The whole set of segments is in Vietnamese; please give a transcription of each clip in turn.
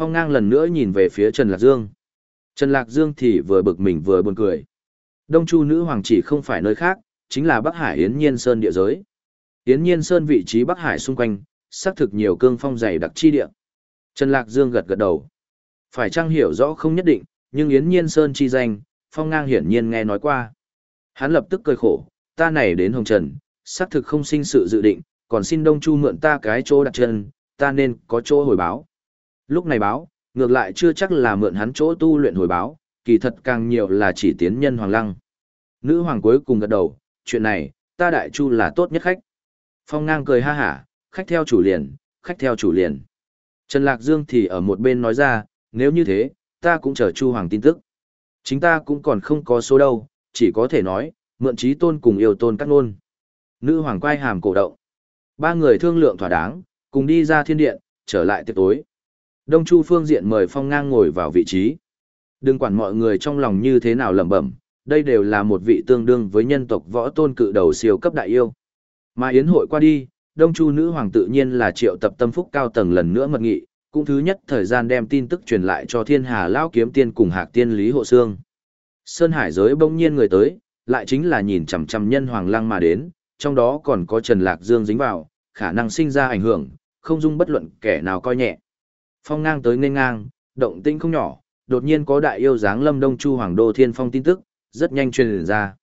Phong ngang lần nữa nhìn về phía Trần Lạc Dương. Trần Lạc Dương thì vừa bực mình vừa buồn cười. Đông Chu nữ hoàng chỉ không phải nơi khác, chính là Bắc Hải Yến Nhiên Sơn địa giới. Yến Nhiên Sơn vị trí Bắc Hải xung quanh, xác thực nhiều cương phong dày đặc chi địa. Trần Lạc Dương gật gật đầu. Phải chăng hiểu rõ không nhất định, nhưng Yến Nhiên Sơn chi danh, Phong Ngang hiển nhiên nghe nói qua. Hắn lập tức cười khổ, ta này đến Hồng Trần, xác thực không sinh sự dự định, còn xin Đông Chu mượn ta cái chỗ đặt chân, ta nên có chỗ hồi báo. Lúc này báo, ngược lại chưa chắc là mượn hắn chỗ tu luyện hồi báo, kỳ thật càng nhiều là chỉ tiến nhân hoàng lăng. Nữ hoàng cuối cùng gật đầu, chuyện này, ta đại chu là tốt nhất khách. Phong ngang cười ha hả, khách theo chủ liền, khách theo chủ liền. Trần Lạc Dương thì ở một bên nói ra, nếu như thế, ta cũng chờ chu hoàng tin tức. Chính ta cũng còn không có số đâu, chỉ có thể nói, mượn trí tôn cùng yêu tôn các nôn. Nữ hoàng quay hàm cổ động. Ba người thương lượng thỏa đáng, cùng đi ra thiên điện, trở lại tiệc tối. Đông Chu phương diện mời Phong ngang ngồi vào vị trí. Đừng quản mọi người trong lòng như thế nào lẩm bẩm, đây đều là một vị tương đương với nhân tộc võ tôn cự đầu siêu cấp đại yêu. Mà yến hội qua đi, Đông Chu nữ hoàng tự nhiên là triệu tập tâm phúc cao tầng lần nữa mật nghị, cũng thứ nhất thời gian đem tin tức truyền lại cho Thiên Hà lão kiếm tiên cùng Hạc tiên Lý Hộ Sương. Sơn Hải giới bỗng nhiên người tới, lại chính là nhìn chằm chằm nhân hoàng lăng mà đến, trong đó còn có Trần Lạc Dương dính vào, khả năng sinh ra ảnh hưởng, không dung bất luận kẻ nào coi nhẹ. Phong ngang tới nên ngang, động tĩnh không nhỏ, đột nhiên có đại yêu dáng lâm đông chu hoàng đô thiên phong tin tức, rất nhanh truyền ra.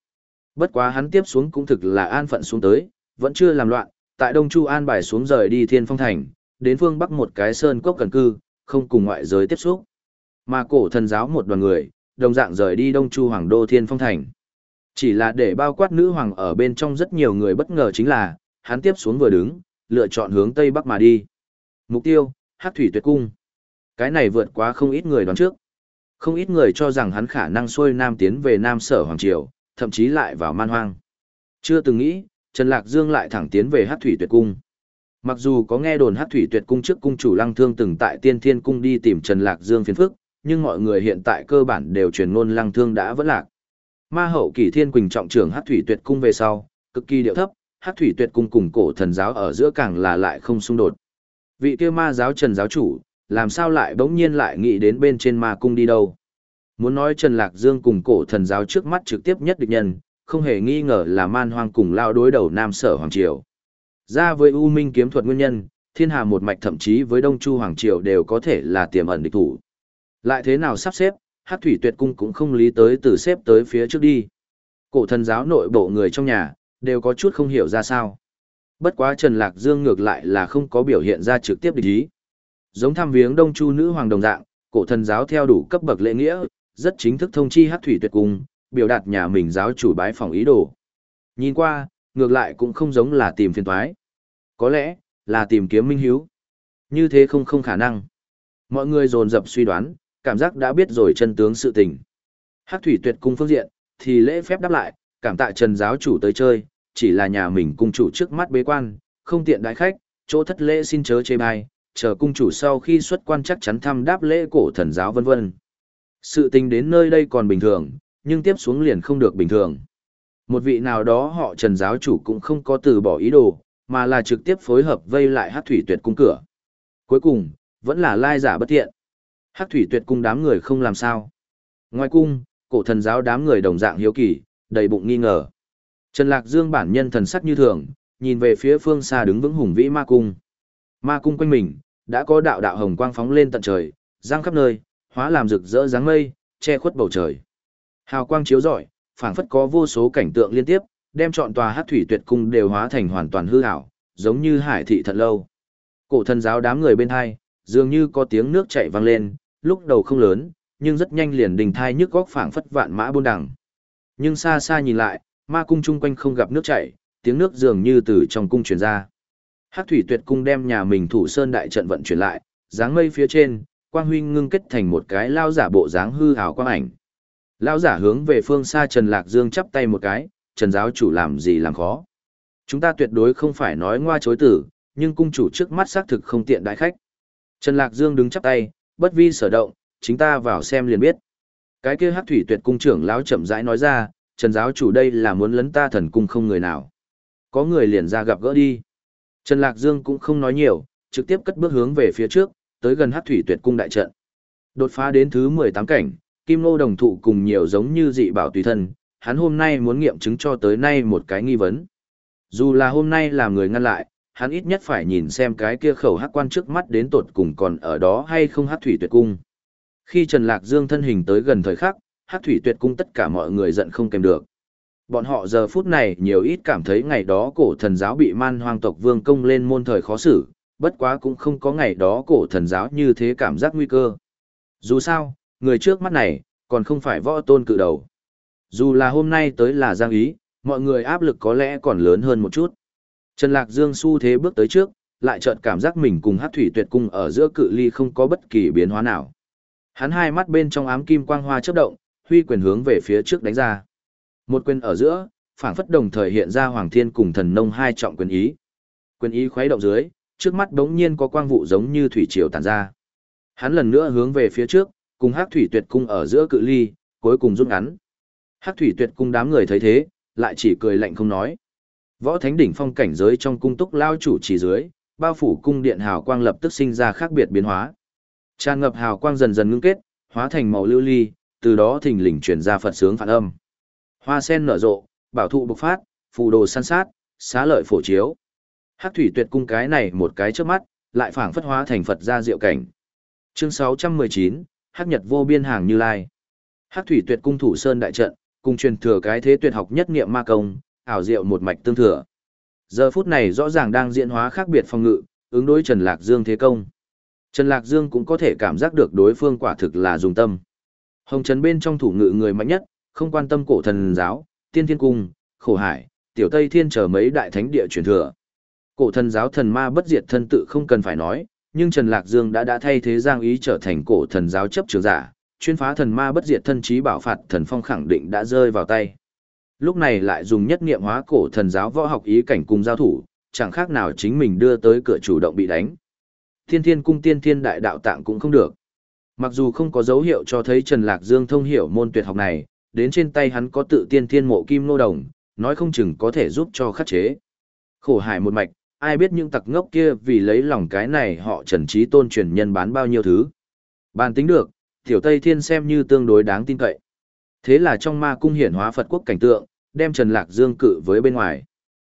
Bất quá hắn tiếp xuống cũng thực là an phận xuống tới, vẫn chưa làm loạn, tại đông chu an bài xuống rời đi thiên phong thành, đến phương bắc một cái sơn cốc cần cư, không cùng ngoại giới tiếp xúc. Mà cổ thần giáo một đoàn người, đồng dạng rời đi đông chu hoàng đô thiên phong thành. Chỉ là để bao quát nữ hoàng ở bên trong rất nhiều người bất ngờ chính là, hắn tiếp xuống vừa đứng, lựa chọn hướng tây bắc mà đi. Mục tiêu, Hát thủy tuyệt cung. Cái này vượt quá không ít người đoán trước. Không ít người cho rằng hắn khả năng xuôi nam tiến về Nam Sở Hoàng Triều, thậm chí lại vào man hoang. Chưa từng nghĩ, Trần Lạc Dương lại thẳng tiến về Hát thủy tuyệt cung. Mặc dù có nghe đồn Hát thủy tuyệt cung trước cung chủ Lăng Thương từng tại Tiên Thiên cung đi tìm Trần Lạc Dương phiền phức, nhưng mọi người hiện tại cơ bản đều truyền ngôn Lăng Thương đã vẫn lạc. Ma hậu Kỷ Thiên Quỳnh trọng trưởng Hát thủy tuyệt cung về sau, cực kỳ điệu thấp, Hát thủy tuyệt cung cùng cổ thần giáo ở giữa càng là lại không xung đột. Vị kia ma giáo Trần giáo chủ, làm sao lại bỗng nhiên lại nghĩ đến bên trên ma cung đi đâu. Muốn nói Trần Lạc Dương cùng cổ thần giáo trước mắt trực tiếp nhất địch nhân, không hề nghi ngờ là man hoang cùng lao đối đầu Nam Sở Hoàng Triều. Ra với U Minh kiếm thuật nguyên nhân, thiên hà một mạch thậm chí với Đông Chu Hoàng Triều đều có thể là tiềm ẩn địch thủ. Lại thế nào sắp xếp, hát thủy tuyệt cung cũng không lý tới từ xếp tới phía trước đi. Cổ thần giáo nội bộ người trong nhà, đều có chút không hiểu ra sao. Bất quá Trần Lạc Dương ngược lại là không có biểu hiện ra trực tiếp địch ý. Giống thăm viếng Đông Chu nữ hoàng đồng dạng, cổ thần giáo theo đủ cấp bậc lễ nghĩa, rất chính thức thông chi hát thủy tuyệt cung, biểu đạt nhà mình giáo chủ bái phòng ý đồ. Nhìn qua, ngược lại cũng không giống là tìm phiền toái. Có lẽ, là tìm kiếm minh hiếu. Như thế không không khả năng. Mọi người dồn dập suy đoán, cảm giác đã biết rồi chân tướng sự tình. Hát thủy tuyệt cung phương diện, thì lễ phép đáp lại, cảm tạ trần giáo chủ tới chơi, chỉ là nhà mình cung chủ trước mắt bế quan, không tiện đại khách, chỗ thất lễ xin chớ chê bai, chờ cung chủ sau khi xuất quan chắc chắn thăm đáp lễ cổ thần giáo vân vân. Sự tình đến nơi đây còn bình thường, nhưng tiếp xuống liền không được bình thường. Một vị nào đó họ trần giáo chủ cũng không có từ bỏ ý đồ, mà là trực tiếp phối hợp vây lại hát thủy tuyệt cung cửa. Cuối cùng, vẫn là lai giả bất thiện. Hát thủy tuyệt cung đám người không làm sao. Ngoài cung, cổ thần giáo đám người đồng dạng hiếu kỳ, đầy bụng nghi ngờ. Trần Lạc Dương bản nhân thần sắc như thường, nhìn về phía phương xa đứng vững hùng vĩ ma cung. Ma cung quanh mình, đã có đạo đạo hồng quang phóng lên tận trời, giang khắp nơi, hóa làm rực rỡ dáng mây, che khuất bầu trời. Hào quang chiếu rọi, phảng phất có vô số cảnh tượng liên tiếp, đem trọn tòa Hắc thủy tuyệt cung đều hóa thành hoàn toàn hư ảo, giống như hải thị thật lâu. Cổ thần giáo đám người bên hai, dường như có tiếng nước chảy vang lên, lúc đầu không lớn, nhưng rất nhanh liền đình thai nhức góc phảng phất vạn mã buôn đằng. Nhưng xa xa nhìn lại, ma cung chung quanh không gặp nước chảy, tiếng nước dường như từ trong cung truyền ra. Hắc thủy tuyệt cung đem nhà mình thủ sơn đại trận vận chuyển lại, dáng mây phía trên, quang huy ngưng kết thành một cái lao giả bộ dáng hư ảo quang ảnh. Lao giả hướng về phương xa Trần Lạc Dương chắp tay một cái, Trần giáo chủ làm gì làm khó. Chúng ta tuyệt đối không phải nói ngoa chối tử, nhưng cung chủ trước mắt xác thực không tiện đại khách. Trần Lạc Dương đứng chắp tay, bất vi sở động, chính ta vào xem liền biết. Cái kia Hắc thủy tuyệt cung trưởng lão chậm rãi nói ra, Trần giáo chủ đây là muốn lấn ta thần cung không người nào. Có người liền ra gặp gỡ đi. Trần Lạc Dương cũng không nói nhiều, trực tiếp cất bước hướng về phía trước, tới gần Hắc Thủy Tuyệt cung đại trận. Đột phá đến thứ 18 cảnh, Kim Ngô đồng thụ cùng nhiều giống như dị bảo tùy thân, hắn hôm nay muốn nghiệm chứng cho tới nay một cái nghi vấn. Dù là hôm nay làm người ngăn lại, hắn ít nhất phải nhìn xem cái kia khẩu hắc quan trước mắt đến tột cùng còn ở đó hay không Hắc Thủy Tuyệt cung. Khi Trần Lạc Dương thân hình tới gần thời khắc, Hát Thủy Tuyệt cung tất cả mọi người giận không kèm được. Bọn họ giờ phút này nhiều ít cảm thấy ngày đó cổ thần giáo bị man hoang tộc vương công lên môn thời khó xử, bất quá cũng không có ngày đó cổ thần giáo như thế cảm giác nguy cơ. Dù sao, người trước mắt này, còn không phải võ tôn cự đầu. Dù là hôm nay tới là giang ý, mọi người áp lực có lẽ còn lớn hơn một chút. Trần Lạc Dương su thế bước tới trước, lại chợt cảm giác mình cùng hát thủy tuyệt cung ở giữa cự ly không có bất kỳ biến hóa nào. Hắn hai mắt bên trong ám kim quang hoa chớp động, huy quyền hướng về phía trước đánh ra. Một quyền ở giữa, phảng phất đồng thời hiện ra Hoàng Thiên cùng Thần Nông hai trọng quyền ý. Quyền ý khuấy động dưới, trước mắt đống nhiên có quang vụ giống như thủy triều tản ra. Hắn lần nữa hướng về phía trước, cùng Hắc Thủy Tuyệt cung ở giữa cự ly, cuối cùng rút ngắn. Hắc Thủy Tuyệt cung đám người thấy thế, lại chỉ cười lạnh không nói. Võ Thánh đỉnh phong cảnh giới trong cung túc lao chủ chỉ dưới, bao phủ cung điện hào quang lập tức sinh ra khác biệt biến hóa. Tràn ngập hào quang dần dần ngưng kết, hóa thành màu lưu ly, từ đó thình lình truyền ra Phật sướng phản âm. Hoa sen nở rộ, bảo thụ bộc phát, phù đồ săn sát, xá lợi phổ chiếu. Hắc thủy tuyệt cung cái này một cái trước mắt, lại phảng phất hóa thành Phật gia diệu cảnh. Chương 619, Hắc Nhật vô biên hàng Như Lai. Hắc thủy tuyệt cung thủ sơn đại trận, cùng truyền thừa cái thế tuyệt học nhất niệm ma công, ảo diệu một mạch tương thừa. Giờ phút này rõ ràng đang diễn hóa khác biệt phong ngự, ứng đối Trần Lạc Dương thế công. Trần Lạc Dương cũng có thể cảm giác được đối phương quả thực là dùng tâm. Hồng Trần bên trong thủ ngự người mạnh nhất, không quan tâm cổ thần giáo, tiên thiên cung, khổ hải, tiểu tây thiên trở mấy đại thánh địa truyền thừa. Cổ thần giáo thần ma bất diệt thân tự không cần phải nói, nhưng Trần Lạc Dương đã đã thay thế Giang Ý trở thành cổ thần giáo chấp trưởng giả, chuyên phá thần ma bất diệt thân trí bảo phạt thần phong khẳng định đã rơi vào tay. Lúc này lại dùng nhất niệm hóa cổ thần giáo võ học ý cảnh cùng giao thủ, chẳng khác nào chính mình đưa tới cửa chủ động bị đánh. Thiên thiên cung tiên thiên đại đạo tạng cũng không được. Mặc dù không có dấu hiệu cho thấy Trần Lạc Dương thông hiểu môn tuyệt học này, đến trên tay hắn có tự tiên thiên mộ kim nô đồng, nói không chừng có thể giúp cho khắc chế. Khổ hải một mạch, ai biết những tặc ngốc kia vì lấy lòng cái này họ trần trí tôn truyền nhân bán bao nhiêu thứ. Bàn tính được, tiểu Tây Thiên xem như tương đối đáng tin cậy. Thế là trong ma cung hiển hóa Phật quốc cảnh tượng, đem Trần Lạc Dương cự với bên ngoài.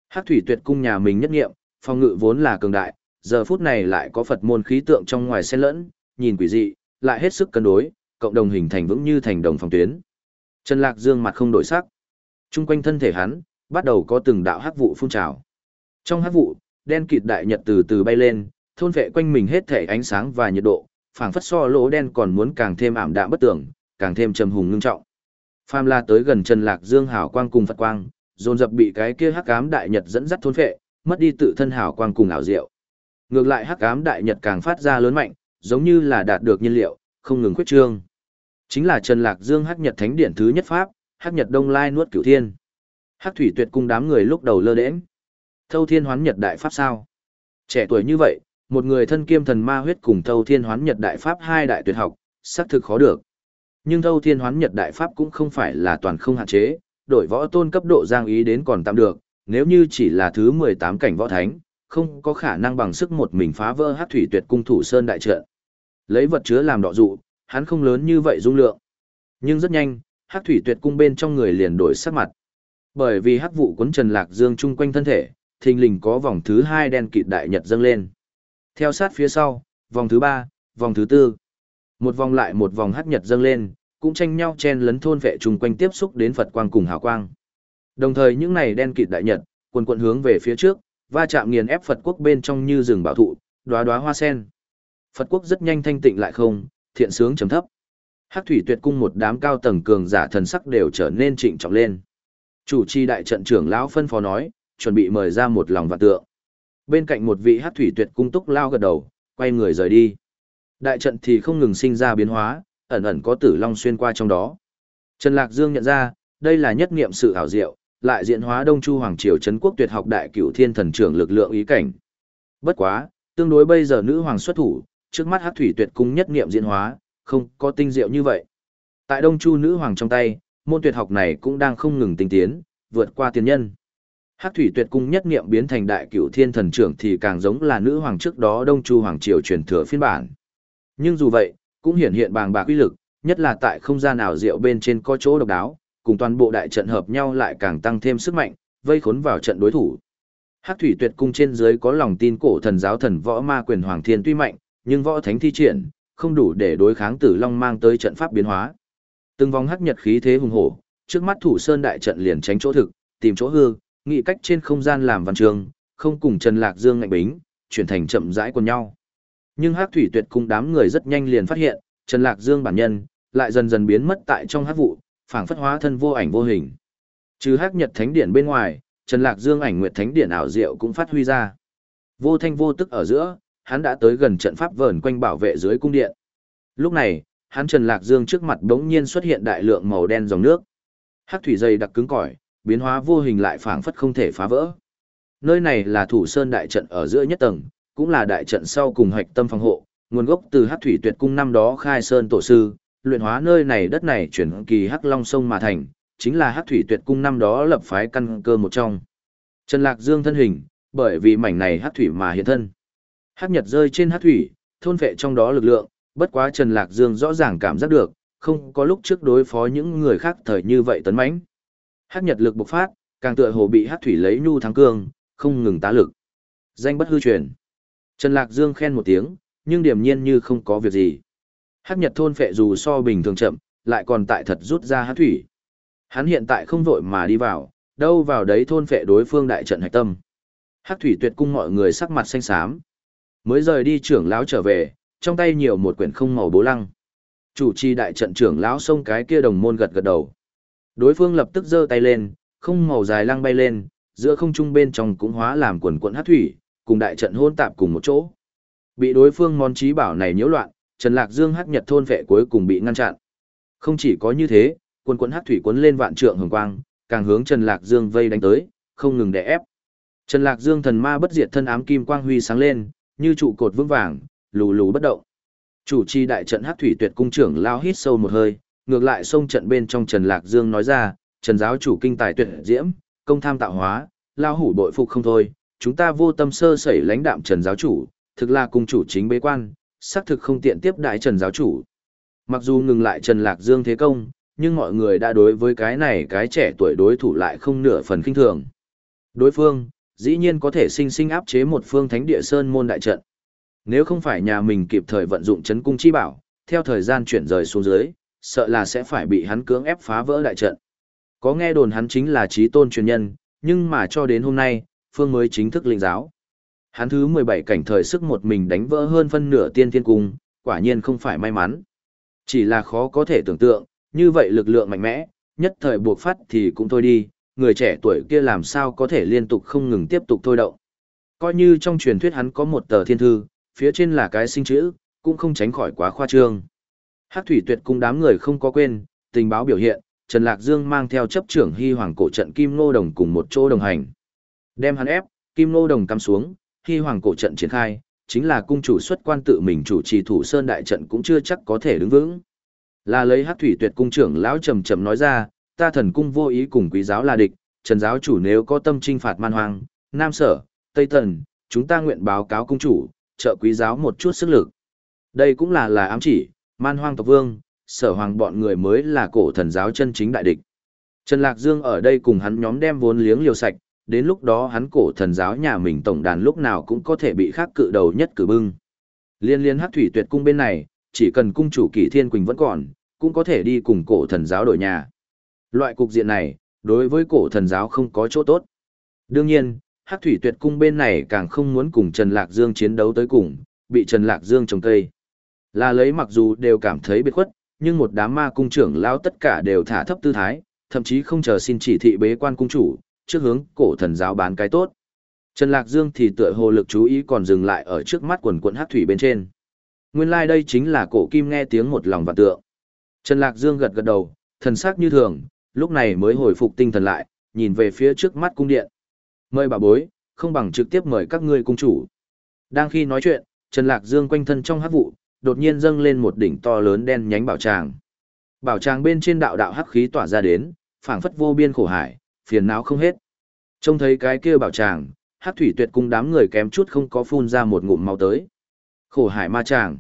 Hắc thủy tuyệt cung nhà mình nhất nghiệm, phong ngự vốn là cường đại, giờ phút này lại có Phật môn khí tượng trong ngoài xen lẫn, nhìn quỷ dị, lại hết sức cân đối, cộng đồng hình thành vững như thành đồng phòng tuyến. Trần Lạc Dương mặt không đổi sắc. Trung quanh thân thể hắn, bắt đầu có từng đạo hắc vụ phun trào. Trong hắc vụ, đen kịt đại nhật từ từ bay lên, thôn vệ quanh mình hết thể ánh sáng và nhiệt độ, phảng phất so lỗ đen còn muốn càng thêm ảm đạm bất tưởng, càng thêm trầm hùng ngưng trọng. Phàm La tới gần Trần Lạc Dương hào quang cùng Phật quang, dồn dập bị cái kia hắc ám đại nhật dẫn dắt thôn vệ, mất đi tự thân hào quang cùng ảo diệu. Ngược lại hắc ám đại nhật càng phát ra lớn mạnh, giống như là đạt được nhiên liệu, không ngừng khuyết trương. Chính là Trần Lạc Dương hắc nhật thánh điện thứ nhất pháp, hắc nhật đông lai nuốt cửu thiên. Hắc thủy tuyệt cung đám người lúc đầu lơ đễnh. Thâu thiên hoán nhật đại pháp sao? Trẻ tuổi như vậy, một người thân kiêm thần ma huyết cùng thâu thiên hoán nhật đại pháp hai đại tuyệt học, xác thực khó được. Nhưng thâu thiên hoán nhật đại pháp cũng không phải là toàn không hạn chế, đổi võ tôn cấp độ giang ý đến còn tạm được, nếu như chỉ là thứ 18 cảnh võ thánh, không có khả năng bằng sức một mình phá vỡ hắc thủy tuyệt cung thủ sơn đại trận. Lấy vật chứa làm đọ dụ, hắn không lớn như vậy dung lượng. Nhưng rất nhanh, hắc thủy tuyệt cung bên trong người liền đổi sắc mặt. Bởi vì hắc vụ cuốn Trần Lạc Dương chung quanh thân thể, thình lình có vòng thứ hai đen kịt đại nhật dâng lên. Theo sát phía sau, vòng thứ ba, vòng thứ tư. Một vòng lại một vòng hắc nhật dâng lên, cũng tranh nhau chen lấn thôn vệ chung quanh tiếp xúc đến Phật quang cùng hào quang. Đồng thời những này đen kịt đại nhật, quần quần hướng về phía trước, va chạm nghiền ép Phật quốc bên trong như rừng bảo thụ, đóa đóa hoa sen. Phật quốc rất nhanh thanh tịnh lại không, thiện sướng chấm thấp. Hắc thủy tuyệt cung một đám cao tầng cường giả thần sắc đều trở nên trịnh trọng lên. Chủ trì đại trận trưởng lão phân phó nói, chuẩn bị mời ra một lòng vạn tượng. Bên cạnh một vị Hắc thủy tuyệt cung túc lao gật đầu, quay người rời đi. Đại trận thì không ngừng sinh ra biến hóa, ẩn ẩn có tử long xuyên qua trong đó. Trần Lạc Dương nhận ra, đây là nhất niệm sự ảo diệu, lại diễn hóa Đông Chu Hoàng Triều Trấn Quốc tuyệt học đại cửu thiên thần trưởng lực lượng ý cảnh. Bất quá, tương đối bây giờ nữ hoàng xuất thủ, trước mắt hát Thủy Tuyệt cung nhất niệm diễn hóa, không có tinh diệu như vậy. Tại Đông Chu nữ hoàng trong tay, môn tuyệt học này cũng đang không ngừng tinh tiến, vượt qua tiền nhân. Hắc Thủy Tuyệt cung nhất niệm biến thành đại cửu thiên thần trưởng thì càng giống là nữ hoàng trước đó Đông Chu hoàng triều truyền thừa phiên bản. Nhưng dù vậy, cũng hiển hiện bàng bạc uy lực, nhất là tại không gian nào diệu bên trên có chỗ độc đáo, cùng toàn bộ đại trận hợp nhau lại càng tăng thêm sức mạnh, vây khốn vào trận đối thủ. Hắc thủy tuyệt cung trên dưới có lòng tin cổ thần giáo thần võ ma quyền hoàng thiên tuy mạnh, nhưng võ thánh thi triển, không đủ để đối kháng tử long mang tới trận pháp biến hóa. Từng vòng hắc nhật khí thế hùng hổ, trước mắt thủ sơn đại trận liền tránh chỗ thực, tìm chỗ hư, nghị cách trên không gian làm văn trường, không cùng Trần Lạc Dương ngạnh bính, chuyển thành chậm rãi của nhau. Nhưng Hắc Thủy Tuyệt cung đám người rất nhanh liền phát hiện, Trần Lạc Dương bản nhân lại dần dần biến mất tại trong hắc vụ, phảng phất hóa thân vô ảnh vô hình. Trừ Hắc Nhật Thánh điển bên ngoài, Trần Lạc Dương ảnh nguyệt thánh điển ảo diệu cũng phát huy ra. Vô thanh vô tức ở giữa, hắn đã tới gần trận pháp vờn quanh bảo vệ dưới cung điện. Lúc này, hắn Trần Lạc Dương trước mặt đống nhiên xuất hiện đại lượng màu đen dòng nước. Hắc thủy dày đặc cứng cỏi, biến hóa vô hình lại phảng phất không thể phá vỡ. Nơi này là thủ sơn đại trận ở giữa nhất tầng, cũng là đại trận sau cùng hạch tâm phòng hộ, nguồn gốc từ Hắc thủy tuyệt cung năm đó khai sơn tổ sư, luyện hóa nơi này đất này chuyển kỳ Hắc Long sông mà thành, chính là Hắc thủy tuyệt cung năm đó lập phái căn cơ một trong. Trần Lạc Dương thân hình, bởi vì mảnh này Hắc thủy mà hiện thân. Hắc nhật rơi trên Hắc thủy, thôn vệ trong đó lực lượng, bất quá Trần Lạc Dương rõ ràng cảm giác được, không có lúc trước đối phó những người khác thời như vậy tấn mãnh. Hắc nhật lực bộc phát, càng tựa hồ bị Hắc thủy lấy nhu thắng cương, không ngừng tá lực. Danh bất hư truyền. Trần Lạc Dương khen một tiếng, nhưng điểm nhiên như không có việc gì. Hắc nhật thôn phệ dù so bình thường chậm, lại còn tại thật rút ra Hắc thủy. Hắn hiện tại không vội mà đi vào, đâu vào đấy thôn phệ đối phương đại trận hạch tâm. Hắc thủy tuyệt cung mọi người sắc mặt xanh xám. Mới rời đi trưởng lão trở về, trong tay nhiều một quyển không màu bố lăng. Chủ trì đại trận trưởng lão xông cái kia đồng môn gật gật đầu. Đối phương lập tức giơ tay lên, không màu dài lăng bay lên, giữa không trung bên trong cũng hóa làm quần quần hát thủy, cùng đại trận hôn tạp cùng một chỗ. Bị đối phương món trí bảo này nhiễu loạn, Trần Lạc Dương hắc nhật thôn vệ cuối cùng bị ngăn chặn. Không chỉ có như thế, quần quần hắc thủy cuốn lên vạn trượng hồng quang, càng hướng Trần Lạc Dương vây đánh tới, không ngừng đè ép. Trần Lạc Dương thần ma bất diệt thân ám kim quang huy sáng lên, như trụ cột vững vàng, lù lù bất động. Chủ trì đại trận Hắc Thủy Tuyệt cung trưởng lao hít sâu một hơi, ngược lại xông trận bên trong Trần Lạc Dương nói ra, Trần giáo chủ kinh tài tuyệt diễm, công tham tạo hóa, lao hủ bội phục không thôi, chúng ta vô tâm sơ sẩy lãnh đạm Trần giáo chủ, thực là cung chủ chính bế quan, xác thực không tiện tiếp đại Trần giáo chủ. Mặc dù ngừng lại Trần Lạc Dương thế công, nhưng mọi người đã đối với cái này cái trẻ tuổi đối thủ lại không nửa phần kinh thường. Đối phương, dĩ nhiên có thể sinh sinh áp chế một phương thánh địa sơn môn đại trận. Nếu không phải nhà mình kịp thời vận dụng chấn cung chi bảo, theo thời gian chuyển rời xuống dưới, sợ là sẽ phải bị hắn cưỡng ép phá vỡ đại trận. Có nghe đồn hắn chính là trí tôn truyền nhân, nhưng mà cho đến hôm nay, Phương mới chính thức linh giáo. Hắn thứ 17 cảnh thời sức một mình đánh vỡ hơn phân nửa tiên thiên cung, quả nhiên không phải may mắn. Chỉ là khó có thể tưởng tượng, như vậy lực lượng mạnh mẽ, nhất thời buộc phát thì cũng thôi đi, người trẻ tuổi kia làm sao có thể liên tục không ngừng tiếp tục thôi động. Coi như trong truyền thuyết hắn có một tờ thiên thư, phía trên là cái sinh chữ, cũng không tránh khỏi quá khoa trương. Hắc thủy tuyệt cung đám người không có quên, tình báo biểu hiện, Trần Lạc Dương mang theo chấp trưởng hy hoàng cổ trận Kim Ngô Đồng cùng một chỗ đồng hành. Đem hắn ép, Kim Ngô Đồng cắm xuống, hy hoàng cổ trận triển khai, chính là cung chủ xuất quan tự mình chủ trì thủ sơn đại trận cũng chưa chắc có thể đứng vững. Là lấy Hắc thủy tuyệt cung trưởng lão trầm trầm nói ra, ta thần cung vô ý cùng quý giáo là địch, Trần giáo chủ nếu có tâm trinh phạt man hoang, Nam Sở, Tây Tần, chúng ta nguyện báo cáo cung chủ, trợ quý giáo một chút sức lực. Đây cũng là là ám chỉ, man hoang tộc vương, sở hoàng bọn người mới là cổ thần giáo chân chính đại địch. Trần Lạc Dương ở đây cùng hắn nhóm đem vốn liếng liều sạch, đến lúc đó hắn cổ thần giáo nhà mình tổng đàn lúc nào cũng có thể bị khác cự đầu nhất cử bưng. Liên liên hắc thủy tuyệt cung bên này, chỉ cần cung chủ kỳ thiên quỳnh vẫn còn, cũng có thể đi cùng cổ thần giáo đổi nhà. Loại cục diện này, đối với cổ thần giáo không có chỗ tốt. Đương nhiên, Hắc thủy tuyệt cung bên này càng không muốn cùng Trần Lạc Dương chiến đấu tới cùng, bị Trần Lạc Dương trồng cây. Là lấy mặc dù đều cảm thấy biệt khuất, nhưng một đám ma cung trưởng lao tất cả đều thả thấp tư thái, thậm chí không chờ xin chỉ thị bế quan cung chủ, trước hướng cổ thần giáo bán cái tốt. Trần Lạc Dương thì tựa hồ lực chú ý còn dừng lại ở trước mắt quần quận hắc thủy bên trên. Nguyên lai like đây chính là cổ kim nghe tiếng một lòng và tượng. Trần Lạc Dương gật gật đầu, thần sắc như thường, lúc này mới hồi phục tinh thần lại, nhìn về phía trước mắt cung điện. Mời bà bối, không bằng trực tiếp mời các ngươi cung chủ. Đang khi nói chuyện, Trần Lạc Dương quanh thân trong hắc vụ, đột nhiên dâng lên một đỉnh to lớn đen nhánh bảo tràng. Bảo tràng bên trên đạo đạo hắc khí tỏa ra đến, phảng phất vô biên khổ hải, phiền não không hết. Trông thấy cái kia bảo tràng, hắc thủy tuyệt cung đám người kém chút không có phun ra một ngụm máu tới. Khổ hải ma tràng.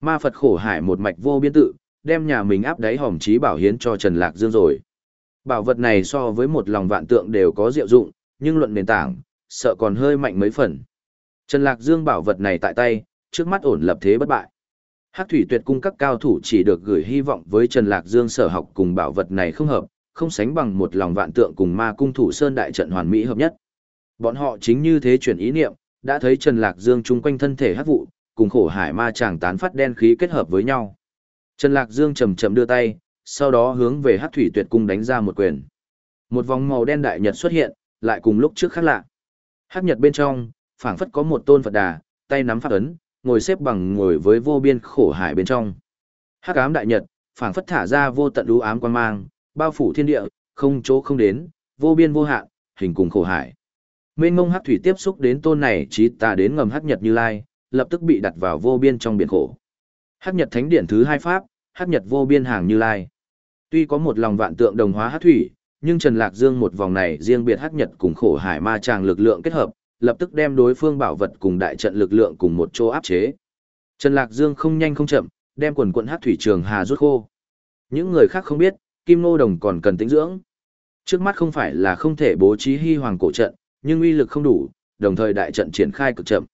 Ma Phật khổ hải một mạch vô biên tự, đem nhà mình áp đáy hòm trí bảo hiến cho Trần Lạc Dương rồi. Bảo vật này so với một lòng vạn tượng đều có diệu dụng, nhưng luận nền tảng, sợ còn hơi mạnh mấy phần. Trần Lạc Dương bảo vật này tại tay, trước mắt ổn lập thế bất bại. Hắc thủy tuyệt cung các cao thủ chỉ được gửi hy vọng với Trần Lạc Dương sở học cùng bảo vật này không hợp, không sánh bằng một lòng vạn tượng cùng ma cung thủ sơn đại trận hoàn mỹ hợp nhất. Bọn họ chính như thế chuyển ý niệm, đã thấy Trần Lạc Dương chung quanh thân thể hắc vụ, cùng khổ hải ma chàng tán phát đen khí kết hợp với nhau. Trần Lạc Dương chậm chậm đưa tay, sau đó hướng về Hắc Thủy Tuyệt Cung đánh ra một quyền. Một vòng màu đen đại nhật xuất hiện, lại cùng lúc trước khác lạ. Hắc nhật bên trong, phảng phất có một tôn Phật Đà, tay nắm pháp ấn, ngồi xếp bằng ngồi với vô biên khổ hải bên trong. Hắc ám đại nhật, phảng phất thả ra vô tận u ám quan mang, bao phủ thiên địa, không chỗ không đến, vô biên vô hạn, hình cùng khổ hải. Mênh mông hắc thủy tiếp xúc đến tôn này chí tà đến ngầm hắc nhật như lai, lập tức bị đặt vào vô biên trong biển khổ. Hắc nhật thánh điển thứ hai pháp, hắc nhật vô biên hàng như lai. Tuy có một lòng vạn tượng đồng hóa hát thủy, nhưng Trần Lạc Dương một vòng này riêng biệt hắc nhật cùng khổ hải ma tràng lực lượng kết hợp, lập tức đem đối phương bảo vật cùng đại trận lực lượng cùng một chỗ áp chế. Trần Lạc Dương không nhanh không chậm, đem quần quận hát thủy trường hà rút khô. Những người khác không biết, Kim Nô Đồng còn cần tĩnh dưỡng. Trước mắt không phải là không thể bố trí hy hoàng cổ trận, nhưng uy lực không đủ, đồng thời đại trận triển khai cực chậm.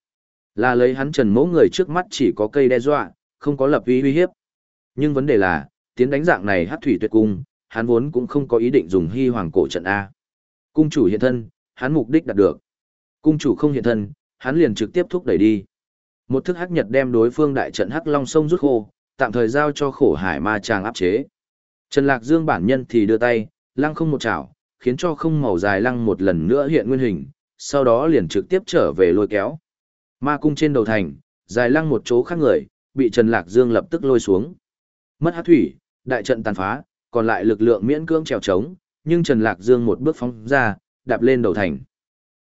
Là lấy hắn Trần Mỗ người trước mắt chỉ có cây đe dọa, không có lập uy uy hiếp. Nhưng vấn đề là, tiến đánh dạng này hát thủy tuyệt cung, hắn vốn cũng không có ý định dùng hy hoàng cổ trận A. Cung chủ hiện thân, hắn mục đích đạt được. Cung chủ không hiện thân, hắn liền trực tiếp thúc đẩy đi. Một thức hắc nhật đem đối phương đại trận hắc long sông rút khô, tạm thời giao cho khổ hải ma tràng áp chế. Trần Lạc Dương bản nhân thì đưa tay, lăng không một chảo, khiến cho không màu dài lăng một lần nữa hiện nguyên hình, sau đó liền trực tiếp trở về lôi kéo. Ma cung trên đầu thành, dài lăng một chỗ khác người, bị Trần Lạc Dương lập tức lôi xuống. Mất hát thủy, đại trận tàn phá, còn lại lực lượng miễn cưỡng trèo trống, nhưng Trần Lạc Dương một bước phóng ra, đạp lên đầu thành.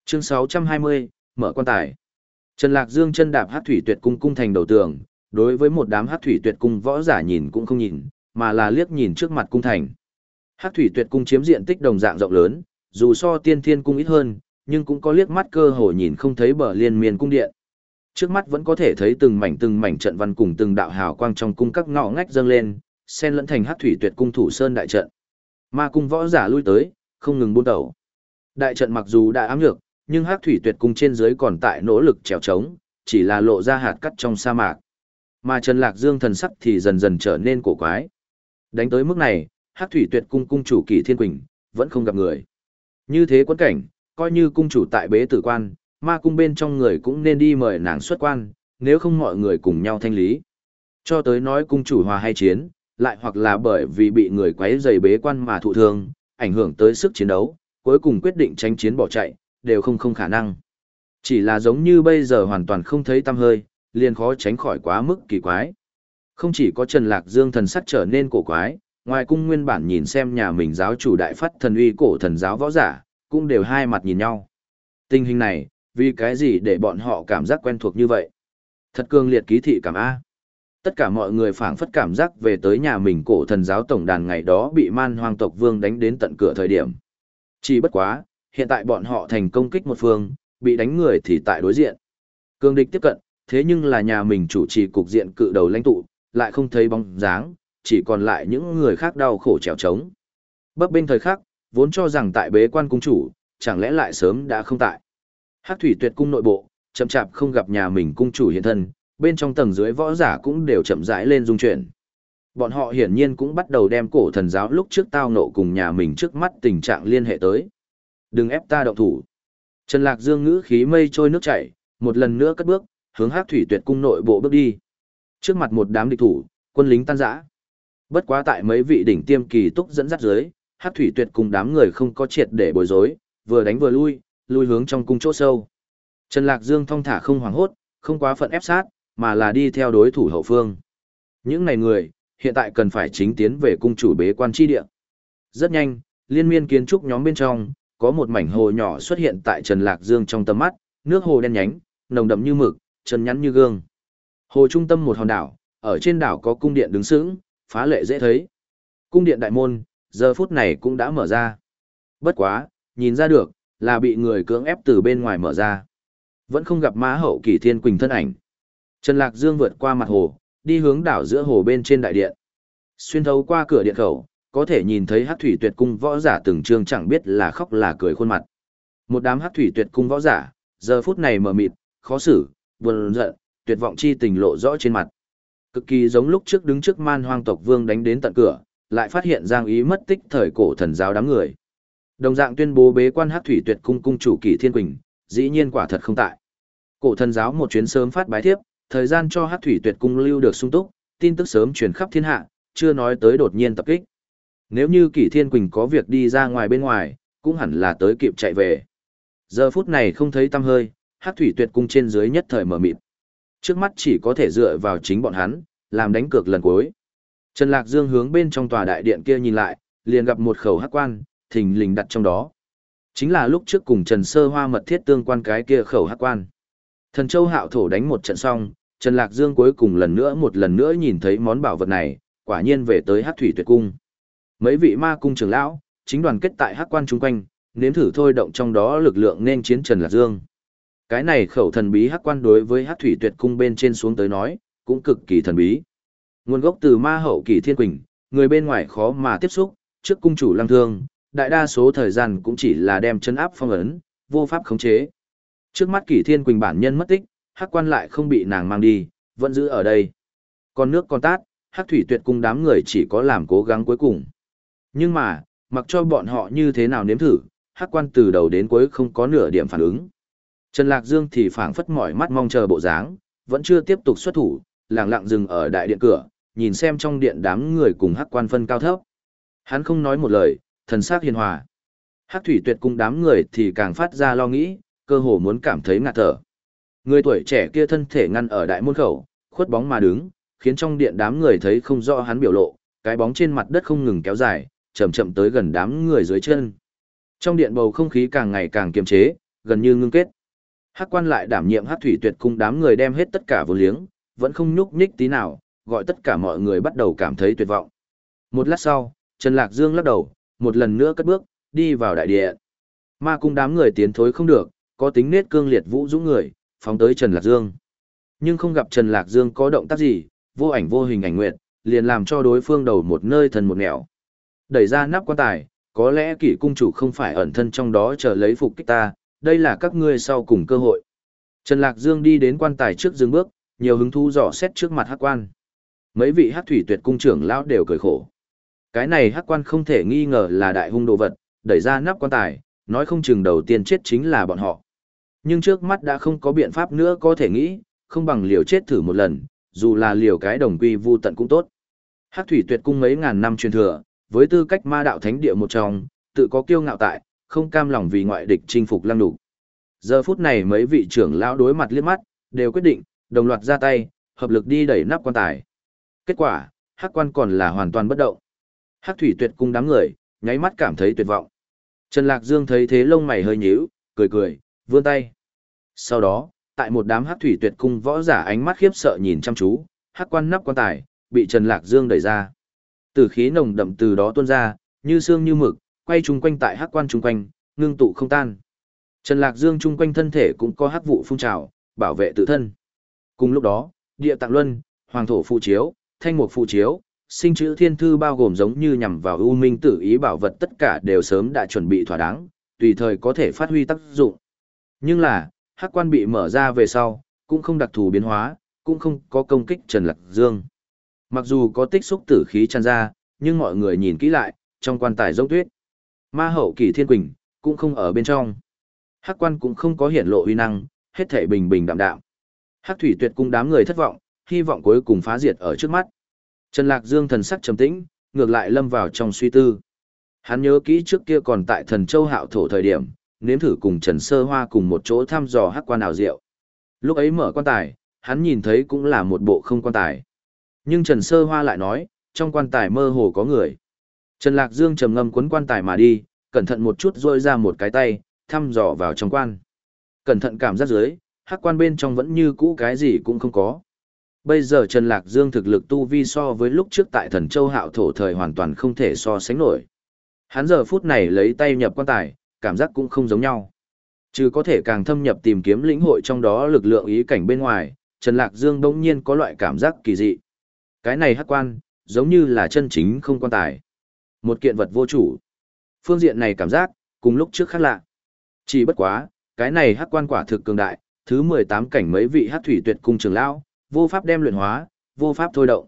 Chương 620, mở quan tài. Trần Lạc Dương chân đạp hát thủy tuyệt cung cung thành đầu tường, đối với một đám hát thủy tuyệt cung võ giả nhìn cũng không nhìn, mà là liếc nhìn trước mặt cung thành. Hát thủy tuyệt cung chiếm diện tích đồng dạng rộng lớn, dù so tiên thiên cung ít hơn, nhưng cũng có liếc mắt cơ hội nhìn không thấy bờ liên miên cung điện trước mắt vẫn có thể thấy từng mảnh từng mảnh trận văn cùng từng đạo hào quang trong cung các ngõ ngách dâng lên, sen lẫn thành hắc thủy tuyệt cung thủ sơn đại trận. Ma cung võ giả lui tới, không ngừng buôn đầu. Đại trận mặc dù đã ám nhược, nhưng hắc thủy tuyệt cung trên dưới còn tại nỗ lực trèo trống, chỉ là lộ ra hạt cắt trong sa mạc. Mà Trần Lạc Dương thần sắc thì dần dần trở nên cổ quái. Đánh tới mức này, hắc thủy tuyệt cung cung chủ Kỳ Thiên Quỳnh vẫn không gặp người. Như thế quẫn cảnh, coi như cung chủ tại bế tử quan, ma cung bên trong người cũng nên đi mời nàng xuất quan, nếu không mọi người cùng nhau thanh lý. Cho tới nói cung chủ hòa hay chiến, lại hoặc là bởi vì bị người quấy dày bế quan mà thụ thương, ảnh hưởng tới sức chiến đấu, cuối cùng quyết định tránh chiến bỏ chạy, đều không không khả năng. Chỉ là giống như bây giờ hoàn toàn không thấy tâm hơi, liền khó tránh khỏi quá mức kỳ quái. Không chỉ có Trần Lạc Dương thần sắc trở nên cổ quái, ngoài cung nguyên bản nhìn xem nhà mình giáo chủ đại phát thần uy cổ thần giáo võ giả, cũng đều hai mặt nhìn nhau. Tình hình này, vì cái gì để bọn họ cảm giác quen thuộc như vậy? Thật cương liệt ký thị cảm A. Tất cả mọi người phảng phất cảm giác về tới nhà mình cổ thần giáo tổng đàn ngày đó bị man hoang tộc vương đánh đến tận cửa thời điểm. Chỉ bất quá, hiện tại bọn họ thành công kích một phương, bị đánh người thì tại đối diện. Cương địch tiếp cận, thế nhưng là nhà mình chủ trì cục diện cự đầu lãnh tụ, lại không thấy bóng dáng, chỉ còn lại những người khác đau khổ trèo trống. Bấp bên thời khắc, vốn cho rằng tại bế quan cung chủ, chẳng lẽ lại sớm đã không tại. Hắc thủy tuyệt cung nội bộ, chậm chạp không gặp nhà mình cung chủ hiện thân, bên trong tầng dưới võ giả cũng đều chậm rãi lên dung chuyển. Bọn họ hiển nhiên cũng bắt đầu đem cổ thần giáo lúc trước tao nộ cùng nhà mình trước mắt tình trạng liên hệ tới. Đừng ép ta động thủ. Trần Lạc Dương ngữ khí mây trôi nước chảy, một lần nữa cất bước, hướng Hắc thủy tuyệt cung nội bộ bước đi. Trước mặt một đám địch thủ, quân lính tan rã. Bất quá tại mấy vị đỉnh tiêm kỳ túc dẫn dắt dưới, Hắc thủy tuyệt cùng đám người không có triệt để bối rối, vừa đánh vừa lui, lui hướng trong cung chỗ sâu. Trần Lạc Dương thong thả không hoảng hốt, không quá phận ép sát, mà là đi theo đối thủ hậu phương. Những này người, hiện tại cần phải chính tiến về cung chủ bế quan chi địa. Rất nhanh, liên miên kiến trúc nhóm bên trong, có một mảnh hồ nhỏ xuất hiện tại Trần Lạc Dương trong tầm mắt, nước hồ đen nhánh, nồng đậm như mực, chân nhắn như gương. Hồ trung tâm một hòn đảo, ở trên đảo có cung điện đứng sững, phá lệ dễ thấy. Cung điện đại môn, giờ phút này cũng đã mở ra. Bất quá, nhìn ra được, là bị người cưỡng ép từ bên ngoài mở ra. Vẫn không gặp má hậu kỳ thiên quỳnh thân ảnh. Trần Lạc Dương vượt qua mặt hồ, đi hướng đảo giữa hồ bên trên đại điện. Xuyên thấu qua cửa điện khẩu, có thể nhìn thấy Hắc Thủy Tuyệt cung võ giả từng trương chẳng biết là khóc là cười khuôn mặt. Một đám Hắc Thủy Tuyệt cung võ giả, giờ phút này mờ mịt, khó xử, buồn giận, tuyệt vọng chi tình lộ rõ trên mặt. Cực kỳ giống lúc trước đứng trước man hoang tộc vương đánh đến tận cửa, lại phát hiện Giang Ý mất tích thời cổ thần giáo đám người. Đồng dạng tuyên bố bế quan Hắc Thủy Tuyệt cung cung chủ Kỳ Thiên Quỳnh, dĩ nhiên quả thật không tại. Cổ thần giáo một chuyến sớm phát bái thiếp, thời gian cho Hắc Thủy Tuyệt cung lưu được sung túc, tin tức sớm truyền khắp thiên hạ, chưa nói tới đột nhiên tập kích. Nếu như Kỷ Thiên Quỳnh có việc đi ra ngoài bên ngoài, cũng hẳn là tới kịp chạy về. Giờ phút này không thấy tăm hơi, Hắc Thủy Tuyệt cung trên dưới nhất thời mở mịt. Trước mắt chỉ có thể dựa vào chính bọn hắn, làm đánh cược lần cuối. Trần Lạc Dương hướng bên trong tòa đại điện kia nhìn lại, liền gặp một khẩu hắc quan, thình lình đặt trong đó. Chính là lúc trước cùng Trần Sơ Hoa mật thiết tương quan cái kia khẩu hắc quan. Thần Châu Hạo thổ đánh một trận xong, Trần Lạc Dương cuối cùng lần nữa một lần nữa nhìn thấy món bảo vật này, quả nhiên về tới Hắc Thủy Tuyệt Cung. Mấy vị ma cung trưởng lão, chính đoàn kết tại Hắc Quan chung quanh, nếm thử thôi động trong đó lực lượng nên chiến Trần Lạc Dương. Cái này khẩu thần bí Hắc Quan đối với Hắc Thủy Tuyệt Cung bên trên xuống tới nói, cũng cực kỳ thần bí. Nguồn gốc từ ma hậu kỳ thiên quỳnh, người bên ngoài khó mà tiếp xúc, trước cung chủ lăng thương, đại đa số thời gian cũng chỉ là đem chân áp phong ấn, vô pháp khống chế. Trước mắt kỳ thiên quỳnh bản nhân mất tích, hắc quan lại không bị nàng mang đi, vẫn giữ ở đây. Còn nước còn tát, hắc thủy tuyệt cung đám người chỉ có làm cố gắng cuối cùng. Nhưng mà, mặc cho bọn họ như thế nào nếm thử, hắc quan từ đầu đến cuối không có nửa điểm phản ứng. Trần Lạc Dương thì phảng phất mỏi mắt mong chờ bộ dáng, vẫn chưa tiếp tục xuất thủ, lặng lặng dừng ở đại điện cửa, nhìn xem trong điện đám người cùng hắc quan phân cao thấp. Hắn không nói một lời, thần sắc hiền hòa. Hắc thủy tuyệt cung đám người thì càng phát ra lo nghĩ, cơ hồ muốn cảm thấy ngạt thở. Người tuổi trẻ kia thân thể ngăn ở đại môn khẩu, khuất bóng mà đứng, khiến trong điện đám người thấy không rõ hắn biểu lộ, cái bóng trên mặt đất không ngừng kéo dài, chậm chậm tới gần đám người dưới chân. Trong điện bầu không khí càng ngày càng kiềm chế, gần như ngưng kết. Hắc quan lại đảm nhiệm Hắc thủy tuyệt cung đám người đem hết tất cả vô liếng, vẫn không nhúc nhích tí nào, gọi tất cả mọi người bắt đầu cảm thấy tuyệt vọng. Một lát sau, Trần Lạc Dương lắc đầu, một lần nữa cất bước, đi vào đại điện. Ma cung đám người tiến thối không được, có tính nết cương liệt vũ dũng người, phóng tới Trần Lạc Dương. Nhưng không gặp Trần Lạc Dương có động tác gì, vô ảnh vô hình ảnh nguyện, liền làm cho đối phương đầu một nơi thần một nẻo. Đẩy ra nắp quan tài, có lẽ kỷ cung chủ không phải ẩn thân trong đó chờ lấy phục kích ta, đây là các ngươi sau cùng cơ hội. Trần Lạc Dương đi đến quan tài trước dừng bước, nhiều hứng thú dò xét trước mặt hắc quan. Mấy vị hắc thủy tuyệt cung trưởng lão đều cười khổ. Cái này hắc quan không thể nghi ngờ là đại hung đồ vật, đẩy ra nắp quan tài, nói không chừng đầu tiên chết chính là bọn họ. Nhưng trước mắt đã không có biện pháp nữa có thể nghĩ, không bằng liều chết thử một lần, dù là liều cái đồng quy vu tận cũng tốt. Hắc thủy tuyệt cung mấy ngàn năm truyền thừa, với tư cách ma đạo thánh địa một trong, tự có kiêu ngạo tại, không cam lòng vì ngoại địch chinh phục lăng đủ. Giờ phút này mấy vị trưởng lão đối mặt liếc mắt, đều quyết định, đồng loạt ra tay, hợp lực đi đẩy nắp quan tài. Kết quả, hắc quan còn là hoàn toàn bất động. Hắc thủy tuyệt cung đám người, nháy mắt cảm thấy tuyệt vọng. Trần Lạc Dương thấy thế lông mày hơi nhíu, cười cười, vươn tay. Sau đó, tại một đám hắc thủy tuyệt cung võ giả ánh mắt khiếp sợ nhìn chăm chú, hắc quan nắp quan tài, bị Trần Lạc Dương đẩy ra. từ khí nồng đậm từ đó tuôn ra, như xương như mực, quay chung quanh tại hắc quan chung quanh, ngưng tụ không tan. Trần Lạc Dương chung quanh thân thể cũng có hắc vụ phun trào, bảo vệ tự thân. Cùng lúc đó, địa tạng luân, hoàng thổ phụ chiếu, thanh mục phụ chiếu, sinh chữ thiên thư bao gồm giống như nhằm vào ưu minh tử ý bảo vật tất cả đều sớm đã chuẩn bị thỏa đáng, tùy thời có thể phát huy tác dụng. Nhưng là, hắc quan bị mở ra về sau, cũng không đặc thù biến hóa, cũng không có công kích Trần Lạc Dương. Mặc dù có tích xúc tử khí tràn ra, nhưng mọi người nhìn kỹ lại, trong quan tài giống tuyết. Ma hậu kỳ thiên quỳnh, cũng không ở bên trong. Hắc quan cũng không có hiển lộ uy năng, hết thể bình bình đạm đạm. Hắc thủy tuyệt cung đám người thất vọng, hy vọng cuối cùng phá diệt ở trước mắt. Trần Lạc Dương thần sắc trầm tĩnh, ngược lại lâm vào trong suy tư. Hắn nhớ kỹ trước kia còn tại thần châu hạo thổ thời điểm, nếm thử cùng Trần Sơ Hoa cùng một chỗ thăm dò hắc quan ảo diệu. Lúc ấy mở quan tài, hắn nhìn thấy cũng là một bộ không quan tài. Nhưng Trần Sơ Hoa lại nói, trong quan tài mơ hồ có người. Trần Lạc Dương trầm ngâm cuốn quan tài mà đi, cẩn thận một chút rôi ra một cái tay, thăm dò vào trong quan. Cẩn thận cảm giác dưới, hắc quan bên trong vẫn như cũ cái gì cũng không có. Bây giờ Trần Lạc Dương thực lực tu vi so với lúc trước tại thần châu hạo thổ thời hoàn toàn không thể so sánh nổi. Hắn giờ phút này lấy tay nhập quan tài, cảm giác cũng không giống nhau. Chứ có thể càng thâm nhập tìm kiếm lĩnh hội trong đó lực lượng ý cảnh bên ngoài, Trần Lạc Dương đống nhiên có loại cảm giác kỳ dị. Cái này hắc quan, giống như là chân chính không quan tài. Một kiện vật vô chủ. Phương diện này cảm giác, cùng lúc trước khác lạ. Chỉ bất quá, cái này hắc quan quả thực cường đại, thứ 18 cảnh mấy vị hắc thủy tuyệt cung trường lão, vô pháp đem luyện hóa, vô pháp thôi động.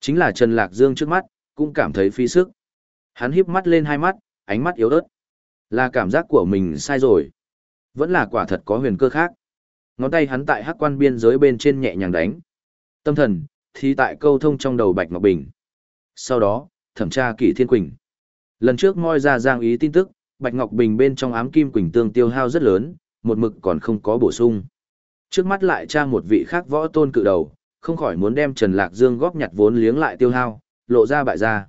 Chính là Trần Lạc Dương trước mắt, cũng cảm thấy phi sức. Hắn híp mắt lên hai mắt, ánh mắt yếu ớt. Là cảm giác của mình sai rồi. Vẫn là quả thật có huyền cơ khác. Ngón tay hắn tại hắc quan biên giới bên trên nhẹ nhàng đánh. Tâm thần, thì tại câu thông trong đầu Bạch Ngọc Bình. Sau đó, thẩm tra kỷ thiên quỳnh. Lần trước moi ra giang ý tin tức, Bạch Ngọc Bình bên trong ám kim quỳnh tương tiêu hao rất lớn, một mực còn không có bổ sung. Trước mắt lại tra một vị khác võ tôn cự đầu, không khỏi muốn đem Trần Lạc Dương góp nhặt vốn liếng lại tiêu hao, lộ ra bại ra.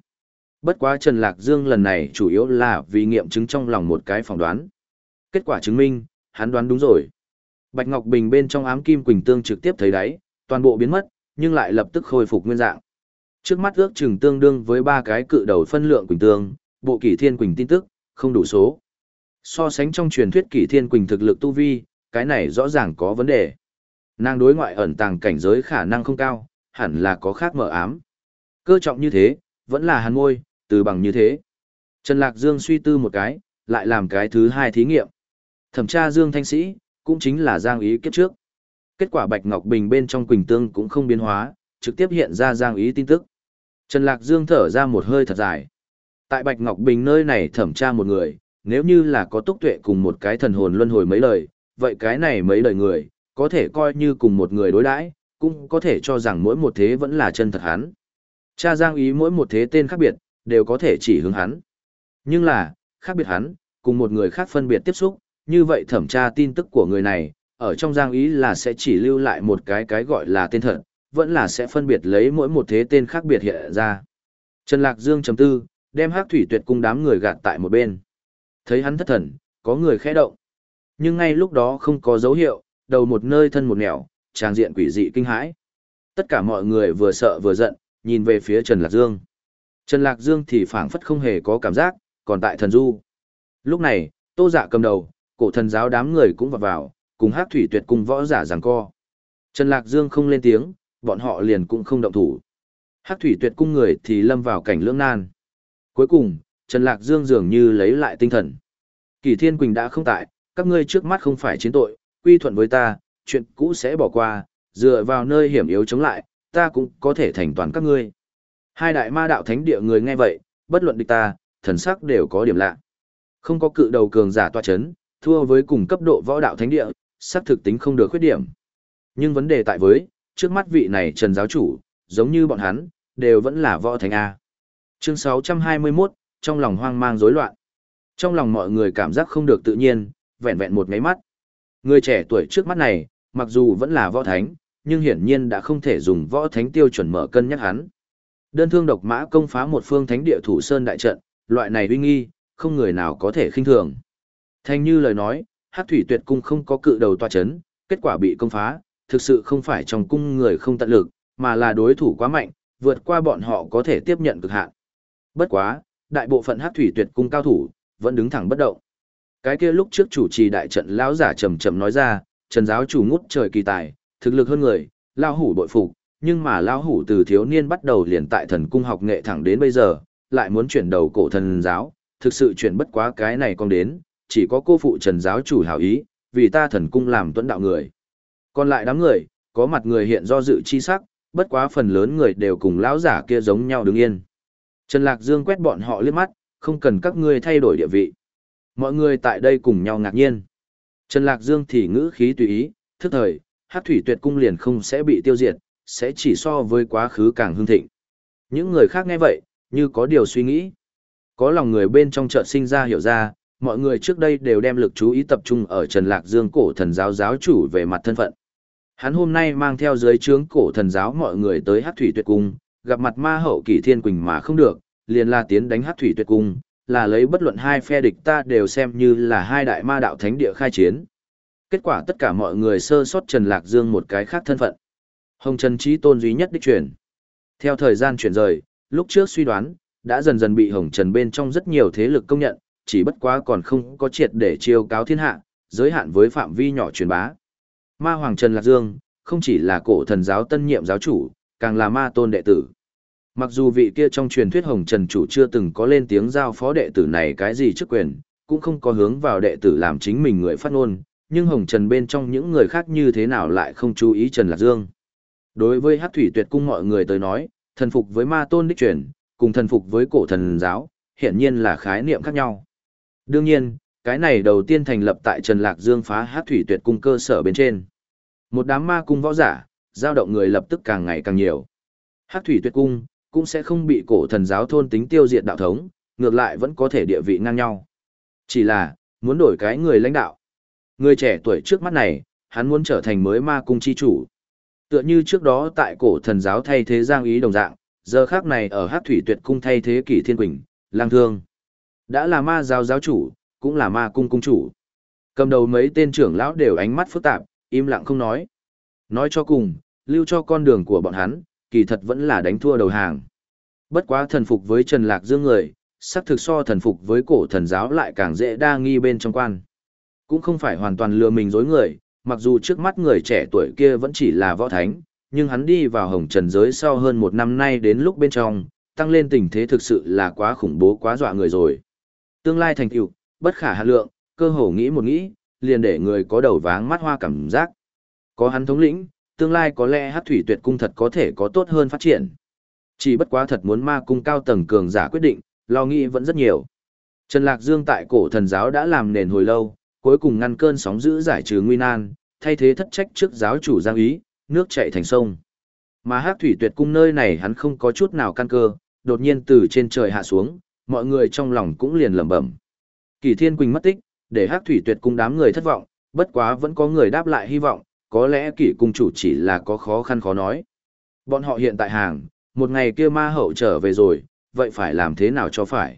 Bất quá Trần Lạc Dương lần này chủ yếu là vì nghiệm chứng trong lòng một cái phỏng đoán. Kết quả chứng minh, hắn đoán đúng rồi. Bạch Ngọc Bình bên trong ám kim quỳnh tương trực tiếp thấy đáy, toàn bộ biến mất, nhưng lại lập tức khôi phục nguyên dạng. Trước mắt ước chừng tương đương với ba cái cự đầu phân lượng quỳnh tương, bộ kỷ thiên quỳnh tin tức, không đủ số. So sánh trong truyền thuyết kỷ thiên quỳnh thực lực tu vi, cái này rõ ràng có vấn đề. Nàng đối ngoại ẩn tàng cảnh giới khả năng không cao, hẳn là có khác mở ám. Cơ trọng như thế, vẫn là hàn môi, từ bằng như thế. Trần Lạc Dương suy tư một cái, lại làm cái thứ hai thí nghiệm. Thẩm tra Dương Thanh Sĩ, cũng chính là Giang Ý kiếp trước. Kết quả Bạch Ngọc Bình bên trong Quỳnh Tương cũng không biến hóa, trực tiếp hiện ra Giang Ý tin tức. Trần Lạc Dương thở ra một hơi thật dài. Tại Bạch Ngọc Bình nơi này thẩm tra một người, nếu như là có túc tuệ cùng một cái thần hồn luân hồi mấy lời, vậy cái này mấy lời người, có thể coi như cùng một người đối đãi, cũng có thể cho rằng mỗi một thế vẫn là chân thật hắn. Cha Giang Ý mỗi một thế tên khác biệt, đều có thể chỉ hướng hắn. Nhưng là, khác biệt hắn, cùng một người khác phân biệt tiếp xúc, như vậy thẩm tra tin tức của người này, ở trong Giang Ý là sẽ chỉ lưu lại một cái cái gọi là tên thật, vẫn là sẽ phân biệt lấy mỗi một thế tên khác biệt hiện ra. Trần Lạc Dương chấm tư, đem hắc thủy tuyệt cung đám người gạt tại một bên. Thấy hắn thất thần, có người khẽ động. Nhưng ngay lúc đó không có dấu hiệu, đầu một nơi thân một nẻo, tràng diện quỷ dị kinh hãi. Tất cả mọi người vừa sợ vừa giận, nhìn về phía Trần Lạc Dương. Trần Lạc Dương thì phảng phất không hề có cảm giác, còn tại thần du. Lúc này, tô dạ cầm đầu, cổ thần giáo đám người cũng vào vào, cùng hát thủy tuyệt cùng võ giả giằng co. Trần Lạc Dương không lên tiếng, bọn họ liền cũng không động thủ. Hát thủy tuyệt cung người thì lâm vào cảnh lưỡng nan. Cuối cùng, Trần Lạc Dương dường như lấy lại tinh thần. Kỳ Thiên Quỳnh đã không tại, các ngươi trước mắt không phải chiến tội, quy thuận với ta, chuyện cũ sẽ bỏ qua, dựa vào nơi hiểm yếu chống lại, ta cũng có thể thành toàn các ngươi. Hai đại ma đạo thánh địa người nghe vậy, bất luận địch ta, thần sắc đều có điểm lạ. Không có cự đầu cường giả tọa chấn, thua với cùng cấp độ võ đạo thánh địa, sắc thực tính không được khuyết điểm. Nhưng vấn đề tại với, trước mắt vị này Trần giáo chủ, giống như bọn hắn, đều vẫn là võ thánh A. Chương 621, trong lòng hoang mang rối loạn. Trong lòng mọi người cảm giác không được tự nhiên, vẹn vẹn một mấy mắt. Người trẻ tuổi trước mắt này, mặc dù vẫn là võ thánh, nhưng hiển nhiên đã không thể dùng võ thánh tiêu chuẩn mở cân nhắc hắn. Đơn thương độc mã công phá một phương thánh địa thủ sơn đại trận, loại này uy nghi, không người nào có thể khinh thường. Thanh như lời nói, Hắc Thủy Tuyệt cung không có cự đầu tòa chấn, kết quả bị công phá, thực sự không phải trong cung người không tận lực, mà là đối thủ quá mạnh, vượt qua bọn họ có thể tiếp nhận cực hạn. Bất quá, đại bộ phận Hắc Thủy Tuyệt cung cao thủ vẫn đứng thẳng bất động. Cái kia lúc trước chủ trì đại trận lão giả trầm trầm nói ra, Trần giáo chủ ngút trời kỳ tài, thực lực hơn người, lao hủ bội phục, nhưng mà lão hủ từ thiếu niên bắt đầu liền tại thần cung học nghệ thẳng đến bây giờ, lại muốn chuyển đầu cổ thần giáo, thực sự chuyển bất quá cái này con đến, chỉ có cô phụ Trần giáo chủ hảo ý, vì ta thần cung làm tuấn đạo người. Còn lại đám người, có mặt người hiện do dự chi sắc, bất quá phần lớn người đều cùng lão giả kia giống nhau đứng yên. Trần Lạc Dương quét bọn họ liếc mắt, không cần các ngươi thay đổi địa vị. Mọi người tại đây cùng nhau ngạc nhiên. Trần Lạc Dương thì ngữ khí tùy ý, thức thời, hát thủy tuyệt cung liền không sẽ bị tiêu diệt, sẽ chỉ so với quá khứ càng hưng thịnh. Những người khác nghe vậy, như có điều suy nghĩ. Có lòng người bên trong chợt sinh ra hiểu ra, mọi người trước đây đều đem lực chú ý tập trung ở Trần Lạc Dương cổ thần giáo giáo chủ về mặt thân phận. Hắn hôm nay mang theo dưới trướng cổ thần giáo mọi người tới Hắc Thủy Tuyệt Cung, gặp mặt ma hậu Kỷ thiên quỳnh mà không được, liền là tiến đánh Hắc Thủy Tuyệt Cung, là lấy bất luận hai phe địch ta đều xem như là hai đại ma đạo thánh địa khai chiến. Kết quả tất cả mọi người sơ sót Trần Lạc Dương một cái khác thân phận. Hồng Trần Trí Tôn duy nhất đích chuyển. Theo thời gian chuyển rời, lúc trước suy đoán, đã dần dần bị Hồng Trần bên trong rất nhiều thế lực công nhận, chỉ bất quá còn không có triệt để chiêu cáo thiên hạ, giới hạn với phạm vi nhỏ truyền bá. Ma Hoàng Trần Lạc Dương, không chỉ là cổ thần giáo tân nhiệm giáo chủ, càng là ma tôn đệ tử. Mặc dù vị kia trong truyền thuyết Hồng Trần chủ chưa từng có lên tiếng giao phó đệ tử này cái gì chức quyền, cũng không có hướng vào đệ tử làm chính mình người phát ngôn, nhưng Hồng Trần bên trong những người khác như thế nào lại không chú ý Trần Lạc Dương. Đối với Hắc Thủy Tuyệt Cung mọi người tới nói, thần phục với ma tôn đích truyền, cùng thần phục với cổ thần giáo, hiển nhiên là khái niệm khác nhau. Đương nhiên, cái này đầu tiên thành lập tại Trần Lạc Dương phá Hắc Thủy Tuyệt Cung cơ sở bên trên. Một đám ma cung võ giả, giao động người lập tức càng ngày càng nhiều. Hắc Thủy Tuyệt Cung cũng sẽ không bị cổ thần giáo thôn tính tiêu diệt đạo thống, ngược lại vẫn có thể địa vị ngang nhau. Chỉ là, muốn đổi cái người lãnh đạo. Người trẻ tuổi trước mắt này, hắn muốn trở thành mới ma cung chi chủ. Tựa như trước đó tại cổ thần giáo thay thế giang ý đồng dạng, giờ khác này ở hát thủy tuyệt cung thay thế kỷ thiên quỳnh, lang thương. Đã là ma giáo giáo chủ, cũng là ma cung cung chủ. Cầm đầu mấy tên trưởng lão đều ánh mắt phức tạp, im lặng không nói. Nói cho cùng, lưu cho con đường của bọn hắn, kỳ thật vẫn là đánh thua đầu hàng. Bất quá thần phục với Trần Lạc Dương người, sắc thực so thần phục với cổ thần giáo lại càng dễ đa nghi bên trong quan. Cũng không phải hoàn toàn lừa mình dối người, mặc dù trước mắt người trẻ tuổi kia vẫn chỉ là võ thánh, nhưng hắn đi vào hồng trần giới sau hơn một năm nay đến lúc bên trong, tăng lên tình thế thực sự là quá khủng bố quá dọa người rồi. Tương lai thành tựu, bất khả hạ lượng, cơ hồ nghĩ một nghĩ, liền để người có đầu váng mắt hoa cảm giác. Có hắn thống lĩnh, tương lai có lẽ hát thủy tuyệt cung thật có thể có tốt hơn phát triển. Chỉ bất quá thật muốn ma cung cao tầng cường giả quyết định, lo nghĩ vẫn rất nhiều. Trần Lạc Dương tại cổ thần giáo đã làm nền hồi lâu, cuối cùng ngăn cơn sóng dữ giải trừ nguy nan, thay thế thất trách trước giáo chủ Giang Ý, nước chảy thành sông. Mà Hắc Thủy Tuyệt cung nơi này hắn không có chút nào căn cơ, đột nhiên từ trên trời hạ xuống, mọi người trong lòng cũng liền lẩm bẩm. Kỳ Thiên Quỳnh mất tích, để Hắc Thủy Tuyệt cung đám người thất vọng, bất quá vẫn có người đáp lại hy vọng, có lẽ Kỷ cung chủ chỉ là có khó khăn khó nói. Bọn họ hiện tại hàng, một ngày kia ma hậu trở về rồi, vậy phải làm thế nào cho phải?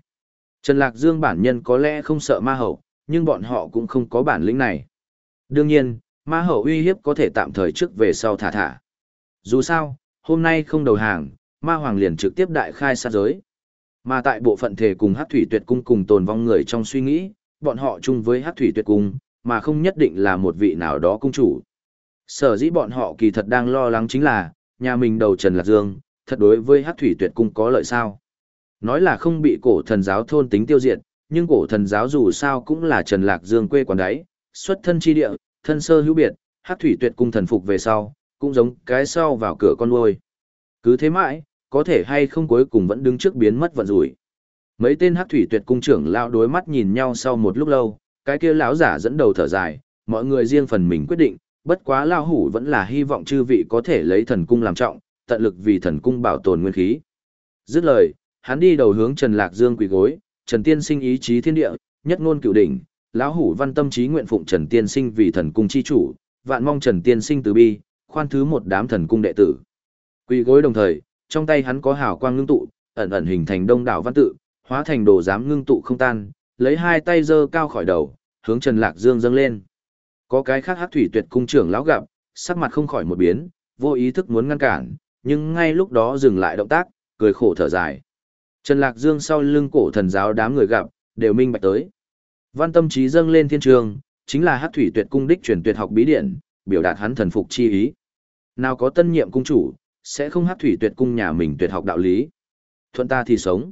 Trần Lạc Dương bản nhân có lẽ không sợ ma hậu, nhưng bọn họ cũng không có bản lĩnh này. Đương nhiên, ma hậu uy hiếp có thể tạm thời trước về sau thả thả. Dù sao, hôm nay không đầu hàng, ma hoàng liền trực tiếp đại khai sát giới. Mà tại bộ phận thể cùng hát thủy tuyệt cung cùng tồn vong người trong suy nghĩ, bọn họ chung với hát thủy tuyệt cung, mà không nhất định là một vị nào đó cung chủ. Sở dĩ bọn họ kỳ thật đang lo lắng chính là, nhà mình đầu Trần Lạc Dương, thật đối với hát thủy tuyệt cung có lợi sao. Nói là không bị cổ thần giáo thôn tính tiêu diệt, nhưng cổ thần giáo dù sao cũng là Trần Lạc Dương quê quán đáy, xuất thân chi địa, thân sơ hữu biệt, hát Thủy Tuyệt cung thần phục về sau, cũng giống cái sau vào cửa con nuôi. Cứ thế mãi, có thể hay không cuối cùng vẫn đứng trước biến mất vận rủi. Mấy tên hát Thủy Tuyệt cung trưởng lão đối mắt nhìn nhau sau một lúc lâu, cái kia lão giả dẫn đầu thở dài, mọi người riêng phần mình quyết định, bất quá lão hủ vẫn là hy vọng chư vị có thể lấy thần cung làm trọng, tận lực vì thần cung bảo tồn nguyên khí. Dứt lời, hắn đi đầu hướng Trần Lạc Dương quỳ gối, Trần Tiên sinh ý chí thiên địa, nhất ngôn cửu đỉnh, lão hủ văn tâm trí nguyện phụng Trần Tiên sinh vì thần cung chi chủ, vạn mong Trần Tiên sinh từ bi, khoan thứ một đám thần cung đệ tử. Quỳ gối đồng thời, trong tay hắn có hào quang ngưng tụ, ẩn ẩn hình thành đông đảo văn tự, hóa thành đồ giám ngưng tụ không tan, lấy hai tay giơ cao khỏi đầu, hướng Trần Lạc Dương dâng lên. Có cái khác Hắc Thủy Tuyệt cung trưởng lão gặp, sắc mặt không khỏi một biến, vô ý thức muốn ngăn cản, nhưng ngay lúc đó dừng lại động tác, cười khổ thở dài. Trần Lạc Dương sau lưng cổ thần giáo đám người gặp, đều minh bạch tới. Văn tâm trí dâng lên thiên trường, chính là hát Thủy Tuyệt cung đích truyền tuyệt học bí điển, biểu đạt hắn thần phục chi ý. Nào có tân nhiệm cung chủ, sẽ không hát Thủy Tuyệt cung nhà mình tuyệt học đạo lý. Thuận ta thì sống.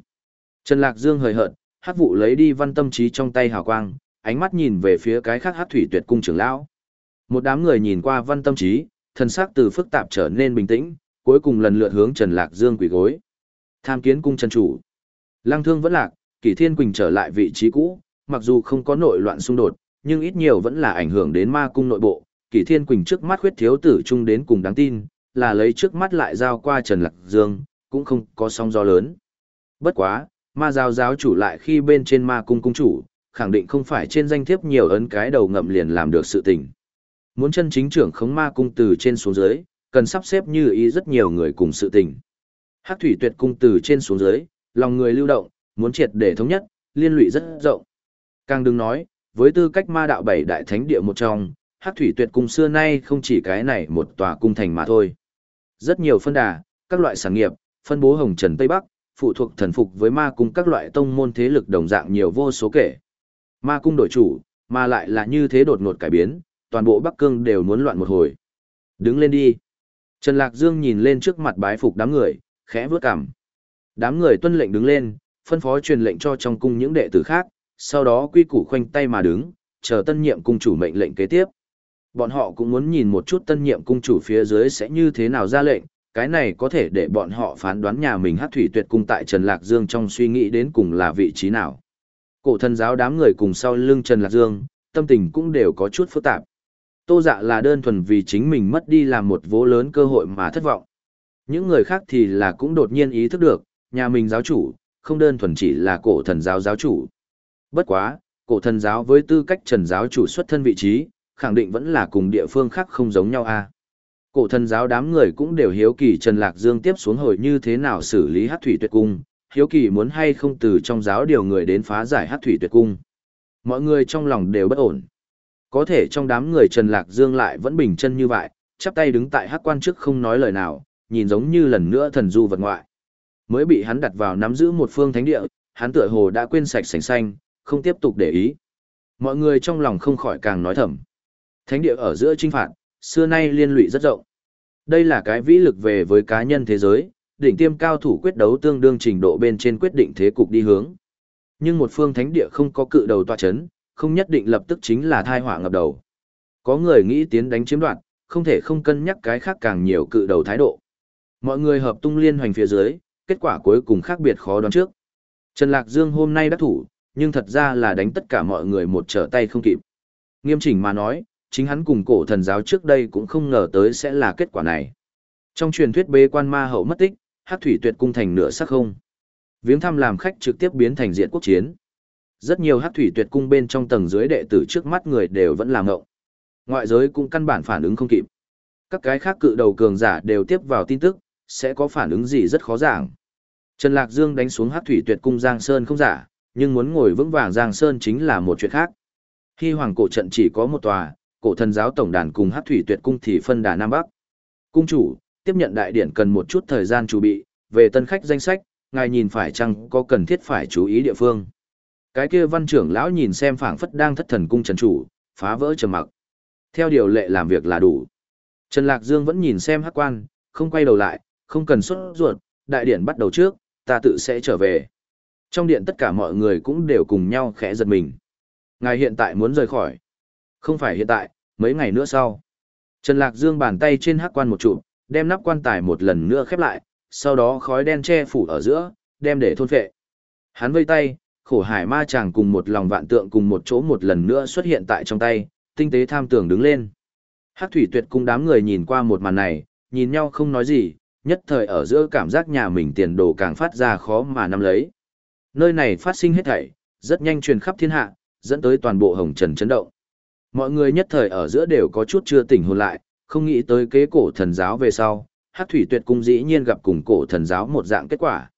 Trần Lạc Dương hời hợt, hát vụ lấy đi văn tâm trí trong tay hào quang, ánh mắt nhìn về phía cái khác hát Thủy Tuyệt cung trưởng lão. Một đám người nhìn qua văn tâm trí, thần sắc từ phức tạp trở nên bình tĩnh, cuối cùng lần lượt hướng Trần Lạc Dương quỳ gối. Tham kiến cung chân chủ. Lăng thương vẫn lạc, Kỷ Thiên Quỳnh trở lại vị trí cũ, mặc dù không có nội loạn xung đột, nhưng ít nhiều vẫn là ảnh hưởng đến ma cung nội bộ. Kỷ Thiên Quỳnh trước mắt khuyết thiếu tử trung đến cùng đáng tin, là lấy trước mắt lại giao qua Trần Lạc Dương, cũng không có sóng gió lớn. Bất quá, ma giáo giáo chủ lại khi bên trên ma cung cung chủ, khẳng định không phải trên danh thiếp nhiều ấn cái đầu ngậm liền làm được sự tình. Muốn chân chính trưởng khống ma cung từ trên xuống dưới, cần sắp xếp như ý rất nhiều người cùng sự tình. Hắc thủy tuyệt cung từ trên xuống dưới, lòng người lưu động, muốn triệt để thống nhất, liên lụy rất rộng. Càng đừng nói, với tư cách ma đạo bảy đại thánh địa một trong, Hắc thủy tuyệt cung xưa nay không chỉ cái này một tòa cung thành mà thôi. Rất nhiều phân đà, các loại sản nghiệp, phân bố hồng trần Tây Bắc, phụ thuộc thần phục với ma cung các loại tông môn thế lực đồng dạng nhiều vô số kể. Ma cung đổi chủ, mà lại là như thế đột ngột cải biến, toàn bộ Bắc Cương đều muốn loạn một hồi. Đứng lên đi. Trần Lạc Dương nhìn lên trước mặt bái phục đám người, khẽ vướt cằm. Đám người tuân lệnh đứng lên, phân phó truyền lệnh cho trong cung những đệ tử khác, sau đó quy củ khoanh tay mà đứng, chờ tân nhiệm cung chủ mệnh lệnh kế tiếp. Bọn họ cũng muốn nhìn một chút tân nhiệm cung chủ phía dưới sẽ như thế nào ra lệnh, cái này có thể để bọn họ phán đoán nhà mình hát thủy tuyệt cung tại Trần Lạc Dương trong suy nghĩ đến cùng là vị trí nào. Cổ thần giáo đám người cùng sau lưng Trần Lạc Dương, tâm tình cũng đều có chút phức tạp. Tô dạ là đơn thuần vì chính mình mất đi làm một vố lớn cơ hội mà thất vọng. Những người khác thì là cũng đột nhiên ý thức được, nhà mình giáo chủ, không đơn thuần chỉ là cổ thần giáo giáo chủ. Bất quá, cổ thần giáo với tư cách trần giáo chủ xuất thân vị trí, khẳng định vẫn là cùng địa phương khác không giống nhau a. Cổ thần giáo đám người cũng đều hiếu kỳ Trần Lạc Dương tiếp xuống hồi như thế nào xử lý hát thủy tuyệt cung, hiếu kỳ muốn hay không từ trong giáo điều người đến phá giải hát thủy tuyệt cung. Mọi người trong lòng đều bất ổn. Có thể trong đám người Trần Lạc Dương lại vẫn bình chân như vậy, chắp tay đứng tại hát quan trước không nói lời nào, nhìn giống như lần nữa thần du vật ngoại. Mới bị hắn đặt vào nắm giữ một phương thánh địa, hắn tựa hồ đã quên sạch sành xanh, không tiếp tục để ý. Mọi người trong lòng không khỏi càng nói thầm. Thánh địa ở giữa trinh phạt, xưa nay liên lụy rất rộng. Đây là cái vĩ lực về với cá nhân thế giới, đỉnh tiêm cao thủ quyết đấu tương đương trình độ bên trên quyết định thế cục đi hướng. Nhưng một phương thánh địa không có cự đầu tọa chấn, không nhất định lập tức chính là thai họa ngập đầu. Có người nghĩ tiến đánh chiếm đoạt, không thể không cân nhắc cái khác càng nhiều cự đầu thái độ. Mọi người hợp tung liên hoành phía dưới, kết quả cuối cùng khác biệt khó đoán trước. Trần Lạc Dương hôm nay đã thủ, nhưng thật ra là đánh tất cả mọi người một trở tay không kịp. Nghiêm chỉnh mà nói, chính hắn cùng cổ thần giáo trước đây cũng không ngờ tới sẽ là kết quả này. Trong truyền thuyết bế quan ma hậu mất tích, hát thủy tuyệt cung thành nửa sắc không. Viếng thăm làm khách trực tiếp biến thành diện quốc chiến. Rất nhiều hát thủy tuyệt cung bên trong tầng dưới đệ tử trước mắt người đều vẫn làm ngộng. Ngoại giới cũng căn bản phản ứng không kịp. Các cái khác cự đầu cường giả đều tiếp vào tin tức, sẽ có phản ứng gì rất khó giảng. Trần Lạc Dương đánh xuống hát thủy tuyệt cung Giang Sơn không giả, nhưng muốn ngồi vững vàng Giang Sơn chính là một chuyện khác. Khi hoàng cổ trận chỉ có một tòa, cổ thần giáo tổng đàn cùng hát thủy tuyệt cung thì phân đà Nam Bắc. Cung chủ, tiếp nhận đại điển cần một chút thời gian chuẩn bị, về tân khách danh sách, ngài nhìn phải chăng có cần thiết phải chú ý địa phương. Cái kia văn trưởng lão nhìn xem phảng phất đang thất thần cung trần chủ, phá vỡ trầm mặc. Theo điều lệ làm việc là đủ. Trần Lạc Dương vẫn nhìn xem hát quan, không quay đầu lại, không cần xuất ruột, đại điển bắt đầu trước, ta tự sẽ trở về. Trong điện tất cả mọi người cũng đều cùng nhau khẽ giật mình. Ngài hiện tại muốn rời khỏi. Không phải hiện tại, mấy ngày nữa sau. Trần Lạc Dương bàn tay trên hắc quan một trụ, đem nắp quan tài một lần nữa khép lại, sau đó khói đen che phủ ở giữa, đem để thôn phệ. Hắn vây tay, khổ hải ma chàng cùng một lòng vạn tượng cùng một chỗ một lần nữa xuất hiện tại trong tay, tinh tế tham tưởng đứng lên. Hắc thủy tuyệt cung đám người nhìn qua một màn này, nhìn nhau không nói gì, nhất thời ở giữa cảm giác nhà mình tiền đồ càng phát ra khó mà nắm lấy. Nơi này phát sinh hết thảy, rất nhanh truyền khắp thiên hạ, dẫn tới toàn bộ hồng trần chấn động. Mọi người nhất thời ở giữa đều có chút chưa tỉnh hồn lại, không nghĩ tới kế cổ thần giáo về sau, Hắc thủy tuyệt cung dĩ nhiên gặp cùng cổ thần giáo một dạng kết quả.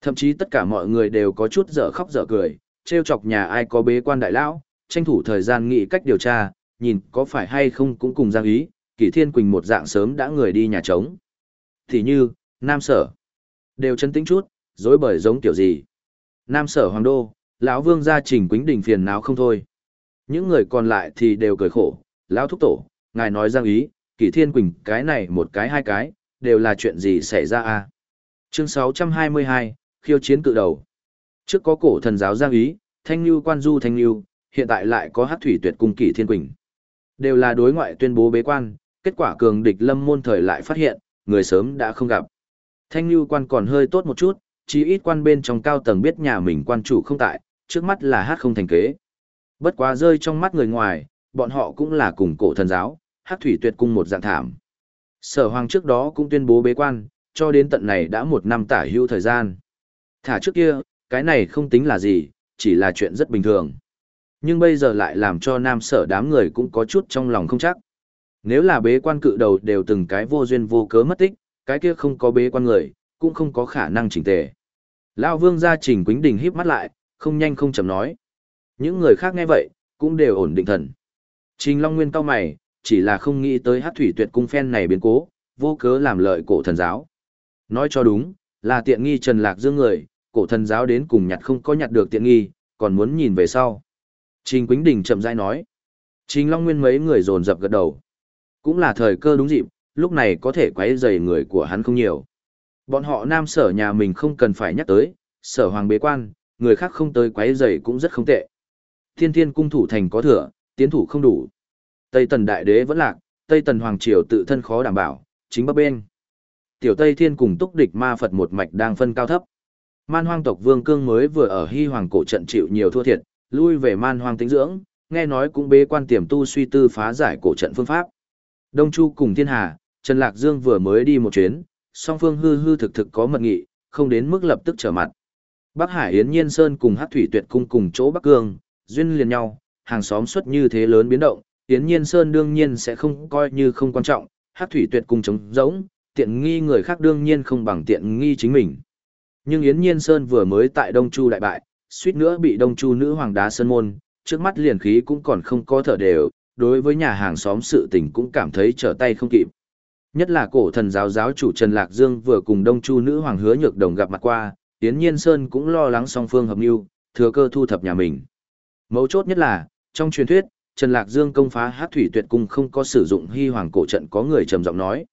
Thậm chí tất cả mọi người đều có chút dở khóc dở cười, trêu chọc nhà ai có bế quan đại lão, tranh thủ thời gian nghĩ cách điều tra, nhìn có phải hay không cũng cùng giang ý, Kỷ Thiên Quỳnh một dạng sớm đã người đi nhà trống. Thì như, Nam Sở, đều chân tĩnh chút, dối bởi giống kiểu gì. Nam Sở Hoàng Đô, lão Vương gia trình quính đình phiền não không thôi. Những người còn lại thì đều cười khổ, lão thúc tổ, ngài nói giang ý, Kỷ Thiên Quỳnh cái này một cái hai cái, đều là chuyện gì xảy ra à? Chương 622, khiêu chiến cự đầu. Trước có cổ thần giáo giang ý, thanh lưu quan du thanh lưu, hiện tại lại có hát thủy tuyệt cung kỷ thiên quỳnh. Đều là đối ngoại tuyên bố bế quan, kết quả cường địch lâm môn thời lại phát hiện, người sớm đã không gặp. Thanh lưu quan còn hơi tốt một chút, chỉ ít quan bên trong cao tầng biết nhà mình quan chủ không tại, trước mắt là hát không thành kế. Bất quá rơi trong mắt người ngoài, bọn họ cũng là cùng cổ thần giáo, hát thủy tuyệt cung một dạng thảm. Sở hoàng trước đó cũng tuyên bố bế quan, cho đến tận này đã một năm tả hưu thời gian. Thả trước kia, cái này không tính là gì, chỉ là chuyện rất bình thường. Nhưng bây giờ lại làm cho nam sở đám người cũng có chút trong lòng không chắc. Nếu là bế quan cự đầu đều từng cái vô duyên vô cớ mất tích, cái kia không có bế quan người, cũng không có khả năng chỉnh tề. Lao vương gia trình quính đình híp mắt lại, không nhanh không chậm nói. Những người khác nghe vậy, cũng đều ổn định thần. Trình Long Nguyên cao mày, chỉ là không nghĩ tới hát thủy tuyệt cung phen này biến cố, vô cớ làm lợi cổ thần giáo. Nói cho đúng, là tiện nghi Trần Lạc Dương người, cổ thần giáo đến cùng nhặt không có nhặt được tiện nghi, còn muốn nhìn về sau. Trình Quýnh Đình chậm rãi nói. Trình Long Nguyên mấy người dồn dập gật đầu. Cũng là thời cơ đúng dịp, lúc này có thể quấy rầy người của hắn không nhiều. Bọn họ nam sở nhà mình không cần phải nhắc tới, sở hoàng bế quan, người khác không tới quấy rầy cũng rất không tệ. Thiên thiên cung thủ thành có thừa, tiến thủ không đủ. Tây tần đại đế vẫn lạc, Tây tần hoàng triều tự thân khó đảm bảo, chính bắc bên. Tiểu Tây Thiên cùng túc địch ma Phật một mạch đang phân cao thấp. Man hoang tộc vương cương mới vừa ở hy hoàng cổ trận chịu nhiều thua thiệt, lui về man hoang tính dưỡng, nghe nói cũng bế quan tiềm tu suy tư phá giải cổ trận phương pháp. Đông Chu cùng Thiên Hà, Trần Lạc Dương vừa mới đi một chuyến, song phương hư hư thực thực có mật nghị, không đến mức lập tức trở mặt. Bắc Hải Yến Nhiên Sơn cùng Hắc Thủy Tuyệt Cung cùng chỗ Bắc Cương, duyên liền nhau, hàng xóm xuất như thế lớn biến động, Yến Nhiên Sơn đương nhiên sẽ không coi như không quan trọng, Hắc Thủy Tuyệt Cung chống giống, tiện nghi người khác đương nhiên không bằng tiện nghi chính mình. Nhưng Yến Nhiên Sơn vừa mới tại Đông Chu đại bại, suýt nữa bị Đông Chu nữ hoàng đá sơn môn, trước mắt liền khí cũng còn không có thở đều, đối với nhà hàng xóm sự tình cũng cảm thấy trở tay không kịp. Nhất là cổ thần giáo giáo chủ Trần Lạc Dương vừa cùng Đông Chu nữ hoàng hứa nhược đồng gặp mặt qua, Yến Nhiên Sơn cũng lo lắng song phương hợp mưu, thừa cơ thu thập nhà mình. Mấu chốt nhất là, trong truyền thuyết, Trần Lạc Dương công phá Hát Thủy Tuyệt Cung không có sử dụng hy hoàng cổ trận có người trầm giọng nói.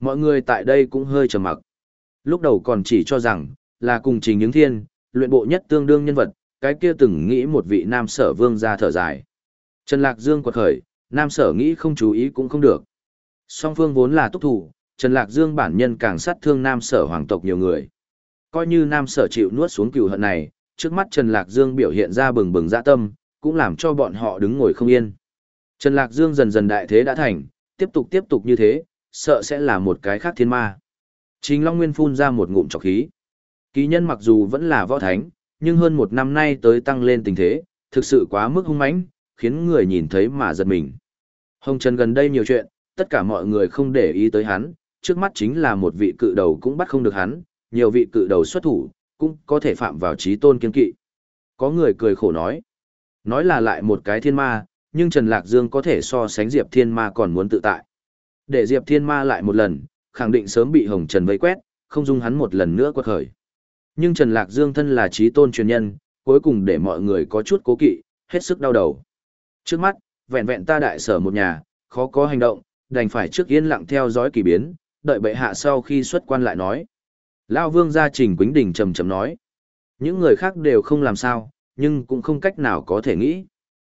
Mọi người tại đây cũng hơi trầm mặc. Lúc đầu còn chỉ cho rằng, là cùng trình những thiên, luyện bộ nhất tương đương nhân vật, cái kia từng nghĩ một vị nam sở vương ra thở dài. Trần Lạc Dương quật khởi, nam sở nghĩ không chú ý cũng không được. Song phương vốn là túc thủ, Trần Lạc Dương bản nhân càng sát thương nam sở hoàng tộc nhiều người. Coi như nam sở chịu nuốt xuống cừu hận này, trước mắt Trần Lạc Dương biểu hiện ra bừng bừng dạ tâm, cũng làm cho bọn họ đứng ngồi không yên. Trần Lạc Dương dần dần đại thế đã thành, tiếp tục tiếp tục như thế, sợ sẽ là một cái khác thiên ma. Trình Long Nguyên phun ra một ngụm trọc khí. Ký nhân mặc dù vẫn là võ thánh, nhưng hơn một năm nay tới tăng lên tình thế, thực sự quá mức hung mãnh, khiến người nhìn thấy mà giật mình. Hồng Trần gần đây nhiều chuyện, tất cả mọi người không để ý tới hắn, trước mắt chính là một vị cự đầu cũng bắt không được hắn, nhiều vị cự đầu xuất thủ, cũng có thể phạm vào trí tôn kiên kỵ. Có người cười khổ nói, nói là lại một cái thiên ma, nhưng Trần Lạc Dương có thể so sánh Diệp Thiên Ma còn muốn tự tại. Để Diệp Thiên Ma lại một lần, khẳng định sớm bị Hồng Trần vây quét, không dung hắn một lần nữa quật khởi. Nhưng Trần Lạc Dương thân là trí tôn truyền nhân, cuối cùng để mọi người có chút cố kỵ, hết sức đau đầu. Trước mắt, vẹn vẹn ta đại sở một nhà, khó có hành động, đành phải trước yên lặng theo dõi kỳ biến, đợi bệ hạ sau khi xuất quan lại nói. Lao vương gia trình Quính Đình trầm trầm nói. Những người khác đều không làm sao, nhưng cũng không cách nào có thể nghĩ.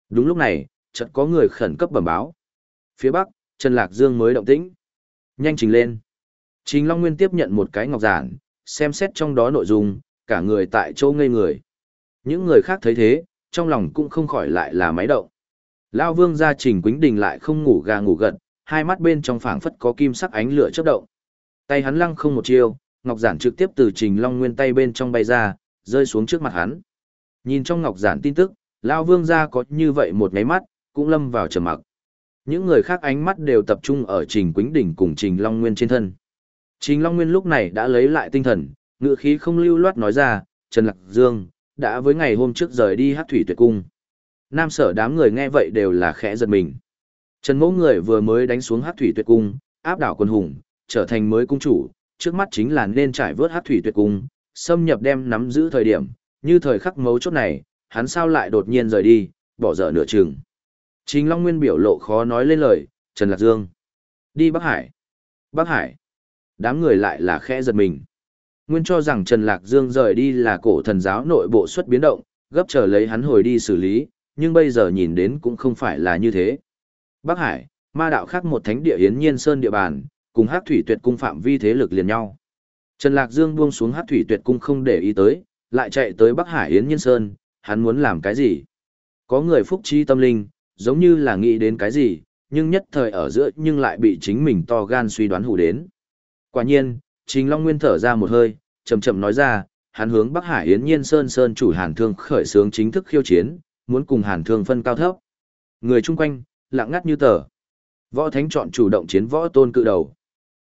Đúng lúc này, chợt có người khẩn cấp bẩm báo. Phía bắc, Trần Lạc Dương mới động tĩnh. Nhanh trình lên. Trình Long Nguyên tiếp nhận một cái ngọc giản, xem xét trong đó nội dung, cả người tại chỗ ngây người. Những người khác thấy thế, trong lòng cũng không khỏi lại là máy động. Lao vương gia trình Quính đình lại không ngủ gà ngủ gật, hai mắt bên trong phảng phất có kim sắc ánh lửa chớp động. Tay hắn lăng không một chiêu, ngọc giản trực tiếp từ trình long nguyên tay bên trong bay ra, rơi xuống trước mặt hắn. Nhìn trong ngọc giản tin tức, lão vương gia có như vậy một cái mắt, cũng lâm vào trầm mặc. Những người khác ánh mắt đều tập trung ở trình quýnh đỉnh cùng trình long nguyên trên thân. Trình long nguyên lúc này đã lấy lại tinh thần, ngựa khí không lưu loát nói ra, Trần Lạc Dương, đã với ngày hôm trước rời đi hát thủy tuyệt cung. Nam sở đám người nghe vậy đều là khẽ giật mình. Trần Mỗ người vừa mới đánh xuống Hắc thủy tuyệt cung, áp đảo quân hùng, trở thành mới cung chủ, trước mắt chính là nên trải vớt Hắc thủy tuyệt cung, xâm nhập đem nắm giữ thời điểm, như thời khắc mấu chốt này, hắn sao lại đột nhiên rời đi, bỏ dở nửa chừng. Trình Long Nguyên biểu lộ khó nói lên lời, Trần Lạc Dương. Đi Bắc Hải. Bắc Hải. Đám người lại là khẽ giật mình. Nguyên cho rằng Trần Lạc Dương rời đi là cổ thần giáo nội bộ xuất biến động, gấp chờ lấy hắn hồi đi xử lý, nhưng bây giờ nhìn đến cũng không phải là như thế. Bắc Hải, ma đạo khác một thánh địa hiến nhiên sơn địa bàn, cùng Hắc thủy tuyệt cung phạm vi thế lực liền nhau. Trần Lạc Dương buông xuống Hắc thủy tuyệt cung không để ý tới, lại chạy tới Bắc Hải hiến nhiên sơn, hắn muốn làm cái gì? Có người phúc trí tâm linh, giống như là nghĩ đến cái gì, nhưng nhất thời ở giữa nhưng lại bị chính mình to gan suy đoán hù đến. Quả nhiên, Trình Long Nguyên thở ra một hơi, chậm chậm nói ra, hắn hướng Bắc Hải Yến Nhiên Sơn Sơn chủ Hàn Thương khởi xướng chính thức khiêu chiến, muốn cùng Hàn Thương phân cao thấp. Người chung quanh, lặng ngắt như tờ. Võ Thánh chọn chủ động chiến võ tôn cự đầu.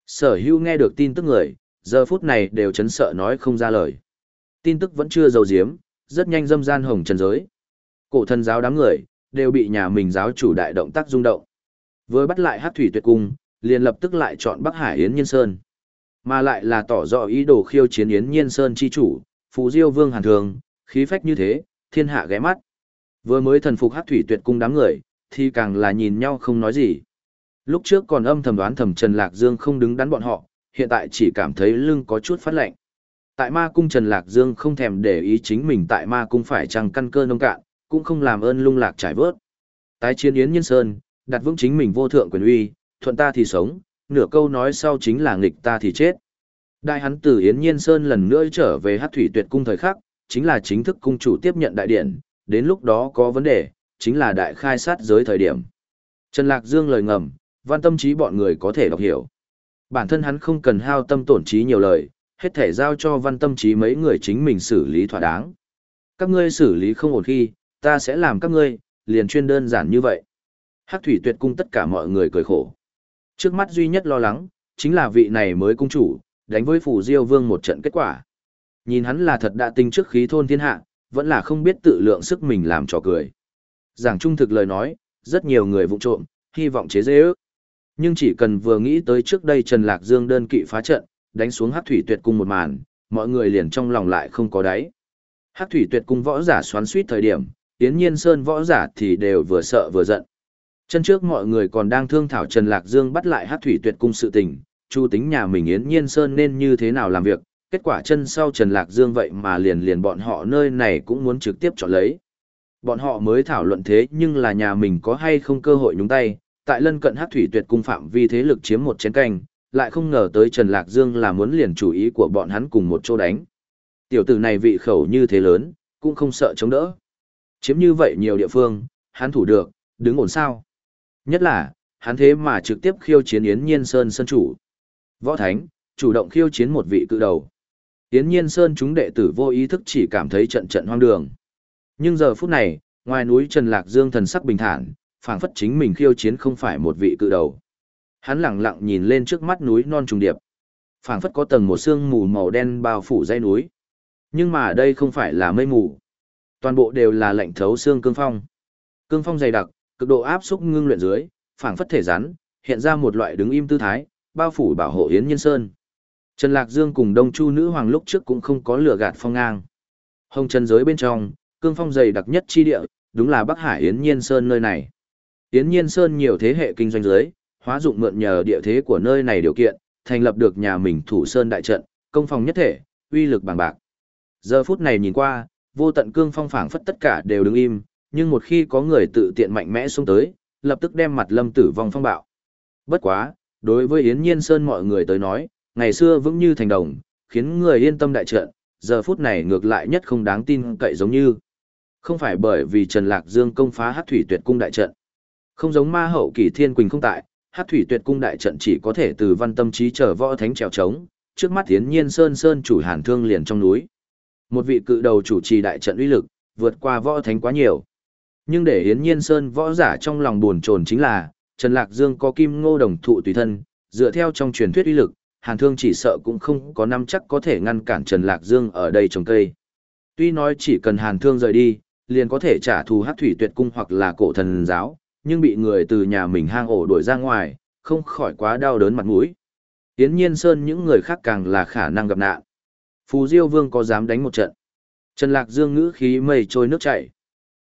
Sở Hữu nghe được tin tức người, giờ phút này đều chấn sợ nói không ra lời. Tin tức vẫn chưa dầu diếm, rất nhanh dâm gian hồng trần giới. Cổ thần giáo đám người, đều bị nhà mình giáo chủ đại động tác rung động. Với bắt lại hát thủy tuyệt cung, liền lập tức lại chọn Bắc Hải Yến Nhiên Sơn. Mà lại là tỏ rõ ý đồ khiêu chiến Yến Nhiên Sơn chi chủ, Phú Diêu Vương Hàn Thường, khí phách như thế, thiên hạ ghé mắt. Vừa mới thần phục hát thủy tuyệt cung đám người, thì càng là nhìn nhau không nói gì. Lúc trước còn âm thầm đoán thầm Trần Lạc Dương không đứng đắn bọn họ, hiện tại chỉ cảm thấy lưng có chút phát lạnh. Tại ma cung Trần Lạc Dương không thèm để ý chính mình tại ma cung phải chăng căn cơ nông cạn, cũng không làm ơn lung lạc trải vớt. Tái chiến Yến Nhân Sơn, đặt vững chính mình vô thượng quyền uy, thuận ta thì sống, nửa câu nói sau chính là nghịch ta thì chết. Đại hắn từ Yến Nhiên Sơn lần nữa trở về Hát Thủy Tuyệt cung thời khắc, chính là chính thức cung chủ tiếp nhận đại điện, đến lúc đó có vấn đề, chính là đại khai sát giới thời điểm. Trần Lạc Dương lời ngầm, văn tâm trí bọn người có thể đọc hiểu. Bản thân hắn không cần hao tâm tổn trí nhiều lời, hết thể giao cho văn tâm trí mấy người chính mình xử lý thỏa đáng. Các ngươi xử lý không ổn khi, ta sẽ làm các ngươi, liền chuyên đơn giản như vậy. Hắc thủy tuyệt cung tất cả mọi người cười khổ. Trước mắt duy nhất lo lắng, chính là vị này mới cung chủ, đánh với phủ diêu vương một trận kết quả. Nhìn hắn là thật đã tinh trước khí thôn thiên hạ, vẫn là không biết tự lượng sức mình làm trò cười. Giảng trung thực lời nói, rất nhiều người vụng trộm, hy vọng chế dễ ước. Nhưng chỉ cần vừa nghĩ tới trước đây Trần Lạc Dương đơn kỵ phá trận, đánh xuống Hắc Thủy Tuyệt cung một màn, mọi người liền trong lòng lại không có đáy. Hắc Thủy Tuyệt cung võ giả xoắn suýt thời điểm, Yến Nhiên Sơn võ giả thì đều vừa sợ vừa giận. Chân trước mọi người còn đang thương thảo Trần Lạc Dương bắt lại Hắc Thủy Tuyệt cung sự tình, chu tính nhà mình Yến Nhiên Sơn nên như thế nào làm việc, kết quả chân sau Trần Lạc Dương vậy mà liền liền bọn họ nơi này cũng muốn trực tiếp chọn lấy. Bọn họ mới thảo luận thế nhưng là nhà mình có hay không cơ hội nhúng tay, tại lân cận hát thủy tuyệt cung phạm vi thế lực chiếm một chén canh, lại không ngờ tới Trần Lạc Dương là muốn liền chủ ý của bọn hắn cùng một chỗ đánh. Tiểu tử này vị khẩu như thế lớn, cũng không sợ chống đỡ. Chiếm như vậy nhiều địa phương, hắn thủ được, đứng ổn sao. Nhất là, hắn thế mà trực tiếp khiêu chiến Yến Nhiên Sơn sân chủ. Võ Thánh, chủ động khiêu chiến một vị cự đầu. Yến Nhiên Sơn chúng đệ tử vô ý thức chỉ cảm thấy trận trận hoang đường. Nhưng giờ phút này, ngoài núi Trần Lạc Dương thần sắc bình thản, phảng phất chính mình khiêu chiến không phải một vị cự đầu. Hắn lặng lặng nhìn lên trước mắt núi non trùng điệp. phảng phất có tầng một sương mù màu đen bao phủ dãy núi. Nhưng mà đây không phải là mây mù. Toàn bộ đều là lạnh thấu xương cương phong. Cương phong dày đặc, cực độ áp xúc ngưng luyện dưới, phảng phất thể rắn, hiện ra một loại đứng im tư thái, bao phủ bảo hộ Yến Nhân Sơn. Trần Lạc Dương cùng Đông Chu nữ hoàng lúc trước cũng không có lửa gạt phong ngang. Hồng chân giới bên trong, cương phong dày đặc nhất chi địa, đúng là Bắc Hải Yến Nhiên Sơn nơi này. Yến Nhiên Sơn nhiều thế hệ kinh doanh giới, hóa dụng mượn nhờ địa thế của nơi này điều kiện, thành lập được nhà mình thủ sơn đại trận, công phòng nhất thể, uy lực bằng bạc. Giờ phút này nhìn qua, vô tận cương phong phảng phất tất cả đều đứng im, nhưng một khi có người tự tiện mạnh mẽ xuống tới, lập tức đem mặt lâm tử vong phong bạo. Bất quá, đối với Yến Nhiên Sơn mọi người tới nói, ngày xưa vững như thành đồng, khiến người yên tâm đại trận, giờ phút này ngược lại nhất không đáng tin cậy giống như. Không phải bởi vì Trần Lạc Dương công phá hát thủy tuyệt cung đại trận. Không giống ma hậu kỳ thiên quỳnh không tại, hát thủy tuyệt cung đại trận chỉ có thể từ văn tâm trí trở võ thánh trèo trống, trước mắt tiến nhiên sơn sơn chủ hàn thương liền trong núi. Một vị cự đầu chủ trì đại trận uy lực, vượt qua võ thánh quá nhiều. Nhưng để Yến Nhiên Sơn võ giả trong lòng buồn chồn chính là, Trần Lạc Dương có kim ngô đồng thụ tùy thân, dựa theo trong truyền thuyết uy lực, Hàn Thương chỉ sợ cũng không có năm chắc có thể ngăn cản Trần Lạc Dương ở đây trồng cây. Tuy nói chỉ cần Hàn Thương rời đi, liền có thể trả thù Hắc Thủy Tuyệt Cung hoặc là cổ thần giáo, nhưng bị người từ nhà mình hang ổ đuổi ra ngoài, không khỏi quá đau đớn mặt mũi. Tiến nhiên sơn những người khác càng là khả năng gặp nạn. Phù Diêu Vương có dám đánh một trận. Trần Lạc Dương ngữ khí mây trôi nước chảy.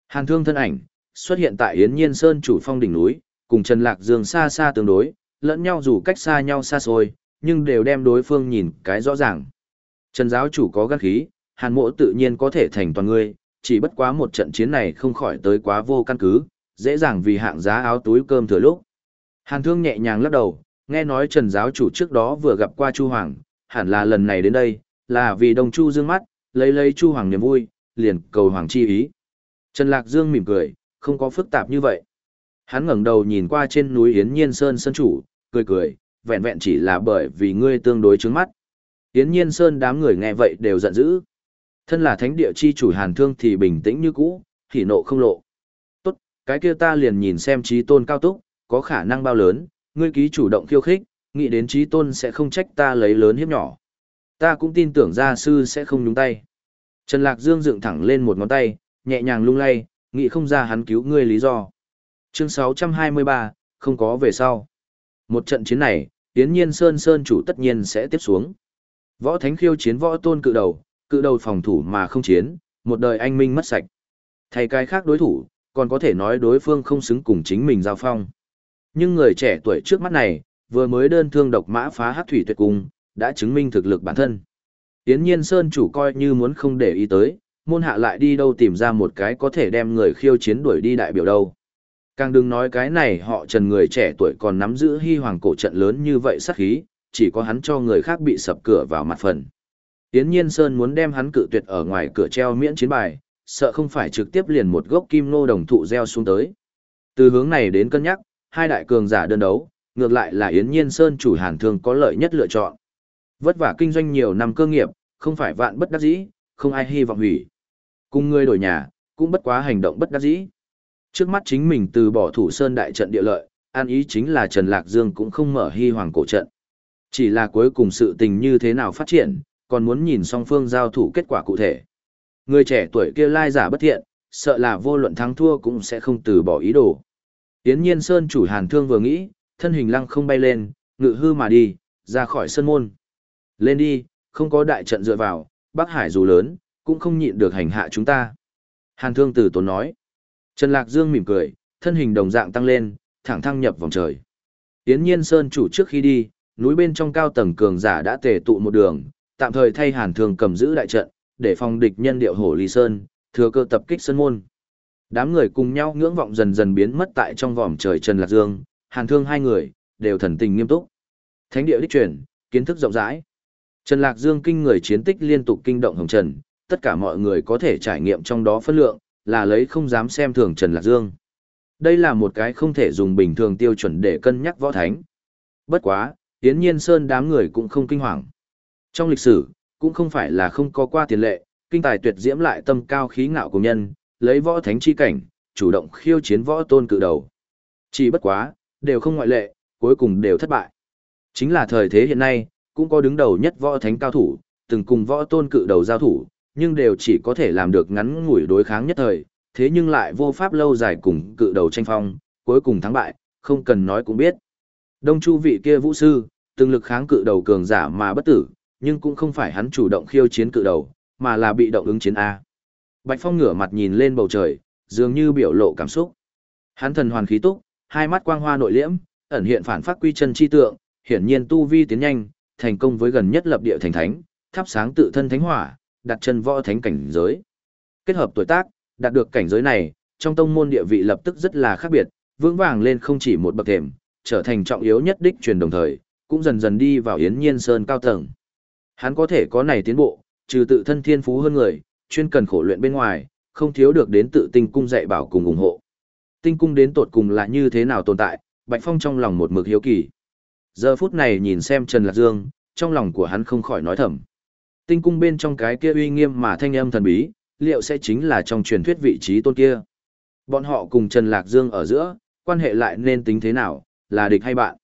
Hàn thương thân ảnh, xuất hiện tại Yến Nhiên Sơn chủ phong đỉnh núi, cùng Trần Lạc Dương xa xa tương đối, lẫn nhau dù cách xa nhau xa xôi, nhưng đều đem đối phương nhìn cái rõ ràng. Trần giáo chủ có gan khí, Hàn mộ tự nhiên có thể thành toàn ngươi, chỉ bất quá một trận chiến này không khỏi tới quá vô căn cứ, dễ dàng vì hạng giá áo túi cơm thừa lúc. Hàn thương nhẹ nhàng lắc đầu, nghe nói Trần giáo chủ trước đó vừa gặp qua Chu Hoàng, hẳn là lần này đến đây, là vì Đông Chu dương mắt, lấy lấy Chu Hoàng niềm vui, liền cầu Hoàng chi ý. Trần Lạc Dương mỉm cười, không có phức tạp như vậy. Hắn ngẩng đầu nhìn qua trên núi Yến Nhiên Sơn Sơn chủ, cười cười, vẹn vẹn chỉ là bởi vì ngươi tương đối trướng mắt. Yến Nhiên Sơn đám người nghe vậy đều giận dữ. Thân là thánh địa chi chủ Hàn Thương thì bình tĩnh như cũ, thì nộ không lộ tốt, cái kia ta liền nhìn xem trí tôn cao túc, có khả năng bao lớn, ngươi ký chủ động khiêu khích, nghĩ đến trí tôn sẽ không trách ta lấy lớn hiếp nhỏ. Ta cũng tin tưởng gia sư sẽ không nhúng tay. Trần Lạc Dương dựng thẳng lên một ngón tay, nhẹ nhàng lung lay, nghĩ không ra hắn cứu ngươi lý do. Chương 623, không có về sau. Một trận chiến này, Tiến nhiên Sơn Sơn chủ tất nhiên sẽ tiếp xuống. Võ Thánh khiêu chiến võ tôn cự đầu, cự đầu phòng thủ mà không chiến, một đời anh minh mất sạch. Thay cái khác đối thủ, còn có thể nói đối phương không xứng cùng chính mình giao phong. Nhưng người trẻ tuổi trước mắt này, vừa mới đơn thương độc mã phá hát thủy tuyệt cung, đã chứng minh thực lực bản thân. Yến Nhiên Sơn chủ coi như muốn không để ý tới, môn hạ lại đi đâu tìm ra một cái có thể đem người khiêu chiến đuổi đi đại biểu đâu. Càng đừng nói cái này họ trần người trẻ tuổi còn nắm giữ hy hoàng cổ trận lớn như vậy sắc khí, chỉ có hắn cho người khác bị sập cửa vào mặt phần. Yến Nhiên Sơn muốn đem hắn cự tuyệt ở ngoài cửa treo miễn chiến bài, sợ không phải trực tiếp liền một gốc kim nô đồng thụ gieo xuống tới. Từ hướng này đến cân nhắc, hai đại cường giả đơn đấu, ngược lại là Yến Nhiên Sơn chủ hàn thương có lợi nhất lựa chọn. Vất vả kinh doanh nhiều năm cơ nghiệp, không phải vạn bất đắc dĩ, không ai hy vọng hủy. Cùng người đổi nhà, cũng bất quá hành động bất đắc dĩ. Trước mắt chính mình từ bỏ thủ sơn đại trận địa lợi, an ý chính là Trần Lạc Dương cũng không mở hy hoàng cổ trận. Chỉ là cuối cùng sự tình như thế nào phát triển, còn muốn nhìn song phương giao thủ kết quả cụ thể. Người trẻ tuổi kia lai giả bất thiện, sợ là vô luận thắng thua cũng sẽ không từ bỏ ý đồ. Yến Nhiên Sơn chủ Hàn Thương vừa nghĩ, thân hình lăng không bay lên, ngự hư mà đi, ra khỏi sân môn. Lên đi, không có đại trận dựa vào, Bắc Hải dù lớn, cũng không nhịn được hành hạ chúng ta. Hàn Thương từ tốn nói. Trần Lạc Dương mỉm cười, thân hình đồng dạng tăng lên, thẳng thăng nhập vòng trời. Yến Nhiên Sơn chủ trước khi đi, núi bên trong cao tầng cường giả đã tề tụ một đường, tạm thời thay Hàn Thương cầm giữ đại trận, để phòng địch nhân điệu hổ Ly Sơn, thừa cơ tập kích sân môn. Đám người cùng nhau ngưỡng vọng dần dần biến mất tại trong vòm trời Trần Lạc Dương, Hàn Thương hai người, đều thần tình nghiêm túc. Thánh địa đích truyền, kiến thức rộng rãi. Trần Lạc Dương kinh người chiến tích liên tục kinh động hồng trần, tất cả mọi người có thể trải nghiệm trong đó phân lượng, là lấy không dám xem thường Trần Lạc Dương. Đây là một cái không thể dùng bình thường tiêu chuẩn để cân nhắc võ thánh. Bất quá, Yến Nhiên Sơn đám người cũng không kinh hoàng. Trong lịch sử, cũng không phải là không có qua tiền lệ, kinh tài tuyệt diễm lại tâm cao khí ngạo của nhân, lấy võ thánh chi cảnh, chủ động khiêu chiến võ tôn cự đầu. Chỉ bất quá, đều không ngoại lệ, cuối cùng đều thất bại. Chính là thời thế hiện nay, cũng có đứng đầu nhất võ thánh cao thủ, từng cùng võ tôn cự đầu giao thủ, nhưng đều chỉ có thể làm được ngắn ngủi đối kháng nhất thời, thế nhưng lại vô pháp lâu dài cùng cự đầu tranh phong, cuối cùng thắng bại, không cần nói cũng biết. Đông Chu vị kia vũ sư, từng lực kháng cự đầu cường giả mà bất tử, nhưng cũng không phải hắn chủ động khiêu chiến cự đầu, mà là bị động ứng chiến A. Bạch Phong ngửa mặt nhìn lên bầu trời, dường như biểu lộ cảm xúc. Hắn thần hoàn khí túc, hai mắt quang hoa nội liễm, ẩn hiện phản phát quy chân chi tượng, hiển nhiên tu vi tiến nhanh, thành công với gần nhất lập địa thành thánh, thắp sáng tự thân thánh hỏa, đặt chân võ thánh cảnh giới. Kết hợp tuổi tác, đạt được cảnh giới này, trong tông môn địa vị lập tức rất là khác biệt, vững vàng lên không chỉ một bậc thềm, trở thành trọng yếu nhất đích truyền đồng thời, cũng dần dần đi vào Yến Nhiên Sơn cao tầng. Hắn có thể có này tiến bộ, trừ tự thân thiên phú hơn người, chuyên cần khổ luyện bên ngoài, không thiếu được đến tự tinh cung dạy bảo cùng ủng hộ. Tinh cung đến tột cùng là như thế nào tồn tại, Bạch Phong trong lòng một mực hiếu kỳ. Giờ phút này nhìn xem Trần Lạc Dương, trong lòng của hắn không khỏi nói thầm. Tinh cung bên trong cái kia uy nghiêm mà thanh âm thần bí, liệu sẽ chính là trong truyền thuyết vị trí tôn kia. Bọn họ cùng Trần Lạc Dương ở giữa, quan hệ lại nên tính thế nào, là địch hay bạn.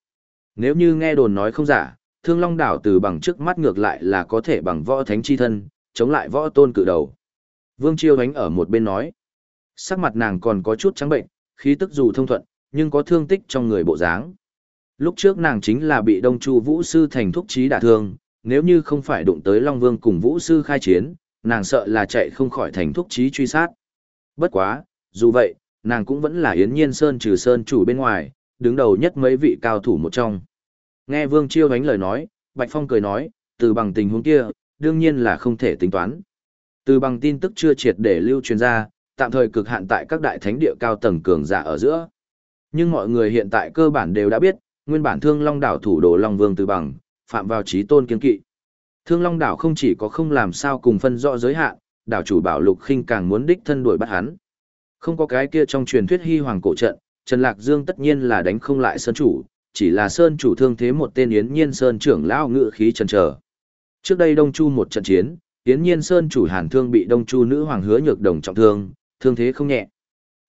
Nếu như nghe đồn nói không giả, Thương Long đảo từ bằng trước mắt ngược lại là có thể bằng võ thánh chi thân, chống lại võ tôn cự đầu. Vương Chiêu Ánh ở một bên nói. Sắc mặt nàng còn có chút trắng bệnh, khí tức dù thông thuận, nhưng có thương tích trong người bộ dáng. Lúc trước nàng chính là bị Đông Chu Vũ Sư thành thúc trí đả thương, nếu như không phải đụng tới Long Vương cùng Vũ Sư khai chiến, nàng sợ là chạy không khỏi thành thúc trí truy sát. Bất quá, dù vậy, nàng cũng vẫn là Yến Nhiên Sơn trừ Sơn chủ bên ngoài, đứng đầu nhất mấy vị cao thủ một trong. Nghe Vương Chiêu đánh lời nói, Bạch Phong cười nói, từ bằng tình huống kia, đương nhiên là không thể tính toán. Từ bằng tin tức chưa triệt để lưu truyền ra, tạm thời cực hạn tại các đại thánh địa cao tầng cường giả ở giữa. Nhưng mọi người hiện tại cơ bản đều đã biết, nguyên bản Thương Long đảo thủ đồ Long Vương Từ bằng, phạm vào chí tôn kiên kỵ. Thương Long đảo không chỉ có không làm sao cùng phân rõ giới hạn, đảo chủ Bảo Lục Khinh càng muốn đích thân đuổi bắt hắn. Không có cái kia trong truyền thuyết hy hoàng cổ trận, Trần Lạc Dương tất nhiên là đánh không lại sơn chủ, chỉ là sơn chủ thương thế một tên Yến Nhiên Sơn trưởng lão ngự khí chần chờ Trước đây Đông Chu một trận chiến, Yến Nhiên Sơn chủ Hàn Thương bị Đông Chu nữ hoàng hứa nhược đồng trọng thương, thương thế không nhẹ.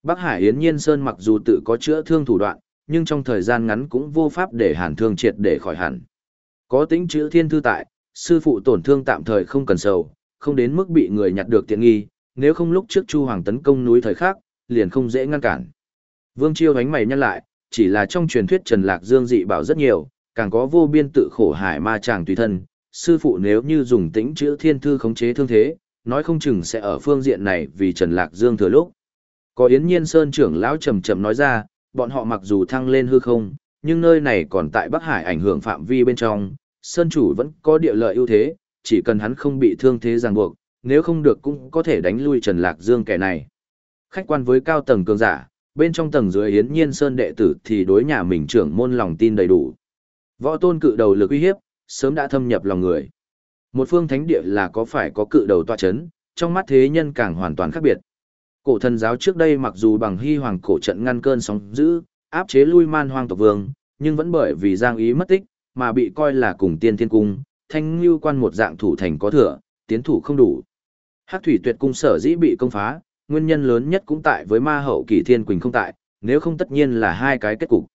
Bắc Hải Yến Nhiên Sơn mặc dù tự có chữa thương thủ đoạn, nhưng trong thời gian ngắn cũng vô pháp để Hàn Thương triệt để khỏi hẳn. Có tính chữ thiên thư tại, sư phụ tổn thương tạm thời không cần sầu, không đến mức bị người nhặt được tiện nghi, nếu không lúc trước Chu Hoàng tấn công núi thời khác, liền không dễ ngăn cản. Vương Chiêu đánh mày nhăn lại, chỉ là trong truyền thuyết Trần Lạc Dương dị bảo rất nhiều, càng có vô biên tự khổ hải ma chàng tùy thân, sư phụ nếu như dùng tĩnh chữ thiên thư khống chế thương thế, nói không chừng sẽ ở phương diện này vì Trần Lạc Dương thừa lúc. Có Yến Nhiên Sơn trưởng lão trầm trầm nói ra, bọn họ mặc dù thăng lên hư không, nhưng nơi này còn tại Bắc Hải ảnh hưởng phạm vi bên trong, Sơn chủ vẫn có địa lợi ưu thế, chỉ cần hắn không bị thương thế ràng buộc, nếu không được cũng có thể đánh lui Trần Lạc Dương kẻ này. Khách quan với cao tầng cường giả, bên trong tầng dưới Yến Nhiên Sơn đệ tử thì đối nhà mình trưởng môn lòng tin đầy đủ. Võ tôn cự đầu lực uy hiếp, sớm đã thâm nhập lòng người. Một phương thánh địa là có phải có cự đầu tọa chấn, trong mắt thế nhân càng hoàn toàn khác biệt. Cổ thần giáo trước đây mặc dù bằng hy hoàng cổ trận ngăn cơn sóng dữ, áp chế lui man hoang tộc vương, nhưng vẫn bởi vì giang ý mất tích, mà bị coi là cùng tiên thiên cung, thanh lưu quan một dạng thủ thành có thừa, tiến thủ không đủ. Hắc thủy tuyệt cung sở dĩ bị công phá, nguyên nhân lớn nhất cũng tại với ma hậu kỳ thiên quỳnh không tại, nếu không tất nhiên là hai cái kết cục.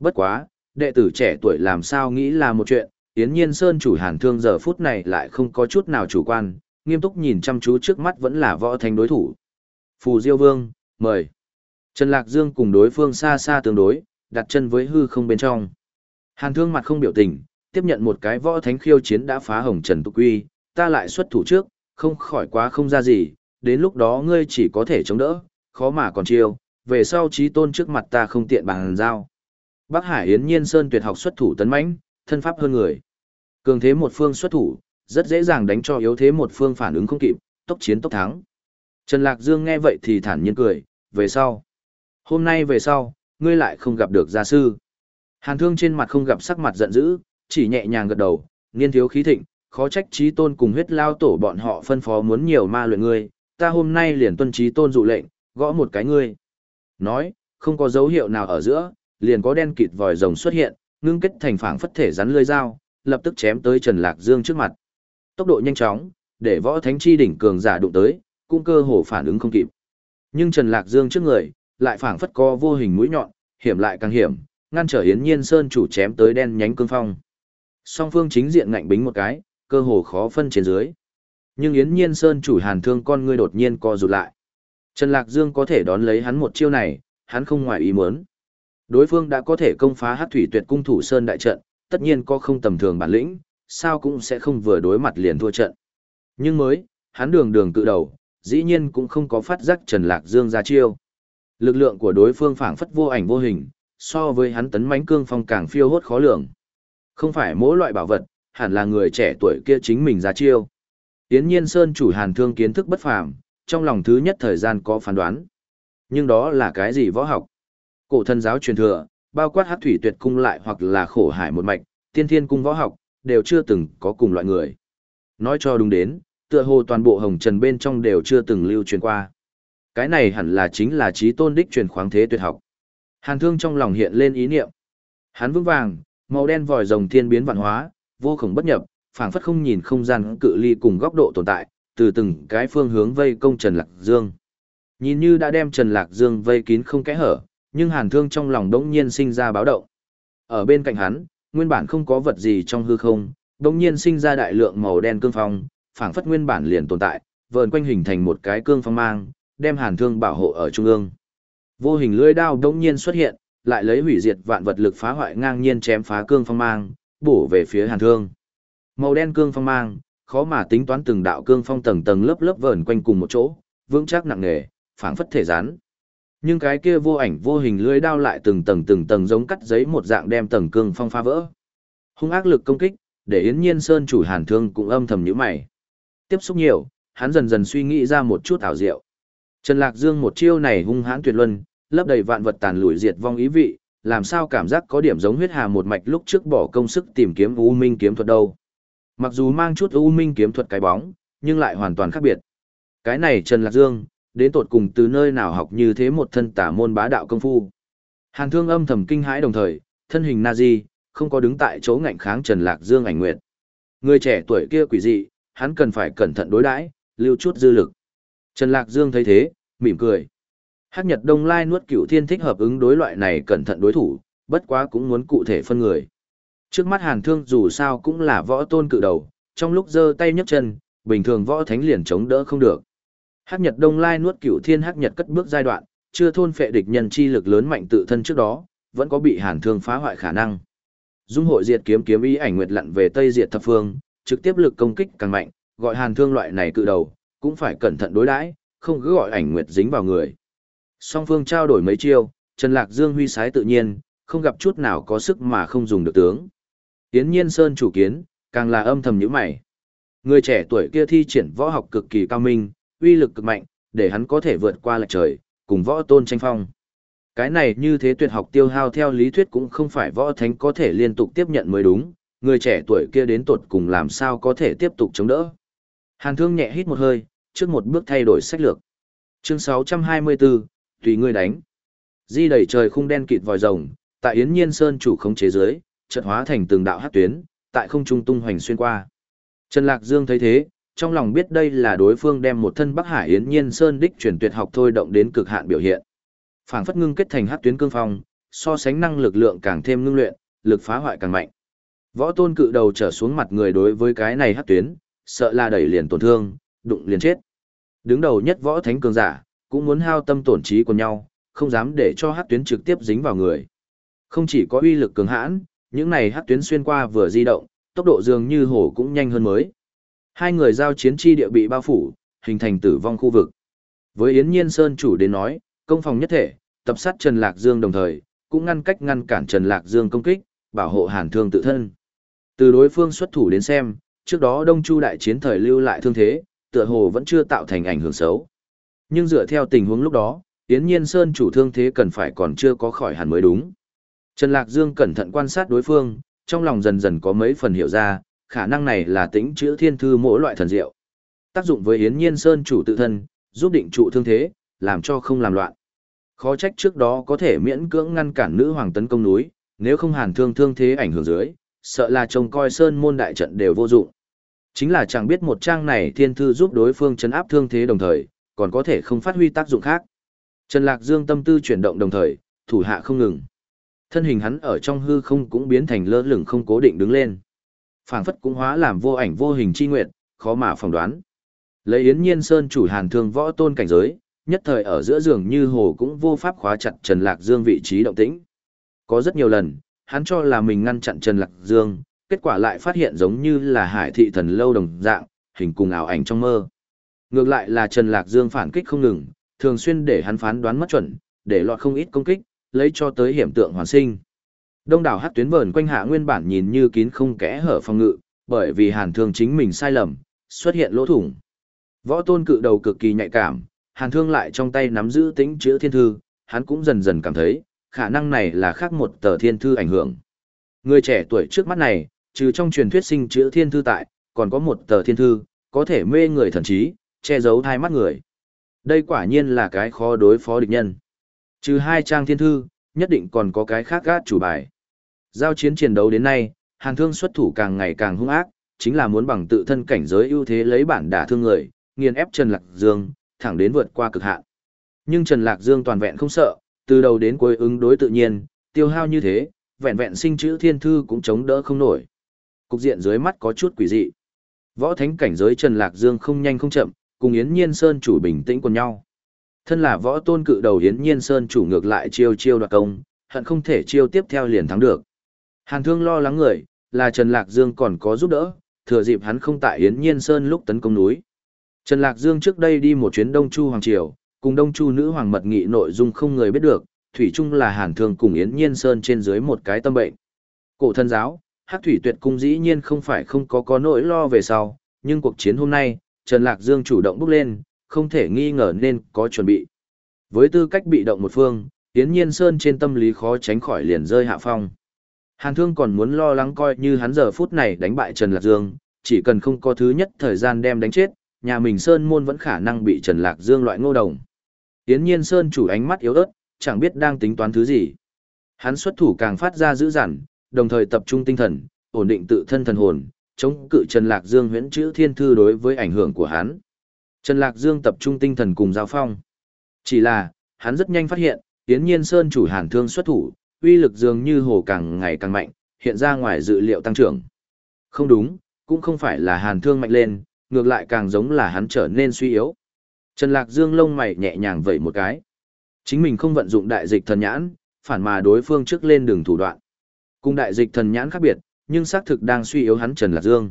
Bất quá, đệ tử trẻ tuổi làm sao nghĩ là một chuyện, Yến Nhiên Sơn chủ Hàn Thương giờ phút này lại không có chút nào chủ quan, nghiêm túc nhìn chăm chú trước mắt vẫn là võ thành đối thủ. Phù Diêu Vương, mời. Trần Lạc Dương cùng đối phương xa xa tương đối, đặt chân với hư không bên trong. Hàn Thương mặt không biểu tình, tiếp nhận một cái võ thánh khiêu chiến đã phá hồng Trần Tục Quy, ta lại xuất thủ trước, không khỏi quá không ra gì, đến lúc đó ngươi chỉ có thể chống đỡ, khó mà còn chiêu, về sau trí tôn trước mặt ta không tiện bằng giao. Bác Hải Yến Nhiên Sơn tuyệt học xuất thủ tấn mãnh, thân pháp hơn người. Cường thế một phương xuất thủ, rất dễ dàng đánh cho yếu thế một phương phản ứng không kịp, tốc chiến tốc thắng. Trần Lạc Dương nghe vậy thì thản nhiên cười, về sau. Hôm nay về sau, ngươi lại không gặp được gia sư. Hàn thương trên mặt không gặp sắc mặt giận dữ, chỉ nhẹ nhàng gật đầu, niên thiếu khí thịnh, khó trách trí tôn cùng huyết lao tổ bọn họ phân phó muốn nhiều ma luyện ngươi, ta hôm nay liền tuân trí tôn dụ lệnh, gõ một cái ngươi. Nói, không có dấu hiệu nào ở giữa, liền có đen kịt vòi rồng xuất hiện, ngưng kết thành phảng phất thể rắn lưỡi dao, lập tức chém tới Trần Lạc Dương trước mặt. Tốc độ nhanh chóng, để võ thánh chi đỉnh cường giả đụng tới, cũng cơ hồ phản ứng không kịp. Nhưng Trần Lạc Dương trước người, lại phảng phất có vô hình mũi nhọn, hiểm lại càng hiểm, ngăn trở Yến Nhiên Sơn chủ chém tới đen nhánh cương phong. Song phương chính diện ngạnh bính một cái, cơ hồ khó phân trên dưới. Nhưng Yến Nhiên Sơn chủ Hàn Thương con ngươi đột nhiên co rụt lại. Trần Lạc Dương có thể đón lấy hắn một chiêu này, hắn không ngoài ý muốn. Đối phương đã có thể công phá Hắc Thủy Tuyệt cung thủ sơn đại trận, tất nhiên có không tầm thường bản lĩnh, sao cũng sẽ không vừa đối mặt liền thua trận. Nhưng mới, hắn đường đường cự đầu, dĩ nhiên cũng không có phát giác Trần Lạc Dương ra chiêu. Lực lượng của đối phương phảng phất vô ảnh vô hình, so với hắn tấn mãnh cương phong càng phiêu hốt khó lường. Không phải mỗi loại bảo vật, hẳn là người trẻ tuổi kia chính mình ra chiêu. Yến nhiên Sơn chủ hàn thương kiến thức bất phàm, trong lòng thứ nhất thời gian có phán đoán. Nhưng đó là cái gì võ học? Cổ thân giáo truyền thừa, bao quát hát thủy tuyệt cung lại hoặc là khổ hải một mạch, tiên thiên cung võ học, đều chưa từng có cùng loại người. Nói cho đúng đến, tựa hồ toàn bộ hồng trần bên trong đều chưa từng lưu truyền qua. Cái này hẳn là chính là trí tôn đích truyền khoáng thế tuyệt học. Hàn thương trong lòng hiện lên ý niệm. Hắn vững vàng, màu đen vòi rồng thiên biến vạn hóa, vô khổng bất nhập, phảng phất không nhìn không gian cự ly cùng góc độ tồn tại, từ từng cái phương hướng vây công Trần Lạc Dương. Nhìn như đã đem Trần Lạc Dương vây kín không kẽ hở, nhưng Hàn Thương trong lòng đống nhiên sinh ra báo động. Ở bên cạnh hắn, nguyên bản không có vật gì trong hư không, đống nhiên sinh ra đại lượng màu đen cương phong, phảng phất nguyên bản liền tồn tại, vờn quanh hình thành một cái cương phong mang, đem Hàn Thương bảo hộ ở trung ương. Vô hình lưỡi đao đống nhiên xuất hiện, lại lấy hủy diệt vạn vật lực phá hoại ngang nhiên chém phá cương phong mang, bổ về phía Hàn Thương. Màu đen cương phong mang, khó mà tính toán từng đạo cương phong tầng tầng lớp lớp vờn quanh cùng một chỗ, vững chắc nặng nề, phảng phất thể rán. Nhưng cái kia vô ảnh vô hình lưới đao lại từng tầng từng tầng giống cắt giấy một dạng đem tầng cương phong phá vỡ. Hung ác lực công kích, để Yến Nhiên Sơn chủ Hàn Thương cũng âm thầm nhíu mày. Tiếp xúc nhiều, hắn dần dần suy nghĩ ra một chút ảo diệu. Trần Lạc Dương một chiêu này hung hãn tuyệt luân, lấp đầy vạn vật tàn lùi diệt vong ý vị, làm sao cảm giác có điểm giống huyết hà một mạch lúc trước bỏ công sức tìm kiếm U Minh kiếm thuật đâu. Mặc dù mang chút ưu Minh kiếm thuật cái bóng, nhưng lại hoàn toàn khác biệt. Cái này Trần Lạc Dương, đến tột cùng từ nơi nào học như thế một thân tả môn bá đạo công phu. Hàn thương âm thầm kinh hãi đồng thời, thân hình Nazi, không có đứng tại chỗ ngạnh kháng Trần Lạc Dương ảnh nguyệt. Người trẻ tuổi kia quỷ dị, hắn cần phải cẩn thận đối đãi, lưu chút dư lực. Trần Lạc Dương thấy thế, mỉm cười. Hắc Nhật Đông Lai nuốt cửu thiên thích hợp ứng đối loại này cẩn thận đối thủ, bất quá cũng muốn cụ thể phân người. Trước mắt Hàn Thương dù sao cũng là võ tôn cự đầu, trong lúc giơ tay nhấc chân, bình thường võ thánh liền chống đỡ không được. Hắc Nhật Đông Lai nuốt cửu thiên Hắc Nhật cất bước giai đoạn, chưa thôn phệ địch nhân chi lực lớn mạnh tự thân trước đó, vẫn có bị Hàn Thương phá hoại khả năng. Dung hội diệt kiếm kiếm ý ảnh nguyệt lặn về Tây Diệt thập phương, trực tiếp lực công kích càng mạnh, gọi Hàn Thương loại này cự đầu, cũng phải cẩn thận đối đãi, không cứ gọi ảnh nguyệt dính vào người. Song phương trao đổi mấy chiêu, Trần Lạc Dương huy sái tự nhiên, không gặp chút nào có sức mà không dùng được tướng. Yến Nhiên Sơn chủ kiến, càng là âm thầm nhíu mày. Người trẻ tuổi kia thi triển võ học cực kỳ cao minh, uy lực cực mạnh, để hắn có thể vượt qua lệch trời, cùng võ tôn tranh phong. Cái này như thế tuyệt học tiêu hao theo lý thuyết cũng không phải võ thánh có thể liên tục tiếp nhận mới đúng, người trẻ tuổi kia đến tột cùng làm sao có thể tiếp tục chống đỡ. Hàn thương nhẹ hít một hơi, trước một bước thay đổi sách lược. Chương 624, tùy ngươi đánh. Di đẩy trời khung đen kịt vòi rồng, tại Yến Nhiên Sơn chủ khống chế dưới, chợt hóa thành từng đạo hát tuyến, tại không trung tung hoành xuyên qua. Trần Lạc Dương thấy thế, trong lòng biết đây là đối phương đem một thân Bắc Hải Yến Nhiên Sơn đích truyền tuyệt học thôi động đến cực hạn biểu hiện. Phảng phất ngưng kết thành hắc tuyến cương phong, so sánh năng lực lượng càng thêm ngưng luyện, lực phá hoại càng mạnh. Võ tôn cự đầu trở xuống mặt người đối với cái này hắc tuyến, sợ là đẩy liền tổn thương, đụng liền chết. Đứng đầu nhất võ thánh cường giả, cũng muốn hao tâm tổn trí của nhau, không dám để cho hắc tuyến trực tiếp dính vào người. Không chỉ có uy lực cường hãn, những này hắc tuyến xuyên qua vừa di động, tốc độ dường như hổ cũng nhanh hơn mới. Hai người giao chiến chi địa bị bao phủ, hình thành tử vong khu vực. Với Yến Nhiên Sơn chủ đến nói, công phòng nhất thể, tập sát Trần Lạc Dương đồng thời, cũng ngăn cách ngăn cản Trần Lạc Dương công kích, bảo hộ Hàn Thương tự thân. Từ đối phương xuất thủ đến xem, trước đó Đông Chu đại chiến thời lưu lại thương thế, tựa hồ vẫn chưa tạo thành ảnh hưởng xấu. Nhưng dựa theo tình huống lúc đó, Yến Nhiên Sơn chủ thương thế cần phải còn chưa có khỏi hẳn mới đúng. Trần Lạc Dương cẩn thận quan sát đối phương, trong lòng dần dần có mấy phần hiểu ra, khả năng này là tính chữa thiên thư mỗi loại thần diệu. Tác dụng với Yến Nhiên Sơn chủ tự thân, giúp định trụ thương thế, làm cho không làm loạn. Khó trách trước đó có thể miễn cưỡng ngăn cản nữ hoàng tấn công núi, nếu không hàn thương thương thế ảnh hưởng dưới, sợ là trông coi sơn môn đại trận đều vô dụng. Chính là chẳng biết một trang này thiên thư giúp đối phương chấn áp thương thế đồng thời, còn có thể không phát huy tác dụng khác. Trần Lạc Dương tâm tư chuyển động đồng thời, thủ hạ không ngừng. Thân hình hắn ở trong hư không cũng biến thành lơ lửng không cố định đứng lên. Phảng phất cũng hóa làm vô ảnh vô hình chi nguyện, khó mà phỏng đoán. Lấy Yến Nhiên Sơn chủ Hàn Thương võ tôn cảnh giới, nhất thời ở giữa giường như hồ cũng vô pháp khóa chặt Trần Lạc Dương vị trí động tĩnh. Có rất nhiều lần, hắn cho là mình ngăn chặn Trần Lạc Dương, kết quả lại phát hiện giống như là hải thị thần lâu đồng dạng, hình cùng ảo ảnh trong mơ. Ngược lại là Trần Lạc Dương phản kích không ngừng, thường xuyên để hắn phán đoán mất chuẩn, để lọt không ít công kích, lấy cho tới hiểm tượng hoàn sinh. Đông đảo hắc tuyến vờn quanh hạ nguyên bản nhìn như kín không kẽ hở phòng ngự, bởi vì Hàn Thương chính mình sai lầm, xuất hiện lỗ thủng. Võ tôn cự đầu cực kỳ nhạy cảm, Hàn Thương lại trong tay nắm giữ tính chữa thiên thư, hắn cũng dần dần cảm thấy, khả năng này là khác một tờ thiên thư ảnh hưởng. Người trẻ tuổi trước mắt này, trừ trong truyền thuyết sinh chữa thiên thư tại, còn có một tờ thiên thư, có thể mê người thần trí, che giấu thai mắt người. Đây quả nhiên là cái khó đối phó địch nhân. Trừ hai trang thiên thư, nhất định còn có cái khác gát chủ bài. Giao chiến chiến đấu đến nay, Hàn Thương xuất thủ càng ngày càng hung ác, chính là muốn bằng tự thân cảnh giới ưu thế lấy bản đả thương người, nghiền ép Trần Lạc Dương, thẳng đến vượt qua cực hạn. Nhưng Trần Lạc Dương toàn vẹn không sợ, từ đầu đến cuối ứng đối tự nhiên, tiêu hao như thế, vẹn vẹn sinh chữ thiên thư cũng chống đỡ không nổi. Cục diện dưới mắt có chút quỷ dị. Võ thánh cảnh giới Trần Lạc Dương không nhanh không chậm, cùng Yến Nhiên Sơn chủ bình tĩnh cùng nhau. Thân là võ tôn cự đầu Yến Nhiên Sơn chủ ngược lại chiêu chiêu đoạt công, hận không thể chiêu tiếp theo liền thắng được. Hàn Thương lo lắng người, là Trần Lạc Dương còn có giúp đỡ, thừa dịp hắn không tại Yến Nhiên Sơn lúc tấn công núi. Trần Lạc Dương trước đây đi một chuyến Đông Chu Hoàng Triều, cùng Đông Chu nữ hoàng mật nghị nội dung không người biết được, thủy chung là Hàn Thương cùng Yến Nhiên Sơn trên dưới một cái tâm bệnh. Cổ thân giáo, Hắc Thủy Tuyệt cung dĩ nhiên không phải không có có nỗi lo về sau, nhưng cuộc chiến hôm nay, Trần Lạc Dương chủ động bước lên, không thể nghi ngờ nên có chuẩn bị. Với tư cách bị động một phương, Yến Nhiên Sơn trên tâm lý khó tránh khỏi liền rơi hạ phong. Hàn Thương còn muốn lo lắng coi như hắn giờ phút này đánh bại Trần Lạc Dương, chỉ cần không có thứ nhất thời gian đem đánh chết, nhà mình Sơn môn vẫn khả năng bị Trần Lạc Dương loại ngô đồng. Yến Nhiên Sơn chủ ánh mắt yếu ớt, chẳng biết đang tính toán thứ gì. Hắn xuất thủ càng phát ra dữ dằn, đồng thời tập trung tinh thần, ổn định tự thân thần hồn, chống cự Trần Lạc Dương huyễn chữ thiên thư đối với ảnh hưởng của hắn. Trần Lạc Dương tập trung tinh thần cùng giao phong. Chỉ là, hắn rất nhanh phát hiện, Yến Nhiên Sơn chủ Hàn Thương xuất thủ, uy lực dường như hồ càng ngày càng mạnh, hiện ra ngoài dự liệu tăng trưởng. Không đúng, cũng không phải là Hàn Thương mạnh lên, ngược lại càng giống là hắn trở nên suy yếu. Trần Lạc Dương lông mày nhẹ nhàng vẩy một cái. Chính mình không vận dụng đại dịch thần nhãn, phản mà đối phương trước lên đường thủ đoạn. Cùng đại dịch thần nhãn khác biệt, nhưng xác thực đang suy yếu hắn Trần Lạc Dương.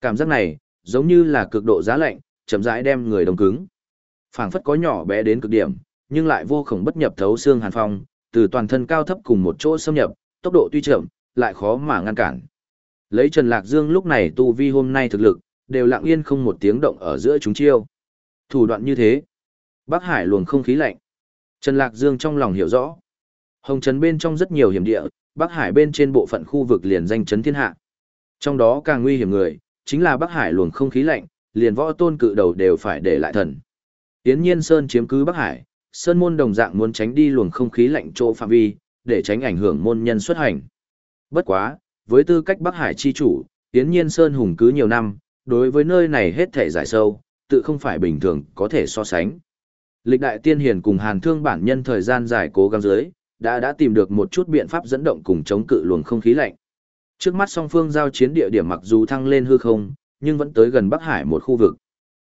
Cảm giác này, giống như là cực độ giá lạnh, chậm rãi đem người đông cứng. Phảng phất có nhỏ bé đến cực điểm, nhưng lại vô khổng bất nhập thấu xương hàn phong, từ toàn thân cao thấp cùng một chỗ xâm nhập, tốc độ tuy chậm, lại khó mà ngăn cản. Lấy Trần Lạc Dương lúc này tu vi hôm nay thực lực, đều lặng yên không một tiếng động ở giữa chúng chiêu. Thủ đoạn như thế, Bắc Hải luồng không khí lạnh. Trần Lạc Dương trong lòng hiểu rõ. Hồng Trấn bên trong rất nhiều hiểm địa, Bắc Hải bên trên bộ phận khu vực liền danh chấn thiên hạ. Trong đó càng nguy hiểm người, chính là Bắc Hải luồng không khí lạnh, liền võ tôn cự đầu đều phải để lại thần. Yến Nhiên Sơn chiếm cứ Bắc Hải, Sơn môn đồng dạng muốn tránh đi luồng không khí lạnh chỗ phạm vi, để tránh ảnh hưởng môn nhân xuất hành. Bất quá, với tư cách Bắc Hải chi chủ, Yến Nhiên Sơn hùng cứ nhiều năm, đối với nơi này hết thể giải sâu, tự không phải bình thường có thể so sánh. Lịch đại tiên hiền cùng hàn thương bản nhân thời gian dài cố gắng dưới, đã đã tìm được một chút biện pháp dẫn động cùng chống cự luồng không khí lạnh. Trước mắt song phương giao chiến địa điểm mặc dù thăng lên hư không, nhưng vẫn tới gần Bắc Hải một khu vực.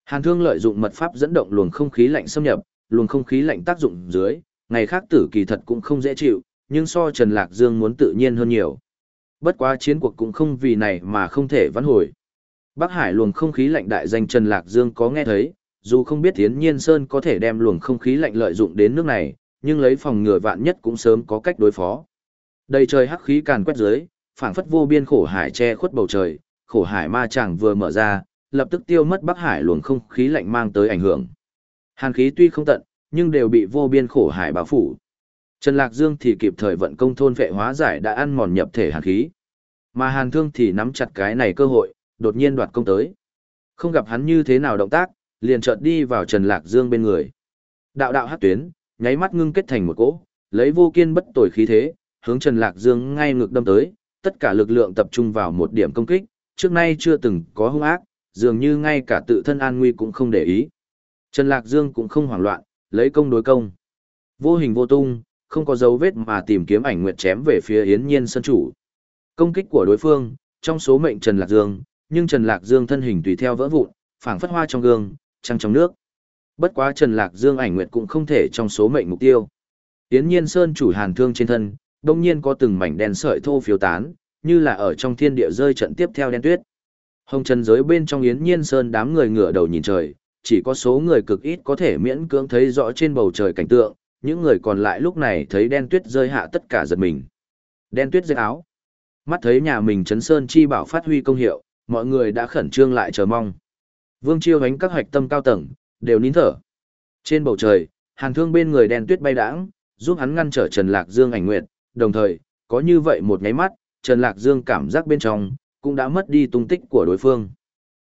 Hàn Thương lợi dụng mật pháp dẫn động luồng không khí lạnh xâm nhập, luồng không khí lạnh tác dụng dưới, ngày khác tử kỳ thật cũng không dễ chịu, nhưng so Trần Lạc Dương muốn tự nhiên hơn nhiều. Bất quá chiến cuộc cũng không vì này mà không thể vãn hồi. Bắc Hải luồng không khí lạnh đại danh Trần Lạc Dương có nghe thấy, dù không biết Tiễn Nhiên Sơn có thể đem luồng không khí lạnh lợi dụng đến nước này, nhưng lấy phòng ngừa vạn nhất cũng sớm có cách đối phó. Đầy trời hắc khí càn quét dưới, phảng phất vô biên khổ hải che khuất bầu trời, khổ hải ma chàng vừa mở ra, lập tức tiêu mất Bắc Hải luồng không khí lạnh mang tới ảnh hưởng. Hàn khí tuy không tận, nhưng đều bị vô biên khổ hải bao phủ. Trần Lạc Dương thì kịp thời vận công thôn vệ hóa giải đã ăn mòn nhập thể hàn khí. Mà Hàn Thương thì nắm chặt cái này cơ hội, đột nhiên đoạt công tới. Không gặp hắn như thế nào động tác, liền chợt đi vào Trần Lạc Dương bên người. Đạo đạo hát tuyến, nháy mắt ngưng kết thành một cỗ, lấy vô kiên bất tồi khí thế, hướng Trần Lạc Dương ngay ngược đâm tới, tất cả lực lượng tập trung vào một điểm công kích, trước nay chưa từng có hung ác, dường như ngay cả tự thân an nguy cũng không để ý. Trần Lạc Dương cũng không hoảng loạn, lấy công đối công. Vô hình vô tung, không có dấu vết mà tìm kiếm ảnh nguyệt chém về phía Yến Nhiên sân chủ. Công kích của đối phương, trong số mệnh Trần Lạc Dương, nhưng Trần Lạc Dương thân hình tùy theo vỡ vụn, phảng phất hoa trong gương, trăng trong nước. Bất quá Trần Lạc Dương ảnh nguyệt cũng không thể trong số mệnh mục tiêu. Yến Nhiên Sơn chủ hàn thương trên thân, đông nhiên có từng mảnh đen sợi thô phiếu tán, như là ở trong thiên địa rơi trận tiếp theo đen tuyết. Hồng trần giới bên trong Yến Nhiên Sơn đám người ngửa đầu nhìn trời, chỉ có số người cực ít có thể miễn cưỡng thấy rõ trên bầu trời cảnh tượng, những người còn lại lúc này thấy đen tuyết rơi hạ tất cả giật mình. Đen tuyết rơi áo. Mắt thấy nhà mình trấn sơn chi bảo phát huy công hiệu, mọi người đã khẩn trương lại chờ mong. Vương Chiêu đánh các hoạch tâm cao tầng, đều nín thở. Trên bầu trời, hàng thương bên người đen tuyết bay đãng, giúp hắn ngăn trở Trần Lạc Dương ảnh nguyệt, đồng thời, có như vậy một nháy mắt, Trần Lạc Dương cảm giác bên trong, cũng đã mất đi tung tích của đối phương.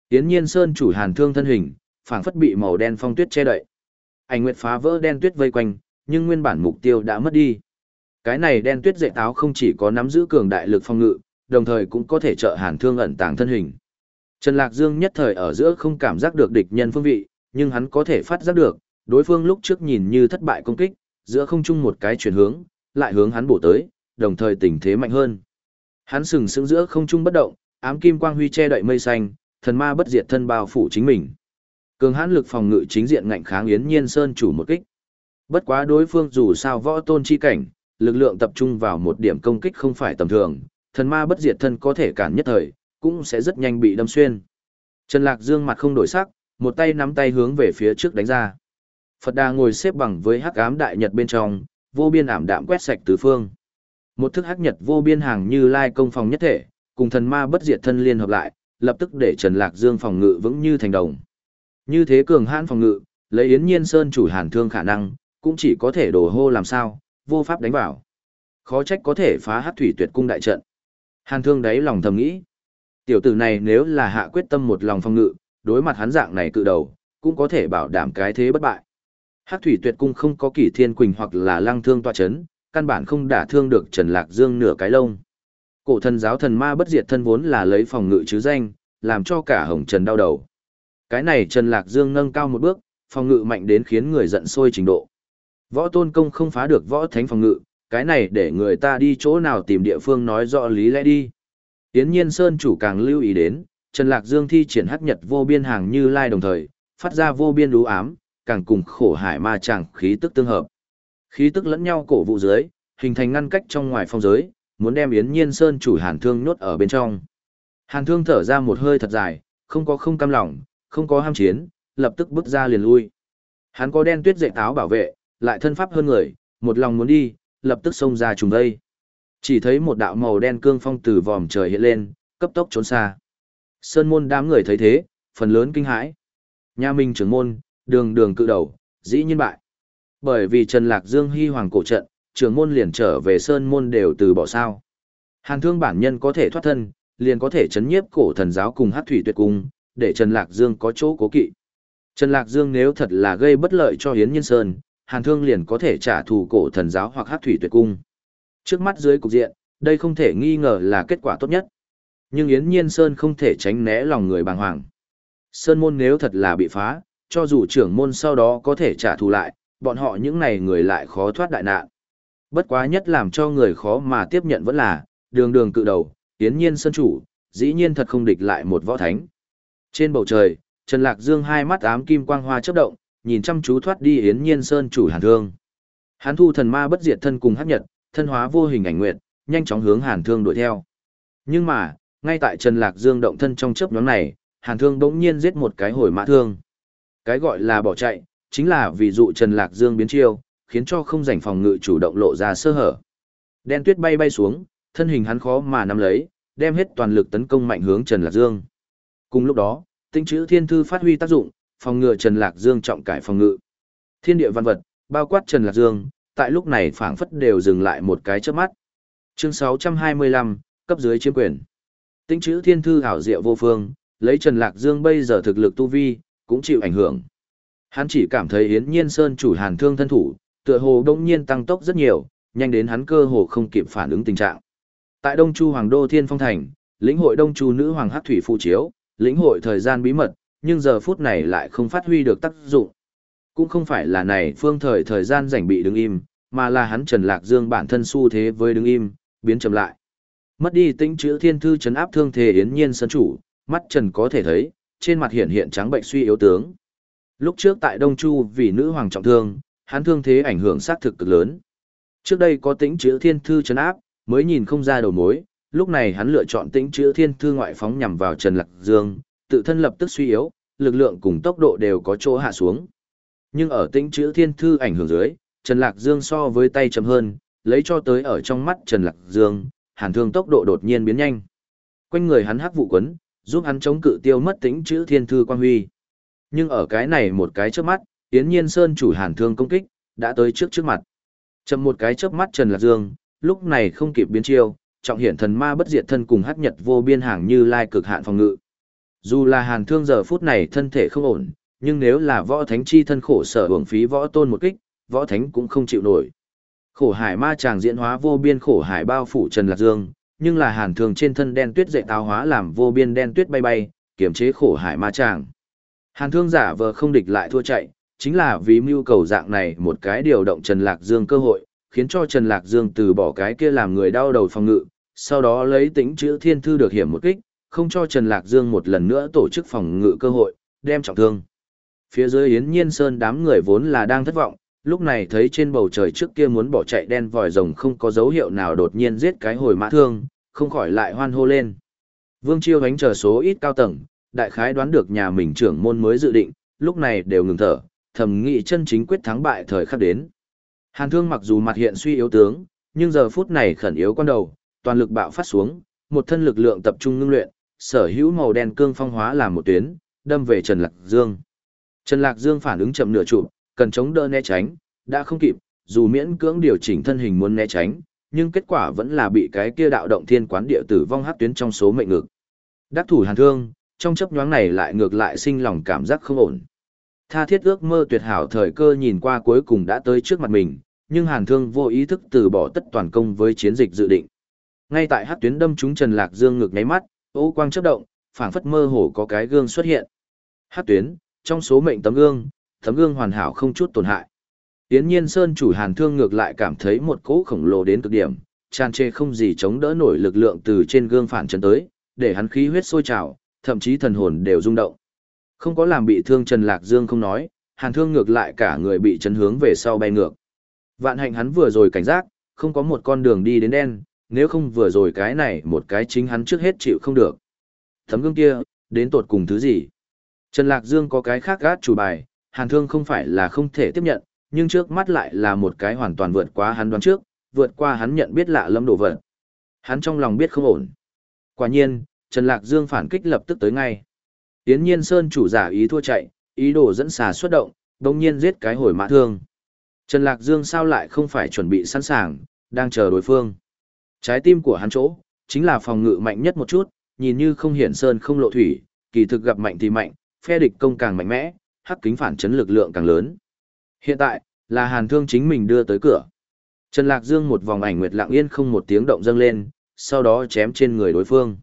Tiến nhiên sơn chủ hàn thương thân hình, phảng phất bị màu đen phong tuyết che đậy. Ảnh nguyệt phá vỡ đen tuyết vây quanh, nhưng nguyên bản mục tiêu đã mất đi. Cái này đen tuyết dạy táo không chỉ có nắm giữ cường đại lực phong ngự, đồng thời cũng có thể trợ hàn thương ẩn tàng thân hình. Trần Lạc Dương nhất thời ở giữa không cảm giác được địch nhân phương vị, nhưng hắn có thể phát giác được, đối phương lúc trước nhìn như thất bại công kích, giữa không chung một cái chuyển hướng, lại hướng hắn bổ tới, đồng thời tình thế mạnh hơn. Hắn sừng sững giữa không trung bất động, ám kim quang huy che đậy mây xanh, thần ma bất diệt thân bao phủ chính mình. Cường hãn lực phòng ngự chính diện ngạnh kháng Yến Nhiên Sơn chủ một kích. Bất quá đối phương dù sao võ tôn chi cảnh, lực lượng tập trung vào một điểm công kích không phải tầm thường, thần ma bất diệt thân có thể cản nhất thời, cũng sẽ rất nhanh bị đâm xuyên. Trần Lạc Dương mặt không đổi sắc, một tay nắm tay hướng về phía trước đánh ra. Phật Đà ngồi xếp bằng với hắc ám đại nhật bên trong, vô biên ảm đạm quét sạch tứ phương. Một thức hắc nhật vô biên hàng như lai công phòng nhất thể, cùng thần ma bất diệt thân liên hợp lại, lập tức để Trần Lạc Dương phòng ngự vững như thành đồng. Như thế cường hãn phòng ngự, lấy Yến Nhiên Sơn chủ hàn thương khả năng, cũng chỉ có thể đổ hô làm sao, vô pháp đánh vào. Khó trách có thể phá hắc thủy tuyệt cung đại trận. Hàn thương đáy lòng thầm nghĩ. Tiểu tử này nếu là hạ quyết tâm một lòng phòng ngự, đối mặt hắn dạng này cự đầu, cũng có thể bảo đảm cái thế bất bại. Hắc thủy tuyệt cung không có kỷ thiên quỳnh hoặc là lăng thương tọa chấn, căn bản không đả thương được Trần Lạc Dương nửa cái lông. Cổ thần giáo thần ma bất diệt thân vốn là lấy phòng ngự chứ danh, làm cho cả hồng trần đau đầu. Cái này Trần Lạc Dương nâng cao một bước, phòng ngự mạnh đến khiến người giận sôi trình độ. Võ tôn công không phá được võ thánh phòng ngự, cái này để người ta đi chỗ nào tìm địa phương nói rõ lý lẽ đi. Yến Nhiên Sơn chủ càng lưu ý đến, Trần Lạc Dương thi triển hắc nhật vô biên hàng như lai đồng thời, phát ra vô biên đú ám, càng cùng khổ hải ma chẳng khí tức tương hợp. Khí tức lẫn nhau cổ vụ dưới, hình thành ngăn cách trong ngoài phong giới, muốn đem Yến Nhiên Sơn chủ Hàn Thương nhốt ở bên trong. Hàn Thương thở ra một hơi thật dài, không có không cam lòng, không có ham chiến, lập tức bước ra liền lui. Hắn có đen tuyết dạy táo bảo vệ, lại thân pháp hơn người, một lòng muốn đi, lập tức xông ra trùng vây. Chỉ thấy một đạo màu đen cương phong từ vòm trời hiện lên, cấp tốc trốn xa. Sơn môn đám người thấy thế, phần lớn kinh hãi. Nhà Minh trưởng môn, đường đường cự đầu, dĩ nhiên bại. Bởi vì Trần Lạc Dương hy hoàng cổ trận, trưởng môn liền trở về Sơn môn đều từ bỏ sao. Hàn thương bản nhân có thể thoát thân, liền có thể chấn nhiếp cổ thần giáo cùng hát thủy tuyệt cung, để Trần Lạc Dương có chỗ cố kỵ. Trần Lạc Dương nếu thật là gây bất lợi cho Hiến Nhân Sơn, Hàn Thương liền có thể trả thù cổ thần giáo hoặc hát thủy tuyệt cung. Trước mắt dưới cục diện, đây không thể nghi ngờ là kết quả tốt nhất. Nhưng Yến Nhiên Sơn không thể tránh né lòng người bàng hoàng. Sơn môn nếu thật là bị phá, cho dù trưởng môn sau đó có thể trả thù lại, bọn họ những này người lại khó thoát đại nạn. Bất quá nhất làm cho người khó mà tiếp nhận vẫn là, đường đường cự đầu, Yến Nhiên Sơn chủ, dĩ nhiên thật không địch lại một võ thánh. Trên bầu trời, Trần Lạc Dương hai mắt ám kim quang hoa chớp động, nhìn chăm chú thoát đi Yến Nhiên Sơn chủ Hàn Thương. Hán thu thần ma bất diệt thân cùng hấp nhật, thân hóa vô hình ảnh nguyệt, nhanh chóng hướng Hàn Thương đuổi theo. Nhưng mà, ngay tại Trần Lạc Dương động thân trong chớp nhoáng này, Hàn Thương bỗng nhiên giết một cái hồi mã thương. Cái gọi là bỏ chạy, chính là vì dụ Trần Lạc Dương biến chiêu, khiến cho không rảnh phòng ngự chủ động lộ ra sơ hở. Đen tuyết bay bay xuống, thân hình hắn khó mà nắm lấy, đem hết toàn lực tấn công mạnh hướng Trần Lạc Dương. Cùng lúc đó, tinh chữ thiên thư phát huy tác dụng, phòng ngừa Trần Lạc Dương trọng cải phòng ngự. Thiên địa văn vật, bao quát Trần Lạc Dương, tại lúc này phảng phất đều dừng lại một cái chớp mắt. Chương 625, cấp dưới chiếm quyền. Tinh chữ thiên thư hảo diệu vô phương, lấy Trần Lạc Dương bây giờ thực lực tu vi, cũng chịu ảnh hưởng. Hắn chỉ cảm thấy Yến Nhiên Sơn chủ hàn thương thân thủ, tựa hồ đông nhiên tăng tốc rất nhiều, nhanh đến hắn cơ hồ không kịp phản ứng tình trạng. Tại Đông Chu Hoàng Đô Thiên Phong Thành, lĩnh hội Đông Chu Nữ Hoàng Hắc Thủy phụ Chiếu, lĩnh hội thời gian bí mật, nhưng giờ phút này lại không phát huy được tác dụng. Cũng không phải là này phương thời thời gian rảnh bị đứng im, mà là hắn Trần Lạc Dương bản thân xu thế với đứng im, biến chậm lại. Mất đi tính chữ thiên thư chấn áp thương thế yến nhiên sân chủ, mắt Trần có thể thấy, trên mặt hiện hiện trắng bệnh suy yếu tướng. Lúc trước tại Đông Chu vì nữ hoàng trọng thương, hắn thương thế ảnh hưởng sát thực cực lớn. Trước đây có tính chữ thiên thư chấn áp, mới nhìn không ra đầu mối, lúc này hắn lựa chọn tính chữ thiên thư ngoại phóng nhằm vào Trần Lạc Dương, tự thân lập tức suy yếu, lực lượng cùng tốc độ đều có chỗ hạ xuống. Nhưng ở tính chữ thiên thư ảnh hưởng dưới, Trần Lạc Dương so với tay chậm hơn, lấy cho tới ở trong mắt Trần Lạc Dương, hàn thương tốc độ đột nhiên biến nhanh. Quanh người hắn hắc vụ quấn, giúp hắn chống cự tiêu mất tính chữ thiên thư quan huy. Nhưng ở cái này một cái trước mắt, Yến Nhiên Sơn chủ hàn thương công kích, đã tới trước trước mặt. Chậm một cái chớp mắt Trần Lạc Dương, lúc này không kịp biến chiêu, trọng hiển thần ma bất diệt thân cùng hắc nhật vô biên hàng như lai cực hạn phòng ngự. Dù là hàn thương giờ phút này thân thể không ổn, nhưng nếu là võ thánh chi thân khổ sở hưởng phí võ tôn một kích, võ thánh cũng không chịu nổi. Khổ hải ma chàng diễn hóa vô biên khổ hải bao phủ Trần Lạc Dương, nhưng là hàn thương trên thân đen tuyết dậy táo hóa làm vô biên đen tuyết bay bay, kiểm chế khổ hải ma chàng. Hàn thương giả vờ không địch lại thua chạy, chính là vì mưu cầu dạng này một cái điều động Trần Lạc Dương cơ hội, khiến cho Trần Lạc Dương từ bỏ cái kia làm người đau đầu phòng ngự, sau đó lấy tính chữ thiên thư được hiểm một kích, không cho Trần Lạc Dương một lần nữa tổ chức phòng ngự cơ hội, đem trọng thương. Phía dưới Yến Nhiên Sơn đám người vốn là đang thất vọng, lúc này thấy trên bầu trời trước kia muốn bỏ chạy đen vòi rồng không có dấu hiệu nào đột nhiên giết cái hồi mã thương, không khỏi lại hoan hô lên. Vương Chiêu đánh chờ số ít cao tầng, đại khái đoán được nhà mình trưởng môn mới dự định, lúc này đều ngừng thở, thầm nghĩ chân chính quyết thắng bại thời khắc đến. Hàn Thương mặc dù mặt hiện suy yếu tướng, nhưng giờ phút này khẩn yếu quan đầu, toàn lực bạo phát xuống, một thân lực lượng tập trung ngưng luyện, sở hữu màu đen cương phong hóa làm một tuyến, đâm về Trần Lạc Dương. Trần Lạc Dương phản ứng chậm nửa trụ, cần chống đỡ né tránh, đã không kịp, dù miễn cưỡng điều chỉnh thân hình muốn né tránh, nhưng kết quả vẫn là bị cái kia đạo động thiên quán địa tử vong hắc tuyến trong số mệnh ngực. Đắc thủ Hàn Thương, trong chấp nhoáng này lại ngược lại sinh lòng cảm giác không ổn. Tha thiết ước mơ tuyệt hảo thời cơ nhìn qua cuối cùng đã tới trước mặt mình, nhưng Hàn Thương vô ý thức từ bỏ tất toàn công với chiến dịch dự định. Ngay tại hắc tuyến đâm trúng Trần Lạc Dương ngực nháy mắt, ô quang chớp động, phảng phất mơ hồ có cái gương xuất hiện. Hắc tuyến, trong số mệnh tấm gương, tấm gương hoàn hảo không chút tổn hại. Tiến nhiên Sơn chủ Hàn Thương ngược lại cảm thấy một cỗ khổng lồ đến cực điểm, tràn trề không gì chống đỡ nổi lực lượng từ trên gương phản chân tới, để hắn khí huyết sôi trào, thậm chí thần hồn đều rung động. Không có làm bị thương Trần Lạc Dương không nói, Hàn Thương ngược lại cả người bị chấn hướng về sau bay ngược. Vạn hạnh hắn vừa rồi cảnh giác, không có một con đường đi đến đen, nếu không vừa rồi cái này một cái chính hắn trước hết chịu không được. Thấm gương kia, đến tột cùng thứ gì? Trần Lạc Dương có cái khác gát chủ bài, Hàn Thương không phải là không thể tiếp nhận, nhưng trước mắt lại là một cái hoàn toàn vượt quá hắn đoán trước, vượt qua hắn nhận biết lạ lẫm đồ vật. Hắn trong lòng biết không ổn. Quả nhiên, Trần Lạc Dương phản kích lập tức tới ngay. Tiến nhiên Sơn chủ giả ý thua chạy, ý đồ dẫn xà xuất động, đồng nhiên giết cái hồi mã thương. Trần Lạc Dương sao lại không phải chuẩn bị sẵn sàng, đang chờ đối phương. Trái tim của hắn chỗ, chính là phòng ngự mạnh nhất một chút, nhìn như không hiển sơn không lộ thủy, kỳ thực gặp mạnh thì mạnh, phe địch công càng mạnh mẽ, hắc kính phản chấn lực lượng càng lớn. Hiện tại, là hàn thương chính mình đưa tới cửa. Trần Lạc Dương một vòng ảnh nguyệt lặng yên không một tiếng động dâng lên, sau đó chém trên người đối phương.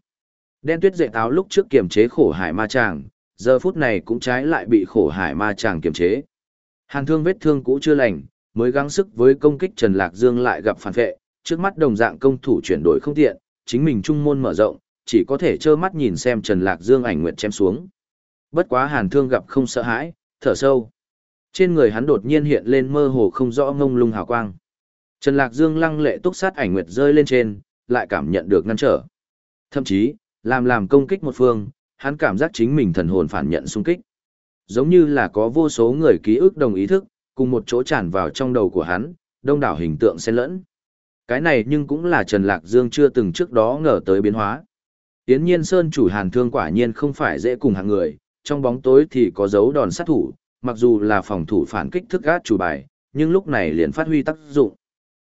Đen tuyết dệ táo lúc trước kiềm chế khổ hải ma chàng, giờ phút này cũng trái lại bị khổ hải ma chàng kiềm chế. Hàn thương vết thương cũ chưa lành, mới gắng sức với công kích Trần Lạc Dương lại gặp phản vệ, trước mắt đồng dạng công thủ chuyển đổi không tiện, chính mình trung môn mở rộng, chỉ có thể trơ mắt nhìn xem Trần Lạc Dương ảnh nguyệt chém xuống. Bất quá Hàn Thương gặp không sợ hãi, thở sâu. Trên người hắn đột nhiên hiện lên mơ hồ không rõ ngông lung hào quang. Trần Lạc Dương lăng lệ túc sát ảnh nguyệt rơi lên trên, lại cảm nhận được ngăn trở. Thậm chí, làm làm công kích một phương, hắn cảm giác chính mình thần hồn phản nhận xung kích. Giống như là có vô số người ký ức đồng ý thức, cùng một chỗ tràn vào trong đầu của hắn, đông đảo hình tượng xen lẫn. Cái này nhưng cũng là Trần Lạc Dương chưa từng trước đó ngờ tới biến hóa. Tiến nhiên Sơn chủ hàn thương quả nhiên không phải dễ cùng hàng người, trong bóng tối thì có dấu đòn sát thủ, mặc dù là phòng thủ phản kích thức gát chủ bài, nhưng lúc này liền phát huy tác dụng.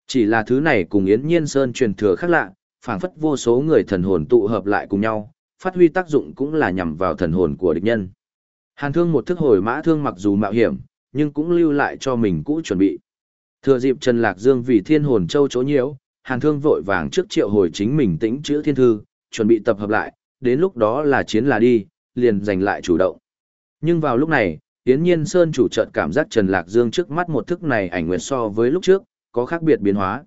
Chỉ là thứ này cùng Yến Nhiên Sơn truyền thừa khác lạ, phảng phất vô số người thần hồn tụ hợp lại cùng nhau, phát huy tác dụng cũng là nhằm vào thần hồn của địch nhân. Hàn thương một thức hồi mã thương mặc dù mạo hiểm, nhưng cũng lưu lại cho mình cũ chuẩn bị. Thừa dịp Trần Lạc Dương vì thiên hồn châu chỗ nhiễu, Hàn Thương vội vàng trước triệu hồi chính mình tĩnh chữ thiên thư, chuẩn bị tập hợp lại, đến lúc đó là chiến là đi, liền giành lại chủ động. Nhưng vào lúc này, Yến Nhiên Sơn chủ chợt cảm giác Trần Lạc Dương trước mắt một thức này ảnh nguyệt so với lúc trước, có khác biệt biến hóa.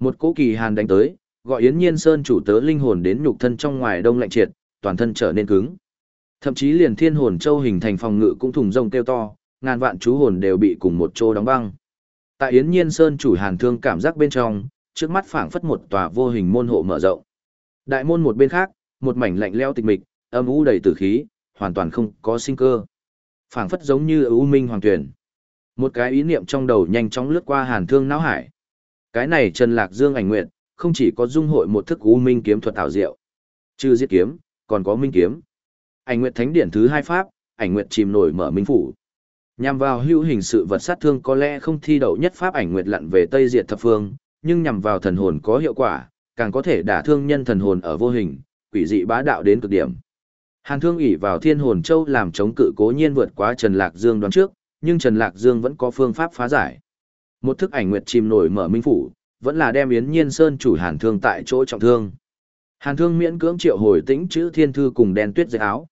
Một cố kỳ hàn đánh tới, gọi Yến Nhiên Sơn chủ tớ linh hồn đến nhục thân trong ngoài đông lạnh triệt, toàn thân trở nên cứng. Thậm chí liền thiên hồn châu hình thành phòng ngự cũng thùng rông kêu to, ngàn vạn chú hồn đều bị cùng một chỗ đóng băng. Tại Yến Nhiên Sơn chủ hàn thương cảm giác bên trong, trước mắt phảng phất một tòa vô hình môn hộ mở rộng. Đại môn một bên khác, một mảnh lạnh lẽo tịch mịch, âm u đầy tử khí, hoàn toàn không có sinh cơ. Phảng phất giống như u minh hoàng tuyển. Một cái ý niệm trong đầu nhanh chóng lướt qua hàn thương não hải. Cái này Trần Lạc Dương ảnh nguyện, không chỉ có dung hội một thức u minh kiếm thuật ảo diệu. Trừ giết kiếm, còn có minh kiếm. Ảnh nguyện thánh điển thứ hai pháp, ảnh nguyện chìm nổi mở minh phủ. Nhằm vào hữu hình sự vật sát thương có lẽ không thi đậu nhất pháp ảnh nguyệt lặn về Tây Diệt thập phương, nhưng nhằm vào thần hồn có hiệu quả, càng có thể đả thương nhân thần hồn ở vô hình, quỷ dị bá đạo đến cực điểm. Hàn Thương ỷ vào Thiên Hồn Châu làm chống cự cố nhiên vượt quá Trần Lạc Dương đoán trước, nhưng Trần Lạc Dương vẫn có phương pháp phá giải. Một thức ảnh nguyệt chìm nổi mở minh phủ, vẫn là đem Yến Nhiên Sơn chủ Hàn Thương tại chỗ trọng thương. Hàn Thương miễn cưỡng triệu hồi tĩnh chữ thiên thư cùng đen tuyết dây áo.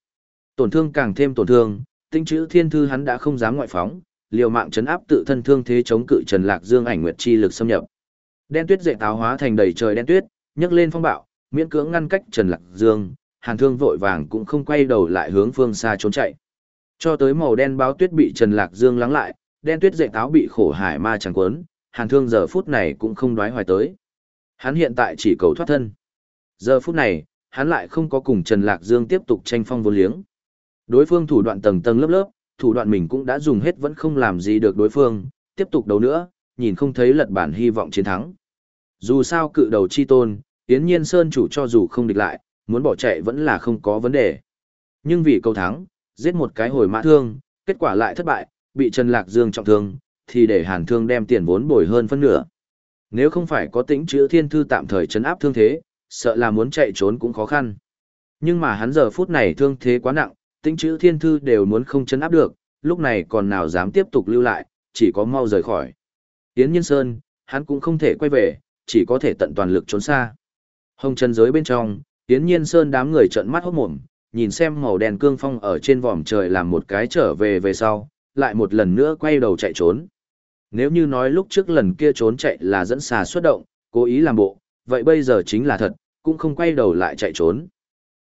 Tổn thương càng thêm tổn thương, tinh chữ thiên thư hắn đã không dám ngoại phóng, liều mạng chấn áp tự thân thương thế chống cự Trần Lạc Dương ảnh nguyệt chi lực xâm nhập. Đen tuyết dậy táo hóa thành đầy trời đen tuyết, nhấc lên phong bạo, miễn cưỡng ngăn cách Trần Lạc Dương, Hàn Thương vội vàng cũng không quay đầu lại hướng phương xa trốn chạy. Cho tới màu đen báo tuyết bị Trần Lạc Dương lắng lại, đen tuyết dậy táo bị khổ hải ma chẳng quấn, Hàn Thương giờ phút này cũng không đoái hoài tới. Hắn hiện tại chỉ cầu thoát thân. Giờ phút này, hắn lại không có cùng Trần Lạc Dương tiếp tục tranh phong vô liếng. Đối phương thủ đoạn tầng tầng lớp lớp, thủ đoạn mình cũng đã dùng hết vẫn không làm gì được đối phương, tiếp tục đấu nữa, nhìn không thấy lật bản hy vọng chiến thắng. Dù sao cự đầu chi tôn, Yến Nhiên Sơn chủ cho dù không địch lại, muốn bỏ chạy vẫn là không có vấn đề. Nhưng vì câu thắng, giết một cái hồi mã thương, kết quả lại thất bại, bị Trần Lạc Dương trọng thương, thì để Hàn Thương đem tiền vốn bồi hơn phân nửa. Nếu không phải có tính chữ thiên thư tạm thời chấn áp thương thế, sợ là muốn chạy trốn cũng khó khăn. Nhưng mà hắn giờ phút này thương thế quá nặng, tính chữ thiên thư đều muốn không chấn áp được, lúc này còn nào dám tiếp tục lưu lại, chỉ có mau rời khỏi. Yến Nhân Sơn, hắn cũng không thể quay về, chỉ có thể tận toàn lực trốn xa. Hồng chân giới bên trong, Yến Nhiên Sơn đám người trợn mắt hốt mồm, nhìn xem màu đen cương phong ở trên vòm trời làm một cái trở về về sau, lại một lần nữa quay đầu chạy trốn. Nếu như nói lúc trước lần kia trốn chạy là dẫn xà xuất động, cố ý làm bộ, vậy bây giờ chính là thật, cũng không quay đầu lại chạy trốn.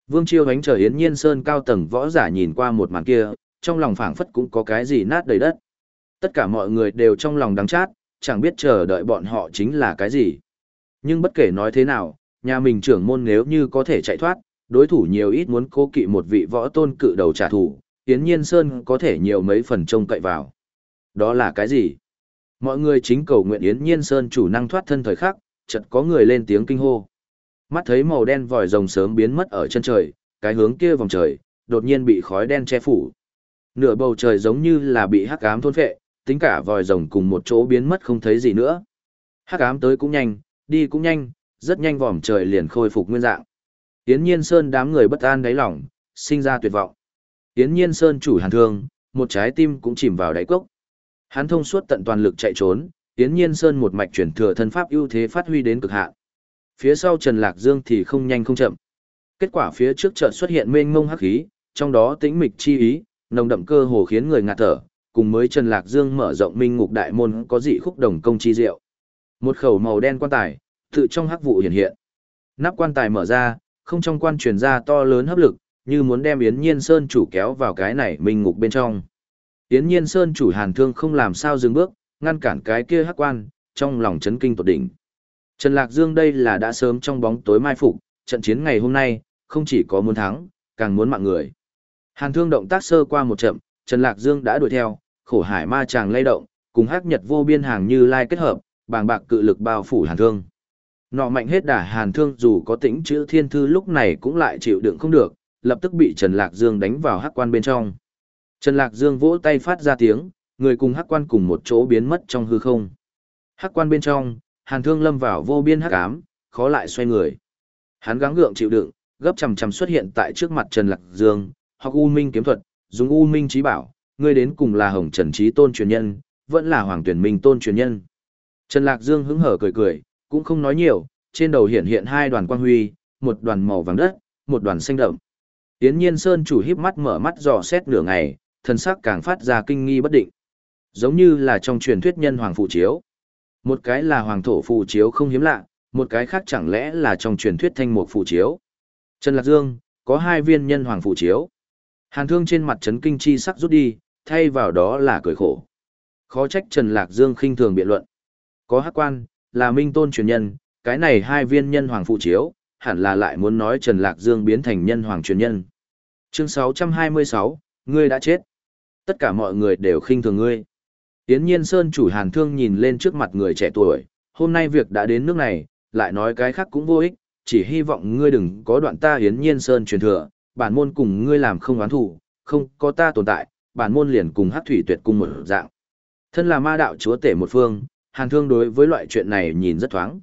Vương Chiêu ánh trời Yến Nhiên Sơn cao tầng võ giả nhìn qua một màn kia, trong lòng phảng phất cũng có cái gì nát đầy đất. Tất cả mọi người đều trong lòng đắng chát, chẳng biết chờ đợi bọn họ chính là cái gì. Nhưng bất kể nói thế nào, nhà mình trưởng môn nếu như có thể chạy thoát, đối thủ nhiều ít muốn cố kỵ một vị võ tôn cự đầu trả thù, Yến Nhiên Sơn có thể nhiều mấy phần trông cậy vào. Đó là cái gì? Mọi người chính cầu nguyện Yến Nhiên Sơn chủ năng thoát thân thời khắc, chợt có người lên tiếng kinh hô. Mắt thấy màu đen vòi rồng sớm biến mất ở chân trời, cái hướng kia vòng trời, đột nhiên bị khói đen che phủ. Nửa bầu trời giống như là bị hắc ám thôn phệ, tính cả vòi rồng cùng một chỗ biến mất không thấy gì nữa. Hắc ám tới cũng nhanh, đi cũng nhanh, rất nhanh vòm trời liền khôi phục nguyên dạng. Yến Nhiên Sơn đám người bất an đáy lòng, sinh ra tuyệt vọng. Yến Nhiên Sơn chủ hàn thương, một trái tim cũng chìm vào đáy cốc. Hắn thông suốt tận toàn lực chạy trốn, Yến Nhiên Sơn một mạch chuyển thừa thân pháp ưu thế phát huy đến cực hạn. Phía sau Trần Lạc Dương thì không nhanh không chậm. Kết quả phía trước chợt xuất hiện mênh mông hắc khí, trong đó tĩnh mịch chi ý, nồng đậm cơ hồ khiến người ngạt thở, cùng mới Trần Lạc Dương mở rộng minh ngục đại môn có dị khúc đồng công chi diệu. Một khẩu màu đen quan tài, tự trong hắc vụ hiện hiện. Nắp quan tài mở ra, không trong quan truyền ra to lớn hấp lực, như muốn đem Yến Nhiên Sơn chủ kéo vào cái này minh ngục bên trong. Yến Nhiên Sơn chủ Hàn Thương không làm sao dừng bước, ngăn cản cái kia hắc quan, trong lòng chấn kinh tột đỉnh. Trần Lạc Dương đây là đã sớm trong bóng tối mai phục, trận chiến ngày hôm nay, không chỉ có muốn thắng, càng muốn mạng người. Hàn Thương động tác sơ qua một chậm, Trần Lạc Dương đã đuổi theo, khổ hải ma chàng lay động, cùng hắc nhật vô biên hàng như lai kết hợp, bàng bạc cự lực bao phủ Hàn Thương. Nọ mạnh hết đả Hàn Thương dù có tĩnh chữ thiên thư lúc này cũng lại chịu đựng không được, lập tức bị Trần Lạc Dương đánh vào hắc quan bên trong. Trần Lạc Dương vỗ tay phát ra tiếng, người cùng hắc quan cùng một chỗ biến mất trong hư không. Hắc quan bên trong, Hàn Thương lâm vào vô biên hắc ám, khó lại xoay người. Hắn gắng gượng chịu đựng, gấp chầm chầm xuất hiện tại trước mặt Trần Lạc Dương, học U Minh kiếm thuật, dùng U Minh trí bảo, ngươi đến cùng là Hồng Trần Trí Tôn truyền nhân, vẫn là Hoàng Tuyển Minh Tôn truyền nhân. Trần Lạc Dương hứng hở cười cười, cũng không nói nhiều, trên đầu hiện hiện hai đoàn quang huy, một đoàn màu vàng đất, một đoàn xanh đậm. Tiến nhiên Sơn chủ híp mắt mở mắt dò xét nửa ngày, thần sắc càng phát ra kinh nghi bất định. Giống như là trong truyền thuyết nhân hoàng phụ chiếu. Một cái là hoàng thổ phụ chiếu không hiếm lạ, một cái khác chẳng lẽ là trong truyền thuyết thanh mục phụ chiếu. Trần Lạc Dương, có hai viên nhân hoàng phụ chiếu. Hàn thương trên mặt trấn kinh chi sắc rút đi, thay vào đó là cười khổ. Khó trách Trần Lạc Dương khinh thường biện luận. Có hắc quan, là minh tôn truyền nhân, cái này hai viên nhân hoàng phụ chiếu, hẳn là lại muốn nói Trần Lạc Dương biến thành nhân hoàng truyền nhân. Chương 626, ngươi đã chết. Tất cả mọi người đều khinh thường ngươi. Yến Nhiên Sơn chủ Hàn Thương nhìn lên trước mặt người trẻ tuổi, hôm nay việc đã đến nước này, lại nói cái khác cũng vô ích, chỉ hy vọng ngươi đừng có đoạn ta Yến Nhiên Sơn truyền thừa, bản môn cùng ngươi làm không oán thủ, không có ta tồn tại, bản môn liền cùng Hắc Thủy Tuyệt cùng một dạng. Thân là ma đạo chúa tể một phương, Hàn Thương đối với loại chuyện này nhìn rất thoáng.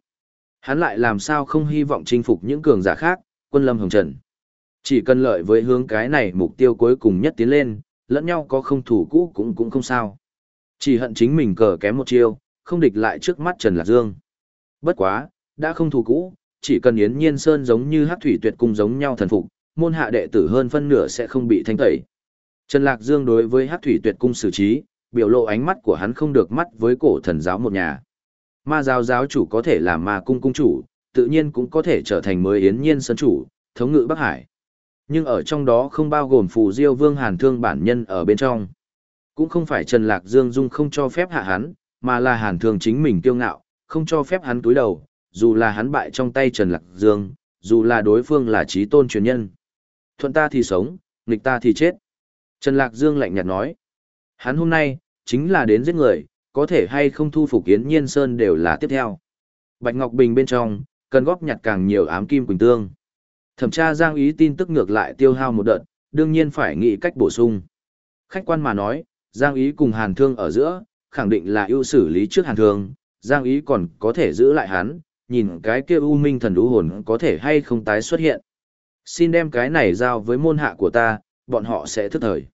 Hắn lại làm sao không hy vọng chinh phục những cường giả khác, quân lâm hồng trần. Chỉ cần lợi với hướng cái này mục tiêu cuối cùng nhất tiến lên, lẫn nhau có không thủ cũ cũng cũng không sao. Chỉ hận chính mình cờ kém một chiêu, không địch lại trước mắt Trần Lạc Dương. Bất quá, đã không thủ cũ, chỉ cần Yến Nhiên Sơn giống như Hắc Thủy Tuyệt cung giống nhau thần phục, môn hạ đệ tử hơn phân nửa sẽ không bị thanh tẩy. Trần Lạc Dương đối với Hắc Thủy Tuyệt cung xử trí, biểu lộ ánh mắt của hắn không được mắt với cổ thần giáo một nhà. Ma giáo giáo chủ có thể làm ma cung cung chủ, tự nhiên cũng có thể trở thành mới Yến Nhiên Sơn chủ, thống ngự Bắc Hải. Nhưng ở trong đó không bao gồm phù diêu vương hàn thương bản nhân ở bên trong. Cũng không phải Trần Lạc Dương Dung không cho phép hạ hắn, mà là hàn thương chính mình kiêu ngạo, không cho phép hắn túi đầu, dù là hắn bại trong tay Trần Lạc Dương, dù là đối phương là trí tôn truyền nhân. Thuận ta thì sống, nghịch ta thì chết. Trần Lạc Dương lạnh nhạt nói. Hắn hôm nay, chính là đến giết người, có thể hay không thu phục Yến Nhiên Sơn đều là tiếp theo. Bạch Ngọc Bình bên trong, cần góp nhặt càng nhiều ám kim quỳnh tương. Thẩm tra Giang Ý tin tức ngược lại tiêu hao một đợt, đương nhiên phải nghĩ cách bổ sung. Khách quan mà nói, Giang Ý cùng Hàn Thương ở giữa, khẳng định là ưu xử lý trước Hàn Thương, Giang Ý còn có thể giữ lại hắn, nhìn cái kia U Minh thần đú hồn có thể hay không tái xuất hiện. Xin đem cái này giao với môn hạ của ta, bọn họ sẽ thức thời.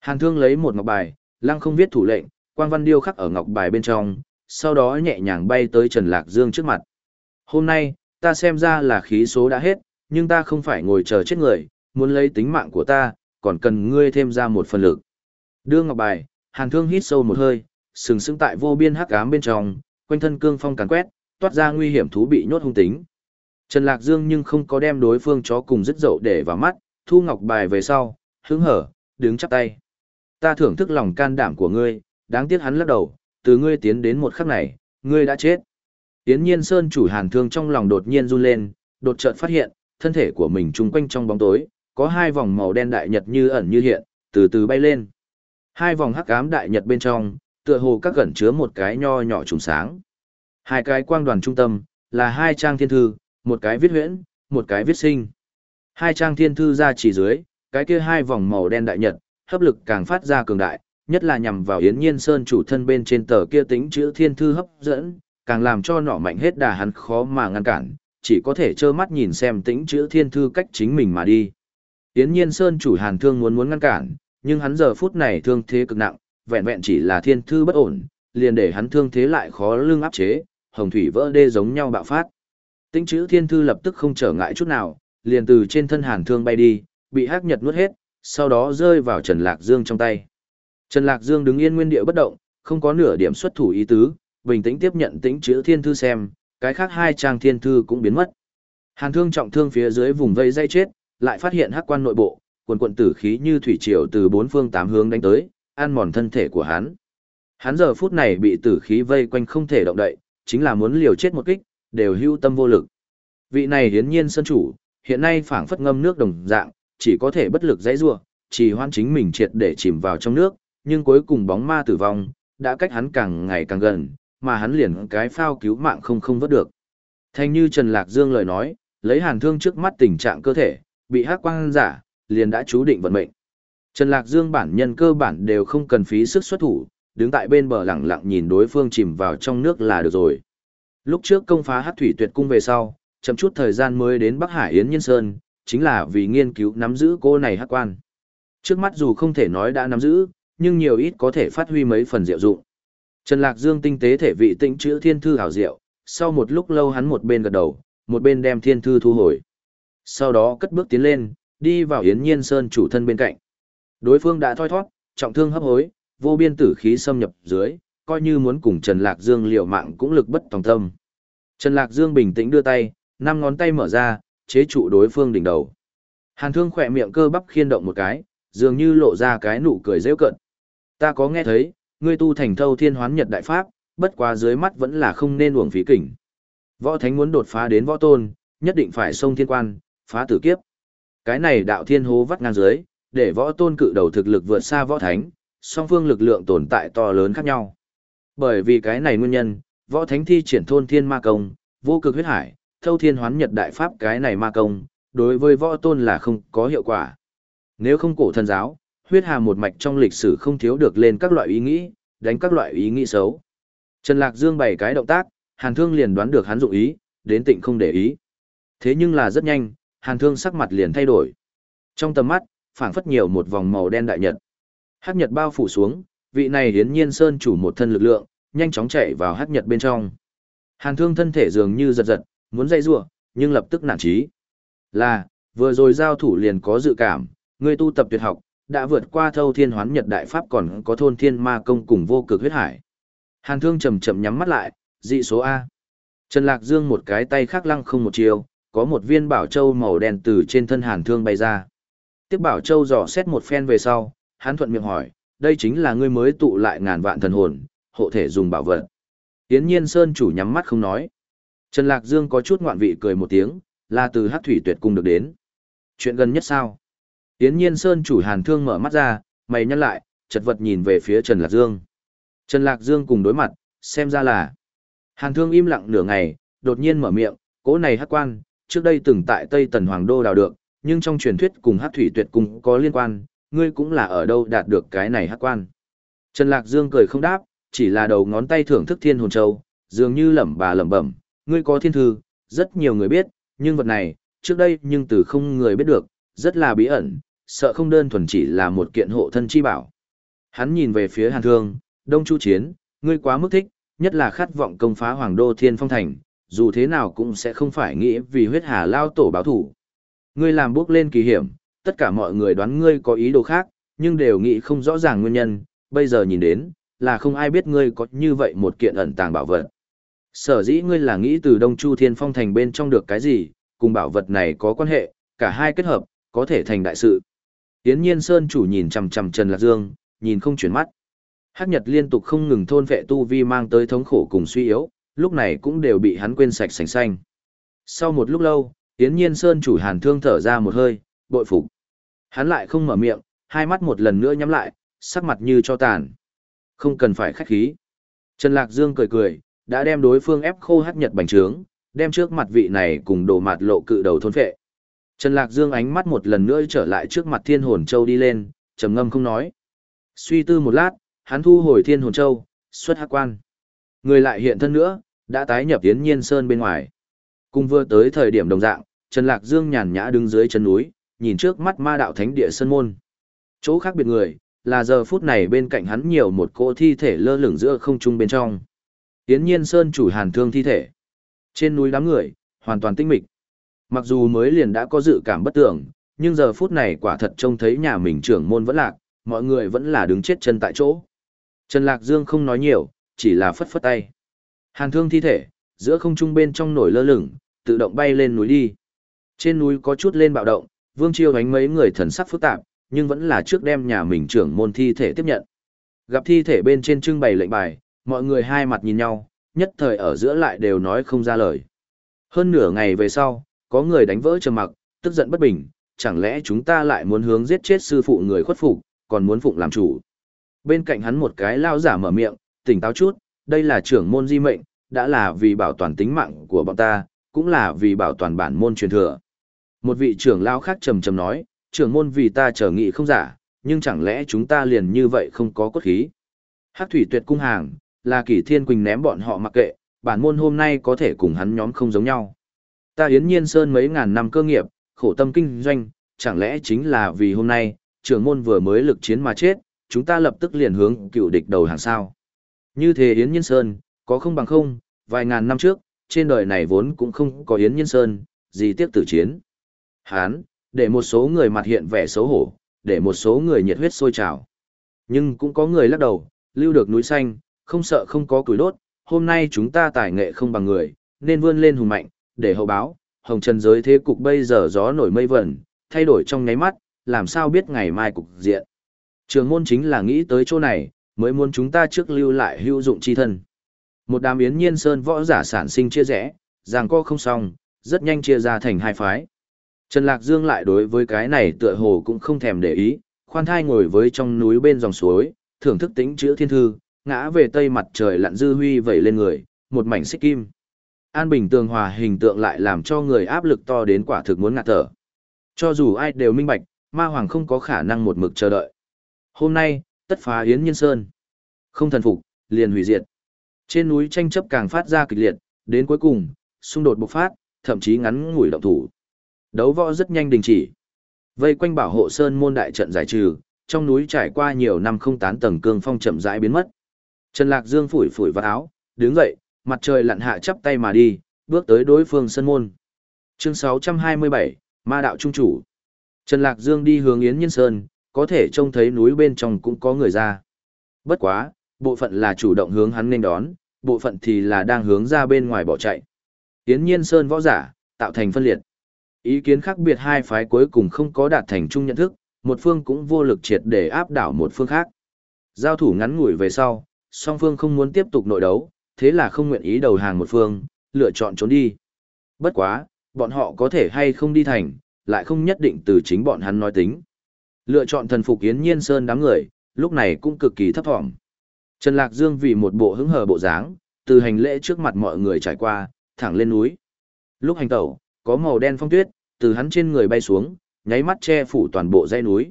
Hàn Thương lấy một ngọc bài, lăng không viết thủ lệnh, quang văn điêu khắc ở ngọc bài bên trong, sau đó nhẹ nhàng bay tới Trần Lạc Dương trước mặt. Hôm nay, ta xem ra là khí số đã hết, nhưng ta không phải ngồi chờ chết người, muốn lấy tính mạng của ta, còn cần ngươi thêm ra một phần lực. Đưa ngọc bài, Hàn Thương hít sâu một hơi, sừng sững tại vô biên hắc ám bên trong, quanh thân cương phong càn quét, toát ra nguy hiểm thú bị nhốt hung tính. Trần Lạc Dương nhưng không có đem đối phương chó cùng dứt dậu để vào mắt, thu ngọc bài về sau, hứng hở, đứng chắp tay. Ta thưởng thức lòng can đảm của ngươi, đáng tiếc hắn lắc đầu, từ ngươi tiến đến một khắc này, ngươi đã chết. Tiến nhiên Sơn chủ hàn thương trong lòng đột nhiên run lên, đột chợt phát hiện, thân thể của mình trung quanh trong bóng tối, có hai vòng màu đen đại nhật như ẩn như hiện, từ từ bay lên. Hai vòng hắc ám đại nhật bên trong, tựa hồ các gần chứa một cái nho nhỏ trùng sáng. Hai cái quang đoàn trung tâm, là hai trang thiên thư, một cái viết huyễn, một cái viết sinh. Hai trang thiên thư ra chỉ dưới, cái kia hai vòng màu đen đại nhật, hấp lực càng phát ra cường đại, nhất là nhằm vào Yến Nhiên Sơn chủ thân bên trên tờ kia tính chữ thiên thư hấp dẫn, càng làm cho nọ mạnh hết đà hắn khó mà ngăn cản, chỉ có thể trơ mắt nhìn xem tĩnh chữ thiên thư cách chính mình mà đi. Yến Nhiên Sơn chủ Hàn Thương muốn muốn ngăn cản, nhưng hắn giờ phút này thương thế cực nặng, vẹn vẹn chỉ là thiên thư bất ổn, liền để hắn thương thế lại khó lương áp chế, hồng thủy vỡ đê giống nhau bạo phát. Tĩnh chữ thiên thư lập tức không trở ngại chút nào, liền từ trên thân Hàn Thương bay đi, bị Hắc Nhật nuốt hết, sau đó rơi vào Trần Lạc Dương trong tay. Trần Lạc Dương đứng yên nguyên địa bất động, không có nửa điểm xuất thủ ý tứ, bình tĩnh tiếp nhận tĩnh chữ thiên thư xem, cái khác hai trang thiên thư cũng biến mất. Hàn thương trọng thương phía dưới vùng vây dây chết, lại phát hiện hắc quan nội bộ, quần quần tử khí như thủy triều từ bốn phương tám hướng đánh tới, ăn mòn thân thể của hắn. Hắn giờ phút này bị tử khí vây quanh không thể động đậy, chính là muốn liều chết một kích, đều hưu tâm vô lực. Vị này hiến nhiên sân chủ, hiện nay phảng phất ngâm nước đồng dạng, chỉ có thể bất lực dãy rủa, chỉ hoan chính mình triệt để chìm vào trong nước, nhưng cuối cùng bóng ma tử vong, đã cách hắn càng ngày càng gần, mà hắn liền cái phao cứu mạng không không vớt được. Thanh như Trần Lạc Dương lời nói, lấy hàn thương trước mắt tình trạng cơ thể, bị hắc quang giả, liền đã chú định vận mệnh. Trần Lạc Dương bản nhân cơ bản đều không cần phí sức xuất thủ, đứng tại bên bờ lặng lặng nhìn đối phương chìm vào trong nước là được rồi. Lúc trước công phá hắc thủy tuyệt cung về sau, chậm chút thời gian mới đến Bắc Hải Yến Nhân Sơn, chính là vì nghiên cứu nắm giữ cô này hắc quan. Trước mắt dù không thể nói đã nắm giữ, nhưng nhiều ít có thể phát huy mấy phần diệu dụng. Trần Lạc Dương tinh tế thể vị tĩnh chữ thiên thư hảo diệu, sau một lúc lâu hắn một bên gật đầu, một bên đem thiên thư thu hồi. Sau đó cất bước tiến lên, đi vào Yến Nhiên Sơn chủ thân bên cạnh. Đối phương đã thoi thoát, trọng thương hấp hối, vô biên tử khí xâm nhập dưới, coi như muốn cùng Trần Lạc Dương liều mạng cũng lực bất tòng tâm. Trần Lạc Dương bình tĩnh đưa tay, năm ngón tay mở ra, chế trụ đối phương đỉnh đầu. Hàn Thương khỏe miệng cơ bắp khiên động một cái, dường như lộ ra cái nụ cười rêu cận. Ta có nghe thấy, ngươi tu thành thâu thiên hoán nhật đại pháp, bất quá dưới mắt vẫn là không nên uổng phí kỉnh. Võ thánh muốn đột phá đến võ tôn, nhất định phải xông thiên quan, phá tử kiếp. Cái này đạo thiên hố vắt ngang dưới, để võ tôn cự đầu thực lực vượt xa võ thánh, song phương lực lượng tồn tại to lớn khác nhau. Bởi vì cái này nguyên nhân, võ thánh thi triển thôn thiên ma công, vô cực huyết hải, thâu thiên hoán nhật đại pháp cái này ma công, đối với võ tôn là không có hiệu quả. Nếu không cổ thần giáo, huyết hà một mạch trong lịch sử không thiếu được lên các loại ý nghĩ, đánh các loại ý nghĩ xấu. Trần Lạc Dương bày cái động tác, Hàn Thương liền đoán được hắn dụng ý, đến tịnh không để ý. Thế nhưng là rất nhanh, Hàn Thương sắc mặt liền thay đổi. Trong tầm mắt, phảng phất nhiều một vòng màu đen đại nhật. Hắc nhật bao phủ xuống, vị này hiến nhiên sơn chủ một thân lực lượng, nhanh chóng chạy vào hắc nhật bên trong. Hàn Thương thân thể dường như giật giật, muốn dây rủa, nhưng lập tức nản chí. Là, vừa rồi giao thủ liền có dự cảm, ngươi tu tập tuyệt học, đã vượt qua thâu thiên hoán nhật đại pháp còn có thôn thiên ma công cùng vô cực huyết hải. Hàn thương chầm chậm nhắm mắt lại, dị số A. Trần Lạc Dương một cái tay khác lăng không một chiều, có một viên bảo châu màu đen từ trên thân hàn thương bay ra. Tiếp bảo châu dò xét một phen về sau, hắn thuận miệng hỏi, đây chính là ngươi mới tụ lại ngàn vạn thần hồn, hộ thể dùng bảo vật. Yến nhiên Sơn chủ nhắm mắt không nói. Trần Lạc Dương có chút ngoạn vị cười một tiếng, là từ hát thủy tuyệt cung được đến. Chuyện gần nhất sao? Yến nhiên Sơn chủ hàn thương mở mắt ra, mày nhăn lại, chật vật nhìn về phía Trần Lạc Dương. Trần Lạc Dương cùng đối mặt, xem ra là. Hàn thương im lặng nửa ngày, đột nhiên mở miệng, cỗ này hắc quan, trước đây từng tại Tây Tần Hoàng Đô đào được, nhưng trong truyền thuyết cùng hắc thủy tuyệt cùng có liên quan, ngươi cũng là ở đâu đạt được cái này hắc quan. Trần Lạc Dương cười không đáp, chỉ là đầu ngón tay thưởng thức thiên hồn châu, dường như lẩm bà lẩm bẩm, ngươi có thiên thư, rất nhiều người biết, nhưng vật này, trước đây nhưng từ không người biết được, rất là bí ẩn, sợ không đơn thuần chỉ là một kiện hộ thân chi bảo. Hắn nhìn về phía Hàn Thương, Đông Chu Chiến, ngươi quá mức thích, nhất là khát vọng công phá Hoàng Đô Thiên Phong Thành, dù thế nào cũng sẽ không phải nghĩ vì huyết hà lao tổ báo thủ. Ngươi làm bước lên kỳ hiểm, tất cả mọi người đoán ngươi có ý đồ khác, nhưng đều nghĩ không rõ ràng nguyên nhân, bây giờ nhìn đến, là không ai biết ngươi có như vậy một kiện ẩn tàng bảo vật. Sở dĩ ngươi là nghĩ từ Đông Chu Thiên Phong Thành bên trong được cái gì, cùng bảo vật này có quan hệ, cả hai kết hợp, có thể thành đại sự. Yến Nhiên Sơn chủ nhìn chằm chằm Trần Lạc Dương, nhìn không chuyển mắt. Hắc Nhật liên tục không ngừng thôn vệ tu vi mang tới thống khổ cùng suy yếu, lúc này cũng đều bị hắn quên sạch sành xanh. Sau một lúc lâu, Yến Nhiên Sơn chủ Hàn Thương thở ra một hơi, bội phục. Hắn lại không mở miệng, hai mắt một lần nữa nhắm lại, sắc mặt như cho tàn. Không cần phải khách khí. Trần Lạc Dương cười cười, đã đem đối phương ép khô Hắc Nhật bành trướng, đem trước mặt vị này cùng đồ mặt lộ cự đầu thôn phệ. Trần Lạc Dương ánh mắt một lần nữa trở lại trước mặt Thiên Hồn Châu đi lên, trầm ngâm không nói. Suy tư một lát, hắn thu hồi Thiên Hồn Châu, xuất hạ quan. Người lại hiện thân nữa, đã tái nhập Yến Nhiên Sơn bên ngoài. Cùng vừa tới thời điểm đồng dạng, Trần Lạc Dương nhàn nhã đứng dưới chân núi, nhìn trước mắt ma đạo thánh địa sơn môn. Chỗ khác biệt người, là giờ phút này bên cạnh hắn nhiều một cỗ thi thể lơ lửng giữa không trung bên trong. Yến Nhiên Sơn chủ hàn thương thi thể. Trên núi đám người, hoàn toàn tinh mịch. Mặc dù mới liền đã có dự cảm bất tưởng, nhưng giờ phút này quả thật trông thấy nhà mình trưởng môn vẫn lạc, mọi người vẫn là đứng chết chân tại chỗ. Trần Lạc Dương không nói nhiều, chỉ là phất phất tay. Hàn thương thi thể, giữa không trung bên trong nổi lơ lửng, tự động bay lên núi đi. Trên núi có chút lên bạo động, Vương Chiêu đánh mấy người thần sắc phức tạp, nhưng vẫn là trước đem nhà mình trưởng môn thi thể tiếp nhận. Gặp thi thể bên trên trưng bày lệnh bài, mọi người hai mặt nhìn nhau, nhất thời ở giữa lại đều nói không ra lời. Hơn nửa ngày về sau, có người đánh vỡ trầm mặc, tức giận bất bình, chẳng lẽ chúng ta lại muốn hướng giết chết sư phụ người khuất phục, còn muốn phụng làm chủ. Bên cạnh hắn một cái lao giả mở miệng, tỉnh táo chút, đây là trưởng môn di mệnh, đã là vì bảo toàn tính mạng của bọn ta, cũng là vì bảo toàn bản môn truyền thừa. Một vị trưởng lao khác trầm trầm nói, trưởng môn vì ta trở nghị không giả, nhưng chẳng lẽ chúng ta liền như vậy không có cốt khí. Hắc thủy tuyệt cung hàng, là kỷ thiên quỳnh ném bọn họ mặc kệ, bản môn hôm nay có thể cùng hắn nhóm không giống nhau. Ta Yến Nhiên Sơn mấy ngàn năm cơ nghiệp, khổ tâm kinh doanh, chẳng lẽ chính là vì hôm nay, trưởng môn vừa mới lực chiến mà chết, chúng ta lập tức liền hướng cựu địch đầu hàng sao. Như thế Yến Nhiên Sơn, có không bằng không, vài ngàn năm trước, trên đời này vốn cũng không có Yến Nhiên Sơn, gì tiếc tử chiến. Hán, để một số người mặt hiện vẻ xấu hổ, để một số người nhiệt huyết sôi trào. Nhưng cũng có người lắc đầu, lưu được núi xanh, không sợ không có củi đốt, hôm nay chúng ta tài nghệ không bằng người, nên vươn lên hùng mạnh, để hậu báo, hồng trần giới thế cục bây giờ gió nổi mây vẩn, thay đổi trong nháy mắt, làm sao biết ngày mai cục diện. Trường môn chính là nghĩ tới chỗ này, mới muốn chúng ta trước lưu lại hữu dụng chi thân. Một đám yến nhiên sơn võ giả sản sinh chia rẽ, ràng co không xong, rất nhanh chia ra thành hai phái. Trần Lạc Dương lại đối với cái này tựa hồ cũng không thèm để ý, khoan thai ngồi với trong núi bên dòng suối, thưởng thức tính chữ thiên thư, ngã về tây mặt trời lặn dư huy vẩy lên người, một mảnh xích kim. An bình tường hòa hình tượng lại làm cho người áp lực to đến quả thực muốn ngạt thở. Cho dù ai đều minh bạch, ma hoàng không có khả năng một mực chờ đợi. Hôm nay, tất phá Yến Nhân Sơn. Không thần phục, liền hủy diệt. Trên núi tranh chấp càng phát ra kịch liệt, đến cuối cùng, xung đột bộc phát, thậm chí ngắn ngủi động thủ. Đấu võ rất nhanh đình chỉ. Vây quanh bảo hộ sơn môn đại trận giải trừ, trong núi trải qua nhiều năm không tán tầng cương phong chậm rãi biến mất. Trần Lạc Dương phủi phủi vào áo, đứng dậy, mặt trời lặn hạ chắp tay mà đi, bước tới đối phương sân môn. Chương 627, Ma đạo trung chủ. Trần Lạc Dương đi hướng Yến Nhân Sơn, có thể trông thấy núi bên trong cũng có người ra. Bất quá, bộ phận là chủ động hướng hắn nên đón, bộ phận thì là đang hướng ra bên ngoài bỏ chạy. Yến Nhiên Sơn võ giả, tạo thành phân liệt. Ý kiến khác biệt hai phái cuối cùng không có đạt thành chung nhận thức, một phương cũng vô lực triệt để áp đảo một phương khác. Giao thủ ngắn ngủi về sau, song phương không muốn tiếp tục nội đấu, thế là không nguyện ý đầu hàng một phương, lựa chọn trốn đi. Bất quá, bọn họ có thể hay không đi thành, lại không nhất định từ chính bọn hắn nói tính. Lựa chọn thần phục Yến Nhiên Sơn đám người, lúc này cũng cực kỳ thấp thỏm. Trần Lạc Dương vì một bộ hứng hờ bộ dáng, từ hành lễ trước mặt mọi người trải qua, thẳng lên núi. Lúc hành tẩu, có màu đen phong tuyết, từ hắn trên người bay xuống, nháy mắt che phủ toàn bộ dãy núi.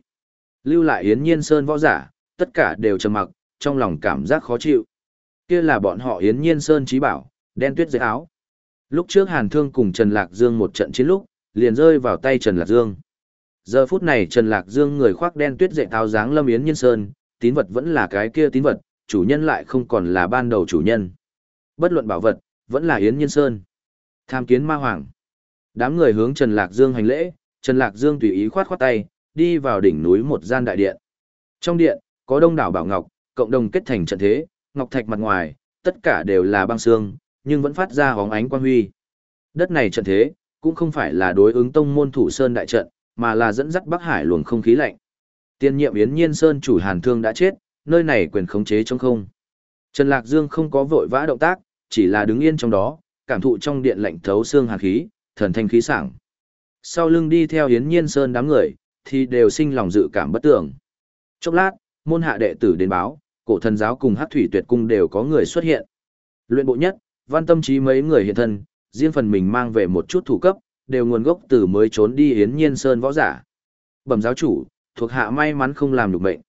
Lưu lại Yến Nhiên Sơn võ giả, tất cả đều trầm mặc, trong lòng cảm giác khó chịu. Kia là bọn họ Yến Nhiên Sơn trí bảo, đen tuyết dây áo. Lúc trước Hàn Thương cùng Trần Lạc Dương một trận chiến lúc, liền rơi vào tay Trần Lạc Dương. Giờ phút này Trần Lạc Dương người khoác đen tuyết dạy tháo dáng lâm Yến Nhiên Sơn, tín vật vẫn là cái kia tín vật, chủ nhân lại không còn là ban đầu chủ nhân. Bất luận bảo vật, vẫn là Yến Nhiên Sơn. Tham kiến ma hoàng. Đám người hướng Trần Lạc Dương hành lễ, Trần Lạc Dương tùy ý khoát khoát tay, đi vào đỉnh núi một gian đại điện. Trong điện, có đông đảo bảo ngọc, cộng đồng kết thành trận thế, ngọc thạch mặt ngoài, tất cả đều là băng xương, nhưng vẫn phát ra hóng ánh quang huy. Đất này trận thế, cũng không phải là đối ứng tông môn thủ sơn đại trận, mà là dẫn dắt Bắc Hải luồng không khí lạnh. Tiên nhiệm Yến Nhiên Sơn chủ Hàn Thương đã chết, nơi này quyền khống chế trong không. Trần Lạc Dương không có vội vã động tác, chỉ là đứng yên trong đó, cảm thụ trong điện lạnh thấu xương hàn khí, thần thanh khí sảng. Sau lưng đi theo Yến Nhiên Sơn đám người, thì đều sinh lòng dự cảm bất tưởng. Chốc lát, môn hạ đệ tử đến báo, cổ thần giáo cùng hát thủy tuyệt cung đều có người xuất hiện. Luyện bộ nhất, văn tâm trí mấy người hiện thân, riêng phần mình mang về một chút thủ cấp, đều nguồn gốc từ mới trốn đi Yến Nhiên Sơn võ giả. Bẩm giáo chủ, thuộc hạ may mắn không làm được mệnh.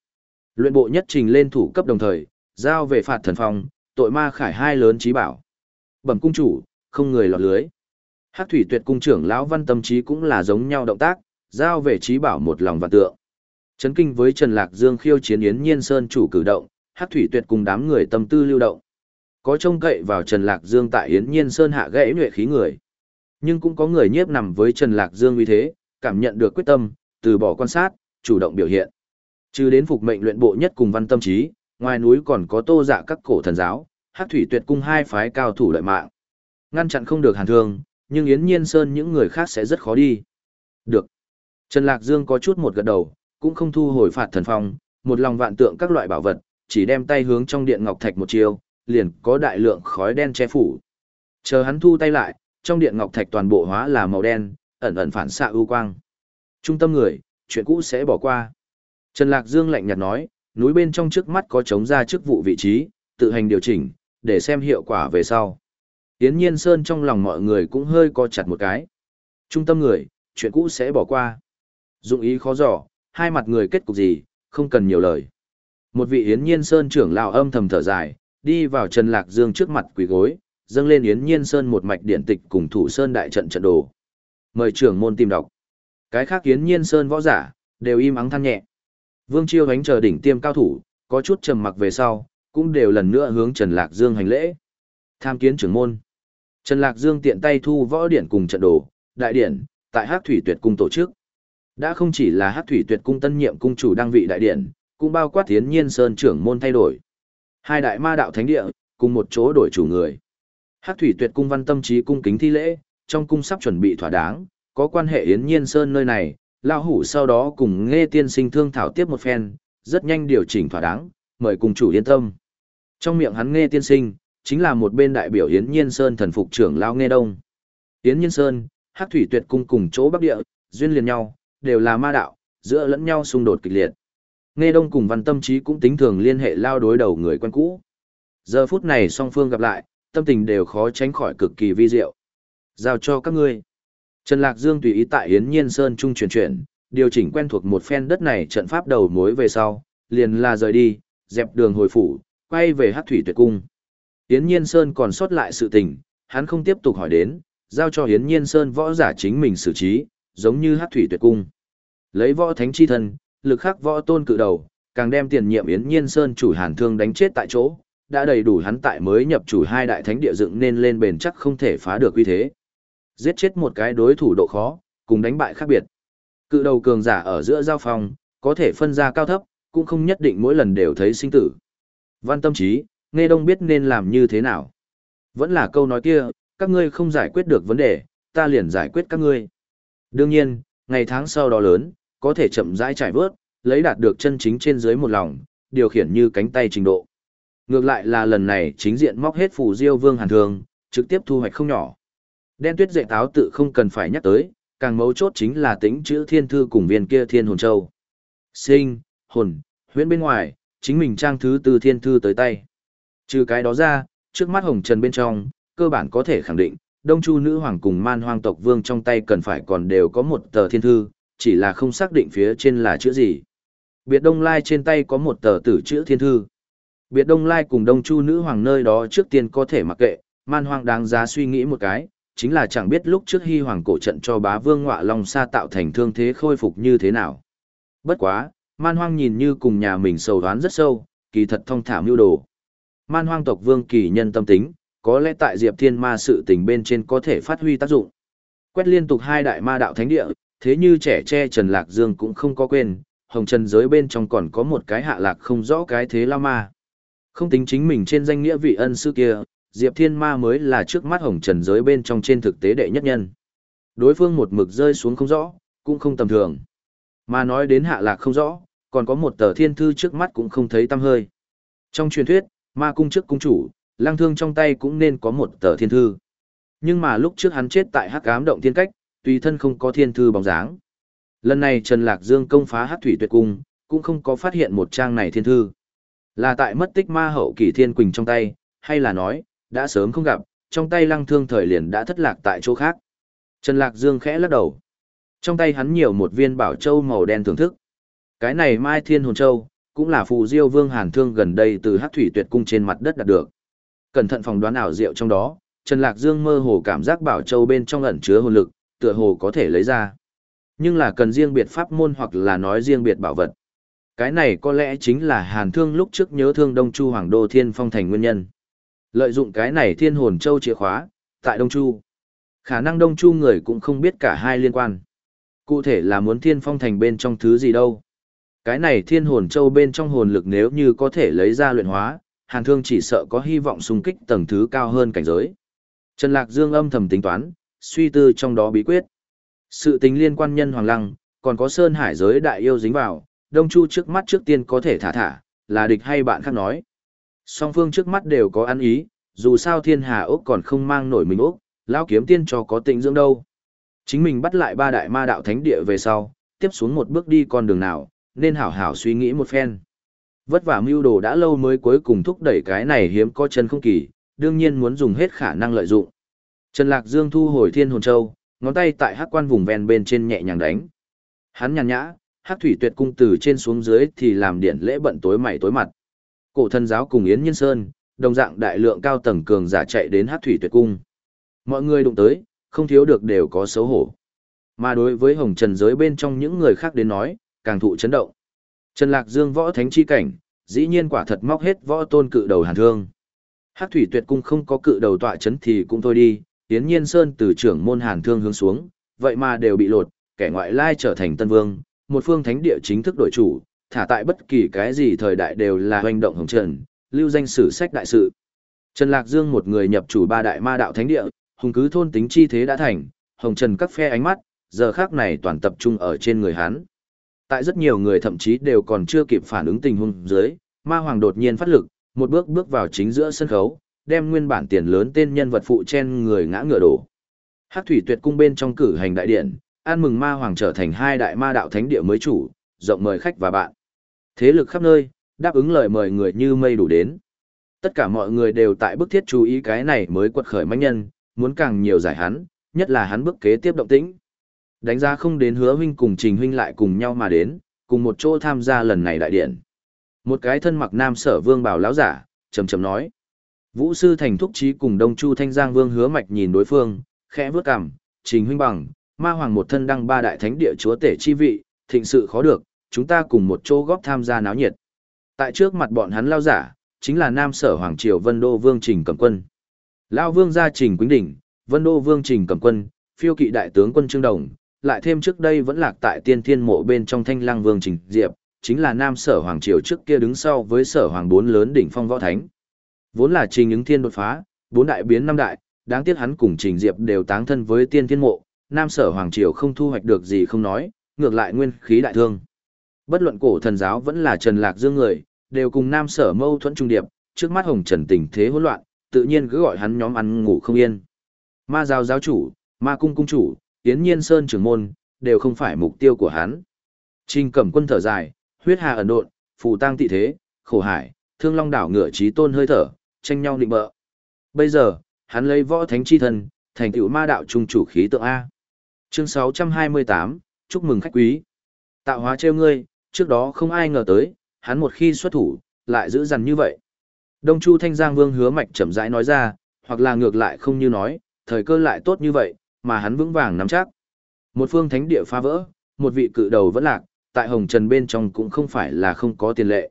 Luyện bộ nhất trình lên thủ cấp đồng thời, giao về phạt thần phong, tội ma khải hai lớn trí bảo. Bẩm cung chủ, không người lọt lưới. Hắc thủy tuyệt cung trưởng lão văn tâm trí cũng là giống nhau động tác, giao về trí bảo một lòng và tượng. Chấn kinh với Trần Lạc Dương khiêu chiến Yến Nhiên Sơn chủ cử động, Hát thủy tuyệt cùng đám người tâm tư lưu động. Có trông cậy vào Trần Lạc Dương tại Yến Nhiên Sơn hạ gãy nhuệ khí người. Nhưng cũng có người nhiếp nằm với Trần Lạc Dương uy thế, cảm nhận được quyết tâm, từ bỏ quan sát, chủ động biểu hiện. Trừ đến phục mệnh luyện bộ nhất cùng văn tâm trí, ngoài núi còn có tô dạ các cổ thần giáo, Hát thủy tuyệt cung hai phái cao thủ lợi mạng. Ngăn chặn không được hàn thương, nhưng Yến Nhiên Sơn những người khác sẽ rất khó đi. Được. Trần Lạc Dương có chút một gật đầu, cũng không thu hồi phạt thần phong, một lòng vạn tượng các loại bảo vật, chỉ đem tay hướng trong điện ngọc thạch một chiều, liền có đại lượng khói đen che phủ. Chờ hắn thu tay lại, trong điện ngọc thạch toàn bộ hóa là màu đen, ẩn ẩn phản xạ ưu quang. Trung tâm người, chuyện cũ sẽ bỏ qua. Trần Lạc Dương lạnh nhạt nói, núi bên trong trước mắt có chống ra chức vụ vị trí, tự hành điều chỉnh, để xem hiệu quả về sau. Yến Nhiên Sơn trong lòng mọi người cũng hơi co chặt một cái. Trung tâm người, chuyện cũ sẽ bỏ qua. Dụng ý khó dò, hai mặt người kết cục gì, không cần nhiều lời. Một vị Yến Nhiên Sơn trưởng lão âm thầm thở dài, đi vào Trần Lạc Dương trước mặt quỳ gối, dâng lên Yến Nhiên Sơn một mạch điển tịch cùng thủ Sơn đại trận trận đồ. Mời trưởng môn tìm đọc. Cái khác Yến Nhiên Sơn võ giả, đều im ắng than nhẹ. Vương Chiêu ánh chờ đỉnh tiêm cao thủ, có chút trầm mặc về sau, cũng đều lần nữa hướng Trần Lạc Dương hành lễ. Tham kiến trưởng môn. Trần Lạc Dương tiện tay thu võ điển cùng trận đồ, đại điển, tại Hắc Thủy Tuyệt cung tổ chức. Đã không chỉ là Hắc Thủy Tuyệt cung tân nhiệm cung chủ đăng vị đại điển, cũng bao quát Thiến Nhiên Sơn trưởng môn thay đổi. Hai đại ma đạo thánh địa, cùng một chỗ đổi chủ người. Hắc Thủy Tuyệt cung văn tâm trí cung kính thi lễ, trong cung sắp chuẩn bị thỏa đáng, có quan hệ Yến Nhiên Sơn nơi này, lao hủ sau đó cùng nghe tiên sinh thương thảo tiếp một phen, rất nhanh điều chỉnh thỏa đáng, mời cung chủ yên tâm. Trong miệng hắn nghe tiên sinh, chính là một bên đại biểu Yến Nhiên Sơn thần phục trưởng lao nghe đông. Yến Nhiên Sơn, Hắc Thủy Tuyệt cung cùng chỗ Bắc Địa, duyên liền nhau, đều là ma đạo, giữa lẫn nhau xung đột kịch liệt. Nghe Đông cùng Văn Tâm Trí cũng tính thường liên hệ lao đối đầu người quen cũ. Giờ phút này song phương gặp lại, tâm tình đều khó tránh khỏi cực kỳ vi diệu. Giao cho các ngươi. Trần Lạc Dương tùy ý tại Yến Nhiên Sơn trung chuyển chuyển, điều chỉnh quen thuộc một phen đất này trận pháp đầu mối về sau, liền là rời đi, dẹp đường hồi phủ, quay về Hắc Thủy Tuyệt Cung. Yến Nhiên Sơn còn sót lại sự tình, hắn không tiếp tục hỏi đến, giao cho Yến Nhiên Sơn võ giả chính mình xử trí, giống như Hắc Thủy Tuyệt Cung. Lấy võ thánh chi thân, lực khắc võ tôn cự đầu, càng đem tiền nhiệm Yến Nhiên Sơn chủ Hàn Thương đánh chết tại chỗ, đã đầy đủ hắn tại mới nhập chủ hai đại thánh địa dựng nên lên bền chắc không thể phá được uy thế. Giết chết một cái đối thủ độ khó, cùng đánh bại khác biệt. Cự đầu cường giả ở giữa giao phong, có thể phân ra cao thấp, cũng không nhất định mỗi lần đều thấy sinh tử. Văn tâm trí, nghe đông biết nên làm như thế nào. Vẫn là câu nói kia, các ngươi không giải quyết được vấn đề, ta liền giải quyết các ngươi. Đương nhiên, ngày tháng sau đó lớn, có thể chậm rãi trải vớt, lấy đạt được chân chính trên dưới một lòng, điều khiển như cánh tay trình độ. Ngược lại là lần này chính diện móc hết phù diêu vương hàn thường, trực tiếp thu hoạch không nhỏ. Đen tuyết dạy táo tự không cần phải nhắc tới, càng mấu chốt chính là tính chữ thiên thư cùng viên kia thiên hồn châu. Sinh, hồn, huyễn bên ngoài, chính mình trang thứ từ thiên thư tới tay. Trừ cái đó ra, trước mắt hồng trần bên trong, cơ bản có thể khẳng định, đông chu nữ hoàng cùng man hoang tộc vương trong tay cần phải còn đều có một tờ thiên thư, chỉ là không xác định phía trên là chữ gì. Biệt Đông Lai trên tay có một tờ tử chữ thiên thư. Biệt Đông Lai cùng Đông Chu nữ hoàng nơi đó trước tiên có thể mặc kệ, man hoang đáng giá suy nghĩ một cái, chính là chẳng biết lúc trước hy hoàng cổ trận cho bá vương ngọa long sa tạo thành thương thế khôi phục như thế nào. Bất quá, man hoang nhìn như cùng nhà mình sầu đoán rất sâu, kỳ thật thông thảm mưu đồ. Man hoang tộc vương kỳ nhân tâm tính, có lẽ tại Diệp Thiên Ma sự tình bên trên có thể phát huy tác dụng. Quét liên tục hai đại ma đạo thánh địa, thế như trẻ tre Trần Lạc Dương cũng không có quên, hồng trần giới bên trong còn có một cái hạ lạc không rõ cái thế lao ma. Không tính chính mình trên danh nghĩa vị ân sư kia, Diệp Thiên Ma mới là trước mắt hồng trần giới bên trong trên thực tế đệ nhất nhân. Đối phương một mực rơi xuống không rõ, cũng không tầm thường. Mà nói đến hạ lạc không rõ, còn có một tờ thiên thư trước mắt cũng không thấy tăm hơi. Trong truyền thuyết, ma cung trước cung chủ, lang thương trong tay cũng nên có một tờ thiên thư. Nhưng mà lúc trước hắn chết tại hắc ám động thiên cách, tùy thân không có thiên thư bóng dáng. Lần này Trần Lạc Dương công phá Hắc Thủy Tuyệt Cung, cũng không có phát hiện một trang này thiên thư. Là tại mất tích ma hậu kỳ thiên quỳnh trong tay, hay là nói, đã sớm không gặp, trong tay lăng thương thời liền đã thất lạc tại chỗ khác. Trần Lạc Dương khẽ lắc đầu. Trong tay hắn nhiều một viên bảo châu màu đen thưởng thức. Cái này Mai Thiên Hồn Châu, cũng là phù diêu vương hàn thương gần đây từ hát thủy tuyệt cung trên mặt đất đạt được. Cẩn thận phòng đoán ảo diệu trong đó, Trần Lạc Dương mơ hồ cảm giác bảo châu bên trong ẩn chứa hồn lực, tựa hồ có thể lấy ra. Nhưng là cần riêng biệt pháp môn hoặc là nói riêng biệt bảo vật. Cái này có lẽ chính là hàn thương lúc trước nhớ thương Đông Chu Hoàng Đô Thiên Phong thành nguyên nhân. Lợi dụng cái này thiên hồn châu chìa khóa, tại Đông Chu. Khả năng Đông Chu người cũng không biết cả hai liên quan. Cụ thể là muốn thiên phong thành bên trong thứ gì đâu. Cái này thiên hồn châu bên trong hồn lực nếu như có thể lấy ra luyện hóa, hàn thương chỉ sợ có hy vọng xung kích tầng thứ cao hơn cảnh giới. Trần Lạc Dương âm thầm tính toán, suy tư trong đó bí quyết. Sự tính liên quan nhân hoàng lăng, còn có sơn hải giới đại yêu dính vào, đông chu trước mắt trước tiên có thể thả thả, là địch hay bạn khác nói. Song phương trước mắt đều có ăn ý, dù sao thiên hà ốc còn không mang nổi mình ốc, lao kiếm tiên cho có tịnh dưỡng đâu. Chính mình bắt lại ba đại ma đạo thánh địa về sau, tiếp xuống một bước đi con đường nào, nên hảo hảo suy nghĩ một phen. Vất vả mưu đồ đã lâu mới cuối cùng thúc đẩy cái này hiếm có chân không kỳ, đương nhiên muốn dùng hết khả năng lợi dụng. Trần Lạc Dương thu hồi thiên hồn châu, ngón tay tại hắc quan vùng ven bên trên nhẹ nhàng đánh. Hắn nhàn nhã, hắc thủy tuyệt cung từ trên xuống dưới thì làm điện lễ bận tối mày tối mặt. Cổ thân giáo cùng Yến Nhân Sơn, đồng dạng đại lượng cao tầng cường giả chạy đến hắc thủy tuyệt cung. Mọi người đụng tới, không thiếu được đều có xấu hổ. Mà đối với hồng trần giới bên trong những người khác đến nói, càng thụ chấn động. Trần Lạc Dương võ thánh chi cảnh, dĩ nhiên quả thật móc hết võ tôn cự đầu hàn thương. Hắc thủy tuyệt cung không có cự đầu tọa chấn thì cũng thôi đi, Yến Nhiên Sơn từ trưởng môn hàn thương hướng xuống, vậy mà đều bị lột, kẻ ngoại lai trở thành tân vương, một phương thánh địa chính thức đổi chủ, thả tại bất kỳ cái gì thời đại đều là hoành động hồng trần, lưu danh sử sách đại sự. Trần Lạc Dương một người nhập chủ ba đại ma đạo thánh địa, hùng cứ thôn tính chi thế đã thành, hồng trần các phe ánh mắt, giờ khác này toàn tập trung ở trên người hắn. Tại rất nhiều người thậm chí đều còn chưa kịp phản ứng tình huống dưới, ma hoàng đột nhiên phát lực, một bước bước vào chính giữa sân khấu, đem nguyên bản tiền lớn tên nhân vật phụ trên người ngã ngựa đổ. Hắc thủy tuyệt cung bên trong cử hành đại điện, an mừng ma hoàng trở thành hai đại ma đạo thánh địa mới chủ, rộng mời khách và bạn. Thế lực khắp nơi, đáp ứng lời mời người như mây đủ đến. Tất cả mọi người đều tại bức thiết chú ý cái này mới quật khởi mãnh nhân, muốn càng nhiều giải hắn, nhất là hắn bước kế tiếp động tĩnh. Đánh giá không đến hứa huynh cùng trình huynh lại cùng nhau mà đến, cùng một chỗ tham gia lần này đại điện. Một cái thân mặc nam sở vương bảo lão giả, trầm trầm nói. Vũ sư thành thúc trí cùng đông chu thanh giang vương hứa mạch nhìn đối phương, khẽ vướt cằm, trình huynh bằng, ma hoàng một thân đăng ba đại thánh địa chúa tể chi vị, thịnh sự khó được, chúng ta cùng một chỗ góp tham gia náo nhiệt. Tại trước mặt bọn hắn lao giả, chính là nam sở hoàng triều vân đô vương trình cầm quân. Lao vương gia trình quýnh đỉnh, vân đô vương trình cầm quân, phiêu kỵ đại tướng quân trương đồng, lại thêm trước đây vẫn lạc tại tiên thiên mộ bên trong thanh lăng vương trình diệp, chính là nam sở hoàng triều trước kia đứng sau với sở hoàng bốn lớn đỉnh phong võ thánh. Vốn là trình ứng thiên đột phá, bốn đại biến năm đại, đáng tiếc hắn cùng trình diệp đều táng thân với tiên thiên mộ, nam sở hoàng triều không thu hoạch được gì không nói, ngược lại nguyên khí đại thương. Bất luận cổ thần giáo vẫn là trần lạc dương người, đều cùng nam sở mâu thuẫn trung điệp, trước mắt hồng trần tình thế hỗn loạn, tự nhiên cứ gọi hắn nhóm ăn ngủ không yên. Ma giáo giáo chủ, ma cung cung chủ, tiến Nhiên Sơn trưởng môn, đều không phải mục tiêu của hắn. Trình Cẩm Quân thở dài, huyết hà ẩn độn, phù tang tị thế, khổ hải, thương long đảo ngựa trí tôn hơi thở, tranh nhau định bợ. Bây giờ, hắn lấy võ thánh chi thần thành tựu ma đạo trung chủ khí tượng A. Chương 628, chúc mừng khách quý. Tạo hóa trêu ngươi, trước đó không ai ngờ tới, hắn một khi xuất thủ, lại giữ dằn như vậy. Đông Chu Thanh Giang Vương hứa mạch chậm rãi nói ra, hoặc là ngược lại không như nói, thời cơ lại tốt như vậy, mà hắn vững vàng nắm chắc. Một phương thánh địa phá vỡ, một vị cự đầu vẫn lạc, tại Hồng Trần bên trong cũng không phải là không có tiền lệ.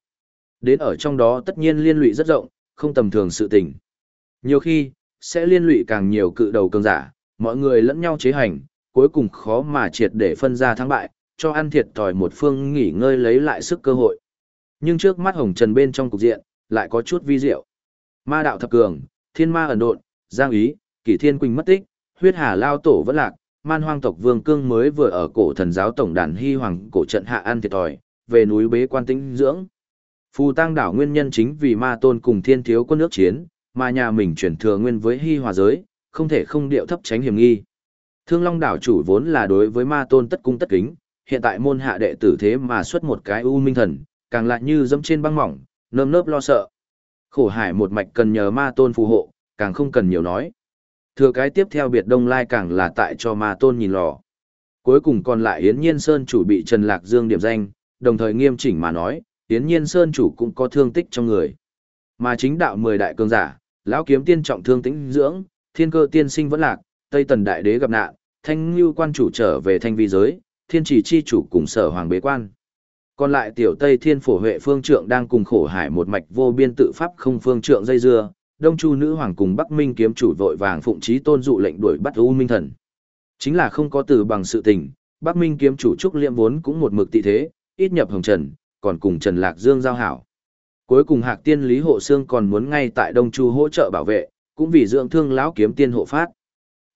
Đến ở trong đó tất nhiên liên lụy rất rộng, không tầm thường sự tình. Nhiều khi, sẽ liên lụy càng nhiều cự đầu cường giả, mọi người lẫn nhau chế hành, cuối cùng khó mà triệt để phân ra thắng bại, cho ăn thiệt thòi một phương nghỉ ngơi lấy lại sức cơ hội. Nhưng trước mắt Hồng Trần bên trong cục diện, lại có chút vi diệu. Ma đạo thập cường, thiên ma ẩn độn, giang ý, kỷ thiên quỳnh mất tích, huyết hà lao tổ vẫn lạc, man hoang tộc vương cương mới vừa ở cổ thần giáo tổng đàn hy hoàng cổ trận hạ ăn thiệt thòi, về núi bế quan tĩnh dưỡng. Phù tăng đảo nguyên nhân chính vì ma tôn cùng thiên thiếu quân nước chiến, mà nhà mình chuyển thừa nguyên với hy hòa giới, không thể không điệu thấp tránh hiểm nghi. Thương Long đảo chủ vốn là đối với ma tôn tất cung tất kính, hiện tại môn hạ đệ tử thế mà xuất một cái u minh thần, càng lại như dẫm trên băng mỏng, nơm nớp lo sợ. Khổ hải một mạch cần nhờ ma tôn phù hộ, càng không cần nhiều nói. Thừa cái tiếp theo biệt đông lai càng là tại cho ma tôn nhìn lò. Cuối cùng còn lại Yến Nhiên Sơn chủ bị Trần Lạc Dương điểm danh, đồng thời nghiêm chỉnh mà nói, Yến Nhiên Sơn chủ cũng có thương tích trong người. Mà chính đạo mười đại cường giả, lão kiếm tiên trọng thương tĩnh dưỡng, thiên cơ tiên sinh vẫn lạc, Tây Tần đại đế gặp nạn, thanh lưu quan chủ trở về thanh vi giới, thiên chỉ chi chủ cùng sở hoàng bế quan. Còn lại tiểu Tây Thiên Phổ Huệ Phương Trượng đang cùng khổ hải một mạch vô biên tự pháp không phương trượng dây dưa, Đông Chu nữ hoàng cùng Bắc Minh kiếm chủ vội vàng phụng chí tôn dụ lệnh đuổi bắt U Minh thần. Chính là không có từ bằng sự tình, Bắc Minh kiếm chủ trúc liệm vốn cũng một mực tị thế, ít nhập hồng trần, còn cùng Trần Lạc Dương giao hảo. Cuối cùng Hạc Tiên Lý Hộ Sương còn muốn ngay tại Đông Chu hỗ trợ bảo vệ, cũng vì dưỡng thương lão kiếm tiên hộ phát.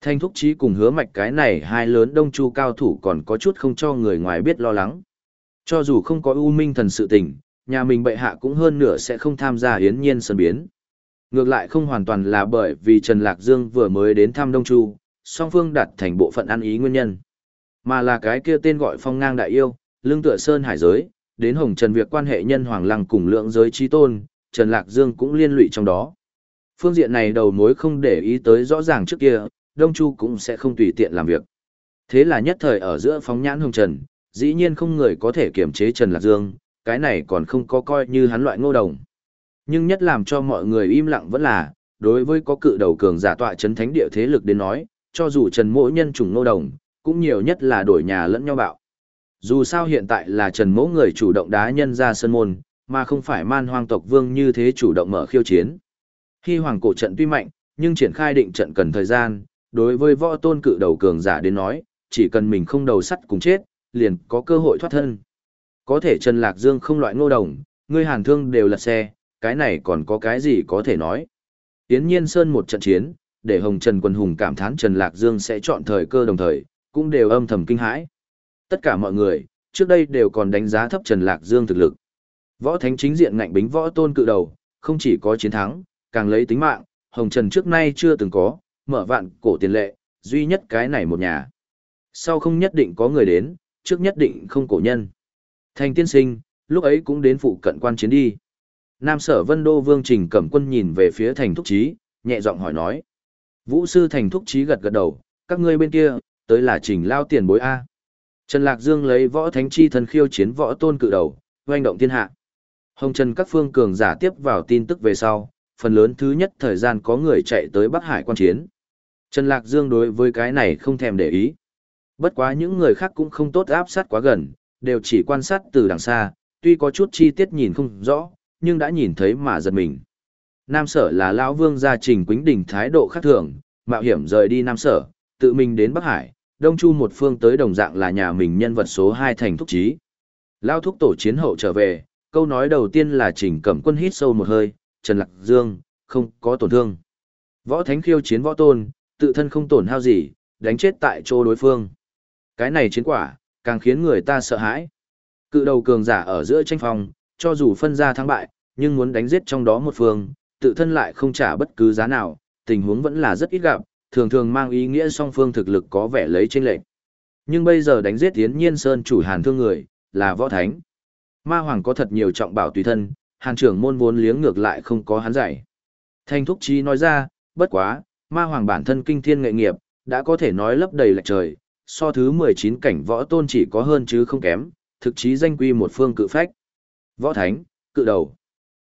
Thanh thúc chí cùng hứa mạch cái này hai lớn Đông Chu cao thủ còn có chút không cho người ngoài biết lo lắng. Cho dù không có U Minh thần sự tình, nhà mình bệ hạ cũng hơn nửa sẽ không tham gia hiến nhiên sân biến. Ngược lại không hoàn toàn là bởi vì Trần Lạc Dương vừa mới đến thăm Đông Chu, song phương đặt thành bộ phận ăn ý nguyên nhân. Mà là cái kia tên gọi phong ngang đại yêu, lương tựa sơn hải giới, đến hồng trần việc quan hệ nhân hoàng lăng cùng lượng giới trí tôn, Trần Lạc Dương cũng liên lụy trong đó. Phương diện này đầu mối không để ý tới rõ ràng trước kia, Đông Chu cũng sẽ không tùy tiện làm việc. Thế là nhất thời ở giữa phóng nhãn hồng trần, dĩ nhiên không người có thể kiểm chế Trần Lạc Dương, cái này còn không có coi như hắn loại ngô đồng. Nhưng nhất làm cho mọi người im lặng vẫn là, đối với có cự đầu cường giả tọa chấn thánh địa thế lực đến nói, cho dù Trần mỗi nhân chủng ngô đồng, cũng nhiều nhất là đổi nhà lẫn nhau bạo. Dù sao hiện tại là Trần mỗ người chủ động đá nhân ra sân môn, mà không phải man hoang tộc vương như thế chủ động mở khiêu chiến. Khi hoàng cổ trận tuy mạnh, nhưng triển khai định trận cần thời gian, đối với võ tôn cự đầu cường giả đến nói, chỉ cần mình không đầu sắt cùng chết, liền có cơ hội thoát thân. Có thể Trần Lạc Dương không loại ngô đồng, ngươi hàn thương đều lật xe, cái này còn có cái gì có thể nói. Tiến nhiên Sơn một trận chiến, để Hồng Trần Quân Hùng cảm thán Trần Lạc Dương sẽ chọn thời cơ đồng thời, cũng đều âm thầm kinh hãi. Tất cả mọi người, trước đây đều còn đánh giá thấp Trần Lạc Dương thực lực. Võ Thánh chính diện ngạnh bính võ tôn cự đầu, không chỉ có chiến thắng, càng lấy tính mạng, Hồng Trần trước nay chưa từng có, mở vạn cổ tiền lệ, duy nhất cái này một nhà. Sau không nhất định có người đến, trước nhất định không cổ nhân. Thành tiên sinh, lúc ấy cũng đến phụ cận quan chiến đi. Nam sở vân đô vương trình cẩm quân nhìn về phía thành thúc trí, nhẹ giọng hỏi nói. Vũ sư thành thúc trí gật gật đầu, các ngươi bên kia, tới là trình lao tiền bối A. Trần Lạc Dương lấy võ thánh chi thần khiêu chiến võ tôn cự đầu, hoành động thiên hạ. Hồng Trần các phương cường giả tiếp vào tin tức về sau, phần lớn thứ nhất thời gian có người chạy tới Bắc Hải quan chiến. Trần Lạc Dương đối với cái này không thèm để ý. Bất quá những người khác cũng không tốt áp sát quá gần, đều chỉ quan sát từ đằng xa, tuy có chút chi tiết nhìn không rõ, nhưng đã nhìn thấy mà giật mình. Nam sở là lão vương gia trình quính đỉnh thái độ khác thường, mạo hiểm rời đi Nam sở, tự mình đến Bắc Hải, Đông Chu một phương tới đồng dạng là nhà mình nhân vật số 2 thành thúc trí. Lao thúc tổ chiến hậu trở về, câu nói đầu tiên là chỉnh cẩm quân hít sâu một hơi, Trần Lạc Dương, không có tổn thương. Võ thánh khiêu chiến võ tôn, tự thân không tổn hao gì, đánh chết tại chỗ đối phương. Cái này chiến quả, càng khiến người ta sợ hãi. Cự đầu cường giả ở giữa tranh phòng, cho dù phân ra thắng bại, nhưng muốn đánh giết trong đó một phương, tự thân lại không trả bất cứ giá nào, tình huống vẫn là rất ít gặp, thường thường mang ý nghĩa song phương thực lực có vẻ lấy trên lệnh. Nhưng bây giờ đánh giết yến Nhiên Sơn chủ Hàn Thương người, là võ thánh. Ma Hoàng có thật nhiều trọng bảo tùy thân, Hàn trưởng môn vốn liếng ngược lại không có hắn dạy Thanh Thúc Chí nói ra, bất quá, Ma Hoàng bản thân kinh thiên nghệ nghiệp, đã có thể nói lấp đầy lệch trời, so thứ 19 cảnh võ tôn chỉ có hơn chứ không kém, thực chí danh quy một phương cự phách. Võ thánh, cự đầu.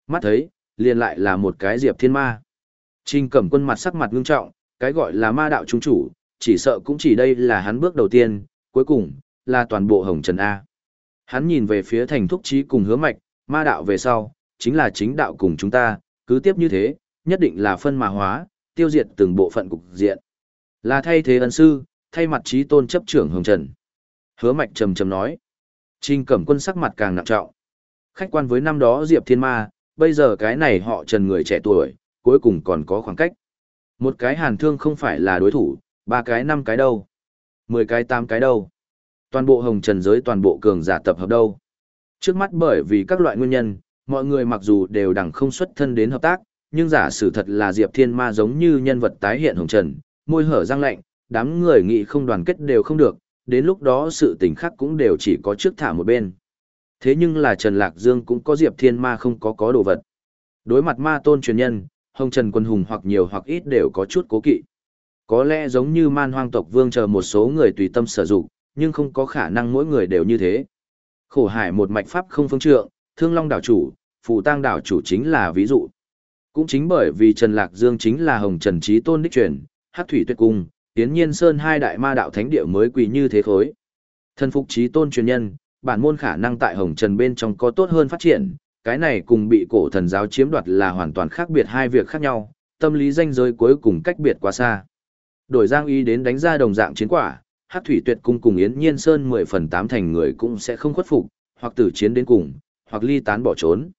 Mắt thấy, liền lại là một cái diệp thiên ma. Trình cẩm quân mặt sắc mặt ngưng trọng, cái gọi là ma đạo trung chủ, chỉ sợ cũng chỉ đây là hắn bước đầu tiên, cuối cùng, là toàn bộ hồng trần A. Hắn nhìn về phía thành thúc trí cùng hứa mạch, ma đạo về sau, chính là chính đạo cùng chúng ta, cứ tiếp như thế, nhất định là phân mà hóa, tiêu diệt từng bộ phận cục diện. Là thay thế ân sư, thay mặt trí tôn chấp trưởng hồng trần. Hứa mạch trầm trầm nói. Trình cẩm quân sắc mặt càng nặng trọng. Khách quan với năm đó Diệp Thiên Ma, bây giờ cái này họ trần người trẻ tuổi, cuối cùng còn có khoảng cách. Một cái hàn thương không phải là đối thủ, ba cái năm cái đâu. Mười cái tám cái đâu. Toàn bộ hồng trần giới toàn bộ cường giả tập hợp đâu. Trước mắt bởi vì các loại nguyên nhân, mọi người mặc dù đều đẳng không xuất thân đến hợp tác, nhưng giả sử thật là Diệp Thiên Ma giống như nhân vật tái hiện hồng trần, môi hở răng lạnh, đám người nghị không đoàn kết đều không được, đến lúc đó sự tình khác cũng đều chỉ có trước thả một bên. Thế nhưng là Trần Lạc Dương cũng có Diệp Thiên Ma không có có đồ vật. Đối mặt ma tôn truyền nhân, Hồng Trần Quân Hùng hoặc nhiều hoặc ít đều có chút cố kỵ. Có lẽ giống như man hoang tộc vương chờ một số người tùy tâm sử dụng, nhưng không có khả năng mỗi người đều như thế. Khổ hải một mạch pháp không phương trượng, thương long đảo chủ, phù tang đảo chủ chính là ví dụ. Cũng chính bởi vì Trần Lạc Dương chính là Hồng Trần Trí Tôn Đích truyền, Hắc Thủy Tuyệt Cung, Tiến Nhiên Sơn hai đại ma đạo thánh địa mới quỳ như thế khối. Thân phục Trí Tôn truyền nhân, bản môn khả năng tại Hồng Trần bên trong có tốt hơn phát triển, cái này cùng bị cổ thần giáo chiếm đoạt là hoàn toàn khác biệt hai việc khác nhau, tâm lý danh giới cuối cùng cách biệt quá xa. Đổi Giang Y đến đánh ra đồng dạng chiến quả, Hắc Thủy Tuyệt Cung cùng Yến Nhiên Sơn 10 phần 8 thành người cũng sẽ không khuất phục, hoặc tử chiến đến cùng, hoặc ly tán bỏ trốn.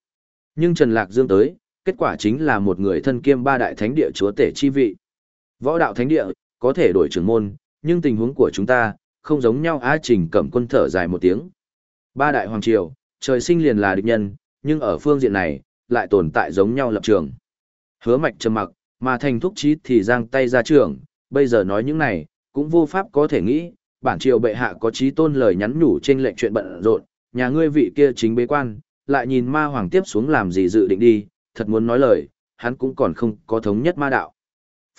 Nhưng Trần Lạc Dương tới, kết quả chính là một người thân kiêm ba đại thánh địa chúa tể chi vị. Võ đạo thánh địa, có thể đổi trưởng môn, nhưng tình huống của chúng ta, không giống nhau á trình cẩm quân thở dài một tiếng. Ba đại hoàng triều, trời sinh liền là địch nhân, nhưng ở phương diện này, lại tồn tại giống nhau lập trường. Hứa mạch trầm mặc, mà thành thúc trí thì giang tay ra trường, bây giờ nói những này, cũng vô pháp có thể nghĩ, bản triều bệ hạ có trí tôn lời nhắn nhủ trên lệnh chuyện bận rộn, nhà ngươi vị kia chính bế quan, lại nhìn ma hoàng tiếp xuống làm gì dự định đi, thật muốn nói lời, hắn cũng còn không có thống nhất ma đạo.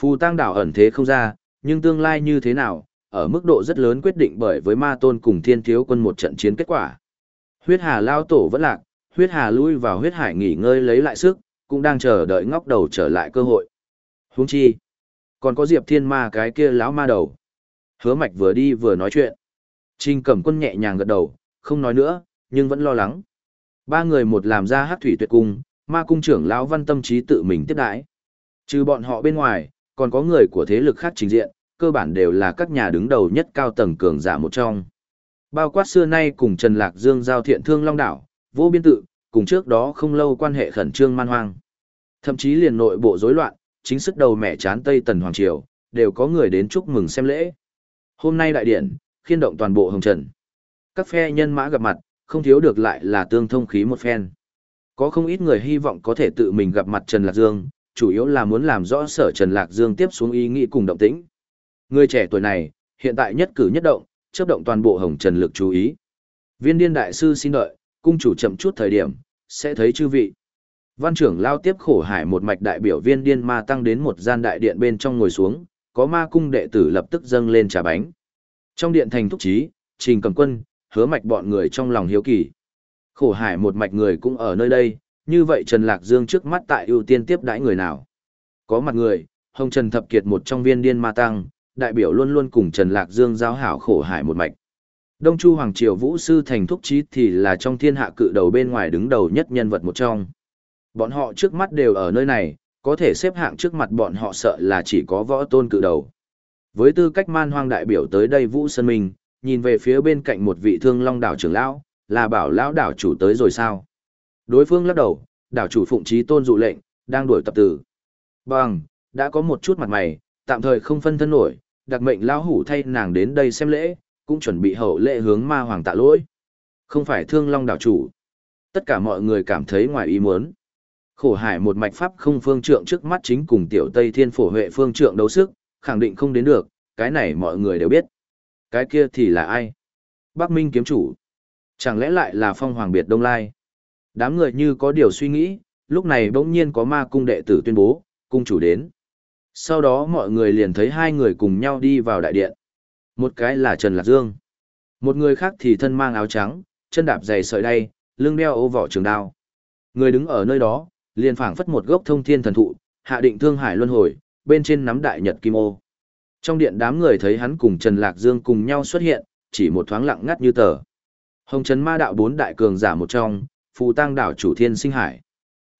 Phù tăng đảo ẩn thế không ra, nhưng tương lai như thế nào, ở mức độ rất lớn quyết định bởi với ma tôn cùng thiên thiếu quân một trận chiến kết quả. Huyết hà lao tổ vẫn lạc, huyết hà lui vào huyết hải nghỉ ngơi lấy lại sức, cũng đang chờ đợi ngóc đầu trở lại cơ hội. Huống chi, còn có Diệp Thiên Ma cái kia lão ma đầu. Hứa Mạch vừa đi vừa nói chuyện. Trình Cẩm Quân nhẹ nhàng gật đầu, không nói nữa, nhưng vẫn lo lắng. Ba người một làm ra Hắc Thủy Tuyệt Cung, Ma cung trưởng lão Văn Tâm trí tự mình tiếp đãi. Trừ bọn họ bên ngoài, còn có người của thế lực khác trình diện, cơ bản đều là các nhà đứng đầu nhất cao tầng cường giả một trong. Bao quát xưa nay cùng Trần Lạc Dương giao thiện thương Long Đảo, vô biên tự, cùng trước đó không lâu quan hệ khẩn trương man hoang. Thậm chí liền nội bộ rối loạn, chính sức đầu mẹ chán Tây Tần Hoàng Triều, đều có người đến chúc mừng xem lễ. Hôm nay đại điện, khiên động toàn bộ hồng trần. Các phe nhân mã gặp mặt, không thiếu được lại là tương thông khí một phen. Có không ít người hy vọng có thể tự mình gặp mặt Trần Lạc Dương, chủ yếu là muốn làm rõ sở Trần Lạc Dương tiếp xuống ý nghĩ cùng động tĩnh. Người trẻ tuổi này, hiện tại nhất cử nhất động, chấp động toàn bộ hồng trần lực chú ý. Viên điên đại sư xin đợi, cung chủ chậm chút thời điểm, sẽ thấy chư vị. Văn trưởng lao tiếp khổ hải một mạch đại biểu viên điên ma tăng đến một gian đại điện bên trong ngồi xuống, có ma cung đệ tử lập tức dâng lên trà bánh. Trong điện thành thúc trí, trình cầm quân, hứa mạch bọn người trong lòng hiếu kỳ. Khổ hải một mạch người cũng ở nơi đây, như vậy Trần Lạc Dương trước mắt tại ưu tiên tiếp đãi người nào. Có mặt người, Hồng Trần Thập Kiệt một trong viên điên ma tăng, đại biểu luôn luôn cùng Trần Lạc Dương giao hảo khổ hải một mạch. Đông Chu Hoàng Triều Vũ Sư Thành Thúc Chí thì là trong thiên hạ cự đầu bên ngoài đứng đầu nhất nhân vật một trong. Bọn họ trước mắt đều ở nơi này, có thể xếp hạng trước mặt bọn họ sợ là chỉ có võ tôn cự đầu. Với tư cách man hoang đại biểu tới đây Vũ Sơn Minh, nhìn về phía bên cạnh một vị thương long đảo trưởng lão, là bảo lão đảo chủ tới rồi sao? Đối phương lắc đầu, đảo chủ phụng trí tôn dụ lệnh, đang đuổi tập tử. Bằng, đã có một chút mặt mày, tạm thời không phân thân nổi, đặc mệnh lão hủ thay nàng đến đây xem lễ, cũng chuẩn bị hậu lễ hướng ma hoàng tạ lỗi. Không phải thương long đảo chủ. Tất cả mọi người cảm thấy ngoài ý muốn. Khổ hải một mạch pháp không phương trượng trước mắt chính cùng tiểu Tây Thiên phổ huệ phương trượng đấu sức, khẳng định không đến được, cái này mọi người đều biết. Cái kia thì là ai? Bắc Minh kiếm chủ. Chẳng lẽ lại là phong hoàng biệt Đông Lai? Đám người như có điều suy nghĩ, lúc này bỗng nhiên có ma cung đệ tử tuyên bố, cung chủ đến. Sau đó mọi người liền thấy hai người cùng nhau đi vào đại điện. Một cái là Trần Lạc Dương. Một người khác thì thân mang áo trắng, chân đạp giày sợi đay, lưng đeo ô vỏ trường đao. Người đứng ở nơi đó, liền phảng phất một gốc thông thiên thần thụ, hạ định thương hải luân hồi, bên trên nắm đại nhật kim ô. Trong điện đám người thấy hắn cùng Trần Lạc Dương cùng nhau xuất hiện, chỉ một thoáng lặng ngắt như tờ. Hồng Trần Ma đạo bốn đại cường giả một trong, phù tăng đảo chủ thiên sinh hải.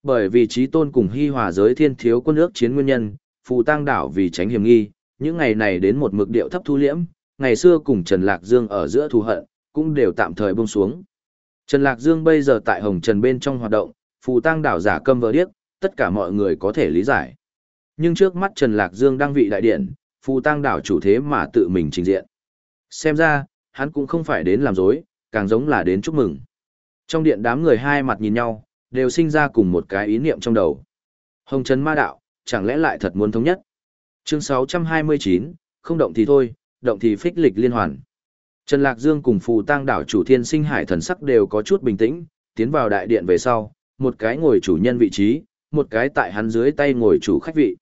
Bởi vì trí tôn cùng hy hòa giới thiên thiếu quân ước chiến nguyên nhân, phù tăng đảo vì tránh hiểm nghi, những ngày này đến một mực điệu thấp thu liễm, ngày xưa cùng Trần Lạc Dương ở giữa thù hận, cũng đều tạm thời buông xuống. Trần Lạc Dương bây giờ tại Hồng Trần bên trong hoạt động, phù tăng đảo giả câm vỡ điếc, tất cả mọi người có thể lý giải. Nhưng trước mắt Trần Lạc Dương đang vị đại điện, phù tăng đảo chủ thế mà tự mình trình diện. Xem ra, hắn cũng không phải đến làm dối, càng giống là đến chúc mừng. Trong điện đám người hai mặt nhìn nhau, đều sinh ra cùng một cái ý niệm trong đầu. Hồng Trần ma đạo, chẳng lẽ lại thật muốn thống nhất? Chương 629, không động thì thôi, động thì phích lịch liên hoàn. Trần Lạc Dương cùng Phù Tăng đảo chủ Thiên Sinh Hải thần sắc đều có chút bình tĩnh, tiến vào đại điện về sau, một cái ngồi chủ nhân vị trí, một cái tại hắn dưới tay ngồi chủ khách vị.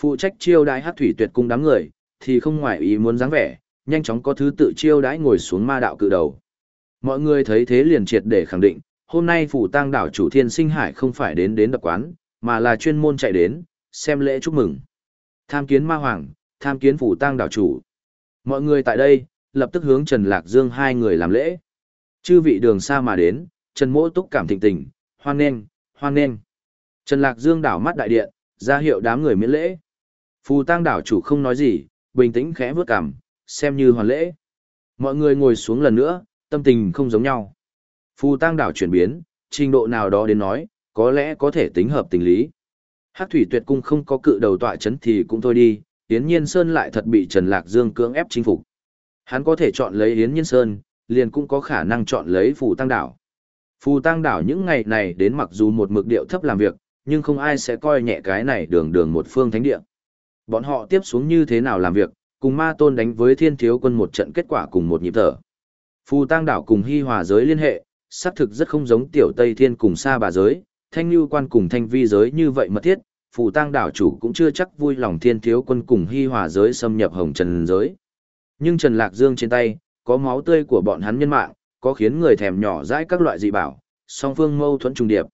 Phụ trách chiêu đãi hát thủy tuyệt cung đám người, thì không ngoại ý muốn dáng vẻ, nhanh chóng có thứ tự chiêu đãi ngồi xuống ma đạo cự đầu. Mọi người thấy thế liền triệt để khẳng định, hôm nay phủ tang đảo chủ thiên sinh hải không phải đến đến đập quán, mà là chuyên môn chạy đến, xem lễ chúc mừng. Tham kiến ma hoàng, tham kiến phủ tang đảo chủ. Mọi người tại đây, lập tức hướng Trần Lạc Dương hai người làm lễ. Chư vị đường xa mà đến, Trần Mỗ Túc cảm thịnh tình, hoan nghênh, hoan nghênh. Trần Lạc Dương đảo mắt đại điện, ra hiệu đám người miễn lễ. Phù Tăng đảo chủ không nói gì, bình tĩnh khẽ vướt cằm, xem như hoàn lễ. Mọi người ngồi xuống lần nữa, tâm tình không giống nhau. Phù Tăng đảo chuyển biến, trình độ nào đó đến nói, có lẽ có thể tính hợp tình lý. Hắc thủy tuyệt cung không có cự đầu tọa chấn thì cũng thôi đi, Yến Nhiên Sơn lại thật bị Trần Lạc Dương cưỡng ép chinh phục. Hắn có thể chọn lấy Yến Nhiên Sơn, liền cũng có khả năng chọn lấy Phù Tăng Đảo. Phù Tăng Đảo những ngày này đến mặc dù một mực điệu thấp làm việc, nhưng không ai sẽ coi nhẹ cái này đường đường một phương thánh địa. Bọn họ tiếp xuống như thế nào làm việc, cùng ma tôn đánh với thiên thiếu quân một trận kết quả cùng một nhịp thở. Phù Tăng Đảo cùng Hi Hòa giới liên hệ, xác thực rất không giống tiểu Tây Thiên cùng Sa Bà giới, thanh lưu quan cùng thanh vi giới như vậy mật thiết, phù tăng đảo chủ cũng chưa chắc vui lòng thiên thiếu quân cùng hy hòa giới xâm nhập hồng trần giới. Nhưng Trần Lạc Dương trên tay, có máu tươi của bọn hắn nhân mạng, có khiến người thèm nhỏ dãi các loại dị bảo, song phương mâu thuẫn trùng điệp.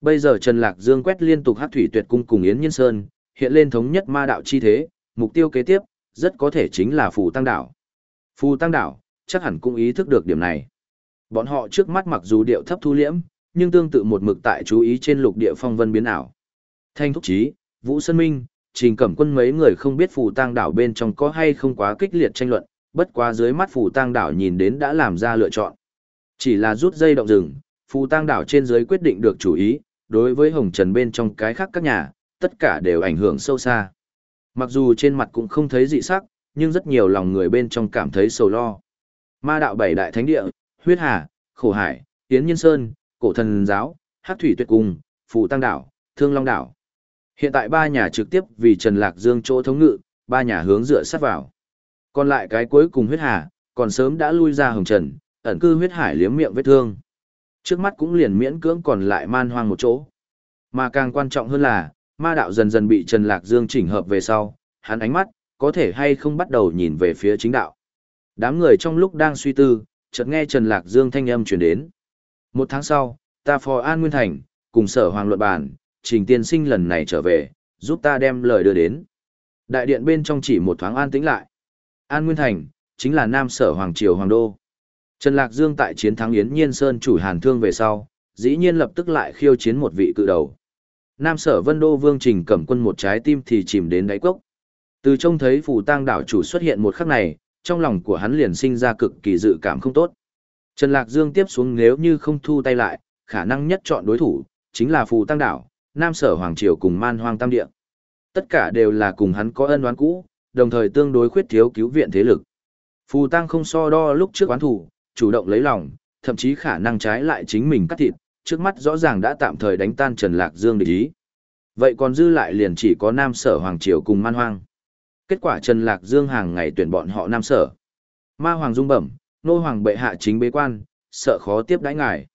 Bây giờ Trần Lạc Dương quét liên tục hát thủy tuyệt cung cùng Yến Nhân Sơn, hiện lên thống nhất ma đạo chi thế, mục tiêu kế tiếp, rất có thể chính là phù tăng đảo. Phù tăng đảo, chắc hẳn cũng ý thức được điểm này. Bọn họ trước mắt mặc dù điệu thấp thu liễm, nhưng tương tự một mực tại chú ý trên lục địa phong vân biến ảo. Thanh Thúc Chí, Vũ Sơn Minh, Trình Cẩm Quân mấy người không biết phù tang đảo bên trong có hay không quá kích liệt tranh luận, bất quá dưới mắt phù tang đảo nhìn đến đã làm ra lựa chọn. Chỉ là rút dây động rừng, phù tang đảo trên dưới quyết định được chủ ý, đối với Hồng Trần bên trong cái khác các nhà, tất cả đều ảnh hưởng sâu xa. Mặc dù trên mặt cũng không thấy dị sắc, nhưng rất nhiều lòng người bên trong cảm thấy sầu lo. Ma đạo bảy đại thánh địa, huyết hà, khổ hải, tiến nhân sơn, cổ thần giáo, hắc thủy tuyệt cung, phù tăng đảo, thương long đảo. Hiện tại ba nhà trực tiếp vì Trần Lạc Dương chỗ thống ngự, ba nhà hướng dựa sát vào. Còn lại cái cuối cùng huyết hà, còn sớm đã lui ra hồng trần, ẩn cư huyết hải liếm miệng vết thương. Trước mắt cũng liền miễn cưỡng còn lại man hoang một chỗ. Mà càng quan trọng hơn là, ma đạo dần dần bị Trần Lạc Dương chỉnh hợp về sau, hắn ánh mắt, có thể hay không bắt đầu nhìn về phía chính đạo. Đám người trong lúc đang suy tư, chợt nghe Trần Lạc Dương thanh âm truyền đến. Một tháng sau, ta phò An Nguyên Thành, cùng sở hoàng luận Bản trình tiên sinh lần này trở về, giúp ta đem lời đưa đến. Đại điện bên trong chỉ một thoáng an tĩnh lại. An Nguyên Thành, chính là Nam Sở Hoàng Triều Hoàng Đô. Trần Lạc Dương tại chiến thắng Yến Nhiên Sơn chủ Hàn Thương về sau, dĩ nhiên lập tức lại khiêu chiến một vị cự đầu. Nam Sở Vân Đô Vương Trình cầm quân một trái tim thì chìm đến đáy cốc. Từ trông thấy phù tang đảo chủ xuất hiện một khắc này, trong lòng của hắn liền sinh ra cực kỳ dự cảm không tốt. Trần Lạc Dương tiếp xuống nếu như không thu tay lại, khả năng nhất chọn đối thủ, chính là phù tăng đảo, Nam Sở Hoàng Triều cùng man hoang tam địa. Tất cả đều là cùng hắn có ân oán cũ, đồng thời tương đối khuyết thiếu cứu viện thế lực. Phù Tăng không so đo lúc trước oán thủ, chủ động lấy lòng, thậm chí khả năng trái lại chính mình cắt thịt, trước mắt rõ ràng đã tạm thời đánh tan Trần Lạc Dương địch ý. Vậy còn dư lại liền chỉ có Nam Sở Hoàng Triều cùng Man Hoang. Kết quả Trần Lạc Dương hàng ngày tuyển bọn họ Nam Sở. Ma Hoàng dung bẩm, nô hoàng bệ hạ chính bế quan, sợ khó tiếp đãi ngài.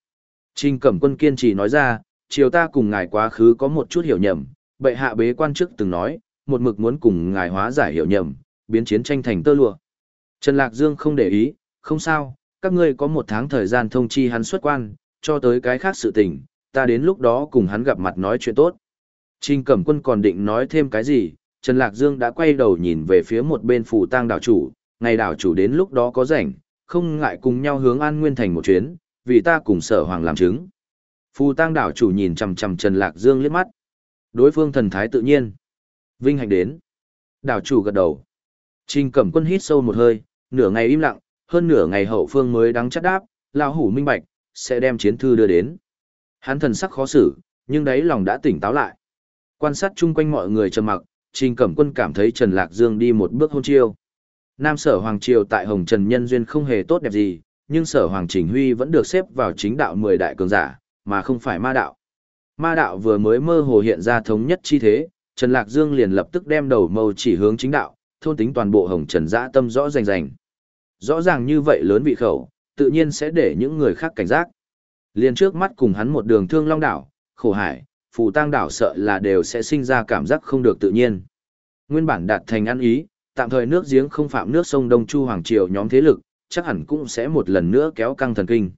Trình Cẩm Quân kiên trì nói ra, chiều ta cùng ngài quá khứ có một chút hiểu nhầm, bệ hạ bế quan trước từng nói, một mực muốn cùng ngài hóa giải hiểu nhầm, biến chiến tranh thành tơ lụa. Trần Lạc Dương không để ý, không sao, các ngươi có một tháng thời gian thông chi hắn xuất quan, cho tới cái khác sự tình, ta đến lúc đó cùng hắn gặp mặt nói chuyện tốt. Trình Cẩm Quân còn định nói thêm cái gì, Trần Lạc Dương đã quay đầu nhìn về phía một bên phủ tang đảo chủ, ngày đảo chủ đến lúc đó có rảnh, không ngại cùng nhau hướng An Nguyên Thành một chuyến, vì ta cùng sở hoàng làm chứng. Phù tang đảo chủ nhìn chằm chằm Trần Lạc Dương liếc mắt. Đối phương thần thái tự nhiên. Vinh hạnh đến. Đảo chủ gật đầu. Trình cẩm quân hít sâu một hơi, nửa ngày im lặng, hơn nửa ngày hậu phương mới đắng chắc đáp, lão hủ minh bạch, sẽ đem chiến thư đưa đến. Hắn thần sắc khó xử, nhưng đấy lòng đã tỉnh táo lại. Quan sát chung quanh mọi người trầm mặc, Trình Cẩm Quân cảm thấy Trần Lạc Dương đi một bước hôn chiêu. Nam Sở Hoàng Triều tại Hồng Trần Nhân Duyên không hề tốt đẹp gì, nhưng Sở Hoàng Trình Huy vẫn được xếp vào chính đạo 10 đại cường giả, mà không phải ma đạo. Ma đạo vừa mới mơ hồ hiện ra thống nhất chi thế, Trần Lạc Dương liền lập tức đem đầu mâu chỉ hướng chính đạo, thôn tính toàn bộ hồng trần dã tâm rõ rành rành. Rõ ràng như vậy lớn vị khẩu, tự nhiên sẽ để những người khác cảnh giác. Liền trước mắt cùng hắn một đường thương long đảo, khổ hải, phù tang đảo sợ là đều sẽ sinh ra cảm giác không được tự nhiên. Nguyên bản đạt thành ăn ý, tạm thời nước giếng không phạm nước sông Đông Chu Hoàng Triều nhóm thế lực, chắc hẳn cũng sẽ một lần nữa kéo căng thần kinh.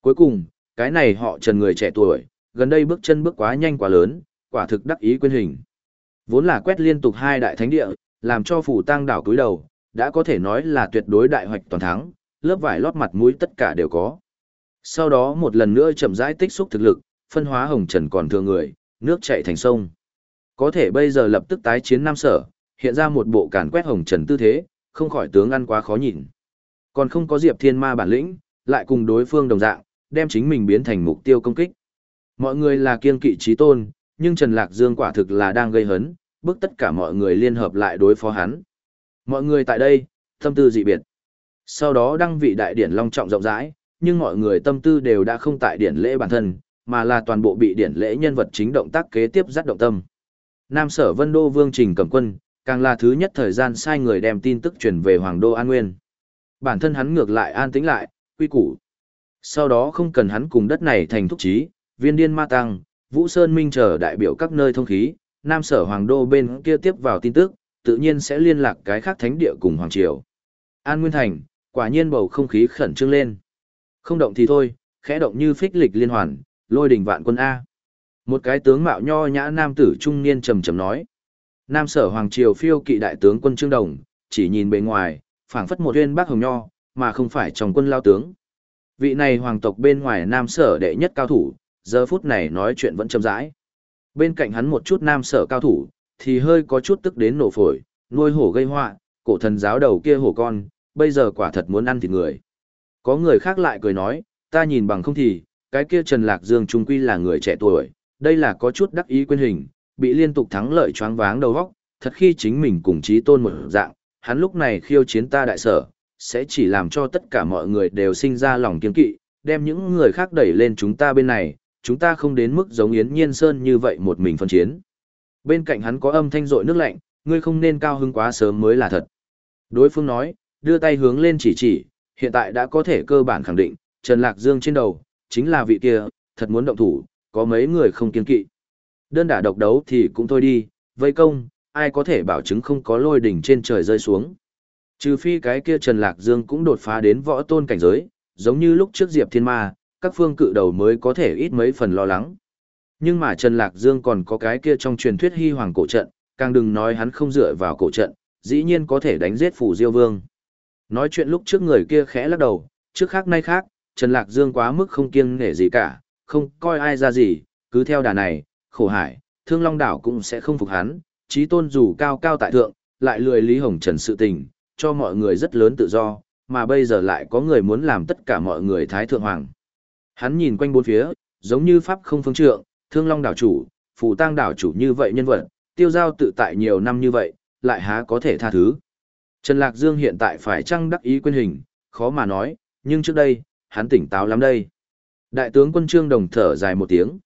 Cuối cùng, cái này họ trần người trẻ tuổi, gần đây bước chân bước quá nhanh quá lớn, quả thực đắc ý quên hình. Vốn là quét liên tục hai đại thánh địa, làm cho phủ tang đảo cúi đầu, đã có thể nói là tuyệt đối đại hoạch toàn thắng, lớp vải lót mặt mũi tất cả đều có. Sau đó một lần nữa chậm rãi tích xúc thực lực, phân hóa hồng trần còn thừa người, nước chảy thành sông. Có thể bây giờ lập tức tái chiến Nam Sở, hiện ra một bộ càn quét hồng trần tư thế, không khỏi tướng ăn quá khó nhìn. Còn không có Diệp Thiên Ma bản lĩnh, lại cùng đối phương đồng dạng, đem chính mình biến thành mục tiêu công kích. Mọi người là kiên kỵ trí tôn, nhưng Trần Lạc Dương quả thực là đang gây hấn, bức tất cả mọi người liên hợp lại đối phó hắn. Mọi người tại đây, tâm tư dị biệt. Sau đó đăng vị đại điển long trọng rộng rãi, nhưng mọi người tâm tư đều đã không tại điển lễ bản thân, mà là toàn bộ bị điển lễ nhân vật chính động tác kế tiếp dắt động tâm. Nam Sở Vân Đô Vương Trình Cẩm Quân, càng là thứ nhất thời gian sai người đem tin tức truyền về Hoàng đô An Nguyên. Bản thân hắn ngược lại an tĩnh lại, quy củ. Sau đó không cần hắn cùng đất này thành thúc trí, viên điên ma tăng, Vũ Sơn Minh chờ đại biểu các nơi thông khí, Nam Sở Hoàng đô bên kia tiếp vào tin tức, tự nhiên sẽ liên lạc cái khác thánh địa cùng Hoàng Triều. An Nguyên Thành, quả nhiên bầu không khí khẩn trương lên. Không động thì thôi, khẽ động như phích lịch liên hoàn, lôi đỉnh vạn quân A. Một cái tướng mạo nho nhã nam tử trung niên trầm trầm nói. Nam sở Hoàng Triều phiêu kỵ đại tướng quân Trương Đồng, chỉ nhìn bề ngoài, phảng phất một huyên bác hồng nho, mà không phải trong quân lao tướng. Vị này hoàng tộc bên ngoài Nam sở đệ nhất cao thủ, giờ phút này nói chuyện vẫn chậm rãi. Bên cạnh hắn một chút Nam sở cao thủ, thì hơi có chút tức đến nổ phổi, nuôi hổ gây họa, cổ thần giáo đầu kia hổ con, bây giờ quả thật muốn ăn thịt người. Có người khác lại cười nói, ta nhìn bằng không thì, cái kia Trần Lạc Dương trung quy là người trẻ tuổi, đây là có chút đắc ý quên hình, bị liên tục thắng lợi choáng váng đầu óc, thật khi chính mình cùng chí tôn một dạng, hắn lúc này khiêu chiến ta đại sở, sẽ chỉ làm cho tất cả mọi người đều sinh ra lòng kiên kỵ, đem những người khác đẩy lên chúng ta bên này, chúng ta không đến mức giống Yến Nhiên Sơn như vậy một mình phân chiến. Bên cạnh hắn có âm thanh rội nước lạnh, ngươi không nên cao hứng quá sớm mới là thật. Đối phương nói, đưa tay hướng lên chỉ chỉ, hiện tại đã có thể cơ bản khẳng định, Trần Lạc Dương trên đầu, chính là vị kia, thật muốn động thủ, có mấy người không kiên kỵ. Đơn đả độc đấu thì cũng thôi đi, vây công, ai có thể bảo chứng không có lôi đỉnh trên trời rơi xuống. Trừ phi cái kia Trần Lạc Dương cũng đột phá đến võ tôn cảnh giới, giống như lúc trước Diệp Thiên Ma, các phương cự đầu mới có thể ít mấy phần lo lắng. Nhưng mà Trần Lạc Dương còn có cái kia trong truyền thuyết hy hoàng cổ trận, càng đừng nói hắn không dựa vào cổ trận, dĩ nhiên có thể đánh giết phủ diêu vương. Nói chuyện lúc trước người kia khẽ lắc đầu, trước khác nay khác, Trần Lạc Dương quá mức không kiêng nể gì cả, không coi ai ra gì, cứ theo đà này, khổ hải, thương long đảo cũng sẽ không phục hắn, trí tôn dù cao cao tại thượng, lại lười Lý Hồng Trần sự tình, cho mọi người rất lớn tự do, mà bây giờ lại có người muốn làm tất cả mọi người thái thượng hoàng. Hắn nhìn quanh bốn phía, giống như pháp không phương trượng, thương long đảo chủ, phù tang đảo chủ như vậy nhân vật, tiêu giao tự tại nhiều năm như vậy, lại há có thể tha thứ. Trần Lạc Dương hiện tại phải chăng đắc ý quên hình, khó mà nói, nhưng trước đây, hắn tỉnh táo lắm đây. Đại tướng quân trương đồng thở dài một tiếng.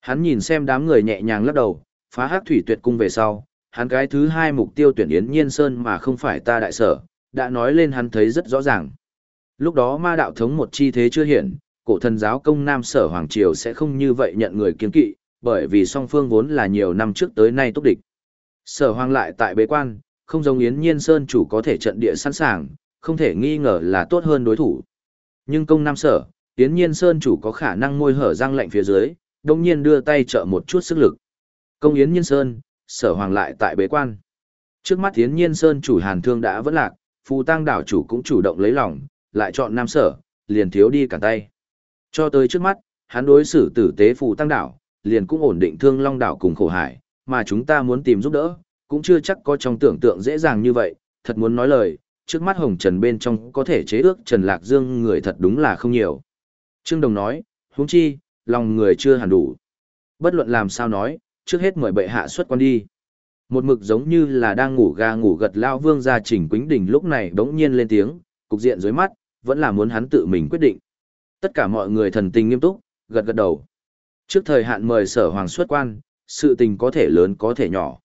Hắn nhìn xem đám người nhẹ nhàng lắc đầu, phá hắc thủy tuyệt cung về sau, hắn cái thứ hai mục tiêu tuyển Yến Nhiên Sơn mà không phải ta đại sở, đã nói lên hắn thấy rất rõ ràng. Lúc đó ma đạo thống một chi thế chưa hiển, cổ thần giáo công Nam Sở Hoàng Triều sẽ không như vậy nhận người kiên kỵ, bởi vì song phương vốn là nhiều năm trước tới nay tốt địch. Sở Hoàng lại tại bế quan, không giống Yến Nhiên Sơn chủ có thể trận địa sẵn sàng, không thể nghi ngờ là tốt hơn đối thủ. Nhưng công Nam Sở, Yến Nhiên Sơn chủ có khả năng môi hở răng lạnh phía dưới, đồng nhiên đưa tay trợ một chút sức lực. Công Yến Nhiên Sơn, Sở Hoàng lại tại bế quan. Trước mắt Yến Nhiên Sơn chủ Hàn Thương đã vẫn lạc, Phù Tăng đảo chủ cũng chủ động lấy lòng, lại chọn Nam Sở, liền thiếu đi cả tay. Cho tới trước mắt, hắn đối xử tử tế Phù Tăng đảo, liền cũng ổn định Thương Long đảo cùng khổ hải, mà chúng ta muốn tìm giúp đỡ, cũng chưa chắc có trong tưởng tượng dễ dàng như vậy, thật muốn nói lời, trước mắt Hồng Trần bên trong có thể chế ước Trần Lạc Dương người thật đúng là không nhiều. Trương Đồng nói, huống chi, lòng người chưa hẳn đủ. Bất luận làm sao nói, trước hết mời bệ hạ xuất quan đi. Một mực giống như là đang ngủ ga ngủ gật lao vương gia chỉnh quính đỉnh lúc này đống nhiên lên tiếng, cục diện dưới mắt, vẫn là muốn hắn tự mình quyết định. Tất cả mọi người thần tình nghiêm túc, gật gật đầu. Trước thời hạn mời sở hoàng xuất quan, sự tình có thể lớn có thể nhỏ.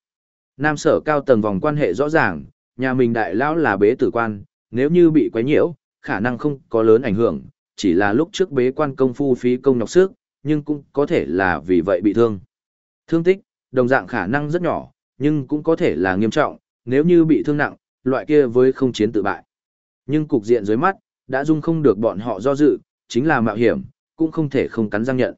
Nam sở cao tầng vòng quan hệ rõ ràng, nhà mình đại lão là bế tử quan, nếu như bị quấy nhiễu, khả năng không có lớn ảnh hưởng, chỉ là lúc trước bế quan công phu phí công nhọc sức, nhưng cũng có thể là vì vậy bị thương. Thương tích, đồng dạng khả năng rất nhỏ, nhưng cũng có thể là nghiêm trọng, nếu như bị thương nặng, loại kia với không chiến tự bại. Nhưng cục diện dưới mắt, đã dung không được bọn họ do dự, chính là mạo hiểm, cũng không thể không cắn răng nhận.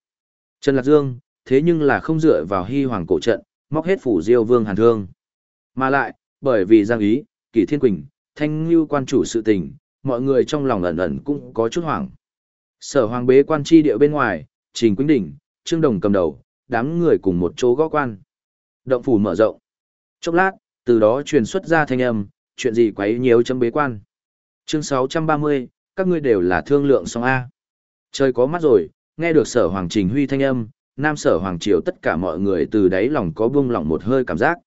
Trần Lạc Dương, thế nhưng là không dựa vào hy hoàng cổ trận, móc hết phủ diêu vương hàn thương. Mà lại, bởi vì Giang Ý, Kỷ Thiên Quỳnh, Thanh Lưu quan chủ sự tình, mọi người trong lòng ẩn ẩn cũng có chút hoảng. Sở hoàng bế quan chi địa bên ngoài, Trình Quýnh Đỉnh, Trương Đồng cầm đầu, đám người cùng một chỗ gõ quan. Động phủ mở rộng. Chốc lát, từ đó truyền xuất ra thanh âm, chuyện gì quấy nhiều chấm bế quan. Chương 630, các ngươi đều là thương lượng song A. Trời có mắt rồi, nghe được sở hoàng trình huy thanh âm, nam sở hoàng triều tất cả mọi người từ đáy lòng có buông lỏng một hơi cảm giác.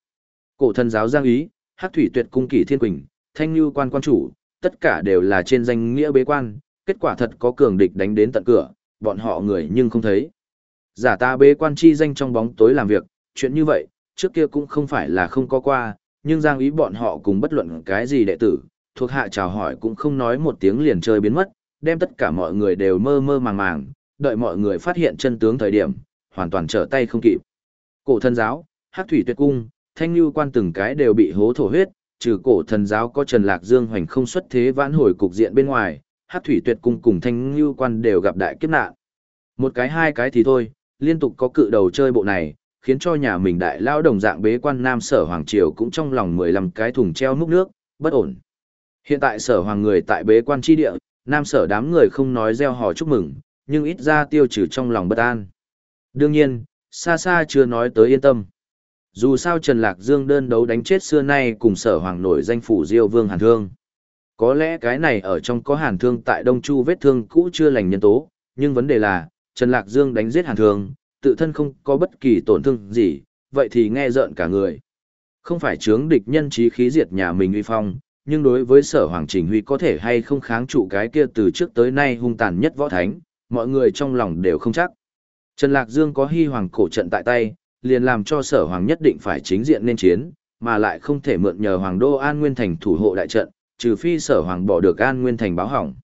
Cổ thần giáo giang ý, hắc thủy tuyệt cung kỷ thiên quỳnh, thanh lưu quan quan chủ, tất cả đều là trên danh nghĩa bế quan, kết quả thật có cường địch đánh đến tận cửa, bọn họ người nhưng không thấy. Giả ta bế quan chi danh trong bóng tối làm việc, chuyện như vậy, trước kia cũng không phải là không có qua, nhưng giang ý bọn họ cùng bất luận cái gì đệ tử, thuộc hạ chào hỏi cũng không nói một tiếng liền chơi biến mất, đem tất cả mọi người đều mơ mơ màng màng, đợi mọi người phát hiện chân tướng thời điểm, hoàn toàn trở tay không kịp. Cổ thần giáo, hắc thủy tuyệt cung, thanh lưu quan từng cái đều bị hố thổ huyết, trừ cổ thần giáo có Trần Lạc Dương hoành không xuất thế vãn hồi cục diện bên ngoài, hắc thủy tuyệt cung cùng thanh lưu quan đều gặp đại kiếp nạn. Một cái hai cái thì thôi, liên tục có cự đầu chơi bộ này, khiến cho nhà mình đại lao đồng dạng bế quan nam sở hoàng triều cũng trong lòng 15 cái thùng treo múc nước, bất ổn. Hiện tại sở hoàng người tại bế quan tri địa, nam sở đám người không nói gieo hò chúc mừng, nhưng ít ra tiêu trừ trong lòng bất an. Đương nhiên, xa xa chưa nói tới yên tâm. Dù sao Trần Lạc Dương đơn đấu đánh chết xưa nay cùng sở hoàng nổi danh phủ Diêu Vương Hàn Thương. Có lẽ cái này ở trong có Hàn Thương tại Đông Chu vết thương cũ chưa lành nhân tố, nhưng vấn đề là, Trần Lạc Dương đánh giết Hàn Thương, tự thân không có bất kỳ tổn thương gì, vậy thì nghe rợn cả người. Không phải chướng địch nhân trí khí diệt nhà mình uy phong, nhưng đối với sở hoàng trình huy có thể hay không kháng trụ cái kia từ trước tới nay hung tàn nhất võ thánh, mọi người trong lòng đều không chắc. Trần Lạc Dương có hy hoàng cổ trận tại tay, liền làm cho sở hoàng nhất định phải chính diện nên chiến, mà lại không thể mượn nhờ hoàng đô An Nguyên Thành thủ hộ đại trận, trừ phi sở hoàng bỏ được An Nguyên Thành báo hỏng.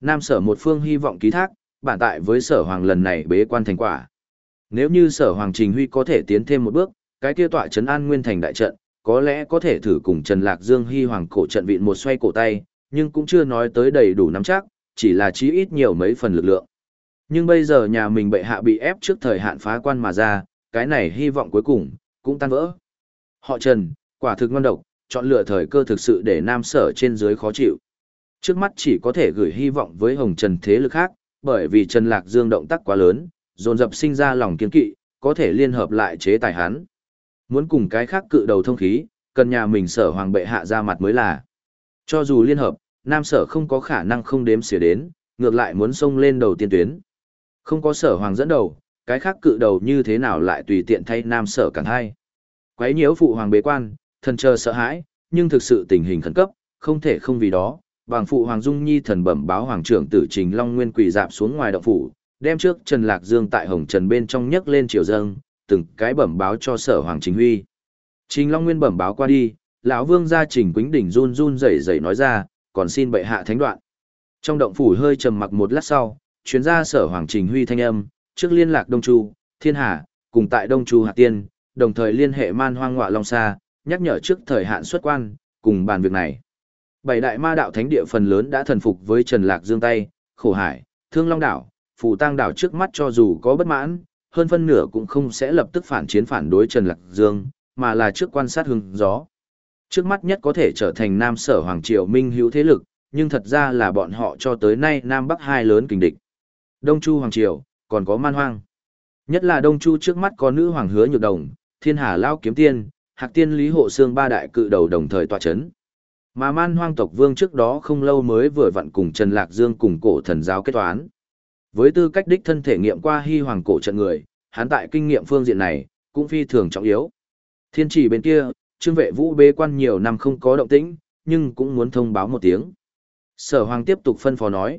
Nam sở một phương hy vọng ký thác, bản tại với sở hoàng lần này bế quan thành quả. Nếu như sở hoàng trình huy có thể tiến thêm một bước, cái kia tọa trấn An Nguyên Thành đại trận, có lẽ có thể thử cùng Trần Lạc Dương hy hoàng cổ trận vịn một xoay cổ tay, nhưng cũng chưa nói tới đầy đủ nắm chắc, chỉ là chí ít nhiều mấy phần lực lượng. Nhưng bây giờ nhà mình bệ hạ bị ép trước thời hạn phá quan mà ra, cái này hy vọng cuối cùng, cũng tan vỡ. Họ Trần, quả thực ngon độc, chọn lựa thời cơ thực sự để nam sở trên dưới khó chịu. Trước mắt chỉ có thể gửi hy vọng với Hồng Trần thế lực khác, bởi vì Trần Lạc Dương động tác quá lớn, dồn dập sinh ra lòng kiên kỵ, có thể liên hợp lại chế tài hắn. Muốn cùng cái khác cự đầu thông khí, cần nhà mình sở hoàng bệ hạ ra mặt mới là. Cho dù liên hợp, nam sở không có khả năng không đếm xỉa đến, ngược lại muốn xông lên đầu tiên tuyến. Không có sở hoàng dẫn đầu, cái khác cự đầu như thế nào lại tùy tiện thay nam sở càng hay. Quấy nhiễu phụ hoàng bế quan, thần chờ sợ hãi, nhưng thực sự tình hình khẩn cấp, không thể không vì đó, bằng phụ hoàng dung nhi thần bẩm báo hoàng trưởng tử trình long nguyên quỳ dạp xuống ngoài động phủ, đem trước Trần Lạc Dương tại hồng trần bên trong nhấc lên triều dâng, từng cái bẩm báo cho sở hoàng chính huy. Trình long nguyên bẩm báo qua đi, lão vương gia trình quýnh đỉnh run run rẩy rẩy nói ra, còn xin bệ hạ thánh đoạn. Trong động phủ hơi trầm mặc một lát sau, chuyến ra sở hoàng trình huy thanh âm, trước liên lạc Đông Chu, Thiên Hà, cùng tại Đông Chu Hạ Tiên, đồng thời liên hệ man hoang ngọa Long Sa, nhắc nhở trước thời hạn xuất quan, cùng bàn việc này. Bảy đại ma đạo thánh địa phần lớn đã thần phục với Trần Lạc Dương tay, khổ hải, thương long đảo, phù tăng đảo trước mắt cho dù có bất mãn, hơn phân nửa cũng không sẽ lập tức phản chiến phản đối Trần Lạc Dương, mà là trước quan sát hương gió. Trước mắt nhất có thể trở thành Nam Sở Hoàng Triều Minh hữu thế lực, nhưng thật ra là bọn họ cho tới nay Nam Bắc hai lớn kình địch. Đông Chu Hoàng Triều, còn có man hoang. Nhất là Đông Chu trước mắt có nữ hoàng hứa nhược đồng, thiên hà lao kiếm tiên, hạc tiên lý hộ xương ba đại cự đầu đồng thời tọa chấn. Mà man hoang tộc vương trước đó không lâu mới vừa vặn cùng Trần Lạc Dương cùng cổ thần giáo kết toán. Với tư cách đích thân thể nghiệm qua hy hoàng cổ trận người, hắn tại kinh nghiệm phương diện này, cũng phi thường trọng yếu. Thiên trì bên kia, trương vệ vũ bế quan nhiều năm không có động tĩnh, nhưng cũng muốn thông báo một tiếng. Sở hoàng tiếp tục phân phó nói.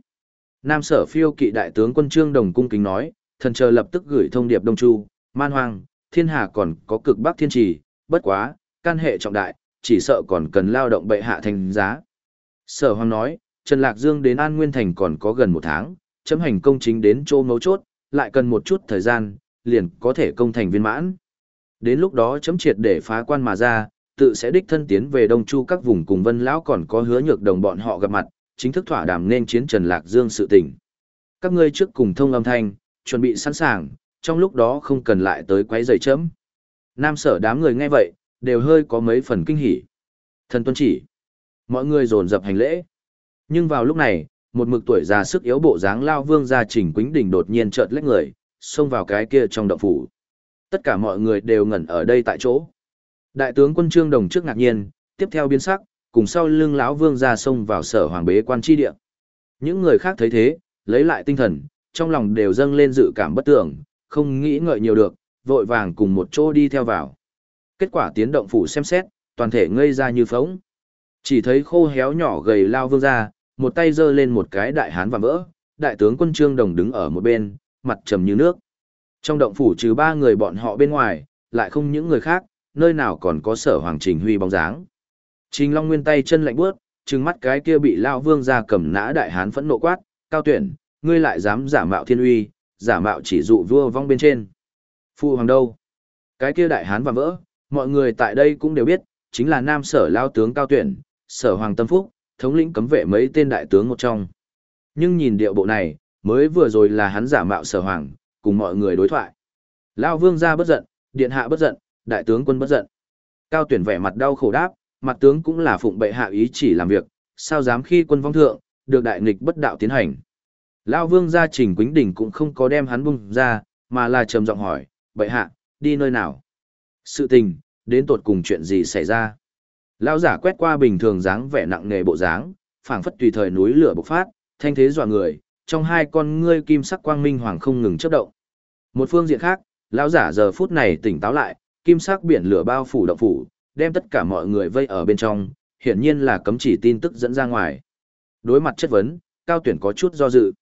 Nam sở phiêu kỵ đại tướng quân trương đồng cung kính nói, thần chờ lập tức gửi thông điệp Đông Chu, Man Hoang, Thiên Hà còn có cực Bắc Thiên Trì, bất quá, can hệ trọng đại, chỉ sợ còn cần lao động bệ hạ thành giá. Sở Hoàng nói, Trần Lạc Dương đến An Nguyên Thành còn có gần một tháng, chấm hành công chính đến chỗ mấu chốt, lại cần một chút thời gian, liền có thể công thành viên mãn. Đến lúc đó chấm triệt để phá quan mà ra, tự sẽ đích thân tiến về Đông Chu các vùng cùng Vân Lão còn có hứa nhược đồng bọn họ gặp mặt, chính thức thỏa đàm nên chiến Trần Lạc Dương sự tình. Các ngươi trước cùng thông âm thanh, chuẩn bị sẵn sàng, trong lúc đó không cần lại tới quấy rầy chấm. Nam sở đám người nghe vậy, đều hơi có mấy phần kinh hỉ. Thần tuân chỉ. Mọi người dồn dập hành lễ. Nhưng vào lúc này, một mực tuổi già sức yếu bộ dáng lao vương gia chỉnh quýnh Đình đột nhiên chợt lách người, xông vào cái kia trong động phủ. Tất cả mọi người đều ngẩn ở đây tại chỗ. Đại tướng quân Trương Đồng trước ngạc nhiên, tiếp theo biến sắc, cùng sau lưng lão vương gia xông vào sở hoàng bế quan tri địa. Những người khác thấy thế, lấy lại tinh thần, trong lòng đều dâng lên dự cảm bất tưởng, không nghĩ ngợi nhiều được, vội vàng cùng một chỗ đi theo vào. Kết quả tiến động phủ xem xét, toàn thể ngây ra như phóng. Chỉ thấy khô héo nhỏ gầy lao vương ra, một tay giơ lên một cái đại hán và vỡ, đại tướng quân Trương Đồng đứng ở một bên, mặt trầm như nước. Trong động phủ trừ ba người bọn họ bên ngoài, lại không những người khác, nơi nào còn có sở hoàng trình huy bóng dáng. Trình Long Nguyên tay chân lạnh bước, trừng mắt cái kia bị lao vương ra cầm nã đại hán phẫn nộ quát, cao tuyển, ngươi lại dám giả mạo thiên uy, giả mạo chỉ dụ vua vong bên trên. Phu hoàng đâu? Cái kia đại hán và vỡ, mọi người tại đây cũng đều biết, chính là nam sở lao tướng cao tuyển, sở hoàng tâm phúc, thống lĩnh cấm vệ mấy tên đại tướng một trong. Nhưng nhìn điệu bộ này, mới vừa rồi là hắn giả mạo sở hoàng, cùng mọi người đối thoại. Lao vương ra bất giận, điện hạ bất giận, đại tướng quân bất giận. Cao tuyển vẻ mặt đau khổ đáp, mặt tướng cũng là phụng bệ hạ ý chỉ làm việc, sao dám khi quân vong thượng, được đại nghịch bất đạo tiến hành. Lao vương gia trình quính đỉnh cũng không có đem hắn bung ra, mà là trầm giọng hỏi, bệ hạ, đi nơi nào? Sự tình, đến tột cùng chuyện gì xảy ra? Lao giả quét qua bình thường dáng vẻ nặng nề bộ dáng, phảng phất tùy thời núi lửa bộc phát, thanh thế dọa người, trong hai con ngươi kim sắc quang minh hoàng không ngừng chớp động. Một phương diện khác, lão giả giờ phút này tỉnh táo lại, kim sắc biển lửa bao phủ động phủ, đem tất cả mọi người vây ở bên trong, hiển nhiên là cấm chỉ tin tức dẫn ra ngoài. Đối mặt chất vấn, cao tuyển có chút do dự.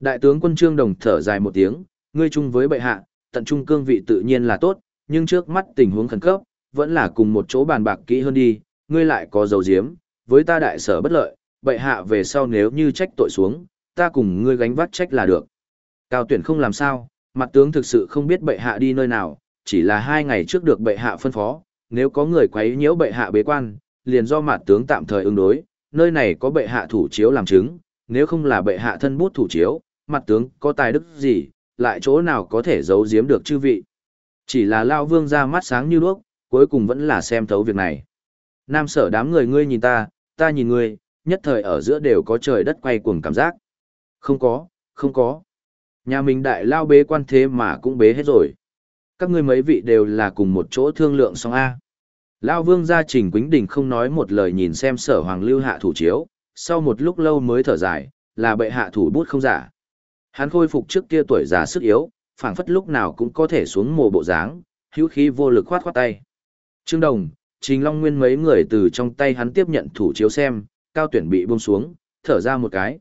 Đại tướng quân Trương Đồng thở dài một tiếng, ngươi chung với bệ hạ, tận trung cương vị tự nhiên là tốt, nhưng trước mắt tình huống khẩn cấp, vẫn là cùng một chỗ bàn bạc kỹ hơn đi, ngươi lại có dấu diếm, với ta đại sở bất lợi, bệ hạ về sau nếu như trách tội xuống, ta cùng ngươi gánh vác trách là được. Cao tuyển không làm sao, mặt tướng thực sự không biết bệ hạ đi nơi nào, chỉ là hai ngày trước được bệ hạ phân phó, nếu có người quấy nhiễu bệ hạ bế quan, liền do mặt tướng tạm thời ứng đối, nơi này có bệ hạ thủ chiếu làm chứng, nếu không là bệ hạ thân bút thủ chiếu, mặt tướng có tài đức gì, lại chỗ nào có thể giấu giếm được chư vị. Chỉ là Lao Vương ra mắt sáng như đuốc, cuối cùng vẫn là xem thấu việc này. Nam sở đám người ngươi nhìn ta, ta nhìn ngươi, nhất thời ở giữa đều có trời đất quay cuồng cảm giác. Không có, không có. Nhà mình đại lao bế quan thế mà cũng bế hết rồi. Các ngươi mấy vị đều là cùng một chỗ thương lượng xong A. Lao vương gia trình quính đình không nói một lời nhìn xem sở hoàng lưu hạ thủ chiếu, sau một lúc lâu mới thở dài, là bệ hạ thủ bút không giả. Hắn khôi phục trước kia tuổi già sức yếu, phảng phất lúc nào cũng có thể xuống mồ bộ dáng, hữu khí vô lực khoát khoát tay. Trương Đồng, Trình Long Nguyên mấy người từ trong tay hắn tiếp nhận thủ chiếu xem, cao tuyển bị buông xuống, thở ra một cái.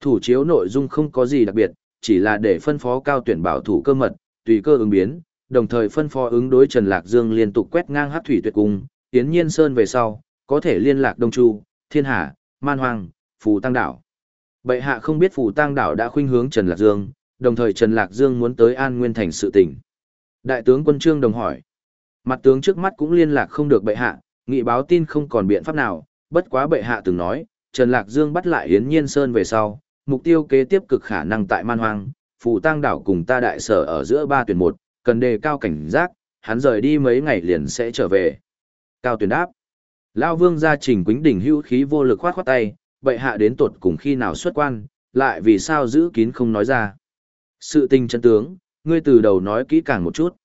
Thủ chiếu nội dung không có gì đặc biệt, chỉ là để phân phó cao tuyển bảo thủ cơ mật, tùy cơ ứng biến, đồng thời phân phó ứng đối Trần Lạc Dương liên tục quét ngang hát thủy tuyệt cung, tiến nhiên sơn về sau, có thể liên lạc Đông Chu, Thiên Hà, Man Hoàng, Phù Tăng Đảo. Bệ hạ không biết Phù Tăng Đảo đã khuynh hướng Trần Lạc Dương, đồng thời Trần Lạc Dương muốn tới An Nguyên Thành sự tình, Đại tướng quân Trương Đồng hỏi. Mặt tướng trước mắt cũng liên lạc không được bệ hạ, nghị báo tin không còn biện pháp nào, bất quá bệ hạ từng nói, Trần Lạc Dương bắt lại Yến Nhiên Sơn về sau, mục tiêu kế tiếp cực khả năng tại Man Hoang, phụ Tăng Đảo cùng ta đại sở ở giữa ba tuyển một, cần đề cao cảnh giác, hắn rời đi mấy ngày liền sẽ trở về. Cao tuyển đáp. Lao vương gia trình quính đỉnh hữu khí vô lực khoát khoát tay, bệ hạ đến tuột cùng khi nào xuất quan, lại vì sao giữ kín không nói ra. Sự tình chân tướng, ngươi từ đầu nói kỹ càng một chút.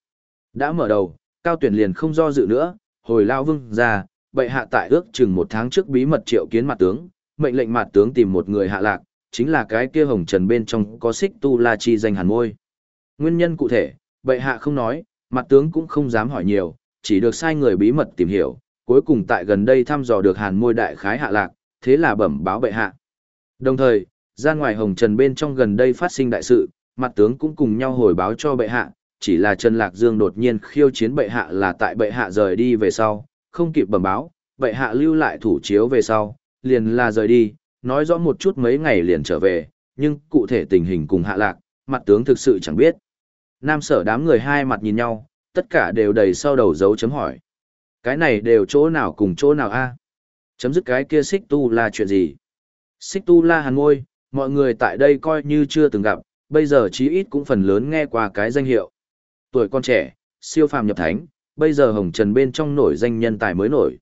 Đã mở đầu, cao tuyển liền không do dự nữa, hồi lao vương ra, bệ hạ tại ước chừng một tháng trước bí mật triệu kiến mặt tướng, mệnh lệnh mặt tướng tìm một người hạ lạc, chính là cái kia hồng trần bên trong có xích tu la chi danh hàn môi. Nguyên nhân cụ thể, bệ hạ không nói, mặt tướng cũng không dám hỏi nhiều, chỉ được sai người bí mật tìm hiểu, cuối cùng tại gần đây thăm dò được hàn môi đại khái hạ lạc, thế là bẩm báo bệ hạ. Đồng thời, ra ngoài hồng trần bên trong gần đây phát sinh đại sự, mặt tướng cũng cùng nhau hồi báo cho bệ hạ, chỉ là Trần Lạc Dương đột nhiên khiêu chiến bệ hạ là tại bệ hạ rời đi về sau, không kịp bẩm báo, bệ hạ lưu lại thủ chiếu về sau, liền là rời đi, nói rõ một chút mấy ngày liền trở về, nhưng cụ thể tình hình cùng hạ lạc, mặt tướng thực sự chẳng biết. Nam sở đám người hai mặt nhìn nhau, tất cả đều đầy sau đầu dấu chấm hỏi. Cái này đều chỗ nào cùng chỗ nào a? Chấm dứt cái kia xích tu là chuyện gì? Xích tu la hàn môi, mọi người tại đây coi như chưa từng gặp, bây giờ chí ít cũng phần lớn nghe qua cái danh hiệu. Tuổi con trẻ, siêu phàm nhập thánh, bây giờ hồng trần bên trong nổi danh nhân tài mới nổi.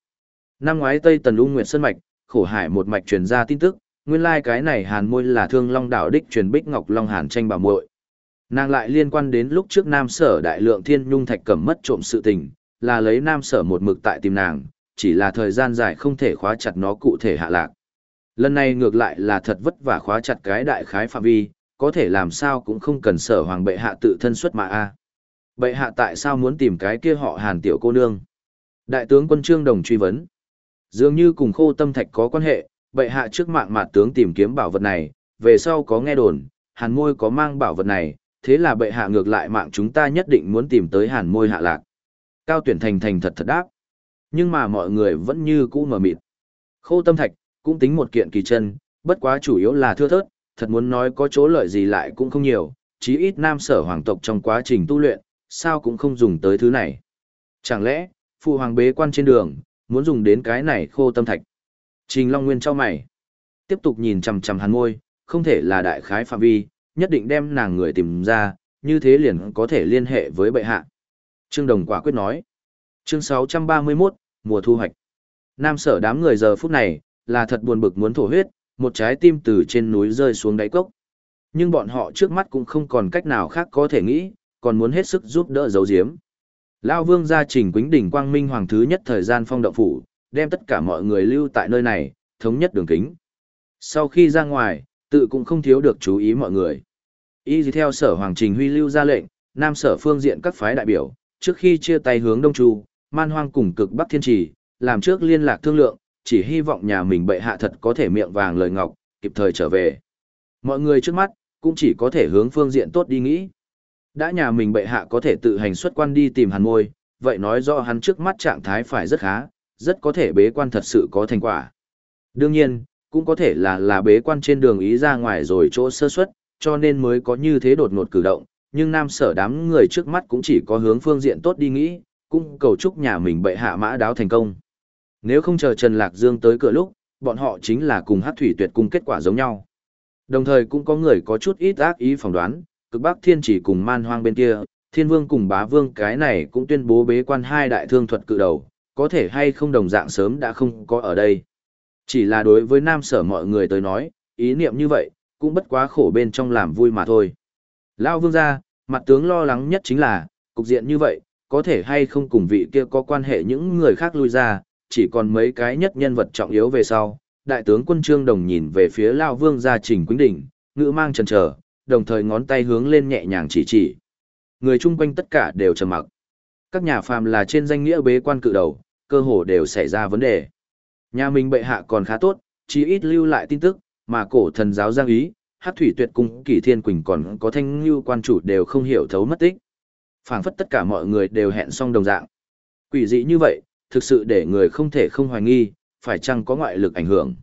Năm ngoái Tây Tần Lung Nguyệt Sơn Mạch, khổ hải một mạch truyền ra tin tức, nguyên lai like cái này hàn môi là thương long đảo đích truyền bích ngọc long hàn tranh bảo muội nàng lại liên quan đến lúc trước nam sở đại lượng thiên nhung thạch cầm mất trộm sự tình là lấy nam sở một mực tại tìm nàng chỉ là thời gian dài không thể khóa chặt nó cụ thể hạ lạc lần này ngược lại là thật vất vả khóa chặt cái đại khái phạm vi có thể làm sao cũng không cần sở hoàng bệ hạ tự thân xuất mà a bệ hạ tại sao muốn tìm cái kia họ hàn tiểu cô nương đại tướng quân trương đồng truy vấn dường như cùng khô tâm thạch có quan hệ bệ hạ trước mạng mạt tướng tìm kiếm bảo vật này, về sau có nghe đồn, hàn môi có mang bảo vật này, thế là bệ hạ ngược lại mạng chúng ta nhất định muốn tìm tới hàn môi hạ lạc. Cao tuyển thành thành thật thật đáp. Nhưng mà mọi người vẫn như cũ mờ mịt. Khô tâm thạch, cũng tính một kiện kỳ chân, bất quá chủ yếu là thưa thớt, thật muốn nói có chỗ lợi gì lại cũng không nhiều, chí ít nam sở hoàng tộc trong quá trình tu luyện, sao cũng không dùng tới thứ này. Chẳng lẽ, phụ hoàng bế quan trên đường, muốn dùng đến cái này khô tâm thạch. Trình Long Nguyên cho mày. Tiếp tục nhìn chằm chằm hắn môi, không thể là đại khái phạm vi, nhất định đem nàng người tìm ra, như thế liền có thể liên hệ với bệ hạ. Trương Đồng quả quyết nói. Chương 631, mùa thu hoạch. Nam sở đám người giờ phút này, là thật buồn bực muốn thổ huyết, một trái tim từ trên núi rơi xuống đáy cốc. Nhưng bọn họ trước mắt cũng không còn cách nào khác có thể nghĩ, còn muốn hết sức giúp đỡ giấu giếm. Lao vương gia trình quính đỉnh quang minh hoàng thứ nhất thời gian phong động phủ, đem tất cả mọi người lưu tại nơi này, thống nhất đường kính. Sau khi ra ngoài, tự cũng không thiếu được chú ý mọi người. Y dì theo sở Hoàng Trình Huy lưu ra lệnh, nam sở phương diện các phái đại biểu, trước khi chia tay hướng Đông Chu, man hoang cùng cực Bắc Thiên Trì, làm trước liên lạc thương lượng, chỉ hy vọng nhà mình bệ hạ thật có thể miệng vàng lời ngọc, kịp thời trở về. Mọi người trước mắt, cũng chỉ có thể hướng phương diện tốt đi nghĩ. Đã nhà mình bệ hạ có thể tự hành xuất quan đi tìm hàn môi, vậy nói rõ hắn trước mắt trạng thái phải rất khá, rất có thể bế quan thật sự có thành quả. Đương nhiên, cũng có thể là là bế quan trên đường ý ra ngoài rồi chỗ sơ suất, cho nên mới có như thế đột ngột cử động, nhưng nam sở đám người trước mắt cũng chỉ có hướng phương diện tốt đi nghĩ, cũng cầu chúc nhà mình bệ hạ mã đáo thành công. Nếu không chờ Trần Lạc Dương tới cửa lúc, bọn họ chính là cùng hát thủy tuyệt cùng kết quả giống nhau. Đồng thời cũng có người có chút ít ác ý phỏng đoán, cực bắc thiên chỉ cùng man hoang bên kia, thiên vương cùng bá vương cái này cũng tuyên bố bế quan hai đại thương thuật cự đầu, có thể hay không đồng dạng sớm đã không có ở đây. Chỉ là đối với nam sở mọi người tới nói, ý niệm như vậy, cũng bất quá khổ bên trong làm vui mà thôi. Lao vương gia, mặt tướng lo lắng nhất chính là, cục diện như vậy, có thể hay không cùng vị kia có quan hệ những người khác lui ra, chỉ còn mấy cái nhất nhân vật trọng yếu về sau. Đại tướng quân Trương Đồng nhìn về phía Lao vương gia Trình Quýnh Đỉnh, ngữ mang chần chờ, đồng thời ngón tay hướng lên nhẹ nhàng chỉ chỉ. Người chung quanh tất cả đều trầm mặc các nhà phàm là trên danh nghĩa bế quan cự đầu, cơ hồ đều xảy ra vấn đề. Nhà mình bệ hạ còn khá tốt, chỉ ít lưu lại tin tức, mà cổ thần giáo giang ý, hát thủy tuyệt cung kỳ thiên quỳnh còn có thanh lưu quan chủ đều không hiểu thấu mất tích. phảng phất tất cả mọi người đều hẹn xong đồng dạng. Quỷ dị như vậy, thực sự để người không thể không hoài nghi, phải chăng có ngoại lực ảnh hưởng.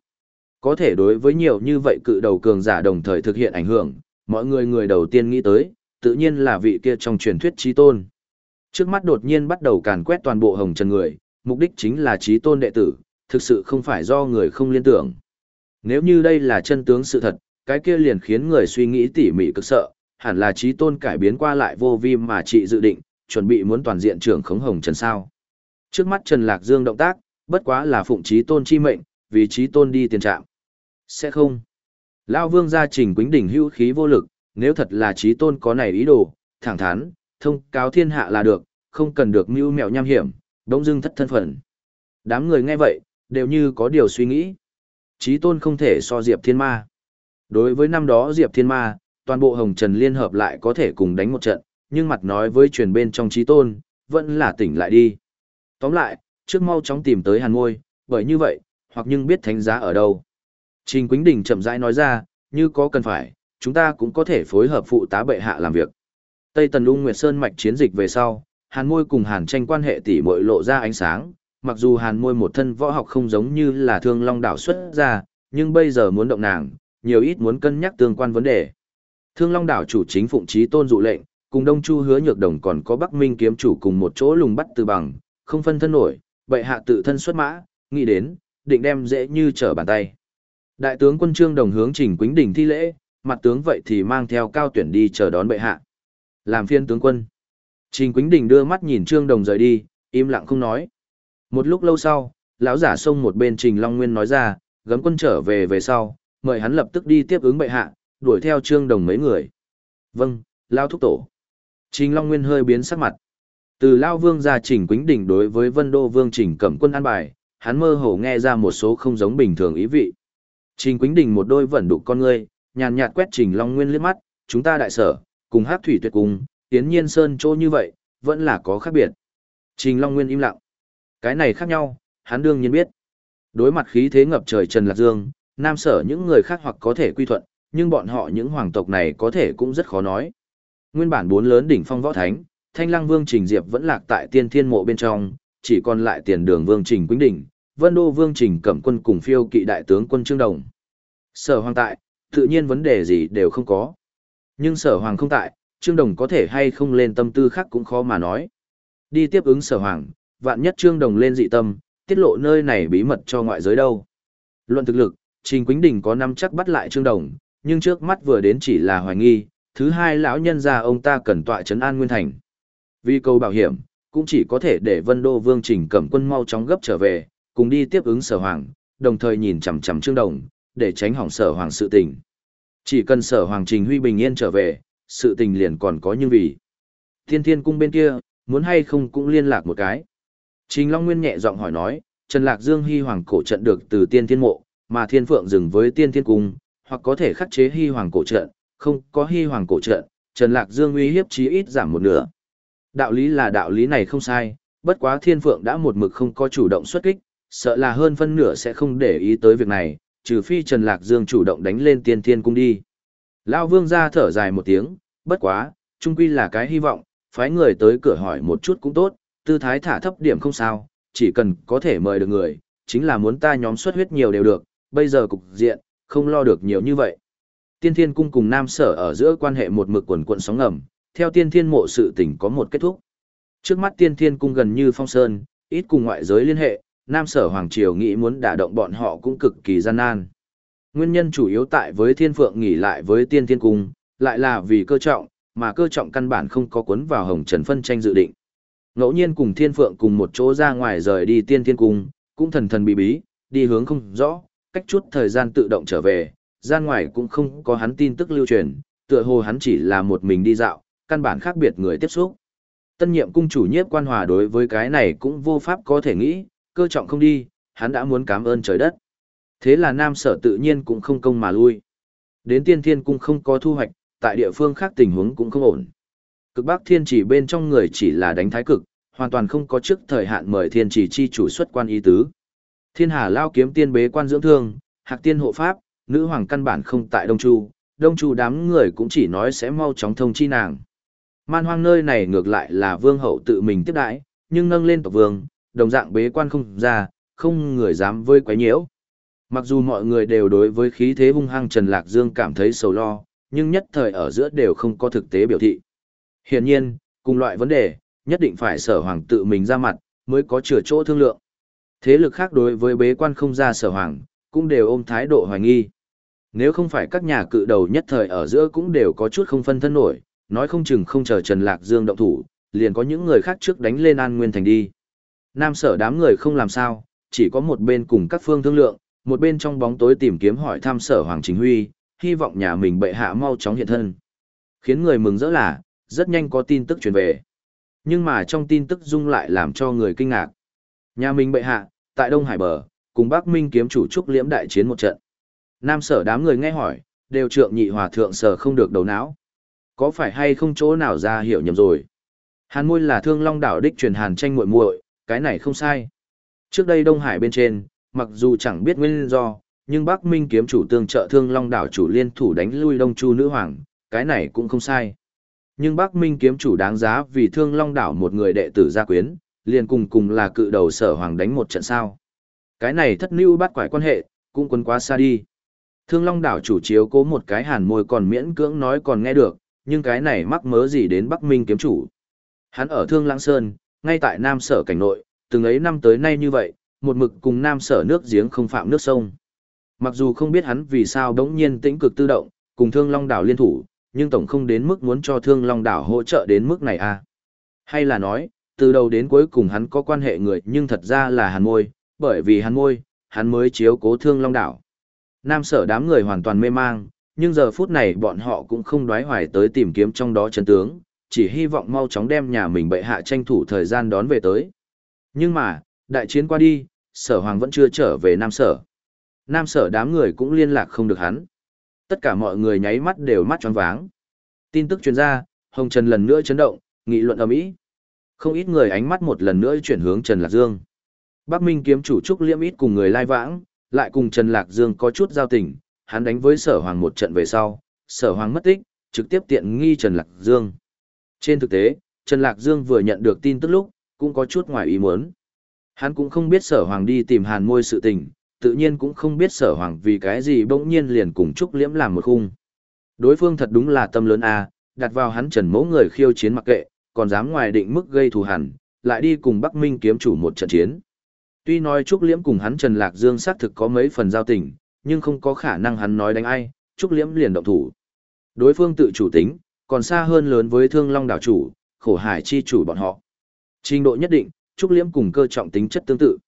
Có thể đối với nhiều như vậy cự đầu cường giả đồng thời thực hiện ảnh hưởng, mọi người người đầu tiên nghĩ tới, tự nhiên là vị kia trong truyền thuyết trí tôn. Trước mắt đột nhiên bắt đầu càn quét toàn bộ hồng trần người, mục đích chính là trí tôn đệ tử, thực sự không phải do người không liên tưởng. Nếu như đây là chân tướng sự thật, cái kia liền khiến người suy nghĩ tỉ mỉ cực sợ, hẳn là trí tôn cải biến qua lại vô vi mà chị dự định, chuẩn bị muốn toàn diện trưởng khống hồng trần sao. Trước mắt Trần Lạc Dương động tác, bất quá là phụng trí tôn chi mệnh, vì trí tôn đi tiền trạm. Sẽ không. Lao vương gia trình quính đỉnh hữu khí vô lực, nếu thật là trí tôn có này ý đồ, thẳng thắn, thông cáo thiên hạ là được, không cần được mưu mẹo nham hiểm, đống dưng thất thân phận. Đám người nghe vậy, đều như có điều suy nghĩ. Chí tôn không thể so Diệp Thiên Ma. Đối với năm đó Diệp Thiên Ma, toàn bộ Hồng Trần liên hợp lại có thể cùng đánh một trận, nhưng mặt nói với truyền bên trong Chí tôn, vẫn là tỉnh lại đi. Tóm lại, trước mau chóng tìm tới hàn ngôi, bởi như vậy, hoặc nhưng biết thánh giá ở đâu. Trình Quýnh Đình chậm rãi nói ra, như có cần phải, chúng ta cũng có thể phối hợp phụ tá bệ hạ làm việc. Tây Tần Ung Nguyệt Sơn mạch chiến dịch về sau, Hàn Môi cùng Hàn Tranh quan hệ tỷ muội lộ ra ánh sáng, mặc dù Hàn Môi một thân võ học không giống như là Thương Long đảo xuất ra, nhưng bây giờ muốn động nàng, nhiều ít muốn cân nhắc tương quan vấn đề. Thương Long đảo chủ chính phụng chí tôn dụ lệnh, cùng Đông Chu hứa nhược đồng còn có Bắc Minh kiếm chủ cùng một chỗ lùng bắt từ bằng, không phân thân nổi, bệ hạ tự thân xuất mã, nghĩ đến, định đem dễ như trở bàn tay. Đại tướng quân Trương Đồng hướng Trình Quýnh Đình thi lễ, mặt tướng vậy thì mang theo cao tuyển đi chờ đón bệ hạ. Làm phiên tướng quân. Trình Quýnh Đình đưa mắt nhìn Trương Đồng rời đi, im lặng không nói. Một lúc lâu sau, lão giả xông một bên Trình Long Nguyên nói ra, gấm quân trở về về sau, mời hắn lập tức đi tiếp ứng bệ hạ, đuổi theo Trương Đồng mấy người. Vâng, lao thúc tổ. Trình Long Nguyên hơi biến sắc mặt. Từ Lao Vương ra Trình Quýnh Đình đối với Vân Đô Vương Trình Cẩm Quân an bài, hắn mơ hồ nghe ra một số không giống bình thường ý vị. Trình Quýnh Đình một đôi vẫn đục con ngươi, nhàn nhạt quét Trình Long Nguyên liếc mắt, chúng ta đại sở, cùng hát thủy tuyệt cùng, tiến nhiên sơn chỗ như vậy, vẫn là có khác biệt. Trình Long Nguyên im lặng. Cái này khác nhau, hắn đương nhiên biết. Đối mặt khí thế ngập trời Trần Lạc Dương, nam sở những người khác hoặc có thể quy thuận, nhưng bọn họ những hoàng tộc này có thể cũng rất khó nói. Nguyên bản bốn lớn đỉnh phong võ thánh, Thanh Lăng Vương Trình Diệp vẫn lạc tại Tiên Thiên mộ bên trong, chỉ còn lại Tiền Đường Vương Trình Quýnh Đỉnh, Vân Đô Vương Trình Cẩm Quân cùng phiêu kỵ đại tướng quân Trương Đồng. Sở Hoàng tại, tự nhiên vấn đề gì đều không có. Nhưng Sở Hoàng không tại, Trương Đồng có thể hay không lên tâm tư khác cũng khó mà nói. Đi tiếp ứng Sở Hoàng, vạn nhất Trương Đồng lên dị tâm, tiết lộ nơi này bí mật cho ngoại giới đâu. Luận thực lực, Trình Quýnh Đình có năm chắc bắt lại Trương Đồng, nhưng trước mắt vừa đến chỉ là hoài nghi, thứ hai lão nhân gia ông ta cần tọa trấn an nguyên thành. Vì câu bảo hiểm, cũng chỉ có thể để Vân Đô Vương Trình Cẩm Quân mau chóng gấp trở về, cùng đi tiếp ứng Sở Hoàng, đồng thời nhìn chằm chằm Trương Đồng, để tránh hỏng Sở Hoàng sự tình. Chỉ cần Sở Hoàng Trình Huy bình yên trở về, sự tình liền còn có như vì. Thiên Thiên cung bên kia, muốn hay không cũng liên lạc một cái. Trình Long Nguyên nhẹ giọng hỏi nói, Trần Lạc Dương Hy Hoàng cổ trận được từ Tiên Thiên mộ, mà Thiên Phượng dừng với Tiên Thiên cung, hoặc có thể khắc chế Hy Hoàng cổ trận, không có Hy Hoàng cổ trận, Trần Lạc Dương uy hiếp chí ít giảm một nửa. Đạo lý là đạo lý này không sai, bất quá Thiên Phượng đã một mực không có chủ động xuất kích, sợ là hơn phân nửa sẽ không để ý tới việc này, trừ phi Trần Lạc Dương chủ động đánh lên Tiên Thiên cung đi. Lão Vương ra thở dài một tiếng, bất quá, trung quy là cái hy vọng, phái người tới cửa hỏi một chút cũng tốt, tư thái thả thấp điểm không sao, chỉ cần có thể mời được người, chính là muốn ta nhóm xuất huyết nhiều đều được, bây giờ cục diện, không lo được nhiều như vậy. Tiên Thiên Cung cùng Nam Sở ở giữa quan hệ một mực quần quận sóng ngầm, theo Tiên Thiên mộ sự tình có một kết thúc. Trước mắt Tiên Thiên Cung gần như phong sơn, ít cùng ngoại giới liên hệ, Nam Sở Hoàng Triều nghĩ muốn đả động bọn họ cũng cực kỳ gian nan. Nguyên nhân chủ yếu tại với Thiên Phượng nghỉ lại với Tiên Thiên Cung, lại là vì cơ trọng, mà cơ trọng căn bản không có cuốn vào Hồng Trần phân tranh dự định. Ngẫu nhiên cùng Thiên Phượng cùng một chỗ ra ngoài rời đi Tiên Thiên Cung, cũng thần thần bí bí, đi hướng không rõ, cách chút thời gian tự động trở về, ra ngoài cũng không có hắn tin tức lưu truyền, tựa hồ hắn chỉ là một mình đi dạo, căn bản khác biệt người tiếp xúc. Tân nhiệm cung chủ nhiếp quan hòa đối với cái này cũng vô pháp có thể nghĩ, cơ trọng không đi, hắn đã muốn cảm ơn trời đất. Thế là nam sở tự nhiên cũng không công mà lui. Đến tiên thiên cung không có thu hoạch, tại địa phương khác tình huống cũng không ổn. Cực bắc thiên chỉ bên trong người chỉ là đánh thái cực, hoàn toàn không có trước thời hạn mời thiên chỉ chi chủ xuất quan y tứ. Thiên hà lao kiếm tiên bế quan dưỡng thương, hạc tiên hộ pháp, nữ hoàng căn bản không tại Đông Chu, Đông Chu đám người cũng chỉ nói sẽ mau chóng thông chi nàng. Man hoang nơi này ngược lại là vương hậu tự mình tiếp đãi, nhưng nâng lên tộc vương, đồng dạng bế quan không ra, không người dám vơi quấy nhiễu. Mặc dù mọi người đều đối với khí thế hung hăng Trần Lạc Dương cảm thấy sầu lo, nhưng nhất thời ở giữa đều không có thực tế biểu thị. Hiển nhiên, cùng loại vấn đề, nhất định phải sở hoàng tự mình ra mặt, mới có chừa chỗ thương lượng. Thế lực khác đối với bế quan không ra sở hoàng, cũng đều ôm thái độ hoài nghi. Nếu không phải các nhà cự đầu nhất thời ở giữa cũng đều có chút không phân thân nổi, nói không chừng không chờ Trần Lạc Dương động thủ, liền có những người khác trước đánh lên An Nguyên Thành đi. Nam sở đám người không làm sao, chỉ có một bên cùng các phương thương lượng, một bên trong bóng tối tìm kiếm hỏi thăm sở Hoàng Chính Huy, hy vọng nhà mình bệ hạ mau chóng hiện thân. Khiến người mừng rỡ là, rất nhanh có tin tức truyền về. Nhưng mà trong tin tức dung lại làm cho người kinh ngạc. Nhà mình bệ hạ, tại Đông Hải bờ, cùng Bắc Minh kiếm chủ trúc liễm đại chiến một trận. Nam sở đám người nghe hỏi, đều trượng nhị hòa thượng sở không được đầu não. Có phải hay không chỗ nào ra hiểu nhầm rồi? Hàn môi là thương long đảo đích truyền hàn tranh muội muội, cái này không sai. Trước đây Đông Hải bên trên, mặc dù chẳng biết nguyên do, nhưng Bắc Minh kiếm chủ tương trợ thương long đảo chủ liên thủ đánh lui Đông Chu nữ hoàng, cái này cũng không sai. Nhưng Bắc Minh kiếm chủ đáng giá vì thương long đảo một người đệ tử gia quyến, liền cùng cùng là cự đầu sở hoàng đánh một trận sao. Cái này thất lưu bắt quải quan hệ, cũng quấn quá xa đi. Thương Long đảo chủ chiếu cố một cái hàn môi còn miễn cưỡng nói còn nghe được, nhưng cái này mắc mớ gì đến Bắc Minh kiếm chủ. Hắn ở Thương Lãng Sơn, ngay tại Nam Sở cảnh nội, từng ấy năm tới nay như vậy, một mực cùng Nam Sở nước giếng không phạm nước sông. Mặc dù không biết hắn vì sao đống nhiên tĩnh cực tự động, cùng Thương Long Đảo liên thủ, nhưng tổng không đến mức muốn cho Thương Long Đảo hỗ trợ đến mức này à. Hay là nói, từ đầu đến cuối cùng hắn có quan hệ người nhưng thật ra là hàn môi, bởi vì hàn môi, hắn mới chiếu cố Thương Long Đảo. Nam Sở đám người hoàn toàn mê mang, nhưng giờ phút này bọn họ cũng không đoái hoài tới tìm kiếm trong đó chân tướng, chỉ hy vọng mau chóng đem nhà mình bệ hạ tranh thủ thời gian đón về tới. Nhưng mà, đại chiến qua đi, sở hoàng vẫn chưa trở về Nam Sở. Nam Sở đám người cũng liên lạc không được hắn. Tất cả mọi người nháy mắt đều mắt tròn váng. Tin tức truyền ra, Hồng Trần lần nữa chấn động, nghị luận ầm ĩ. Không ít người ánh mắt một lần nữa chuyển hướng Trần Lạc Dương. Bắc Minh kiếm chủ trúc liễm ít cùng người lai vãng, lại cùng Trần Lạc Dương có chút giao tình, hắn đánh với sở hoàng một trận về sau, sở hoàng mất tích, trực tiếp tiện nghi Trần Lạc Dương. Trên thực tế, Trần Lạc Dương vừa nhận được tin tức lúc, cũng có chút ngoài ý muốn. Hắn cũng không biết sở hoàng đi tìm hàn môi sự tình, tự nhiên cũng không biết sở hoàng vì cái gì bỗng nhiên liền cùng Trúc Liễm làm một khung. Đối phương thật đúng là tâm lớn a, đặt vào hắn trần mẫu người khiêu chiến mặc kệ, còn dám ngoài định mức gây thù hằn, lại đi cùng Bắc Minh kiếm chủ một trận chiến. Tuy nói Trúc Liễm cùng hắn Trần Lạc Dương xác thực có mấy phần giao tình, nhưng không có khả năng hắn nói đánh ai, Trúc Liễm liền động thủ. Đối phương tự chủ tính, còn xa hơn lớn với Thương Long đảo chủ, khổ hải chi chủ bọn họ. Trình độ nhất định, Trúc Liễm cùng cơ trọng tính chất tương tự.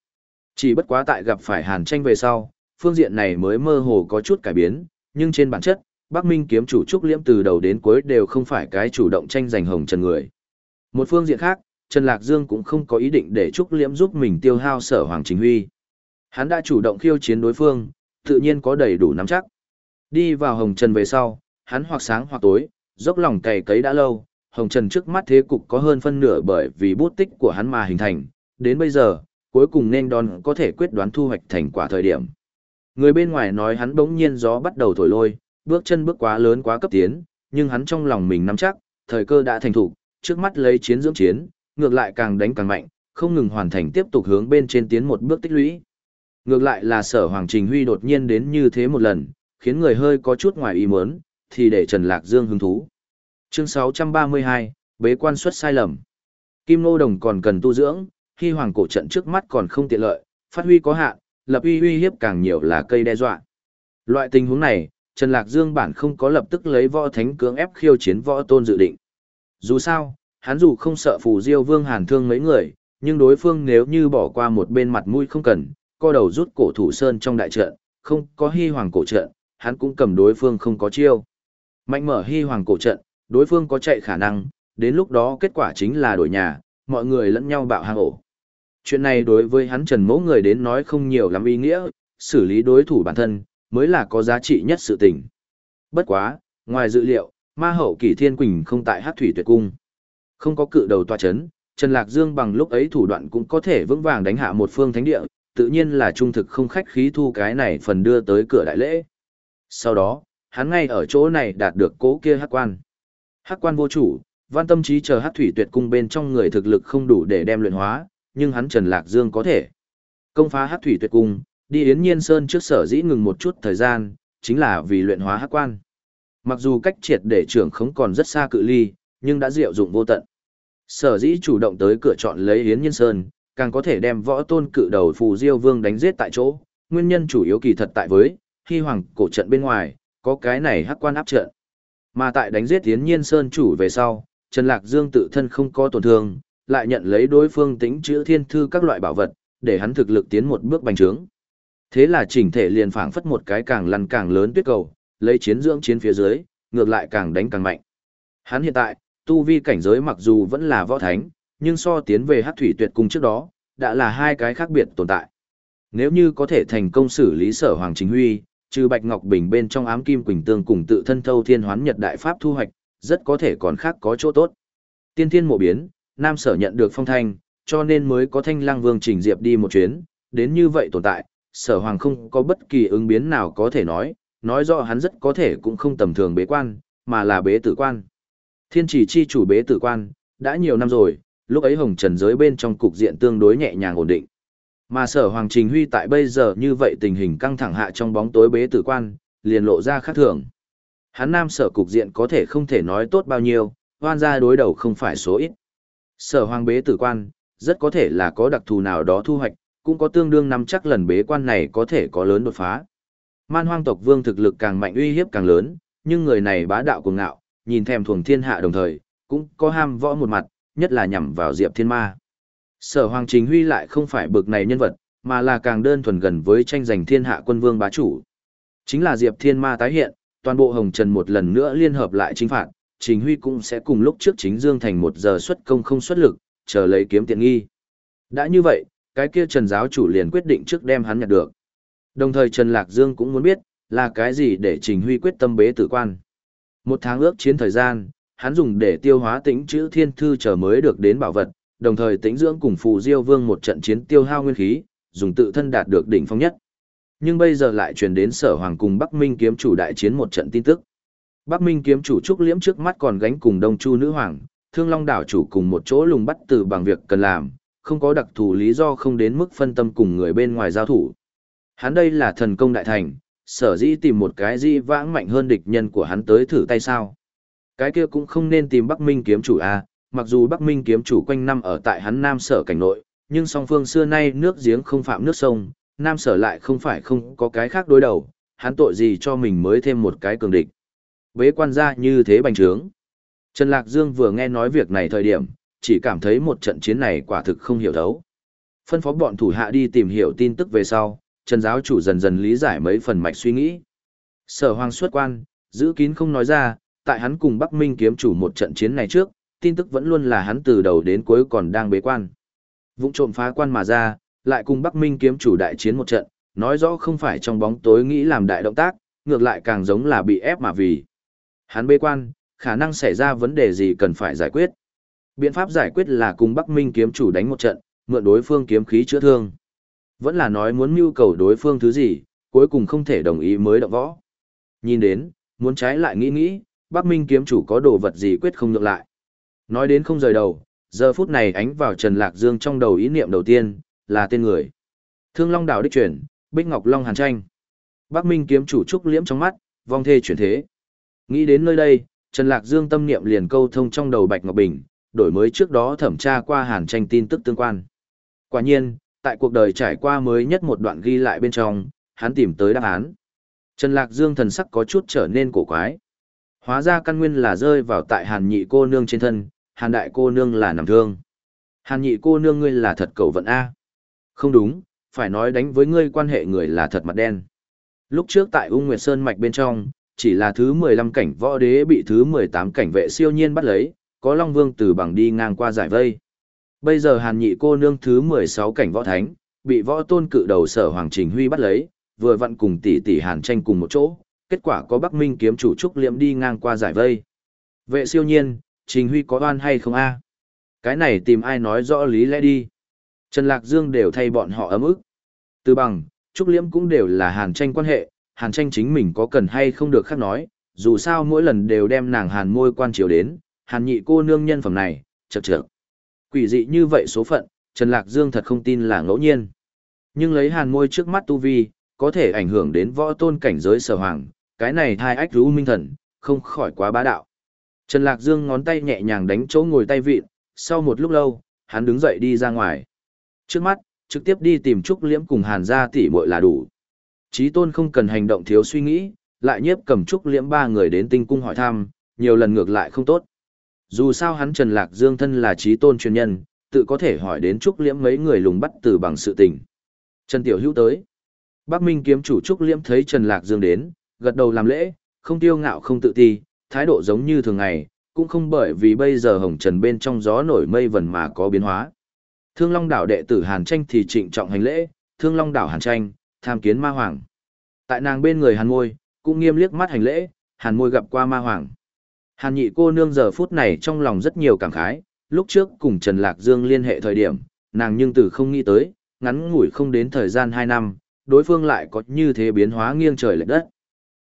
Chỉ bất quá tại gặp phải Hàn tranh về sau, phương diện này mới mơ hồ có chút cải biến, nhưng trên bản chất, Bắc Minh kiếm chủ Trúc Liễm từ đầu đến cuối đều không phải cái chủ động tranh giành hồng trần người. Một phương diện khác, Trần Lạc Dương cũng không có ý định để Trúc Liễm giúp mình tiêu hao sở Hoàng Chính Huy. Hắn đã chủ động khiêu chiến đối phương, tự nhiên có đầy đủ nắm chắc. Đi vào hồng trần về sau, hắn hoặc sáng hoặc tối, dốc lòng cày cấy đã lâu, hồng trần trước mắt thế cục có hơn phân nửa bởi vì bút tích của hắn mà hình thành, đến bây giờ, cuối cùng nên đón có thể quyết đoán thu hoạch thành quả thời điểm. Người bên ngoài nói hắn bỗng nhiên gió bắt đầu thổi lôi, bước chân bước quá lớn quá cấp tiến, nhưng hắn trong lòng mình nắm chắc, thời cơ đã thành thủ, trước mắt lấy chiến dưỡng chiến, ngược lại càng đánh càng mạnh, không ngừng hoàn thành tiếp tục hướng bên trên tiến một bước tích lũy. Ngược lại là sở Hoàng Trình Huy đột nhiên đến như thế một lần, khiến người hơi có chút ngoài ý muốn, thì để Trần Lạc Dương hứng thú. Chương 632, bế quan xuất sai lầm. Kim Nô Đồng còn cần tu dưỡng, khi hoàng cổ trận trước mắt còn không tiện lợi, phát huy có hạn, lập uy uy hiếp càng nhiều là cây đe dọa. Loại tình huống này, Trần Lạc Dương bản không có lập tức lấy võ thánh cưỡng ép khiêu chiến võ tôn dự định. Dù sao, hắn dù không sợ phù diêu vương hàn thương mấy người, nhưng đối phương nếu như bỏ qua một bên mặt mũi không cần, co đầu rút cổ thủ sơn trong đại trận, không có hy hoàng cổ trận, hắn cũng cầm đối phương không có chiêu. Mạnh mở hy hoàng cổ trận, đối phương có chạy khả năng, đến lúc đó kết quả chính là đổi nhà, mọi người lẫn nhau bạo hang ổ. Chuyện này đối với hắn trần mẫu người đến nói không nhiều lắm ý nghĩa, xử lý đối thủ bản thân, mới là có giá trị nhất sự tình. Bất quá, ngoài dự liệu, ma hậu kỳ thiên quỳnh không tại hát thủy tuyệt cung. Không có cự đầu tòa chấn, Trần Lạc Dương bằng lúc ấy thủ đoạn cũng có thể vững vàng đánh hạ một phương thánh địa, tự nhiên là trung thực không khách khí thu cái này phần đưa tới cửa đại lễ. Sau đó, hắn ngay ở chỗ này đạt được cố kia hắc quan. Hắc quan vô chủ, văn tâm trí chờ hắc thủy tuyệt cung bên trong người thực lực không đủ để đem luyện hóa, nhưng hắn Trần Lạc Dương có thể. Công phá hắc thủy tuyệt cung, đi Yến Nhiên Sơn trước sở dĩ ngừng một chút thời gian, chính là vì luyện hóa hắc quan. Mặc dù cách triệt để trưởng không còn rất xa cự ly, nhưng đã diệu dụng vô tận. Sở dĩ chủ động tới cửa chọn lấy Yến Nhiên Sơn, càng có thể đem võ tôn cự đầu phù diêu vương đánh giết tại chỗ. Nguyên nhân chủ yếu kỳ thật tại với, khi hoàng cổ trận bên ngoài, có cái này hắc quan áp trận. Mà tại đánh giết tiến Nhiên Sơn chủ về sau, Trần Lạc Dương tự thân không có tổn thương, lại nhận lấy đối phương tính chữ thiên thư các loại bảo vật, để hắn thực lực tiến một bước bành trướng. Thế là chỉnh thể liền phảng phất một cái càng lăn càng lớn tuyết cầu, lấy chiến dưỡng chiến phía dưới, ngược lại càng đánh càng mạnh. Hắn hiện tại, tu vi cảnh giới mặc dù vẫn là võ thánh, nhưng so tiến về hắc thủy tuyệt cung trước đó, đã là hai cái khác biệt tồn tại. Nếu như có thể thành công xử lý sở Hoàng Chính Huy, trừ Bạch Ngọc Bình bên trong ám kim quỳnh tương cùng tự thân thâu thiên hoán nhật đại pháp thu hoạch, rất có thể còn khác có chỗ tốt. Tiên thiên mộ biến, Nam Sở nhận được phong thanh, cho nên mới có thanh lang vương trình diệp đi một chuyến, đến như vậy tồn tại, sở hoàng không có bất kỳ ứng biến nào có thể nói, nói rõ hắn rất có thể cũng không tầm thường bế quan, mà là bế tử quan. Thiên chỉ chi chủ bế tử quan, đã nhiều năm rồi, lúc ấy hồng trần giới bên trong cục diện tương đối nhẹ nhàng ổn định. Mà sở hoàng trình huy tại bây giờ như vậy tình hình căng thẳng hạ trong bóng tối bế tử quan, liền lộ ra khác thường. Hắn nam sở cục diện có thể không thể nói tốt bao nhiêu, hoan gia đối đầu không phải số ít. Sở hoàng bế tử quan, rất có thể là có đặc thù nào đó thu hoạch, cũng có tương đương nắm chắc lần bế quan này có thể có lớn đột phá. Man hoang tộc vương thực lực càng mạnh uy hiếp càng lớn, nhưng người này bá đạo cuồng ngạo, nhìn thèm thuồng thiên hạ đồng thời, cũng có ham võ một mặt, nhất là nhằm vào Diệp Thiên Ma. Sở Hoàng Chính Huy lại không phải bực này nhân vật, mà là càng đơn thuần gần với tranh giành thiên hạ quân vương bá chủ. Chính là Diệp Thiên Ma tái hiện, toàn bộ Hồng Trần một lần nữa liên hợp lại chính phạt, Chính Huy cũng sẽ cùng lúc trước chính Dương thành một giờ xuất công không xuất lực, chờ lấy kiếm tiện nghi. Đã như vậy, cái kia Trần giáo chủ liền quyết định trước đem hắn nhặt được. Đồng thời Trần Lạc Dương cũng muốn biết, là cái gì để Trình Huy quyết tâm bế tử quan. Một tháng ước chiến thời gian, hắn dùng để tiêu hóa tĩnh chữ thiên thư chờ mới được đến bảo vật, đồng thời tĩnh dưỡng cùng phù diêu vương một trận chiến tiêu hao nguyên khí, dùng tự thân đạt được đỉnh phong nhất. Nhưng bây giờ lại truyền đến sở hoàng cùng Bắc Minh kiếm chủ đại chiến một trận tin tức. Bắc Minh kiếm chủ Trúc Liễm trước mắt còn gánh cùng Đông Chu nữ hoàng, Thương Long đảo chủ cùng một chỗ lùng bắt từ bằng việc cần làm, không có đặc thù lý do không đến mức phân tâm cùng người bên ngoài giao thủ. Hắn đây là thần công đại thành, sở dĩ tìm một cái di vãng mạnh hơn địch nhân của hắn tới thử tay sao. Cái kia cũng không nên tìm Bắc Minh kiếm chủ A, mặc dù Bắc Minh kiếm chủ quanh năm ở tại hắn Nam sở cảnh nội, nhưng song phương xưa nay nước giếng không phạm nước sông, Nam sở lại không phải không có cái khác đối đầu, hắn tội gì cho mình mới thêm một cái cường địch. Bế quan ra như thế bành trướng. Trần Lạc Dương vừa nghe nói việc này thời điểm, chỉ cảm thấy một trận chiến này quả thực không hiểu thấu. Phân phó bọn thủ hạ đi tìm hiểu tin tức về sau, Trần giáo chủ dần dần lý giải mấy phần mạch suy nghĩ. Sở hoàng xuất quan, giữ kín không nói ra, tại hắn cùng Bắc Minh kiếm chủ một trận chiến này trước, tin tức vẫn luôn là hắn từ đầu đến cuối còn đang bế quan. Vũng trộm phá quan mà ra, lại cùng Bắc Minh kiếm chủ đại chiến một trận, nói rõ không phải trong bóng tối nghĩ làm đại động tác, ngược lại càng giống là bị ép mà vì. Hắn bế quan, khả năng xảy ra vấn đề gì cần phải giải quyết. Biện pháp giải quyết là cùng Bắc Minh kiếm chủ đánh một trận, mượn đối phương kiếm khí chữa thương. Vẫn là nói muốn mưu cầu đối phương thứ gì, cuối cùng không thể đồng ý mới động võ. Nhìn đến, muốn trái lại nghĩ nghĩ, Bắc Minh kiếm chủ có đồ vật gì quyết không nhượng lại. Nói đến không rời đầu, giờ phút này ánh vào Trần Lạc Dương trong đầu ý niệm đầu tiên, là tên người. Thương Long Đảo đích chuyển, Bích Ngọc Long Hàn Tranh. Bắc Minh kiếm chủ trúc liễm trong mắt, vong thê chuyển thế. Nghĩ đến nơi đây, Trần Lạc Dương tâm niệm liền câu thông trong đầu Bạch Ngọc Bình, đổi mới trước đó thẩm tra qua Hàn Tranh tin tức tương quan. Quả nhiên, tại cuộc đời trải qua mới nhất một đoạn ghi lại bên trong, hắn tìm tới đáp án. Trần Lạc Dương thần sắc có chút trở nên cổ quái. Hóa ra căn nguyên là rơi vào tại Hàn nhị cô nương trên thân, Hàn đại cô nương là nằm thương. Hàn nhị cô nương ngươi là thật cầu vận A. Không đúng, phải nói đánh với ngươi quan hệ người là thật mặt đen. Lúc trước tại Ung Nguyệt Sơn mạch bên trong, chỉ là thứ 15 cảnh võ đế bị thứ 18 cảnh vệ siêu nhiên bắt lấy, có Long Vương từ bằng đi ngang qua giải vây. Bây giờ Hàn Nhị cô nương thứ 16 cảnh võ thánh, bị võ tôn cự đầu sở Hoàng Trình Huy bắt lấy, vừa vặn cùng tỷ tỷ Hàn tranh cùng một chỗ, kết quả có Bắc Minh kiếm chủ trúc liệm đi ngang qua giải vây. Vệ siêu nhiên, Trình Huy có oan hay không a? Cái này tìm ai nói rõ lý lẽ đi. Trần Lạc Dương đều thay bọn họ ấm ức. Từ bằng, Trúc Liễm cũng đều là hàn tranh quan hệ, hàn tranh chính mình có cần hay không được khác nói, dù sao mỗi lần đều đem nàng hàn môi quan triều đến, hàn nhị cô nương nhân phẩm này, chật chật. Quỷ dị như vậy số phận, Trần Lạc Dương thật không tin là ngẫu nhiên. Nhưng lấy hàn môi trước mắt tu vi, có thể ảnh hưởng đến võ tôn cảnh giới sở hoàng, cái này thai ách rú minh thần, không khỏi quá bá đạo. Trần Lạc Dương ngón tay nhẹ nhàng đánh chỗ ngồi tay vịn, sau một lúc lâu, hắn đứng dậy đi ra ngoài. Trước mắt, trực tiếp đi tìm Trúc Liễm cùng Hàn gia tỷ muội là đủ. Chí tôn không cần hành động thiếu suy nghĩ, lại nhiếp cầm Trúc Liễm ba người đến tinh cung hỏi thăm, nhiều lần ngược lại không tốt. Dù sao hắn Trần Lạc Dương thân là trí tôn chuyên nhân, tự có thể hỏi đến Trúc Liễm mấy người lùng bắt từ bằng sự tình. Trần Tiểu Hữu tới. Bắc Minh kiếm chủ Trúc Liễm thấy Trần Lạc Dương đến, gật đầu làm lễ, không tiêu ngạo không tự ti, thái độ giống như thường ngày, cũng không bởi vì bây giờ hồng trần bên trong gió nổi mây vần mà có biến hóa. Thương Long đảo đệ tử Hàn Tranh thì trịnh trọng hành lễ, Thương Long đảo Hàn Tranh, tham kiến ma hoàng. Tại nàng bên người Hàn Môi, cũng nghiêm liếc mắt hành lễ, Hàn Môi gặp qua ma hoàng. Hàn nhị cô nương giờ phút này trong lòng rất nhiều cảm khái, lúc trước cùng Trần Lạc Dương liên hệ thời điểm, nàng nhưng từ không nghĩ tới, ngắn ngủi không đến thời gian 2 năm, đối phương lại có như thế biến hóa nghiêng trời lệch đất.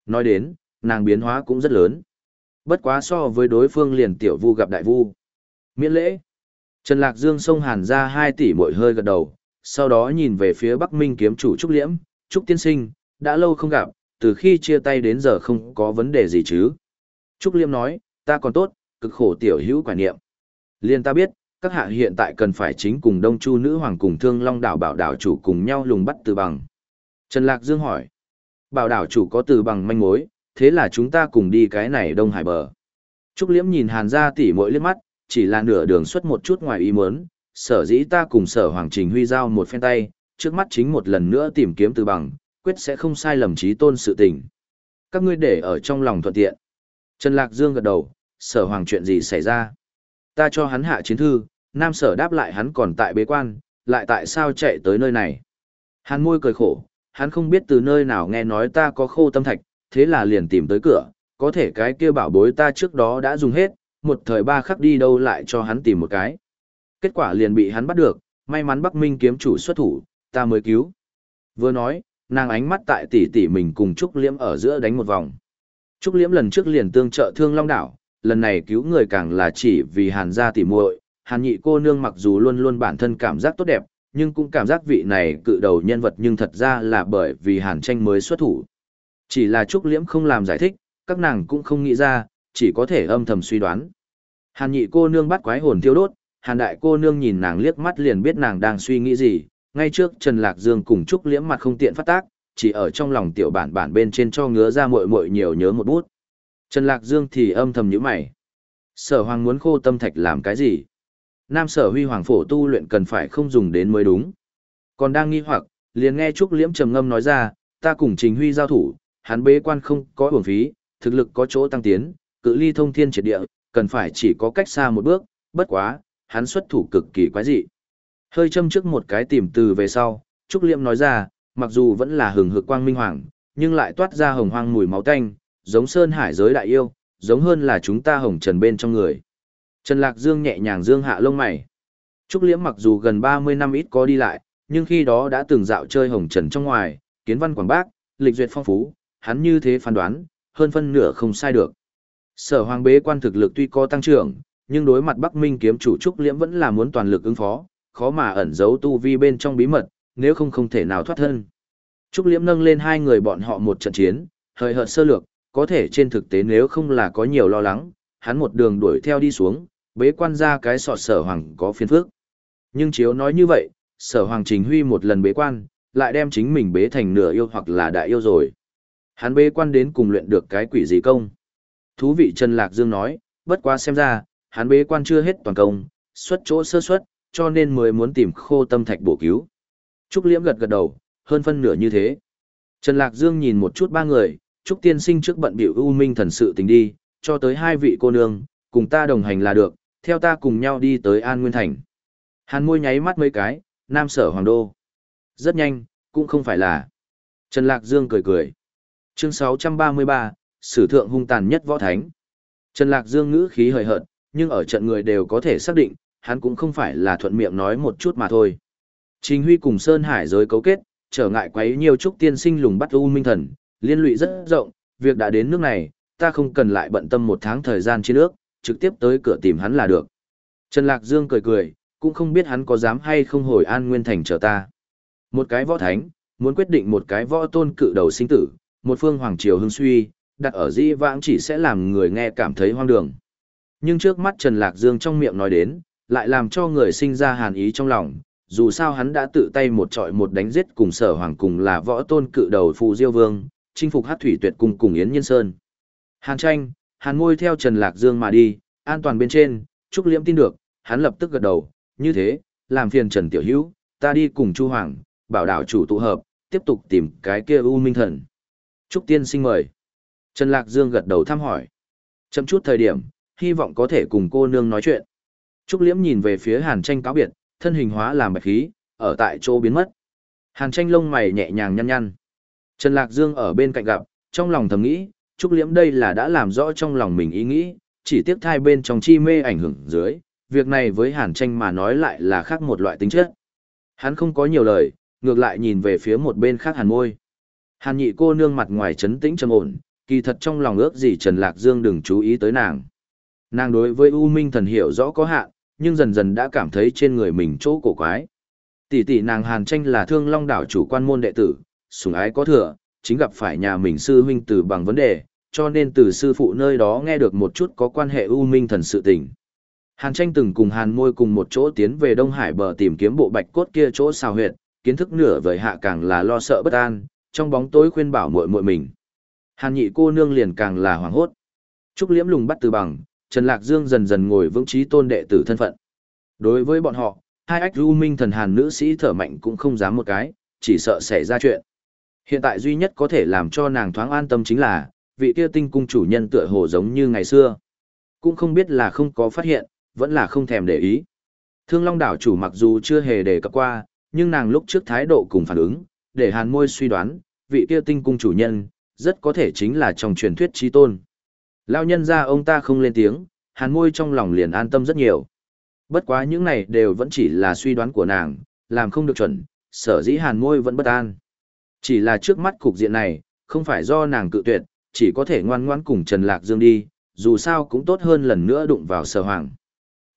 Nói đến, nàng biến hóa cũng rất lớn. Bất quá so với đối phương liền tiểu vu gặp đại vu. Miễn lễ. Trần Lạc Dương sông hàn ra 2 tỷ mỗi hơi gật đầu, sau đó nhìn về phía Bắc Minh kiếm chủ Trúc Liễm, Trúc Tiên Sinh, đã lâu không gặp, từ khi chia tay đến giờ không có vấn đề gì chứ. Trúc Liễm nói, ta còn tốt, cực khổ tiểu hữu quả niệm. Liên ta biết, các hạ hiện tại cần phải chính cùng Đông Chu nữ hoàng cùng Thương Long đảo bảo đảo chủ cùng nhau lùng bắt từ bằng. Trần Lạc Dương hỏi, bảo đảo chủ có từ bằng manh mối, thế là chúng ta cùng đi cái này Đông Hải bờ. Trúc Liễm nhìn Hàn gia tỷ mỗi liếc mắt, chỉ là nửa đường xuất một chút ngoài ý muốn, sở dĩ ta cùng sở Hoàng Trình Huy giao một phen tay, trước mắt chính một lần nữa tìm kiếm từ bằng, quyết sẽ không sai lầm trí tôn sự tình. Các ngươi để ở trong lòng thuận tiện. Trần Lạc Dương gật đầu, sở hoàng chuyện gì xảy ra? Ta cho hắn hạ chiến thư, nam sở đáp lại hắn còn tại bế quan, lại tại sao chạy tới nơi này? Hắn môi cười khổ, hắn không biết từ nơi nào nghe nói ta có khô tâm thạch, thế là liền tìm tới cửa, có thể cái kia bảo bối ta trước đó đã dùng hết, một thời ba khắc đi đâu lại cho hắn tìm một cái. Kết quả liền bị hắn bắt được, may mắn Bắc Minh kiếm chủ xuất thủ, ta mới cứu. Vừa nói, nàng ánh mắt tại tỷ tỷ mình cùng Trúc Liễm ở giữa đánh một vòng. Trúc Liễm lần trước liền tương trợ thương long đảo, lần này cứu người càng là chỉ vì hàn gia tỷ muội, hàn nhị cô nương mặc dù luôn luôn bản thân cảm giác tốt đẹp, nhưng cũng cảm giác vị này cự đầu nhân vật nhưng thật ra là bởi vì hàn tranh mới xuất thủ. Chỉ là Trúc Liễm không làm giải thích, các nàng cũng không nghĩ ra, chỉ có thể âm thầm suy đoán. Hàn nhị cô nương bắt quái hồn thiêu đốt, hàn đại cô nương nhìn nàng liếc mắt liền biết nàng đang suy nghĩ gì, ngay trước Trần Lạc Dương cùng Trúc Liễm mặt không tiện phát tác, chỉ ở trong lòng tiểu bản bản bên trên cho ngứa ra muội muội nhiều nhớ một bút. Trần Lạc Dương thì âm thầm nhíu mày. Sở Hoàng muốn khô tâm thạch làm cái gì? Nam Sở Huy Hoàng phổ tu luyện cần phải không dùng đến mới đúng. Còn đang nghi hoặc, liền nghe Trúc Liễm trầm ngâm nói ra, ta cùng Trình Huy giao thủ, hắn bế quan không có uổng phí, thực lực có chỗ tăng tiến, cự ly thông thiên triệt địa, cần phải chỉ có cách xa một bước, bất quá, hắn xuất thủ cực kỳ quái dị. Hơi châm trước một cái tìm từ về sau, Trúc Liễm nói ra, mặc dù vẫn là hừng hực quang minh hoàng, nhưng lại toát ra hồng hoang mùi máu tanh, giống sơn hải giới đại yêu, giống hơn là chúng ta hồng trần bên trong người. Trần Lạc Dương nhẹ nhàng dương hạ lông mày. Trúc Liễm mặc dù gần 30 năm ít có đi lại, nhưng khi đó đã từng dạo chơi hồng trần trong ngoài, kiến văn quảng bác, lịch duyệt phong phú, hắn như thế phán đoán, hơn phân nửa không sai được. Sở hoàng bế quan thực lực tuy có tăng trưởng, nhưng đối mặt Bắc Minh kiếm chủ Trúc Liễm vẫn là muốn toàn lực ứng phó, khó mà ẩn giấu tu vi bên trong bí mật, nếu không không thể nào thoát thân. Trúc Liễm nâng lên hai người bọn họ một trận chiến, hơi hợt sơ lược, có thể trên thực tế nếu không là có nhiều lo lắng, hắn một đường đuổi theo đi xuống, bế quan ra cái sọt sở hoàng có phiền phức. Nhưng chiếu nói như vậy, sở hoàng trình huy một lần bế quan, lại đem chính mình bế thành nửa yêu hoặc là đại yêu rồi. Hắn bế quan đến cùng luyện được cái quỷ gì công. Thú vị Trần Lạc Dương nói, bất quá xem ra, hắn bế quan chưa hết toàn công, xuất chỗ sơ xuất, cho nên mới muốn tìm khô tâm thạch bổ cứu. Trúc Liễm gật gật đầu, hơn phân nửa như thế. Trần Lạc Dương nhìn một chút ba người, Trúc Tiên Sinh trước bận biểu U minh thần sự tình đi, cho tới hai vị cô nương, cùng ta đồng hành là được, theo ta cùng nhau đi tới An Nguyên Thành. Hàn môi nháy mắt mấy cái, Nam Sở Hoàng Đô. Rất nhanh, cũng không phải là. Trần Lạc Dương cười cười. Chương 633, Sử thượng hung tàn nhất võ thánh. Trần Lạc Dương ngữ khí hời hợt, nhưng ở trận người đều có thể xác định, hắn cũng không phải là thuận miệng nói một chút mà thôi. Trình Huy cùng Sơn Hải giới cấu kết, trở ngại quấy nhiều trúc tiên sinh lùng bắt U Minh Thần, liên lụy rất rộng, việc đã đến nước này, ta không cần lại bận tâm một tháng thời gian trên nước, trực tiếp tới cửa tìm hắn là được. Trần Lạc Dương cười cười, cũng không biết hắn có dám hay không hồi an nguyên thành chờ ta. Một cái võ thánh, muốn quyết định một cái võ tôn cự đầu sinh tử, một phương hoàng triều hưng suy, đặt ở di vãng chỉ sẽ làm người nghe cảm thấy hoang đường. Nhưng trước mắt Trần Lạc Dương trong miệng nói đến, lại làm cho người sinh ra hàn ý trong lòng, dù sao hắn đã tự tay một trọi một đánh giết cùng sở hoàng cùng là võ tôn cự đầu phù diêu vương, chinh phục hát thủy tuyệt cùng cùng Yến Nhân Sơn. Hàn tranh, hàn Ngôi theo Trần Lạc Dương mà đi, an toàn bên trên, Trúc Liễm tin được, hắn lập tức gật đầu, như thế, làm phiền Trần Tiểu Hữu, ta đi cùng Chu Hoàng, bảo đảo chủ tụ hợp, tiếp tục tìm cái kia U Minh Thần. Trúc Tiên sinh mời. Trần Lạc Dương gật đầu thăm hỏi. Chậm chút thời điểm, hy vọng có thể cùng cô nương nói chuyện. Trúc Liễm nhìn về phía Hàn Tranh cáo biệt, thân hình hóa làm bạch khí, ở tại chỗ biến mất. Hàn Tranh lông mày nhẹ nhàng nhăn nhăn. Trần Lạc Dương ở bên cạnh gặp, trong lòng thầm nghĩ, Trúc Liễm đây là đã làm rõ trong lòng mình ý nghĩ, chỉ tiếp thai bên trong chi mê ảnh hưởng dưới, việc này với Hàn Tranh mà nói lại là khác một loại tính chất. Hắn không có nhiều lời, ngược lại nhìn về phía một bên khác Hàn Môi. Hàn nhị cô nương mặt ngoài trấn tĩnh trầm ổn, kỳ thật trong lòng ước gì Trần Lạc Dương đừng chú ý tới nàng. Nàng đối với U Minh thần hiểu rõ có hạn, nhưng dần dần đã cảm thấy trên người mình chỗ cổ quái. Tỷ tỷ nàng Hàn Tranh là Thương Long đảo chủ quan môn đệ tử, sủng ái có thừa, chính gặp phải nhà mình sư huynh từ bằng vấn đề, cho nên từ sư phụ nơi đó nghe được một chút có quan hệ U Minh thần sự tình. Hàn tranh từng cùng Hàn môi cùng một chỗ tiến về Đông Hải bờ tìm kiếm bộ bạch cốt kia chỗ xào huyệt, kiến thức nửa vời hạ càng là lo sợ bất an, trong bóng tối khuyên bảo muội muội mình. Hàn nhị cô nương liền càng là hoảng hốt. Trúc liễm lùng bắt từ bằng, Trần Lạc Dương dần dần ngồi vững trí tôn đệ tử thân phận. Đối với bọn họ, hai ách U Minh thần Hàn nữ sĩ thở mạnh cũng không dám một cái, chỉ sợ xảy ra chuyện. Hiện tại duy nhất có thể làm cho nàng thoáng an tâm chính là, vị kia tinh cung chủ nhân tựa hồ giống như ngày xưa. Cũng không biết là không có phát hiện, vẫn là không thèm để ý. Thương Long đảo chủ mặc dù chưa hề đề cập qua, nhưng nàng lúc trước thái độ cùng phản ứng, để hàn môi suy đoán, vị kia tinh cung chủ nhân, rất có thể chính là trong truyền thuyết trí tôn. Lao nhân ra ông ta không lên tiếng, hàn môi trong lòng liền an tâm rất nhiều. Bất quá những này đều vẫn chỉ là suy đoán của nàng, làm không được chuẩn, sở dĩ hàn môi vẫn bất an. Chỉ là trước mắt cục diện này, không phải do nàng cự tuyệt, chỉ có thể ngoan ngoãn cùng Trần Lạc Dương đi, dù sao cũng tốt hơn lần nữa đụng vào sở hoàng.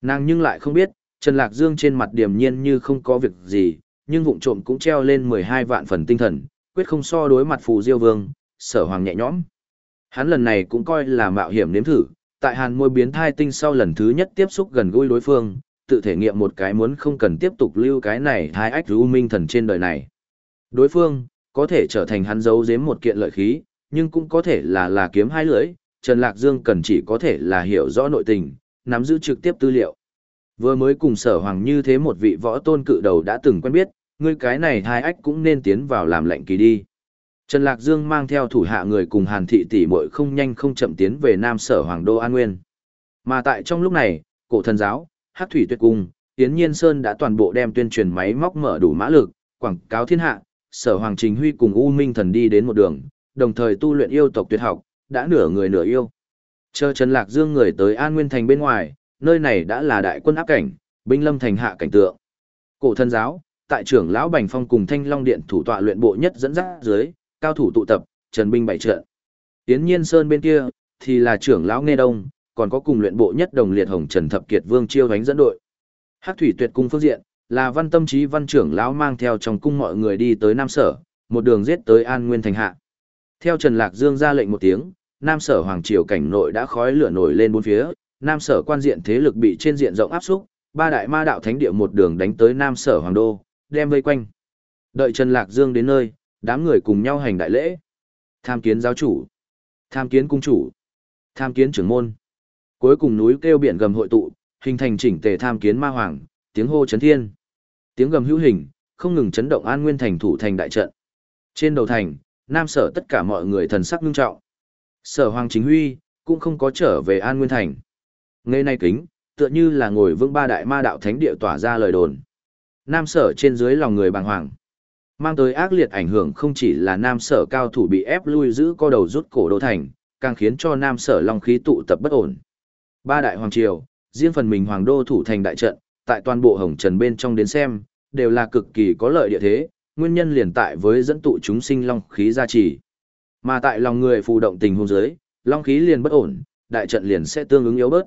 Nàng nhưng lại không biết, Trần Lạc Dương trên mặt điềm nhiên như không có việc gì, nhưng vụng trộm cũng treo lên 12 vạn phần tinh thần, quyết không so đối mặt phù diêu vương, sở hoàng nhẹ nhõm. Hắn lần này cũng coi là mạo hiểm nếm thử, tại hàn môi biến thai tinh sau lần thứ nhất tiếp xúc gần gũi đối phương, tự thể nghiệm một cái muốn không cần tiếp tục lưu cái này thái ách lưu minh thần trên đời này. Đối phương, có thể trở thành hắn giấu giếm một kiện lợi khí, nhưng cũng có thể là là kiếm hai lưỡi, Trần Lạc Dương cần chỉ có thể là hiểu rõ nội tình, nắm giữ trực tiếp tư liệu. Vừa mới cùng sở hoàng như thế một vị võ tôn cự đầu đã từng quen biết, ngươi cái này thai ách cũng nên tiến vào làm lệnh kỳ đi. Trần Lạc Dương mang theo thủ hạ người cùng Hàn Thị tỷ muội không nhanh không chậm tiến về Nam Sở Hoàng Đô An Nguyên. Mà tại trong lúc này, cổ thần giáo, Hắc Thủy Tuyệt Cung, Yến Nhiên Sơn đã toàn bộ đem tuyên truyền máy móc mở đủ mã lực, quảng cáo thiên hạ, Sở Hoàng Trình Huy cùng U Minh Thần đi đến một đường, đồng thời tu luyện yêu tộc tuyệt học, đã nửa người nửa yêu. Chờ Trần Lạc Dương người tới An Nguyên Thành bên ngoài, nơi này đã là đại quân áp cảnh, binh lâm thành hạ cảnh tượng. Cổ thân giáo, tại trưởng lão Bành Phong cùng Thanh Long Điện thủ tọa luyện bộ nhất dẫn dắt dưới, cao thủ tụ tập, trần binh bảy trận. Tiến Nhiên Sơn bên kia thì là trưởng lão Nghe Đông, còn có cùng luyện bộ nhất đồng liệt Hồng Trần Thập Kiệt Vương chiêu đánh dẫn đội. Hắc Thủy Tuyệt cung phương diện, là Văn Tâm trí Văn trưởng lão mang theo trong cung mọi người đi tới Nam Sở, một đường giết tới An Nguyên thành hạ. Theo Trần Lạc Dương ra lệnh một tiếng, Nam Sở Hoàng Triều cảnh nội đã khói lửa nổi lên bốn phía, Nam Sở quan diện thế lực bị trên diện rộng áp xúc, ba đại ma đạo thánh địa một đường đánh tới Nam Sở Hoàng Đô, đem vây quanh. Đợi Trần Lạc Dương đến nơi, đám người cùng nhau hành đại lễ. Tham kiến giáo chủ, tham kiến cung chủ, tham kiến trưởng môn. Cuối cùng núi kêu biển gầm hội tụ, hình thành chỉnh tề tham kiến ma hoàng, tiếng hô chấn thiên. Tiếng gầm hữu hình, không ngừng chấn động an nguyên thành thủ thành đại trận. Trên đầu thành, Nam Sở tất cả mọi người thần sắc nghiêm trọng. Sở Hoàng Chính Huy, cũng không có trở về An Nguyên Thành. Ngày nay kính, tựa như là ngồi vương ba đại ma đạo thánh địa tỏa ra lời đồn. Nam Sở trên dưới lòng người bàng hoàng. Mang tới ác liệt ảnh hưởng không chỉ là Nam Sở cao thủ bị ép lui giữ co đầu rút cổ đô thành, càng khiến cho Nam Sở long khí tụ tập bất ổn. Ba đại hoàng triều, riêng phần mình hoàng đô thủ thành đại trận, tại toàn bộ hồng trần bên trong đến xem, đều là cực kỳ có lợi địa thế, nguyên nhân liền tại với dẫn tụ chúng sinh long khí gia trì. Mà tại lòng người phù động tình hôn giới, long khí liền bất ổn, đại trận liền sẽ tương ứng yếu bớt.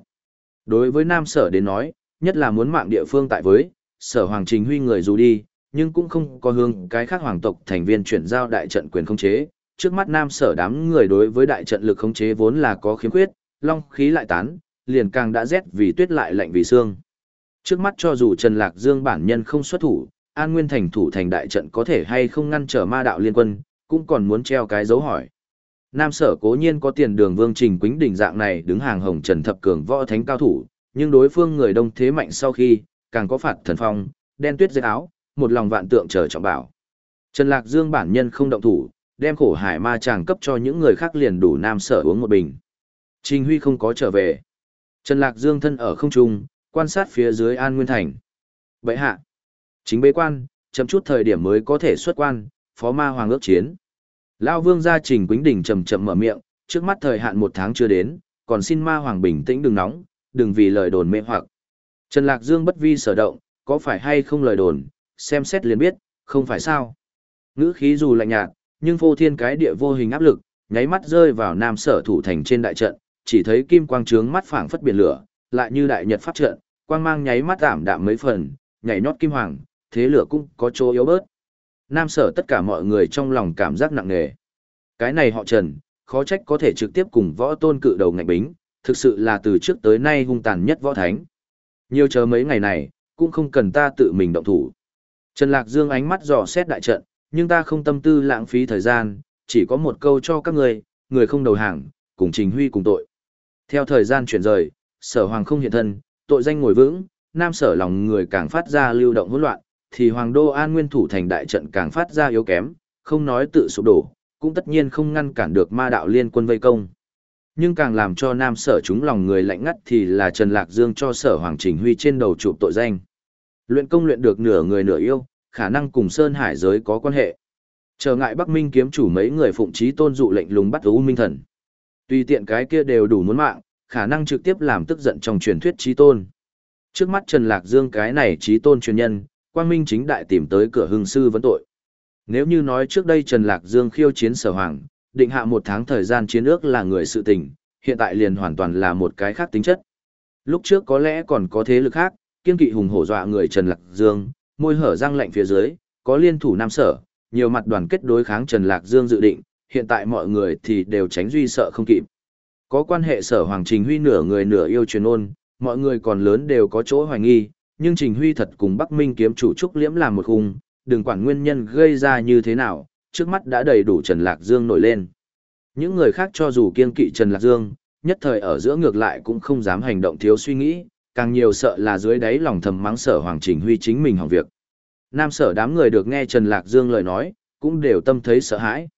Đối với nam sở đến nói, nhất là muốn mạng địa phương tại với, sở hoàng trình huy người dù đi, nhưng cũng không có hương cái khác hoàng tộc thành viên chuyển giao đại trận quyền khống chế. Trước mắt nam sở đám người đối với đại trận lực khống chế vốn là có khiếm khuyết, long khí lại tán, liền càng đã rét vì tuyết lại lạnh vì xương. Trước mắt cho dù Trần Lạc Dương bản nhân không xuất thủ, An Nguyên thành thủ thành đại trận có thể hay không ngăn trở ma đạo liên quân, cũng còn muốn treo cái dấu hỏi. Nam sở cố nhiên có tiền đường vương trình quính đỉnh dạng này đứng hàng hồng trần thập cường võ thánh cao thủ, nhưng đối phương người đông thế mạnh sau khi, càng có phạt thần phong, đen tuyết dây áo, một lòng vạn tượng chờ trọng bảo. Trần Lạc Dương bản nhân không động thủ, đem khổ hải ma chàng cấp cho những người khác liền đủ nam sở uống một bình. Trình Huy không có trở về. Trần Lạc Dương thân ở không trung, quan sát phía dưới An Nguyên Thành. Vậy hạ, chính bế quan, chậm chút thời điểm mới có thể xuất quan, phó ma hoàng ước chiến. Lao vương gia trình quính đỉnh chậm chậm mở miệng, trước mắt thời hạn một tháng chưa đến, còn xin ma hoàng bình tĩnh đừng nóng, đừng vì lời đồn mê hoặc. Trần Lạc Dương bất vi sở động, có phải hay không lời đồn, xem xét liền biết, không phải sao. Ngữ khí dù lạnh nhạt, nhưng phô thiên cái địa vô hình áp lực, nháy mắt rơi vào nam sở thủ thành trên đại trận, chỉ thấy kim quang trướng mắt phảng phất biển lửa, lại như đại nhật pháp trận, quang mang nháy mắt giảm đạm mấy phần, nhảy nhót kim hoàng, thế lửa cũng có chỗ yếu bớt. Nam sở tất cả mọi người trong lòng cảm giác nặng nề. Cái này họ Trần, khó trách có thể trực tiếp cùng võ tôn cự đầu ngạnh bính, thực sự là từ trước tới nay hung tàn nhất võ thánh. Nhiều chờ mấy ngày này, cũng không cần ta tự mình động thủ. Trần Lạc Dương ánh mắt dò xét đại trận, nhưng ta không tâm tư lãng phí thời gian, chỉ có một câu cho các người, người không đầu hàng, cùng Trình Huy cùng tội. Theo thời gian chuyển rời, sở hoàng không hiện thân, tội danh ngồi vững, nam sở lòng người càng phát ra lưu động hỗn loạn, thì hoàng đô an nguyên thủ thành đại trận càng phát ra yếu kém, không nói tự sụp đổ, cũng tất nhiên không ngăn cản được ma đạo liên quân vây công. Nhưng càng làm cho nam sở chúng lòng người lạnh ngắt thì là Trần Lạc Dương cho sở Hoàng Trình Huy trên đầu chụp tội danh. Luyện công luyện được nửa người nửa yêu, khả năng cùng Sơn Hải giới có quan hệ. Trở ngại Bắc Minh kiếm chủ mấy người phụng trí tôn dụ lệnh lùng bắt U Minh Thần. Tùy tiện cái kia đều đủ muốn mạng, khả năng trực tiếp làm tức giận trong truyền thuyết trí tôn. Trước mắt Trần Lạc Dương cái này trí tôn truyền nhân, Quang Minh chính đại tìm tới cửa hưng sư vấn tội. Nếu như nói trước đây Trần Lạc Dương khiêu chiến sở hoàng, định hạ một tháng thời gian chiến ước là người sự tình, hiện tại liền hoàn toàn là một cái khác tính chất. Lúc trước có lẽ còn có thế lực khác, kiên kỵ hùng hổ dọa người Trần Lạc Dương, môi hở răng lạnh phía dưới, có liên thủ nam sở, nhiều mặt đoàn kết đối kháng Trần Lạc Dương dự định, hiện tại mọi người thì đều tránh duy sợ không kịp. Có quan hệ sở Hoàng Trình Huy nửa người nửa yêu truyền ôn, mọi người còn lớn đều có chỗ hoài nghi, nhưng Trình Huy thật cùng Bắc Minh kiếm chủ trúc liễm làm một khung, đừng quản nguyên nhân gây ra như thế nào, trước mắt đã đầy đủ Trần Lạc Dương nổi lên. Những người khác cho dù kiên kỵ Trần Lạc Dương, nhất thời ở giữa ngược lại cũng không dám hành động thiếu suy nghĩ, càng nhiều sợ là dưới đáy lòng thầm mắng sở Hoàng Trình Huy chính mình hỏng việc. Nam sở đám người được nghe Trần Lạc Dương lời nói, cũng đều tâm thấy sợ hãi.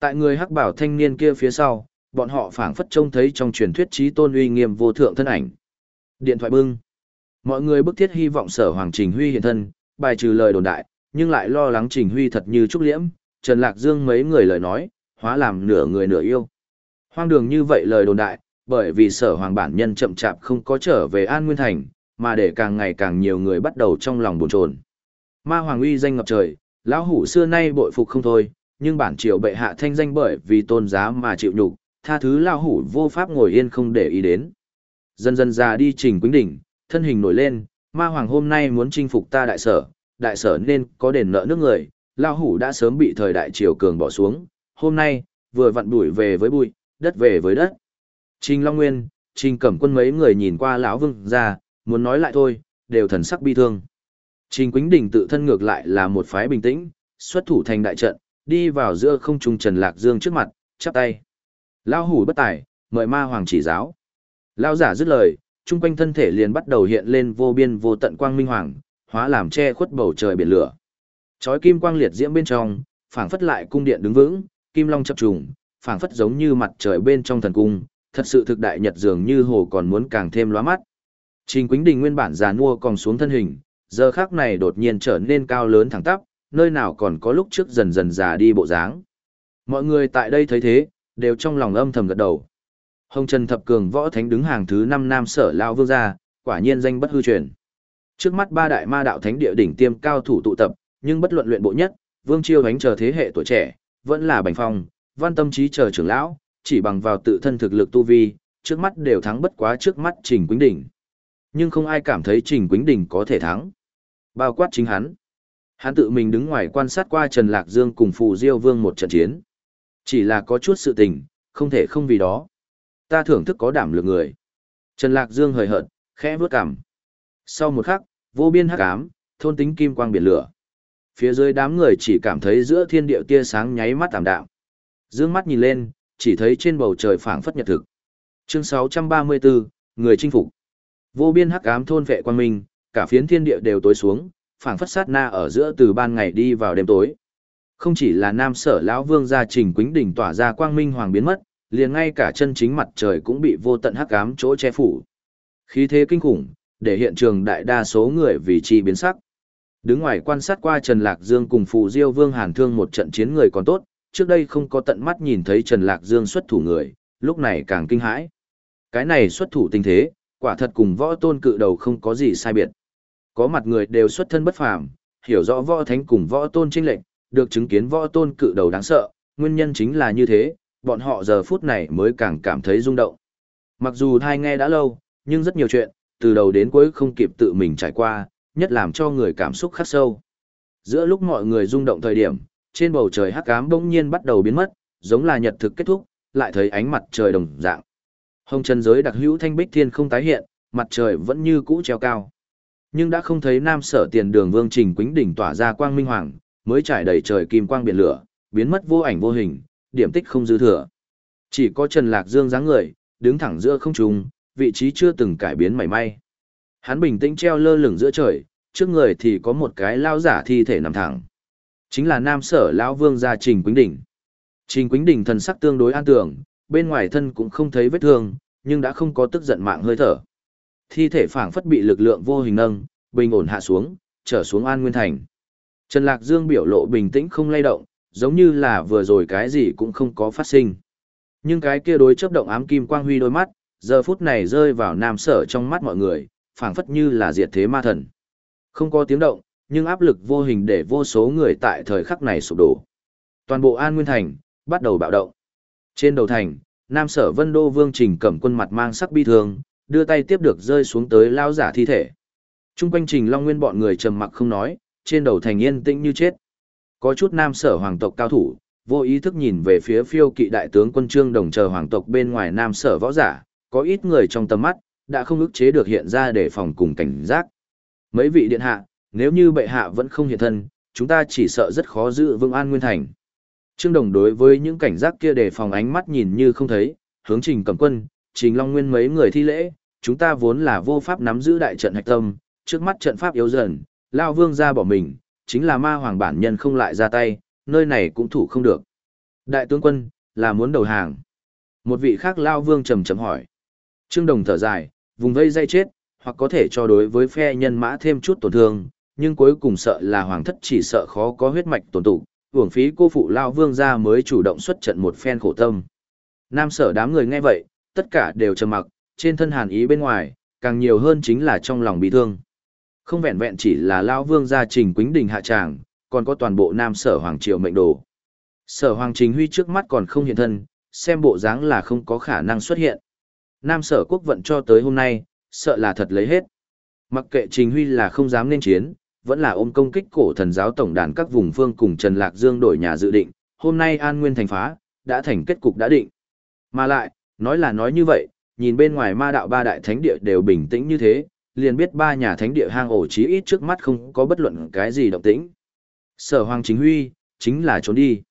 Tại người hắc bảo thanh niên kia phía sau, bọn họ phảng phất trông thấy trong truyền thuyết trí tôn uy nghiêm vô thượng thân ảnh. Điện thoại bưng. Mọi người bức thiết hy vọng sở Hoàng Trình Huy hiện thân, bài trừ lời đồn đại, nhưng lại lo lắng Trình Huy thật như trúc liễm, Trần Lạc Dương mấy người lời nói, hóa làm nửa người nửa yêu. Hoang đường như vậy lời đồn đại, bởi vì sở hoàng bản nhân chậm chạp không có trở về An Nguyên Thành, mà để càng ngày càng nhiều người bắt đầu trong lòng buồn chồn. Ma Hoàng uy danh ngập trời, lão hủ xưa nay bội phục không thôi, nhưng bản triều bệ hạ thanh danh bởi vì tôn giá mà chịu nhục, tha thứ Lao hủ vô pháp ngồi yên không để ý đến. Dần dần già đi trình quýnh đỉnh, thân hình nổi lên, Ma Hoàng hôm nay muốn chinh phục ta đại sở, đại sở nên có đền nợ nước người, Lao hủ đã sớm bị thời đại triều cường bỏ xuống, hôm nay, vừa vặn đuổi về với bụi, đất về với đất. Trình Long Nguyên, Trình Cẩm Quân mấy người nhìn qua lão vương ra, muốn nói lại thôi, đều thần sắc bi thương. Trình Quýnh Đình tự thân ngược lại là một phái bình tĩnh, xuất thủ thành đại trận, đi vào giữa không trung Trần Lạc Dương trước mặt, chắp tay. Lão hủ bất tài, mời ma hoàng chỉ giáo. Lão giả dứt lời, trung quanh thân thể liền bắt đầu hiện lên vô biên vô tận quang minh hoàng, hóa làm che khuất bầu trời biển lửa. Chói kim quang liệt diễm bên trong, phảng phất lại cung điện đứng vững, kim long chập trùng, phảng phất giống như mặt trời bên trong thần cung, thật sự thực đại nhật dường như hồ còn muốn càng thêm lóa mắt. Trình Quýnh Đình nguyên bản già nua còn xuống thân hình, giờ khắc này đột nhiên trở nên cao lớn thẳng tắp, nơi nào còn có lúc trước dần dần già đi bộ dáng. Mọi người tại đây thấy thế, đều trong lòng âm thầm gật đầu. Hồng Trần Thập Cường võ thánh đứng hàng thứ 5 nam sở lao vương gia, quả nhiên danh bất hư truyền. Trước mắt ba đại ma đạo thánh địa đỉnh tiêm cao thủ tụ tập, nhưng bất luận luyện bộ nhất, Vương Chiêu Hánh chờ thế hệ tuổi trẻ, vẫn là Bành Phong, Văn Tâm Trí chờ trưởng lão, chỉ bằng vào tự thân thực lực tu vi, trước mắt đều thắng bất quá trước mắt Trình Quýnh Đỉnh. Nhưng không ai cảm thấy Trình Quýnh Đỉnh có thể thắng. Bao quát chính hắn. Hắn tự mình đứng ngoài quan sát qua Trần Lạc Dương cùng Phù Diêu Vương một trận chiến. Chỉ là có chút sự tình, không thể không vì đó. Ta thưởng thức có đảm lượng người. Trần Lạc Dương hời hợt, khẽ vướt cằm. Sau một khắc, vô biên hắc ám, thôn tính kim quang biển lửa. Phía dưới đám người chỉ cảm thấy giữa thiên địa tia sáng nháy mắt tạm đạm. Dương mắt nhìn lên, chỉ thấy trên bầu trời phảng phất nhật thực. Chương 634, người chinh phục. Vô biên hắc ám thôn vệ quan minh, cả phiến thiên địa đều tối xuống, phảng phất sát na ở giữa từ ban ngày đi vào đêm tối. Không chỉ là nam sở lão vương gia trình quýnh đỉnh tỏa ra quang minh hoàng biến mất, liền ngay cả chân chính mặt trời cũng bị vô tận hắc ám chỗ che phủ. Khí thế kinh khủng, để hiện trường đại đa số người vì chi biến sắc. Đứng ngoài quan sát qua Trần Lạc Dương cùng Phù Diêu Vương Hàn Thương một trận chiến người còn tốt, trước đây không có tận mắt nhìn thấy Trần Lạc Dương xuất thủ người, lúc này càng kinh hãi. Cái này xuất thủ tình thế, quả thật cùng võ tôn cự đầu không có gì sai biệt. Có mặt người đều xuất thân bất phàm, hiểu rõ võ thánh cùng võ tôn chênh lệnh, được chứng kiến võ tôn cự đầu đáng sợ, nguyên nhân chính là như thế, bọn họ giờ phút này mới càng cảm thấy rung động. Mặc dù thai nghe đã lâu, nhưng rất nhiều chuyện, từ đầu đến cuối không kịp tự mình trải qua, nhất làm cho người cảm xúc khắc sâu. Giữa lúc mọi người rung động thời điểm, trên bầu trời hắc ám bỗng nhiên bắt đầu biến mất, giống là nhật thực kết thúc, lại thấy ánh mặt trời đồng dạng. Hồng chân giới đặc hữu thanh bích thiên không tái hiện, mặt trời vẫn như cũ treo cao. Nhưng đã không thấy nam sở tiền đường vương trình quính đỉnh tỏa ra quang minh hoàng, mới trải đầy trời kim quang biển lửa, biến mất vô ảnh vô hình, điểm tích không dư thừa. Chỉ có Trần Lạc Dương dáng người, đứng thẳng giữa không trung, vị trí chưa từng cải biến mảy may. Hắn bình tĩnh treo lơ lửng giữa trời, trước người thì có một cái lao giả thi thể nằm thẳng. Chính là nam sở lão vương gia Trình Quýnh Đỉnh. Trình Quýnh Đỉnh thần sắc tương đối an tưởng, bên ngoài thân cũng không thấy vết thương, nhưng đã không có tức giận mạng hơi thở. Thi thể phảng phất bị lực lượng vô hình nâng, bình ổn hạ xuống, trở xuống An Nguyên Thành. Trần Lạc Dương biểu lộ bình tĩnh không lay động, giống như là vừa rồi cái gì cũng không có phát sinh. Nhưng cái kia đối chấp động ám kim quang huy đôi mắt, giờ phút này rơi vào nam sở trong mắt mọi người, phảng phất như là diệt thế ma thần. Không có tiếng động, nhưng áp lực vô hình để vô số người tại thời khắc này sụp đổ. Toàn bộ An Nguyên Thành, bắt đầu bạo động. Trên đầu thành, Nam Sở Vân Đô Vương Trình cầm quân mặt mang sắc bi thương, đưa tay tiếp được rơi xuống tới lao giả thi thể. Trung quanh Trình Long Nguyên bọn người trầm mặc không nói, trên đầu thành yên tĩnh như chết. Có chút Nam Sở hoàng tộc cao thủ, vô ý thức nhìn về phía phiêu kỵ đại tướng quân trương đồng chờ hoàng tộc bên ngoài Nam Sở võ giả, có ít người trong tầm mắt, đã không ức chế được hiện ra để phòng cùng cảnh giác. Mấy vị điện hạ, nếu như bệ hạ vẫn không hiện thân, chúng ta chỉ sợ rất khó giữ vững an nguyên thành. Trương Đồng đối với những cảnh giác kia để phòng ánh mắt nhìn như không thấy, hướng trình cầm quân, trình long nguyên mấy người thi lễ, chúng ta vốn là vô pháp nắm giữ đại trận hạch tâm, trước mắt trận pháp yếu dần, lao vương ra bỏ mình, chính là ma hoàng bản nhân không lại ra tay, nơi này cũng thủ không được. Đại tướng quân, là muốn đầu hàng. Một vị khác lao vương trầm trầm hỏi. Trương Đồng thở dài, vùng vây dây chết, hoặc có thể cho đối với phe nhân mã thêm chút tổn thương, nhưng cuối cùng sợ là hoàng thất chỉ sợ khó có huyết mạch tổn tụ, uổng phí cô phụ lao vương ra mới chủ động xuất trận một phen khổ tâm. Nam sở đám người nghe vậy, tất cả đều trầm mặc, trên thân hàn ý bên ngoài, càng nhiều hơn chính là trong lòng bị thương. Không vẹn vẹn chỉ là lao vương gia trình quính đình hạ tràng, còn có toàn bộ nam sở hoàng triều mệnh đồ. Sở hoàng chính huy trước mắt còn không hiện thân, xem bộ dáng là không có khả năng xuất hiện. Nam sở quốc vận cho tới hôm nay, sợ là thật lấy hết. Mặc kệ Trình Huy là không dám nên chiến, vẫn là ôm công kích cổ thần giáo tổng đàn các vùng phương cùng Trần Lạc Dương đổi nhà dự định, hôm nay An Nguyên thành phá, đã thành kết cục đã định. Mà lại, nói là nói như vậy, nhìn bên ngoài ma đạo ba đại thánh địa đều bình tĩnh như thế, liền biết ba nhà thánh địa hang ổ chí ít trước mắt không có bất luận cái gì động tĩnh. Sở Hoàng Chính Huy, chính là trốn đi.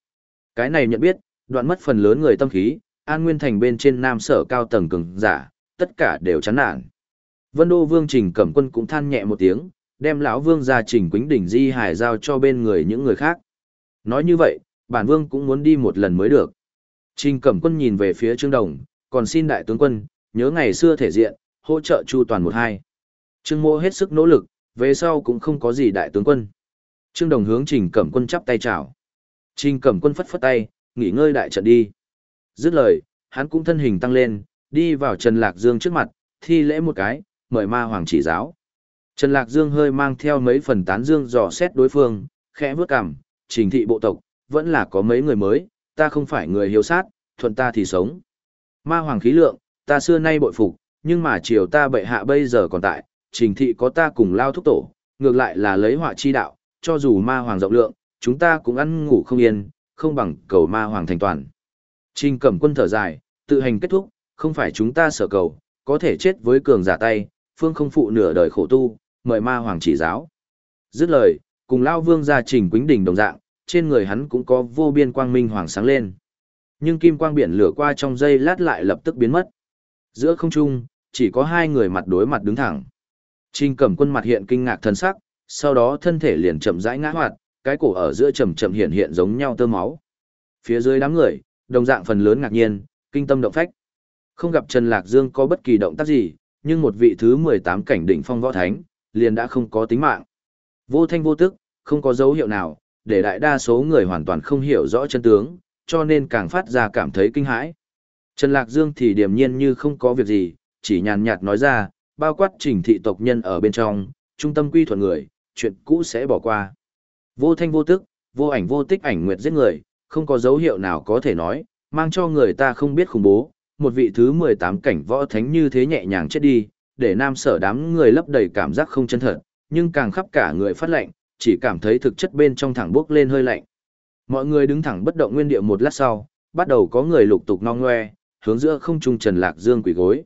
Cái này nhận biết, đoạn mất phần lớn người tâm khí, An Nguyên thành bên trên nam sở cao tầng cường giả, tất cả đều chán nản. Vân Đô Vương Trình Cẩm Quân cũng than nhẹ một tiếng, đem lão vương ra Trình Quýnh đỉnh di hải giao cho bên người những người khác. Nói như vậy, bản vương cũng muốn đi một lần mới được. Trình Cẩm Quân nhìn về phía Trương Đồng, còn xin đại tướng quân, nhớ ngày xưa thể diện, hỗ trợ chu toàn một hai. Trương Mô hết sức nỗ lực, về sau cũng không có gì đại tướng quân. Trương Đồng hướng Trình Cẩm Quân chắp tay chào. Trình Cẩm Quân phất phất tay, nghỉ ngơi đại trận đi. Dứt lời, hắn cũng thân hình tăng lên, đi vào Trần Lạc Dương trước mặt, thi lễ một cái, mời ma hoàng chỉ giáo. Trần Lạc Dương hơi mang theo mấy phần tán dương dò xét đối phương, khẽ bước cằm, trình thị bộ tộc, vẫn là có mấy người mới, ta không phải người hiếu sát, thuận ta thì sống. Ma hoàng khí lượng, ta xưa nay bội phục, nhưng mà chiều ta bệ hạ bây giờ còn tại, trình thị có ta cùng lao thúc tổ, ngược lại là lấy họa chi đạo, cho dù ma hoàng rộng lượng, chúng ta cũng ăn ngủ không yên, không bằng cầu ma hoàng thành toàn. Trình cẩm quân thở dài, tự hành kết thúc, không phải chúng ta sợ cầu, có thể chết với cường giả tay, phương không phụ nửa đời khổ tu, mời ma hoàng chỉ giáo. Dứt lời, cùng lao vương ra trình quính đỉnh đồng dạng, trên người hắn cũng có vô biên quang minh hoàng sáng lên. Nhưng kim quang biển lửa qua trong giây lát lại lập tức biến mất. Giữa không trung, chỉ có hai người mặt đối mặt đứng thẳng. Trình cẩm quân mặt hiện kinh ngạc thân sắc, sau đó thân thể liền chậm rãi ngã hoạt, cái cổ ở giữa chậm chậm hiện hiện giống nhau tơ máu. Phía dưới đám người, đồng dạng phần lớn ngạc nhiên, kinh tâm động phách. Không gặp Trần Lạc Dương có bất kỳ động tác gì, nhưng một vị thứ 18 cảnh đỉnh phong võ thánh, liền đã không có tính mạng. Vô thanh vô tức, không có dấu hiệu nào, để đại đa số người hoàn toàn không hiểu rõ chân tướng, cho nên càng phát ra cảm thấy kinh hãi. Trần Lạc Dương thì điềm nhiên như không có việc gì, chỉ nhàn nhạt nói ra, bao quát trình thị tộc nhân ở bên trong, trung tâm quy thuận người, chuyện cũ sẽ bỏ qua. Vô thanh vô tức, vô ảnh vô tích ảnh nguyệt giết người, không có dấu hiệu nào có thể nói, mang cho người ta không biết khủng bố, một vị thứ 18 cảnh võ thánh như thế nhẹ nhàng chết đi, để nam sở đám người lấp đầy cảm giác không chân thật, nhưng càng khắp cả người phát lạnh, chỉ cảm thấy thực chất bên trong thẳng bước lên hơi lạnh. Mọi người đứng thẳng bất động nguyên địa một lát sau, bắt đầu có người lục tục non ngoe, hướng giữa không trung Trần Lạc Dương quỳ gối.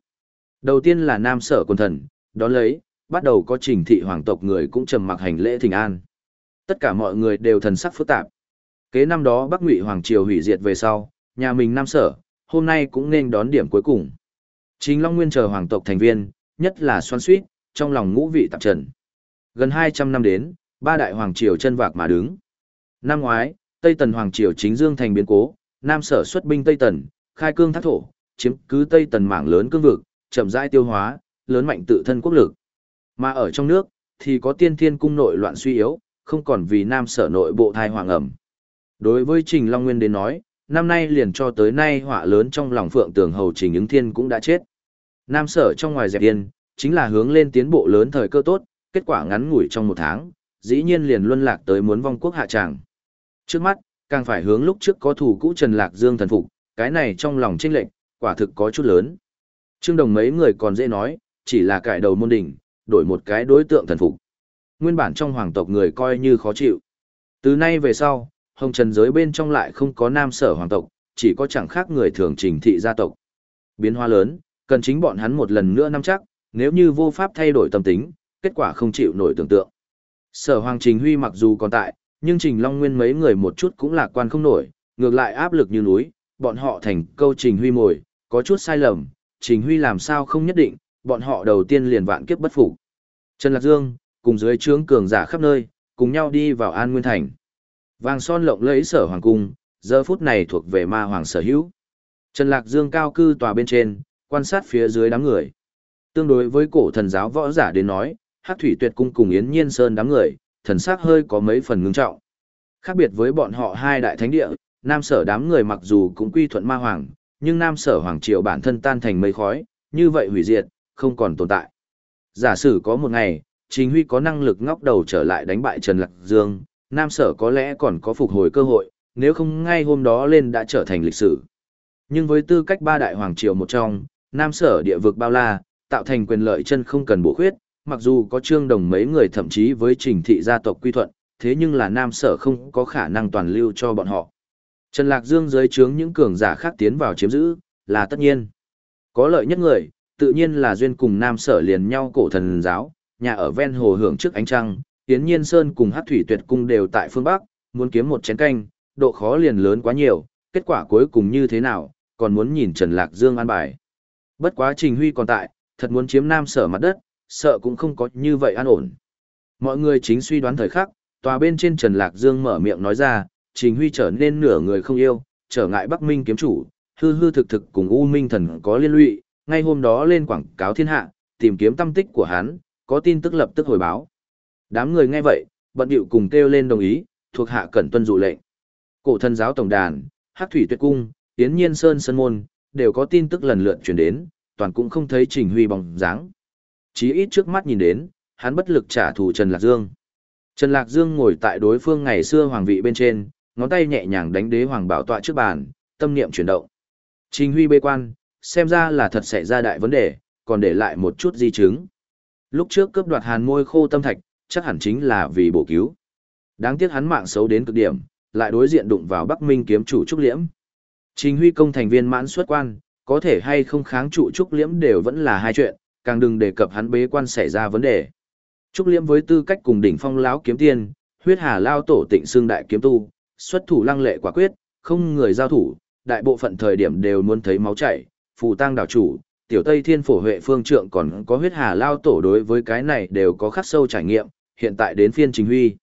Đầu tiên là Nam Sở Quân Thần, đón lấy, bắt đầu có trình thị hoàng tộc người cũng trầm mặc hành lễ thỉnh an. Tất cả mọi người đều thần sắc phức tạp. Kế năm đó Bắc Ngụy Hoàng Triều hủy diệt về sau, nhà mình Nam Sở, hôm nay cũng nên đón điểm cuối cùng. Chính Long Nguyên chờ hoàng tộc thành viên, nhất là xoan suýt, trong lòng ngũ vị tạp trần. Gần 200 năm đến, ba đại hoàng triều chân vạc mà đứng. Năm ngoái, Tây Tần hoàng triều chính dương thành biến cố, Nam sở xuất binh Tây Tần, khai cương thác thổ, chiếm cứ Tây Tần mảng lớn cương vực, chậm rãi tiêu hóa, lớn mạnh tự thân quốc lực. Mà ở trong nước, thì có tiên thiên cung nội loạn suy yếu, không còn vì Nam sở nội bộ thai hoàng ẩm. Đối với Trình Long Nguyên đến nói, năm nay liền cho tới nay họa lớn trong lòng phượng tường hầu Trình ứng thiên cũng đã chết. Nam sở trong ngoài dẹp yên, chính là hướng lên tiến bộ lớn thời cơ tốt, kết quả ngắn ngủi trong một tháng, dĩ nhiên liền luân lạc tới muốn vong quốc hạ tràng. Trước mắt, càng phải hướng lúc trước có thủ cũ Trần Lạc Dương thần phục, cái này trong lòng chênh lệnh, quả thực có chút lớn. Trương Đồng mấy người còn dễ nói, chỉ là cải đầu môn đỉnh, đổi một cái đối tượng thần phục. Nguyên bản trong hoàng tộc người coi như khó chịu. Từ nay về sau, hồng trần giới bên trong lại không có nam sở hoàng tộc, chỉ có chẳng khác người thường trình thị gia tộc. Biến hóa lớn, cần chính bọn hắn một lần nữa nắm chắc, nếu như vô pháp thay đổi tâm tính, kết quả không chịu nổi tưởng tượng. Sở Hoàng Trình Huy mặc dù còn tại, nhưng Trình Long Nguyên mấy người một chút cũng lạc quan không nổi, ngược lại áp lực như núi, bọn họ thành câu Trình Huy mồi, có chút sai lầm, Trình Huy làm sao không nhất định, bọn họ đầu tiên liền vạn kiếp bất phục. Trần Lạc Dương, cùng dưới trướng cường giả khắp nơi, cùng nhau đi vào An Nguyên Thành. Vàng son lộng lẫy sở hoàng cung, giờ phút này thuộc về ma hoàng sở hữu. Trần Lạc Dương cao cư tòa bên trên, quan sát phía dưới đám người. Tương đối với cổ thần giáo võ giả đến nói, Hắc Thủy Tuyệt cung cùng Yến Nhiên Sơn đám người, thần sắc hơi có mấy phần ngưng trọng. Khác biệt với bọn họ hai đại thánh địa, Nam Sở đám người mặc dù cũng quy thuận ma hoàng, nhưng Nam Sở hoàng triều bản thân tan thành mây khói, như vậy hủy diệt, không còn tồn tại. Giả sử có một ngày, Trình Huy có năng lực ngóc đầu trở lại đánh bại Trần Lạc Dương, Nam Sở có lẽ còn có phục hồi cơ hội, nếu không ngay hôm đó lên đã trở thành lịch sử. Nhưng với tư cách ba đại hoàng triều một trong, Nam Sở địa vực bao la, tạo thành quyền lợi chân không cần bổ khuyết, mặc dù có trương đồng mấy người thậm chí với trình thị gia tộc quy thuận, thế nhưng là nam sở không có khả năng toàn lưu cho bọn họ. Trần Lạc Dương dưới trướng những cường giả khác tiến vào chiếm giữ, là tất nhiên. Có lợi nhất người, tự nhiên là duyên cùng nam sở liền nhau cổ thần giáo, nhà ở ven hồ hưởng trước ánh trăng, Tiến Nhiên Sơn cùng Hát Thủy Tuyệt Cung đều tại phương Bắc, muốn kiếm một chén canh, độ khó liền lớn quá nhiều, kết quả cuối cùng như thế nào, còn muốn nhìn Trần Lạc Dương an bài. Bất quá Trình Huy còn tại, thật muốn chiếm nam sở mặt đất, sợ cũng không có như vậy an ổn. Mọi người chính suy đoán thời khắc, tòa bên trên Trần Lạc Dương mở miệng nói ra, Trình Huy trở nên nửa người không yêu, trở ngại Bắc Minh kiếm chủ, hư hư thực thực cùng U Minh thần có liên lụy, ngay hôm đó lên quảng cáo thiên hạ, tìm kiếm tâm tích của hắn, có tin tức lập tức hồi báo. Đám người nghe vậy, bận điệu cùng kêu lên đồng ý, thuộc hạ cẩn tuân dụ lệnh. Cổ thần giáo tổng đàn, Hắc Thủy Tuyệt Cung, Yến Nhiên Sơn Sơn Môn, đều có tin tức lần lượt truyền đến, toàn cũng không thấy Trình Huy bóng dáng chí ít trước mắt nhìn đến, hắn bất lực trả thù Trần Lạc Dương. Trần Lạc Dương ngồi tại đối phương ngày xưa hoàng vị bên trên, ngón tay nhẹ nhàng đánh đế hoàng bảo tọa trước bàn, tâm niệm chuyển động. Trình Huy bê quan, xem ra là thật xảy ra đại vấn đề, còn để lại một chút di chứng. Lúc trước cướp đoạt hàn môi khô tâm thạch, chắc hẳn chính là vì bổ cứu. Đáng tiếc hắn mạng xấu đến cực điểm, lại đối diện đụng vào Bắc Minh kiếm chủ Trúc Liễm. Trình Huy công thành viên mãn xuất quan, có thể hay không kháng trụ Trúc Liễm đều vẫn là hai chuyện, càng đừng đề cập hắn bế quan xảy ra vấn đề. Trúc Liễm với tư cách cùng đỉnh phong lão kiếm tiên, huyết hà lao tổ tịnh xương đại kiếm tu, xuất thủ lăng lệ quả quyết, không người giao thủ, đại bộ phận thời điểm đều muốn thấy máu chảy, phù tang đảo chủ, tiểu tây thiên phổ huệ phương trượng còn có huyết hà lao tổ đối với cái này đều có khắc sâu trải nghiệm, hiện tại đến phiên chính huy.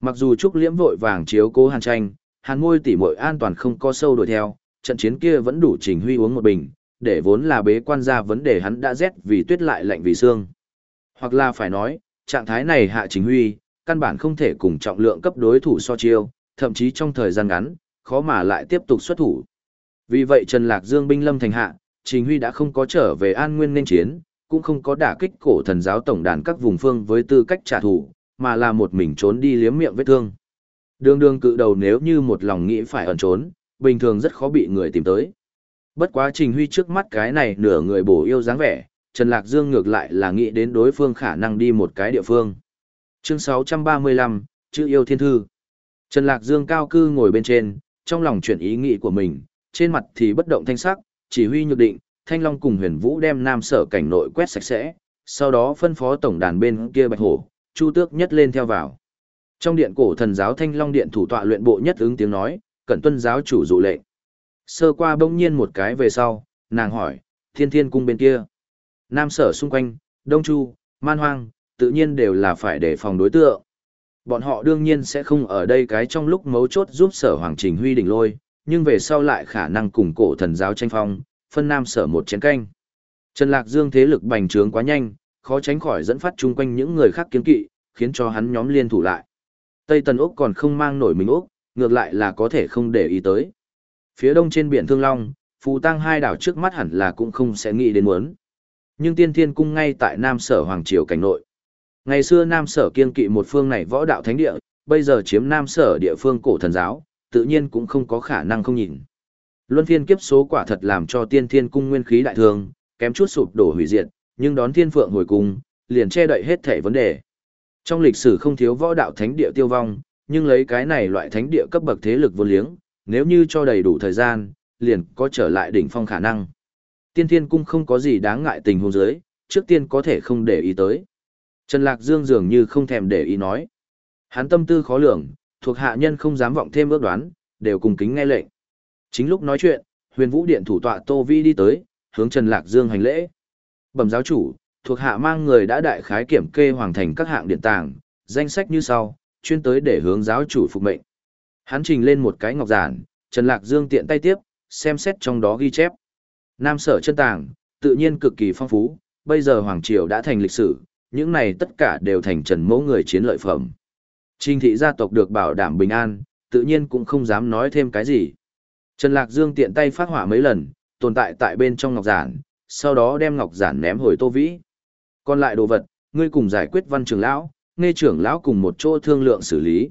Mặc dù Trúc Liễm vội vàng chiếu cố hàn tranh, hàn ngôi tỉ muội an toàn không có sâu đuổi theo, trận chiến kia vẫn đủ trình huy uống một bình, để vốn là bế quan ra vấn đề hắn đã rét vì tuyết lại lạnh vì xương. Hoặc là phải nói, trạng thái này hạ chính huy, căn bản không thể cùng trọng lượng cấp đối thủ so chiêu, thậm chí trong thời gian ngắn, khó mà lại tiếp tục xuất thủ. Vì vậy Trần Lạc Dương binh lâm thành hạ, Trình Huy đã không có trở về An Nguyên nên chiến, cũng không có đả kích cổ thần giáo tổng đàn các vùng phương với tư cách trả thù, mà là một mình trốn đi liếm miệng vết thương. Đường đường cự đầu nếu như một lòng nghĩ phải ẩn trốn, bình thường rất khó bị người tìm tới. Bất quá Trình Huy trước mắt cái này nửa người bổ yêu dáng vẻ, Trần Lạc Dương ngược lại là nghĩ đến đối phương khả năng đi một cái địa phương. Chương 635, chữ yêu thiên thư. Trần Lạc Dương cao cư ngồi bên trên, trong lòng chuyển ý nghĩ của mình, trên mặt thì bất động thanh sắc, chỉ huy nhược định, Thanh Long cùng Huyền Vũ đem Nam Sở cảnh nội quét sạch sẽ, sau đó phân phó tổng đàn bên kia Bạch Hổ, Chu Tước nhất lên theo vào. Trong điện cổ thần giáo Thanh Long điện thủ tọa luyện bộ nhất ứng tiếng nói, cẩn tuân giáo chủ dụ lệnh. Sơ qua bỗng nhiên một cái về sau, nàng hỏi, thiên thiên cung bên kia. Nam sở xung quanh, Đông Chu, Man Hoang, tự nhiên đều là phải đề phòng đối tượng. Bọn họ đương nhiên sẽ không ở đây cái trong lúc mấu chốt giúp sở hoàng trình huy đỉnh lôi, nhưng về sau lại khả năng cùng cổ thần giáo tranh phong, phân nam sở một chén canh. Trần Lạc Dương thế lực bành trướng quá nhanh, khó tránh khỏi dẫn phát chung quanh những người khác kiến kỵ, khiến cho hắn nhóm liên thủ lại. Tây Tần Úc còn không mang nổi mình Úc, ngược lại là có thể không để ý tới. Phía đông trên biển Thương Long, Phù Tăng hai đảo trước mắt hẳn là cũng không sẽ nghĩ đến muốn. Nhưng Tiên Thiên Cung ngay tại Nam Sở Hoàng Triều cảnh nội. Ngày xưa Nam Sở kiên kỵ một phương này võ đạo thánh địa, bây giờ chiếm Nam Sở địa phương cổ thần giáo, tự nhiên cũng không có khả năng không nhìn. Luân phiên kiếp số quả thật làm cho Tiên Thiên Cung nguyên khí đại thương, kém chút sụp đổ hủy diệt, nhưng đón Thiên Phượng hồi cung, liền che đậy hết thể vấn đề. Trong lịch sử không thiếu võ đạo thánh địa tiêu vong, nhưng lấy cái này loại thánh địa cấp bậc thế lực vô liếng, nếu như cho đầy đủ thời gian, liền có trở lại đỉnh phong khả năng. Tiên Thiên Cung không có gì đáng ngại tình huống dưới, trước tiên có thể không để ý tới. Trần Lạc Dương dường như không thèm để ý nói. Hắn tâm tư khó lường, thuộc hạ nhân không dám vọng thêm ước đoán, đều cùng kính nghe lệnh. Chính lúc nói chuyện, huyền vũ điện thủ tọa Tô Vi đi tới, hướng Trần Lạc Dương hành lễ. Bẩm giáo chủ, thuộc hạ mang người đã đại khái kiểm kê hoàn thành các hạng điện tàng, danh sách như sau, chuyên tới để hướng giáo chủ phục mệnh. Hắn trình lên một cái ngọc giản, Trần Lạc Dương tiện tay tiếp, xem xét trong đó ghi chép. Nam sở chân tàng, tự nhiên cực kỳ phong phú, bây giờ Hoàng Triều đã thành lịch sử, những này tất cả đều thành trần mẫu người chiến lợi phẩm. Trình thị gia tộc được bảo đảm bình an, tự nhiên cũng không dám nói thêm cái gì. Trần Lạc Dương tiện tay phát hỏa mấy lần, tồn tại tại bên trong ngọc giản, sau đó đem ngọc giản ném hồi Tô Vĩ. Còn lại đồ vật, ngươi cùng giải quyết văn trưởng lão, nghe trưởng lão cùng một chỗ thương lượng xử lý.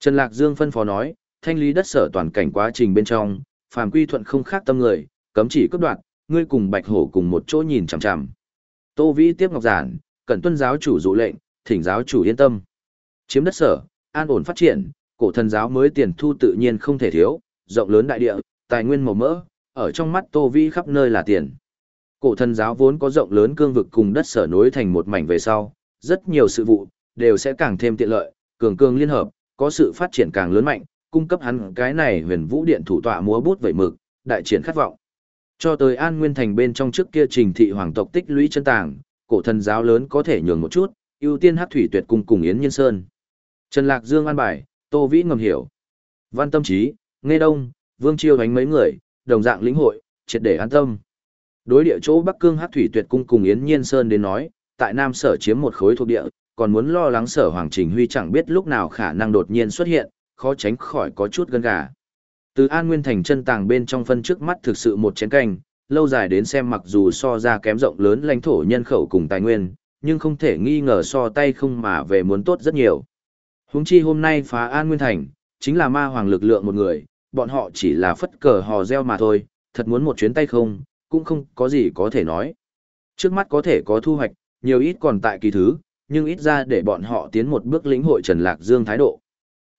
Trần Lạc Dương phân phó nói, thanh lý đất sở toàn cảnh quá trình bên trong, phàm quy thuận không khác tâm người, cấm chỉ cấp đoạn, ngươi cùng Bạch Hổ cùng một chỗ nhìn chằm chằm. Tô Vĩ tiếp ngọc giản, cần tuân giáo chủ dụ lệnh, thỉnh giáo chủ yên tâm. Chiếm đất sở, an ổn phát triển, cổ thần giáo mới tiền thu tự nhiên không thể thiếu, rộng lớn đại địa, tài nguyên màu mỡ, ở trong mắt Tô Vĩ khắp nơi là tiền. Cổ thần giáo vốn có rộng lớn cương vực cùng đất sở nối thành một mảnh về sau, rất nhiều sự vụ, đều sẽ càng thêm tiện lợi, cường cường liên hợp, có sự phát triển càng lớn mạnh, cung cấp hắn cái này huyền vũ điện thủ tọa múa bút vẩy mực, đại triển khát vọng. Cho tới An Nguyên Thành bên trong trước kia trình thị hoàng tộc tích lũy chân tàng, cổ thần giáo lớn có thể nhường một chút, ưu tiên hắc thủy tuyệt cung cùng Yến Nhân Sơn. Trần Lạc Dương an bài, Tô Vĩ ngầm hiểu. Văn Tâm Trí, Nghe Đông, Vương Chiêu đánh mấy người, đồng dạng lĩnh hội, triệt để an tâm. Đối địa chỗ Bắc Cương Hắc Thủy Tuyệt Cung cùng Yến Nhiên Sơn đến nói, tại Nam Sở chiếm một khối thuộc địa, còn muốn lo lắng Sở Hoàng Trình Huy chẳng biết lúc nào khả năng đột nhiên xuất hiện, khó tránh khỏi có chút gân gà. Từ An Nguyên Thành chân tàng bên trong phân trước mắt thực sự một chén canh, lâu dài đến xem mặc dù so ra kém rộng lớn lãnh thổ nhân khẩu cùng tài nguyên, nhưng không thể nghi ngờ so tay không mà về muốn tốt rất nhiều. Huống chi hôm nay phá An Nguyên Thành, chính là ma hoàng lực lượng một người, bọn họ chỉ là phất cờ hò reo mà thôi, thật muốn một chuyến tay không, cũng không có gì có thể nói. Trước mắt có thể có thu hoạch, nhiều ít còn tại kỳ thứ, nhưng ít ra để bọn họ tiến một bước lĩnh hội Trần Lạc Dương thái độ.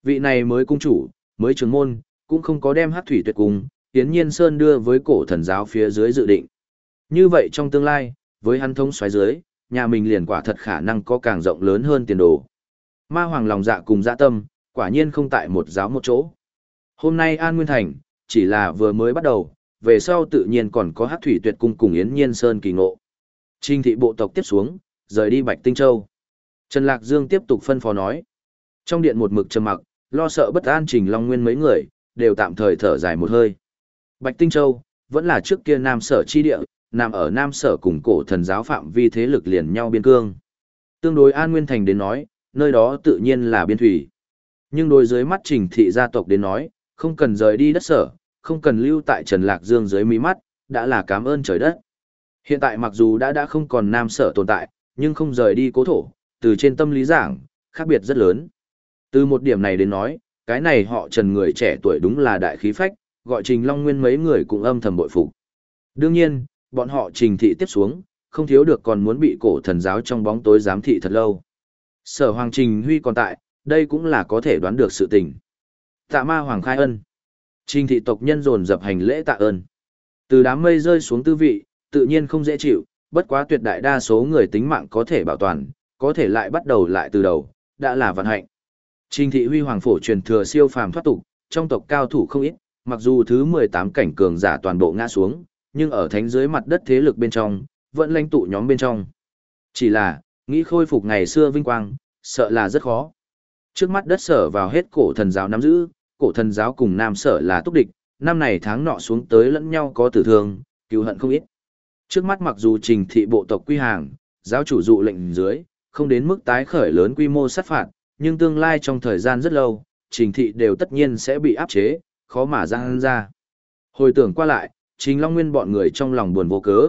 Vị này mới cung chủ, mới trưởng môn, cũng không có đem hát thủy tuyệt cùng. Yến Nhiên Sơn đưa với cổ thần giáo phía dưới dự định. Như vậy trong tương lai, với hắn thông xoáy dưới, nhà mình liền quả thật khả năng có càng rộng lớn hơn tiền đồ. Ma hoàng lòng dạ cùng dạ tâm, quả nhiên không tại một giáo một chỗ. Hôm nay An Nguyên Thành, chỉ là vừa mới bắt đầu, về sau tự nhiên còn có hát thủy tuyệt cung cùng Yến Nhiên Sơn kỳ ngộ. Trình thị bộ tộc tiếp xuống, rời đi Bạch Tinh Châu. Trần Lạc Dương tiếp tục phân phó nói. Trong điện một mực trầm mặc, lo sợ bất an Trình Long Nguyên mấy người, đều tạm thời thở dài một hơi. Bạch Tinh Châu, vẫn là trước kia Nam Sở chi địa, nằm ở Nam Sở cùng cổ thần giáo phạm vi thế lực liền nhau biên cương. Tương đối An Nguyên Thành đến nói, nơi đó tự nhiên là biên thủy. Nhưng đối dưới mắt trình thị gia tộc đến nói, không cần rời đi đất sở, không cần lưu tại Trần Lạc Dương dưới mí mắt, đã là cảm ơn trời đất. Hiện tại mặc dù đã đã không còn nam sở tồn tại, nhưng không rời đi cố thổ, từ trên tâm lý giảng, khác biệt rất lớn. Từ một điểm này đến nói, cái này họ Trần người trẻ tuổi đúng là đại khí phách, gọi Trình Long Nguyên mấy người cũng âm thầm bội phục. Đương nhiên, bọn họ trình thị tiếp xuống, không thiếu được còn muốn bị cổ thần giáo trong bóng tối giám thị thật lâu. Sở Hoàng Trình Huy còn tại, đây cũng là có thể đoán được sự tình. Tạ ma Hoàng khai ân. Trình thị tộc nhân dồn dập hành lễ tạ ơn. Từ đám mây rơi xuống tư vị, tự nhiên không dễ chịu, bất quá tuyệt đại đa số người tính mạng có thể bảo toàn, có thể lại bắt đầu lại từ đầu, đã là vận hạnh. Trình thị huy hoàng phổ truyền thừa siêu phàm thoát tục, trong tộc cao thủ không ít, mặc dù thứ 18 cảnh cường giả toàn bộ ngã xuống, nhưng ở thánh dưới mặt đất thế lực bên trong, vẫn lãnh tụ nhóm bên trong. Chỉ là, nghĩ khôi phục ngày xưa vinh quang, sợ là rất khó. Trước mắt đất sở vào hết cổ thần giáo nắm giữ, cổ thần giáo cùng nam sở là túc địch, năm này tháng nọ xuống tới lẫn nhau có tử thương, cứu hận không ít. Trước mắt mặc dù trình thị bộ tộc quy hàng, giáo chủ dụ lệnh dưới, không đến mức tái khởi lớn quy mô sát phạt, nhưng tương lai trong thời gian rất lâu, trình thị đều tất nhiên sẽ bị áp chế, khó mà giang ra. Hồi tưởng qua lại, chính Long Nguyên bọn người trong lòng buồn vô cớ.